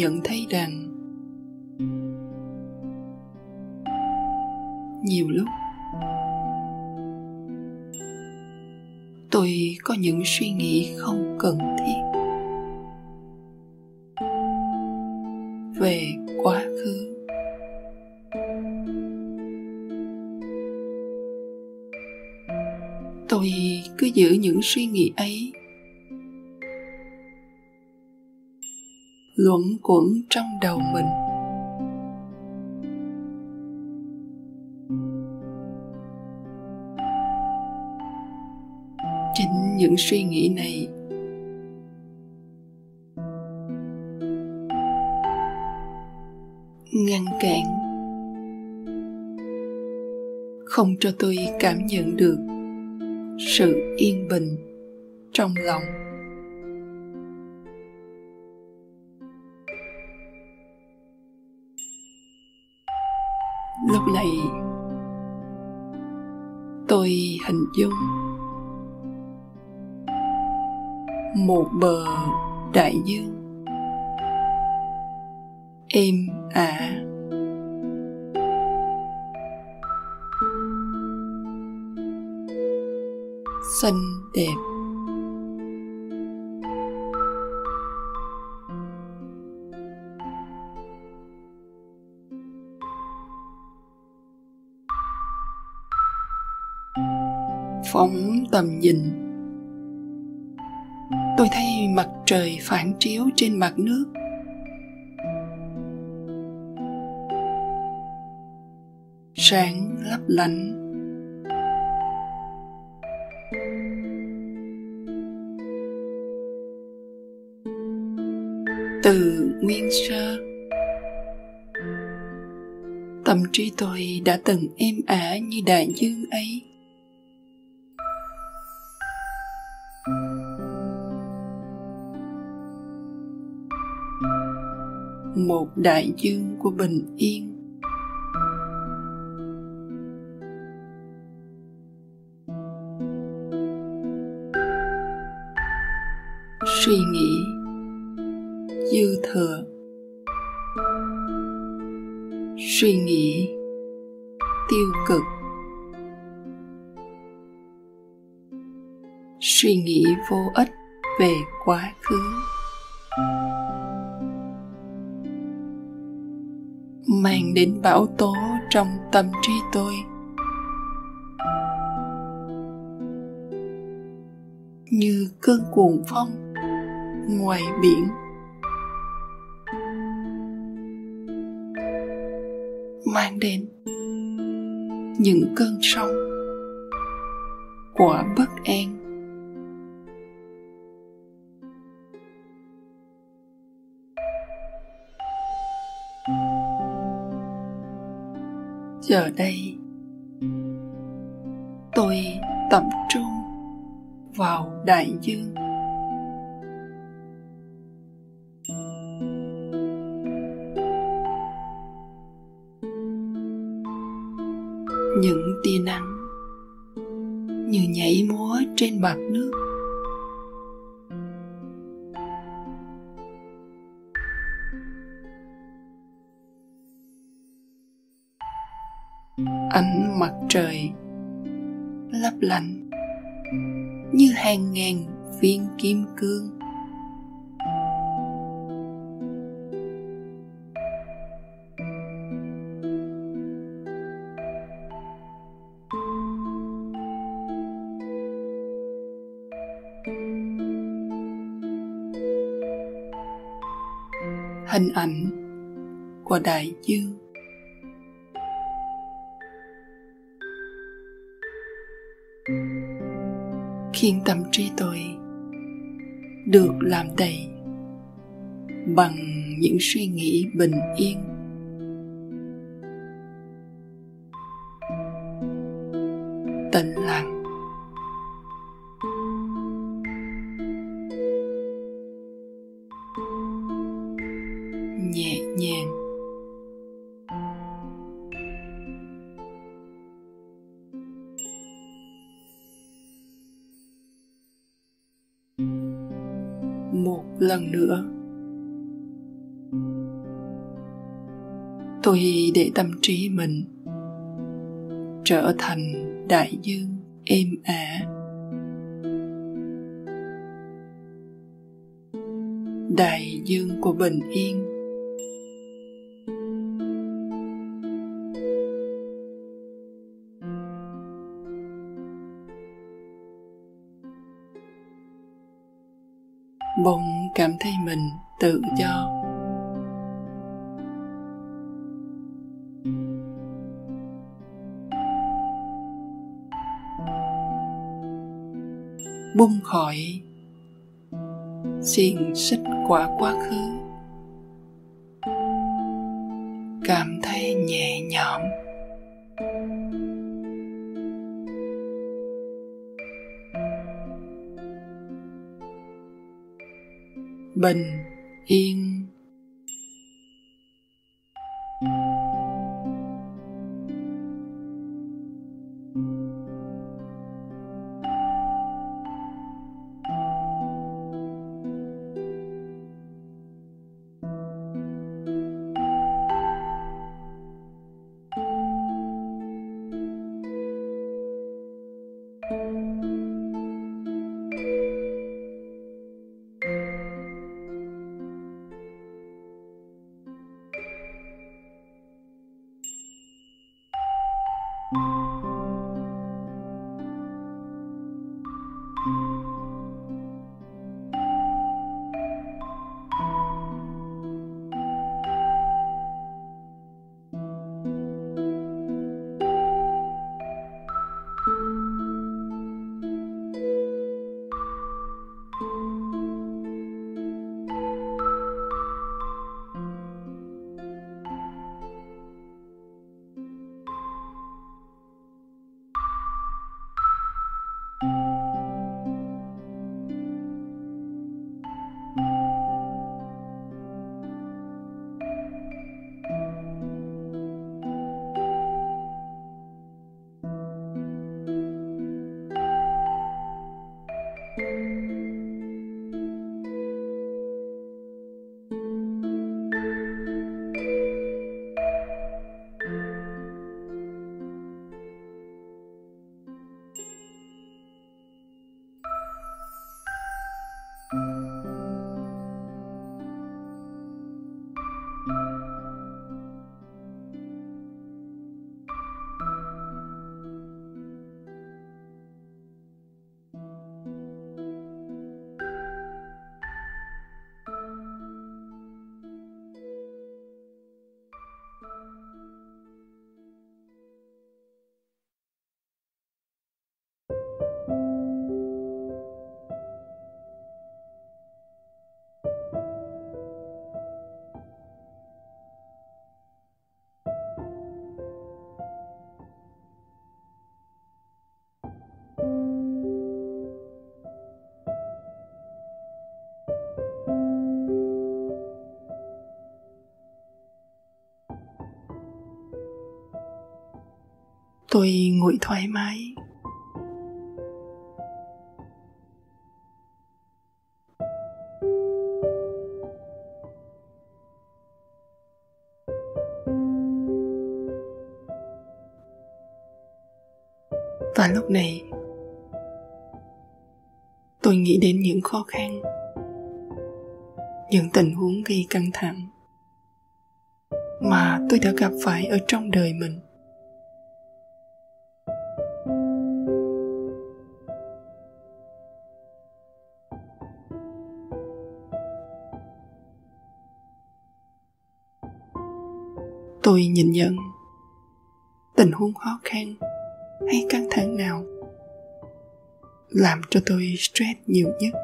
Nhận thấy rằng nhiều lúc tôi có những suy nghĩ không cần thiết về quá khứ. Tôi cứ giữ những suy nghĩ ấy luẩn quẩn trong đầu mình. Chính những suy nghĩ này ngăn cản, không cho tôi cảm nhận được sự yên bình trong lòng. Một bờ đại dương. Êm ả xinh đẹp. Phóng tầm nhìn. Phản chiếu trên mặt nước. Sáng lấp lánh. Từ nguyên sơ tâm trí tôi đã từng êm ả như đại dương ấy. Đại dương của bình yên. Bão tố trong tâm trí tôi. Như cơn cuồng phong ngoài biển. Mang đến những cơn sóng của bất an. Giờ đây. Tôi tập trung vào đại dương. Bình yên. Đại dương, êm ả. Đại dương của bình yên. Bụng cảm thấy mình tự do. bung khỏi. Xiềng xích quả quá khứ. Cảm thấy nhẹ nhõm. Bình yên tôi ngồi thoải mái. Và lúc này, tôi nghĩ đến những khó khăn, những tình huống gây căng thẳng mà tôi đã gặp phải ở trong đời mình. Tôi nhìn nhận. Tình huống khó khăn hay căng thẳng nào làm cho tôi stress nhiều nhất?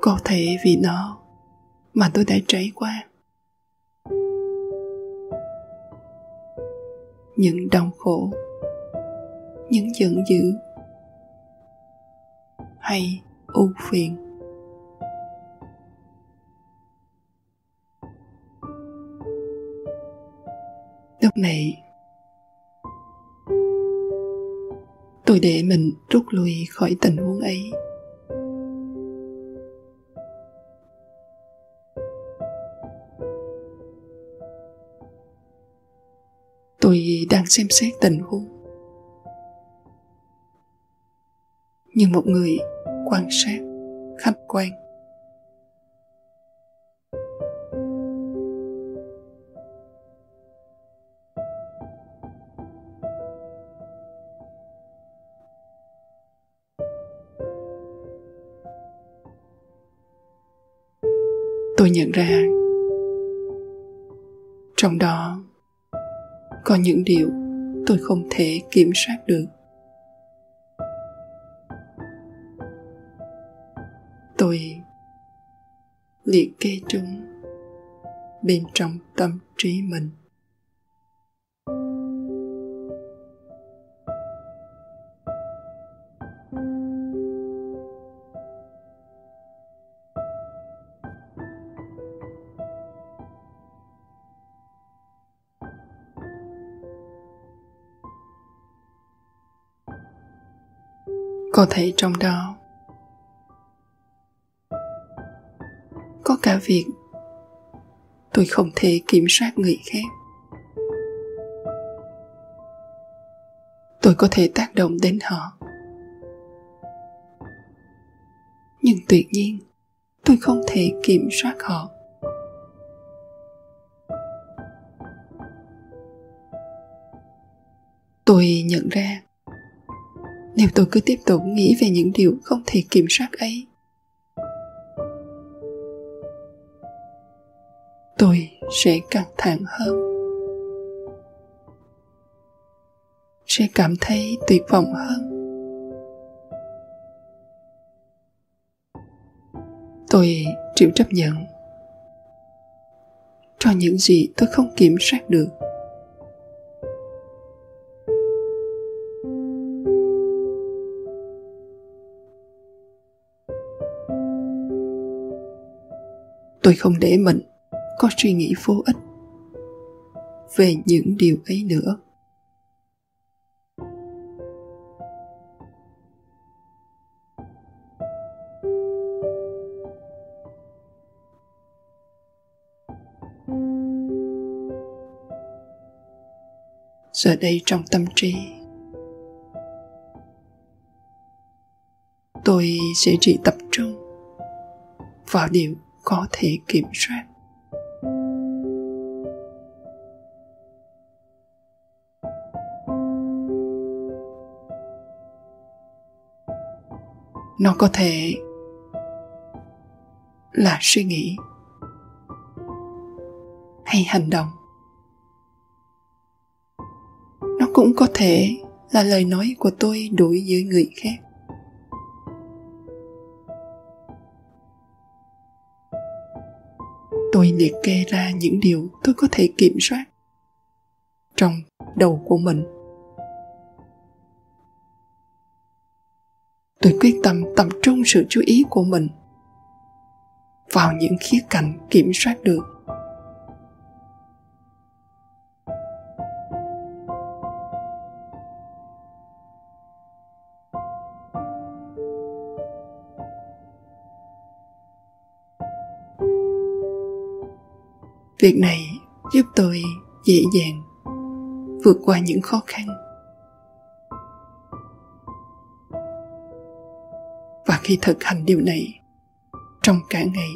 Có thể vì nó mà tôi đã trải qua những đau khổ, những giận dữ hay ưu phiền. Lúc này tôi để mình rút lui khỏi tình huống ấy. Tôi đang xem xét tình huống. Như một người quan sát khách quan. Tôi nhận ra, trong đó có những điều tôi không thể kiểm soát được. liệt kê chúng bên trong tâm trí mình. Có thể trong đó việc. Tôi không thể kiểm soát người khác. Tôi có thể tác động đến họ. Nhưng tuyệt nhiên, tôi không thể kiểm soát họ. Tôi nhận ra, nếu tôi cứ tiếp tục nghĩ về những điều không thể kiểm soát ấy sẽ căng thẳng hơn. Sẽ cảm thấy tuyệt vọng hơn. Tôi chịu chấp nhận. Cho những gì tôi không kiểm soát được. Tôi không để mình có suy nghĩ vô ích về những điều ấy nữa. Giờ đây trong tâm trí, tôi sẽ chỉ tập trung vào điều có thể kiểm soát. Nó có thể là suy nghĩ hay hành động. Nó cũng có thể là lời nói của tôi đối với người khác. Tôi liệt kê ra những điều tôi có thể kiểm soát trong đầu của mình. Tôi quyết tâm tập trung sự chú ý của mình vào những khía cạnh kiểm soát được. Việc này giúp tôi dễ dàng vượt qua những khó khăn. Khi thực hành điều này trong cả ngày.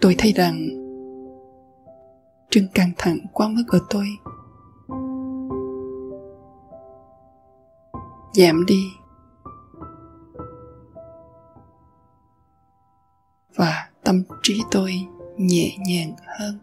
Tôi thấy rằng chân căng thẳng quá mức của tôi. Giảm đi. Và tâm trí tôi nhẹ nhàng hơn.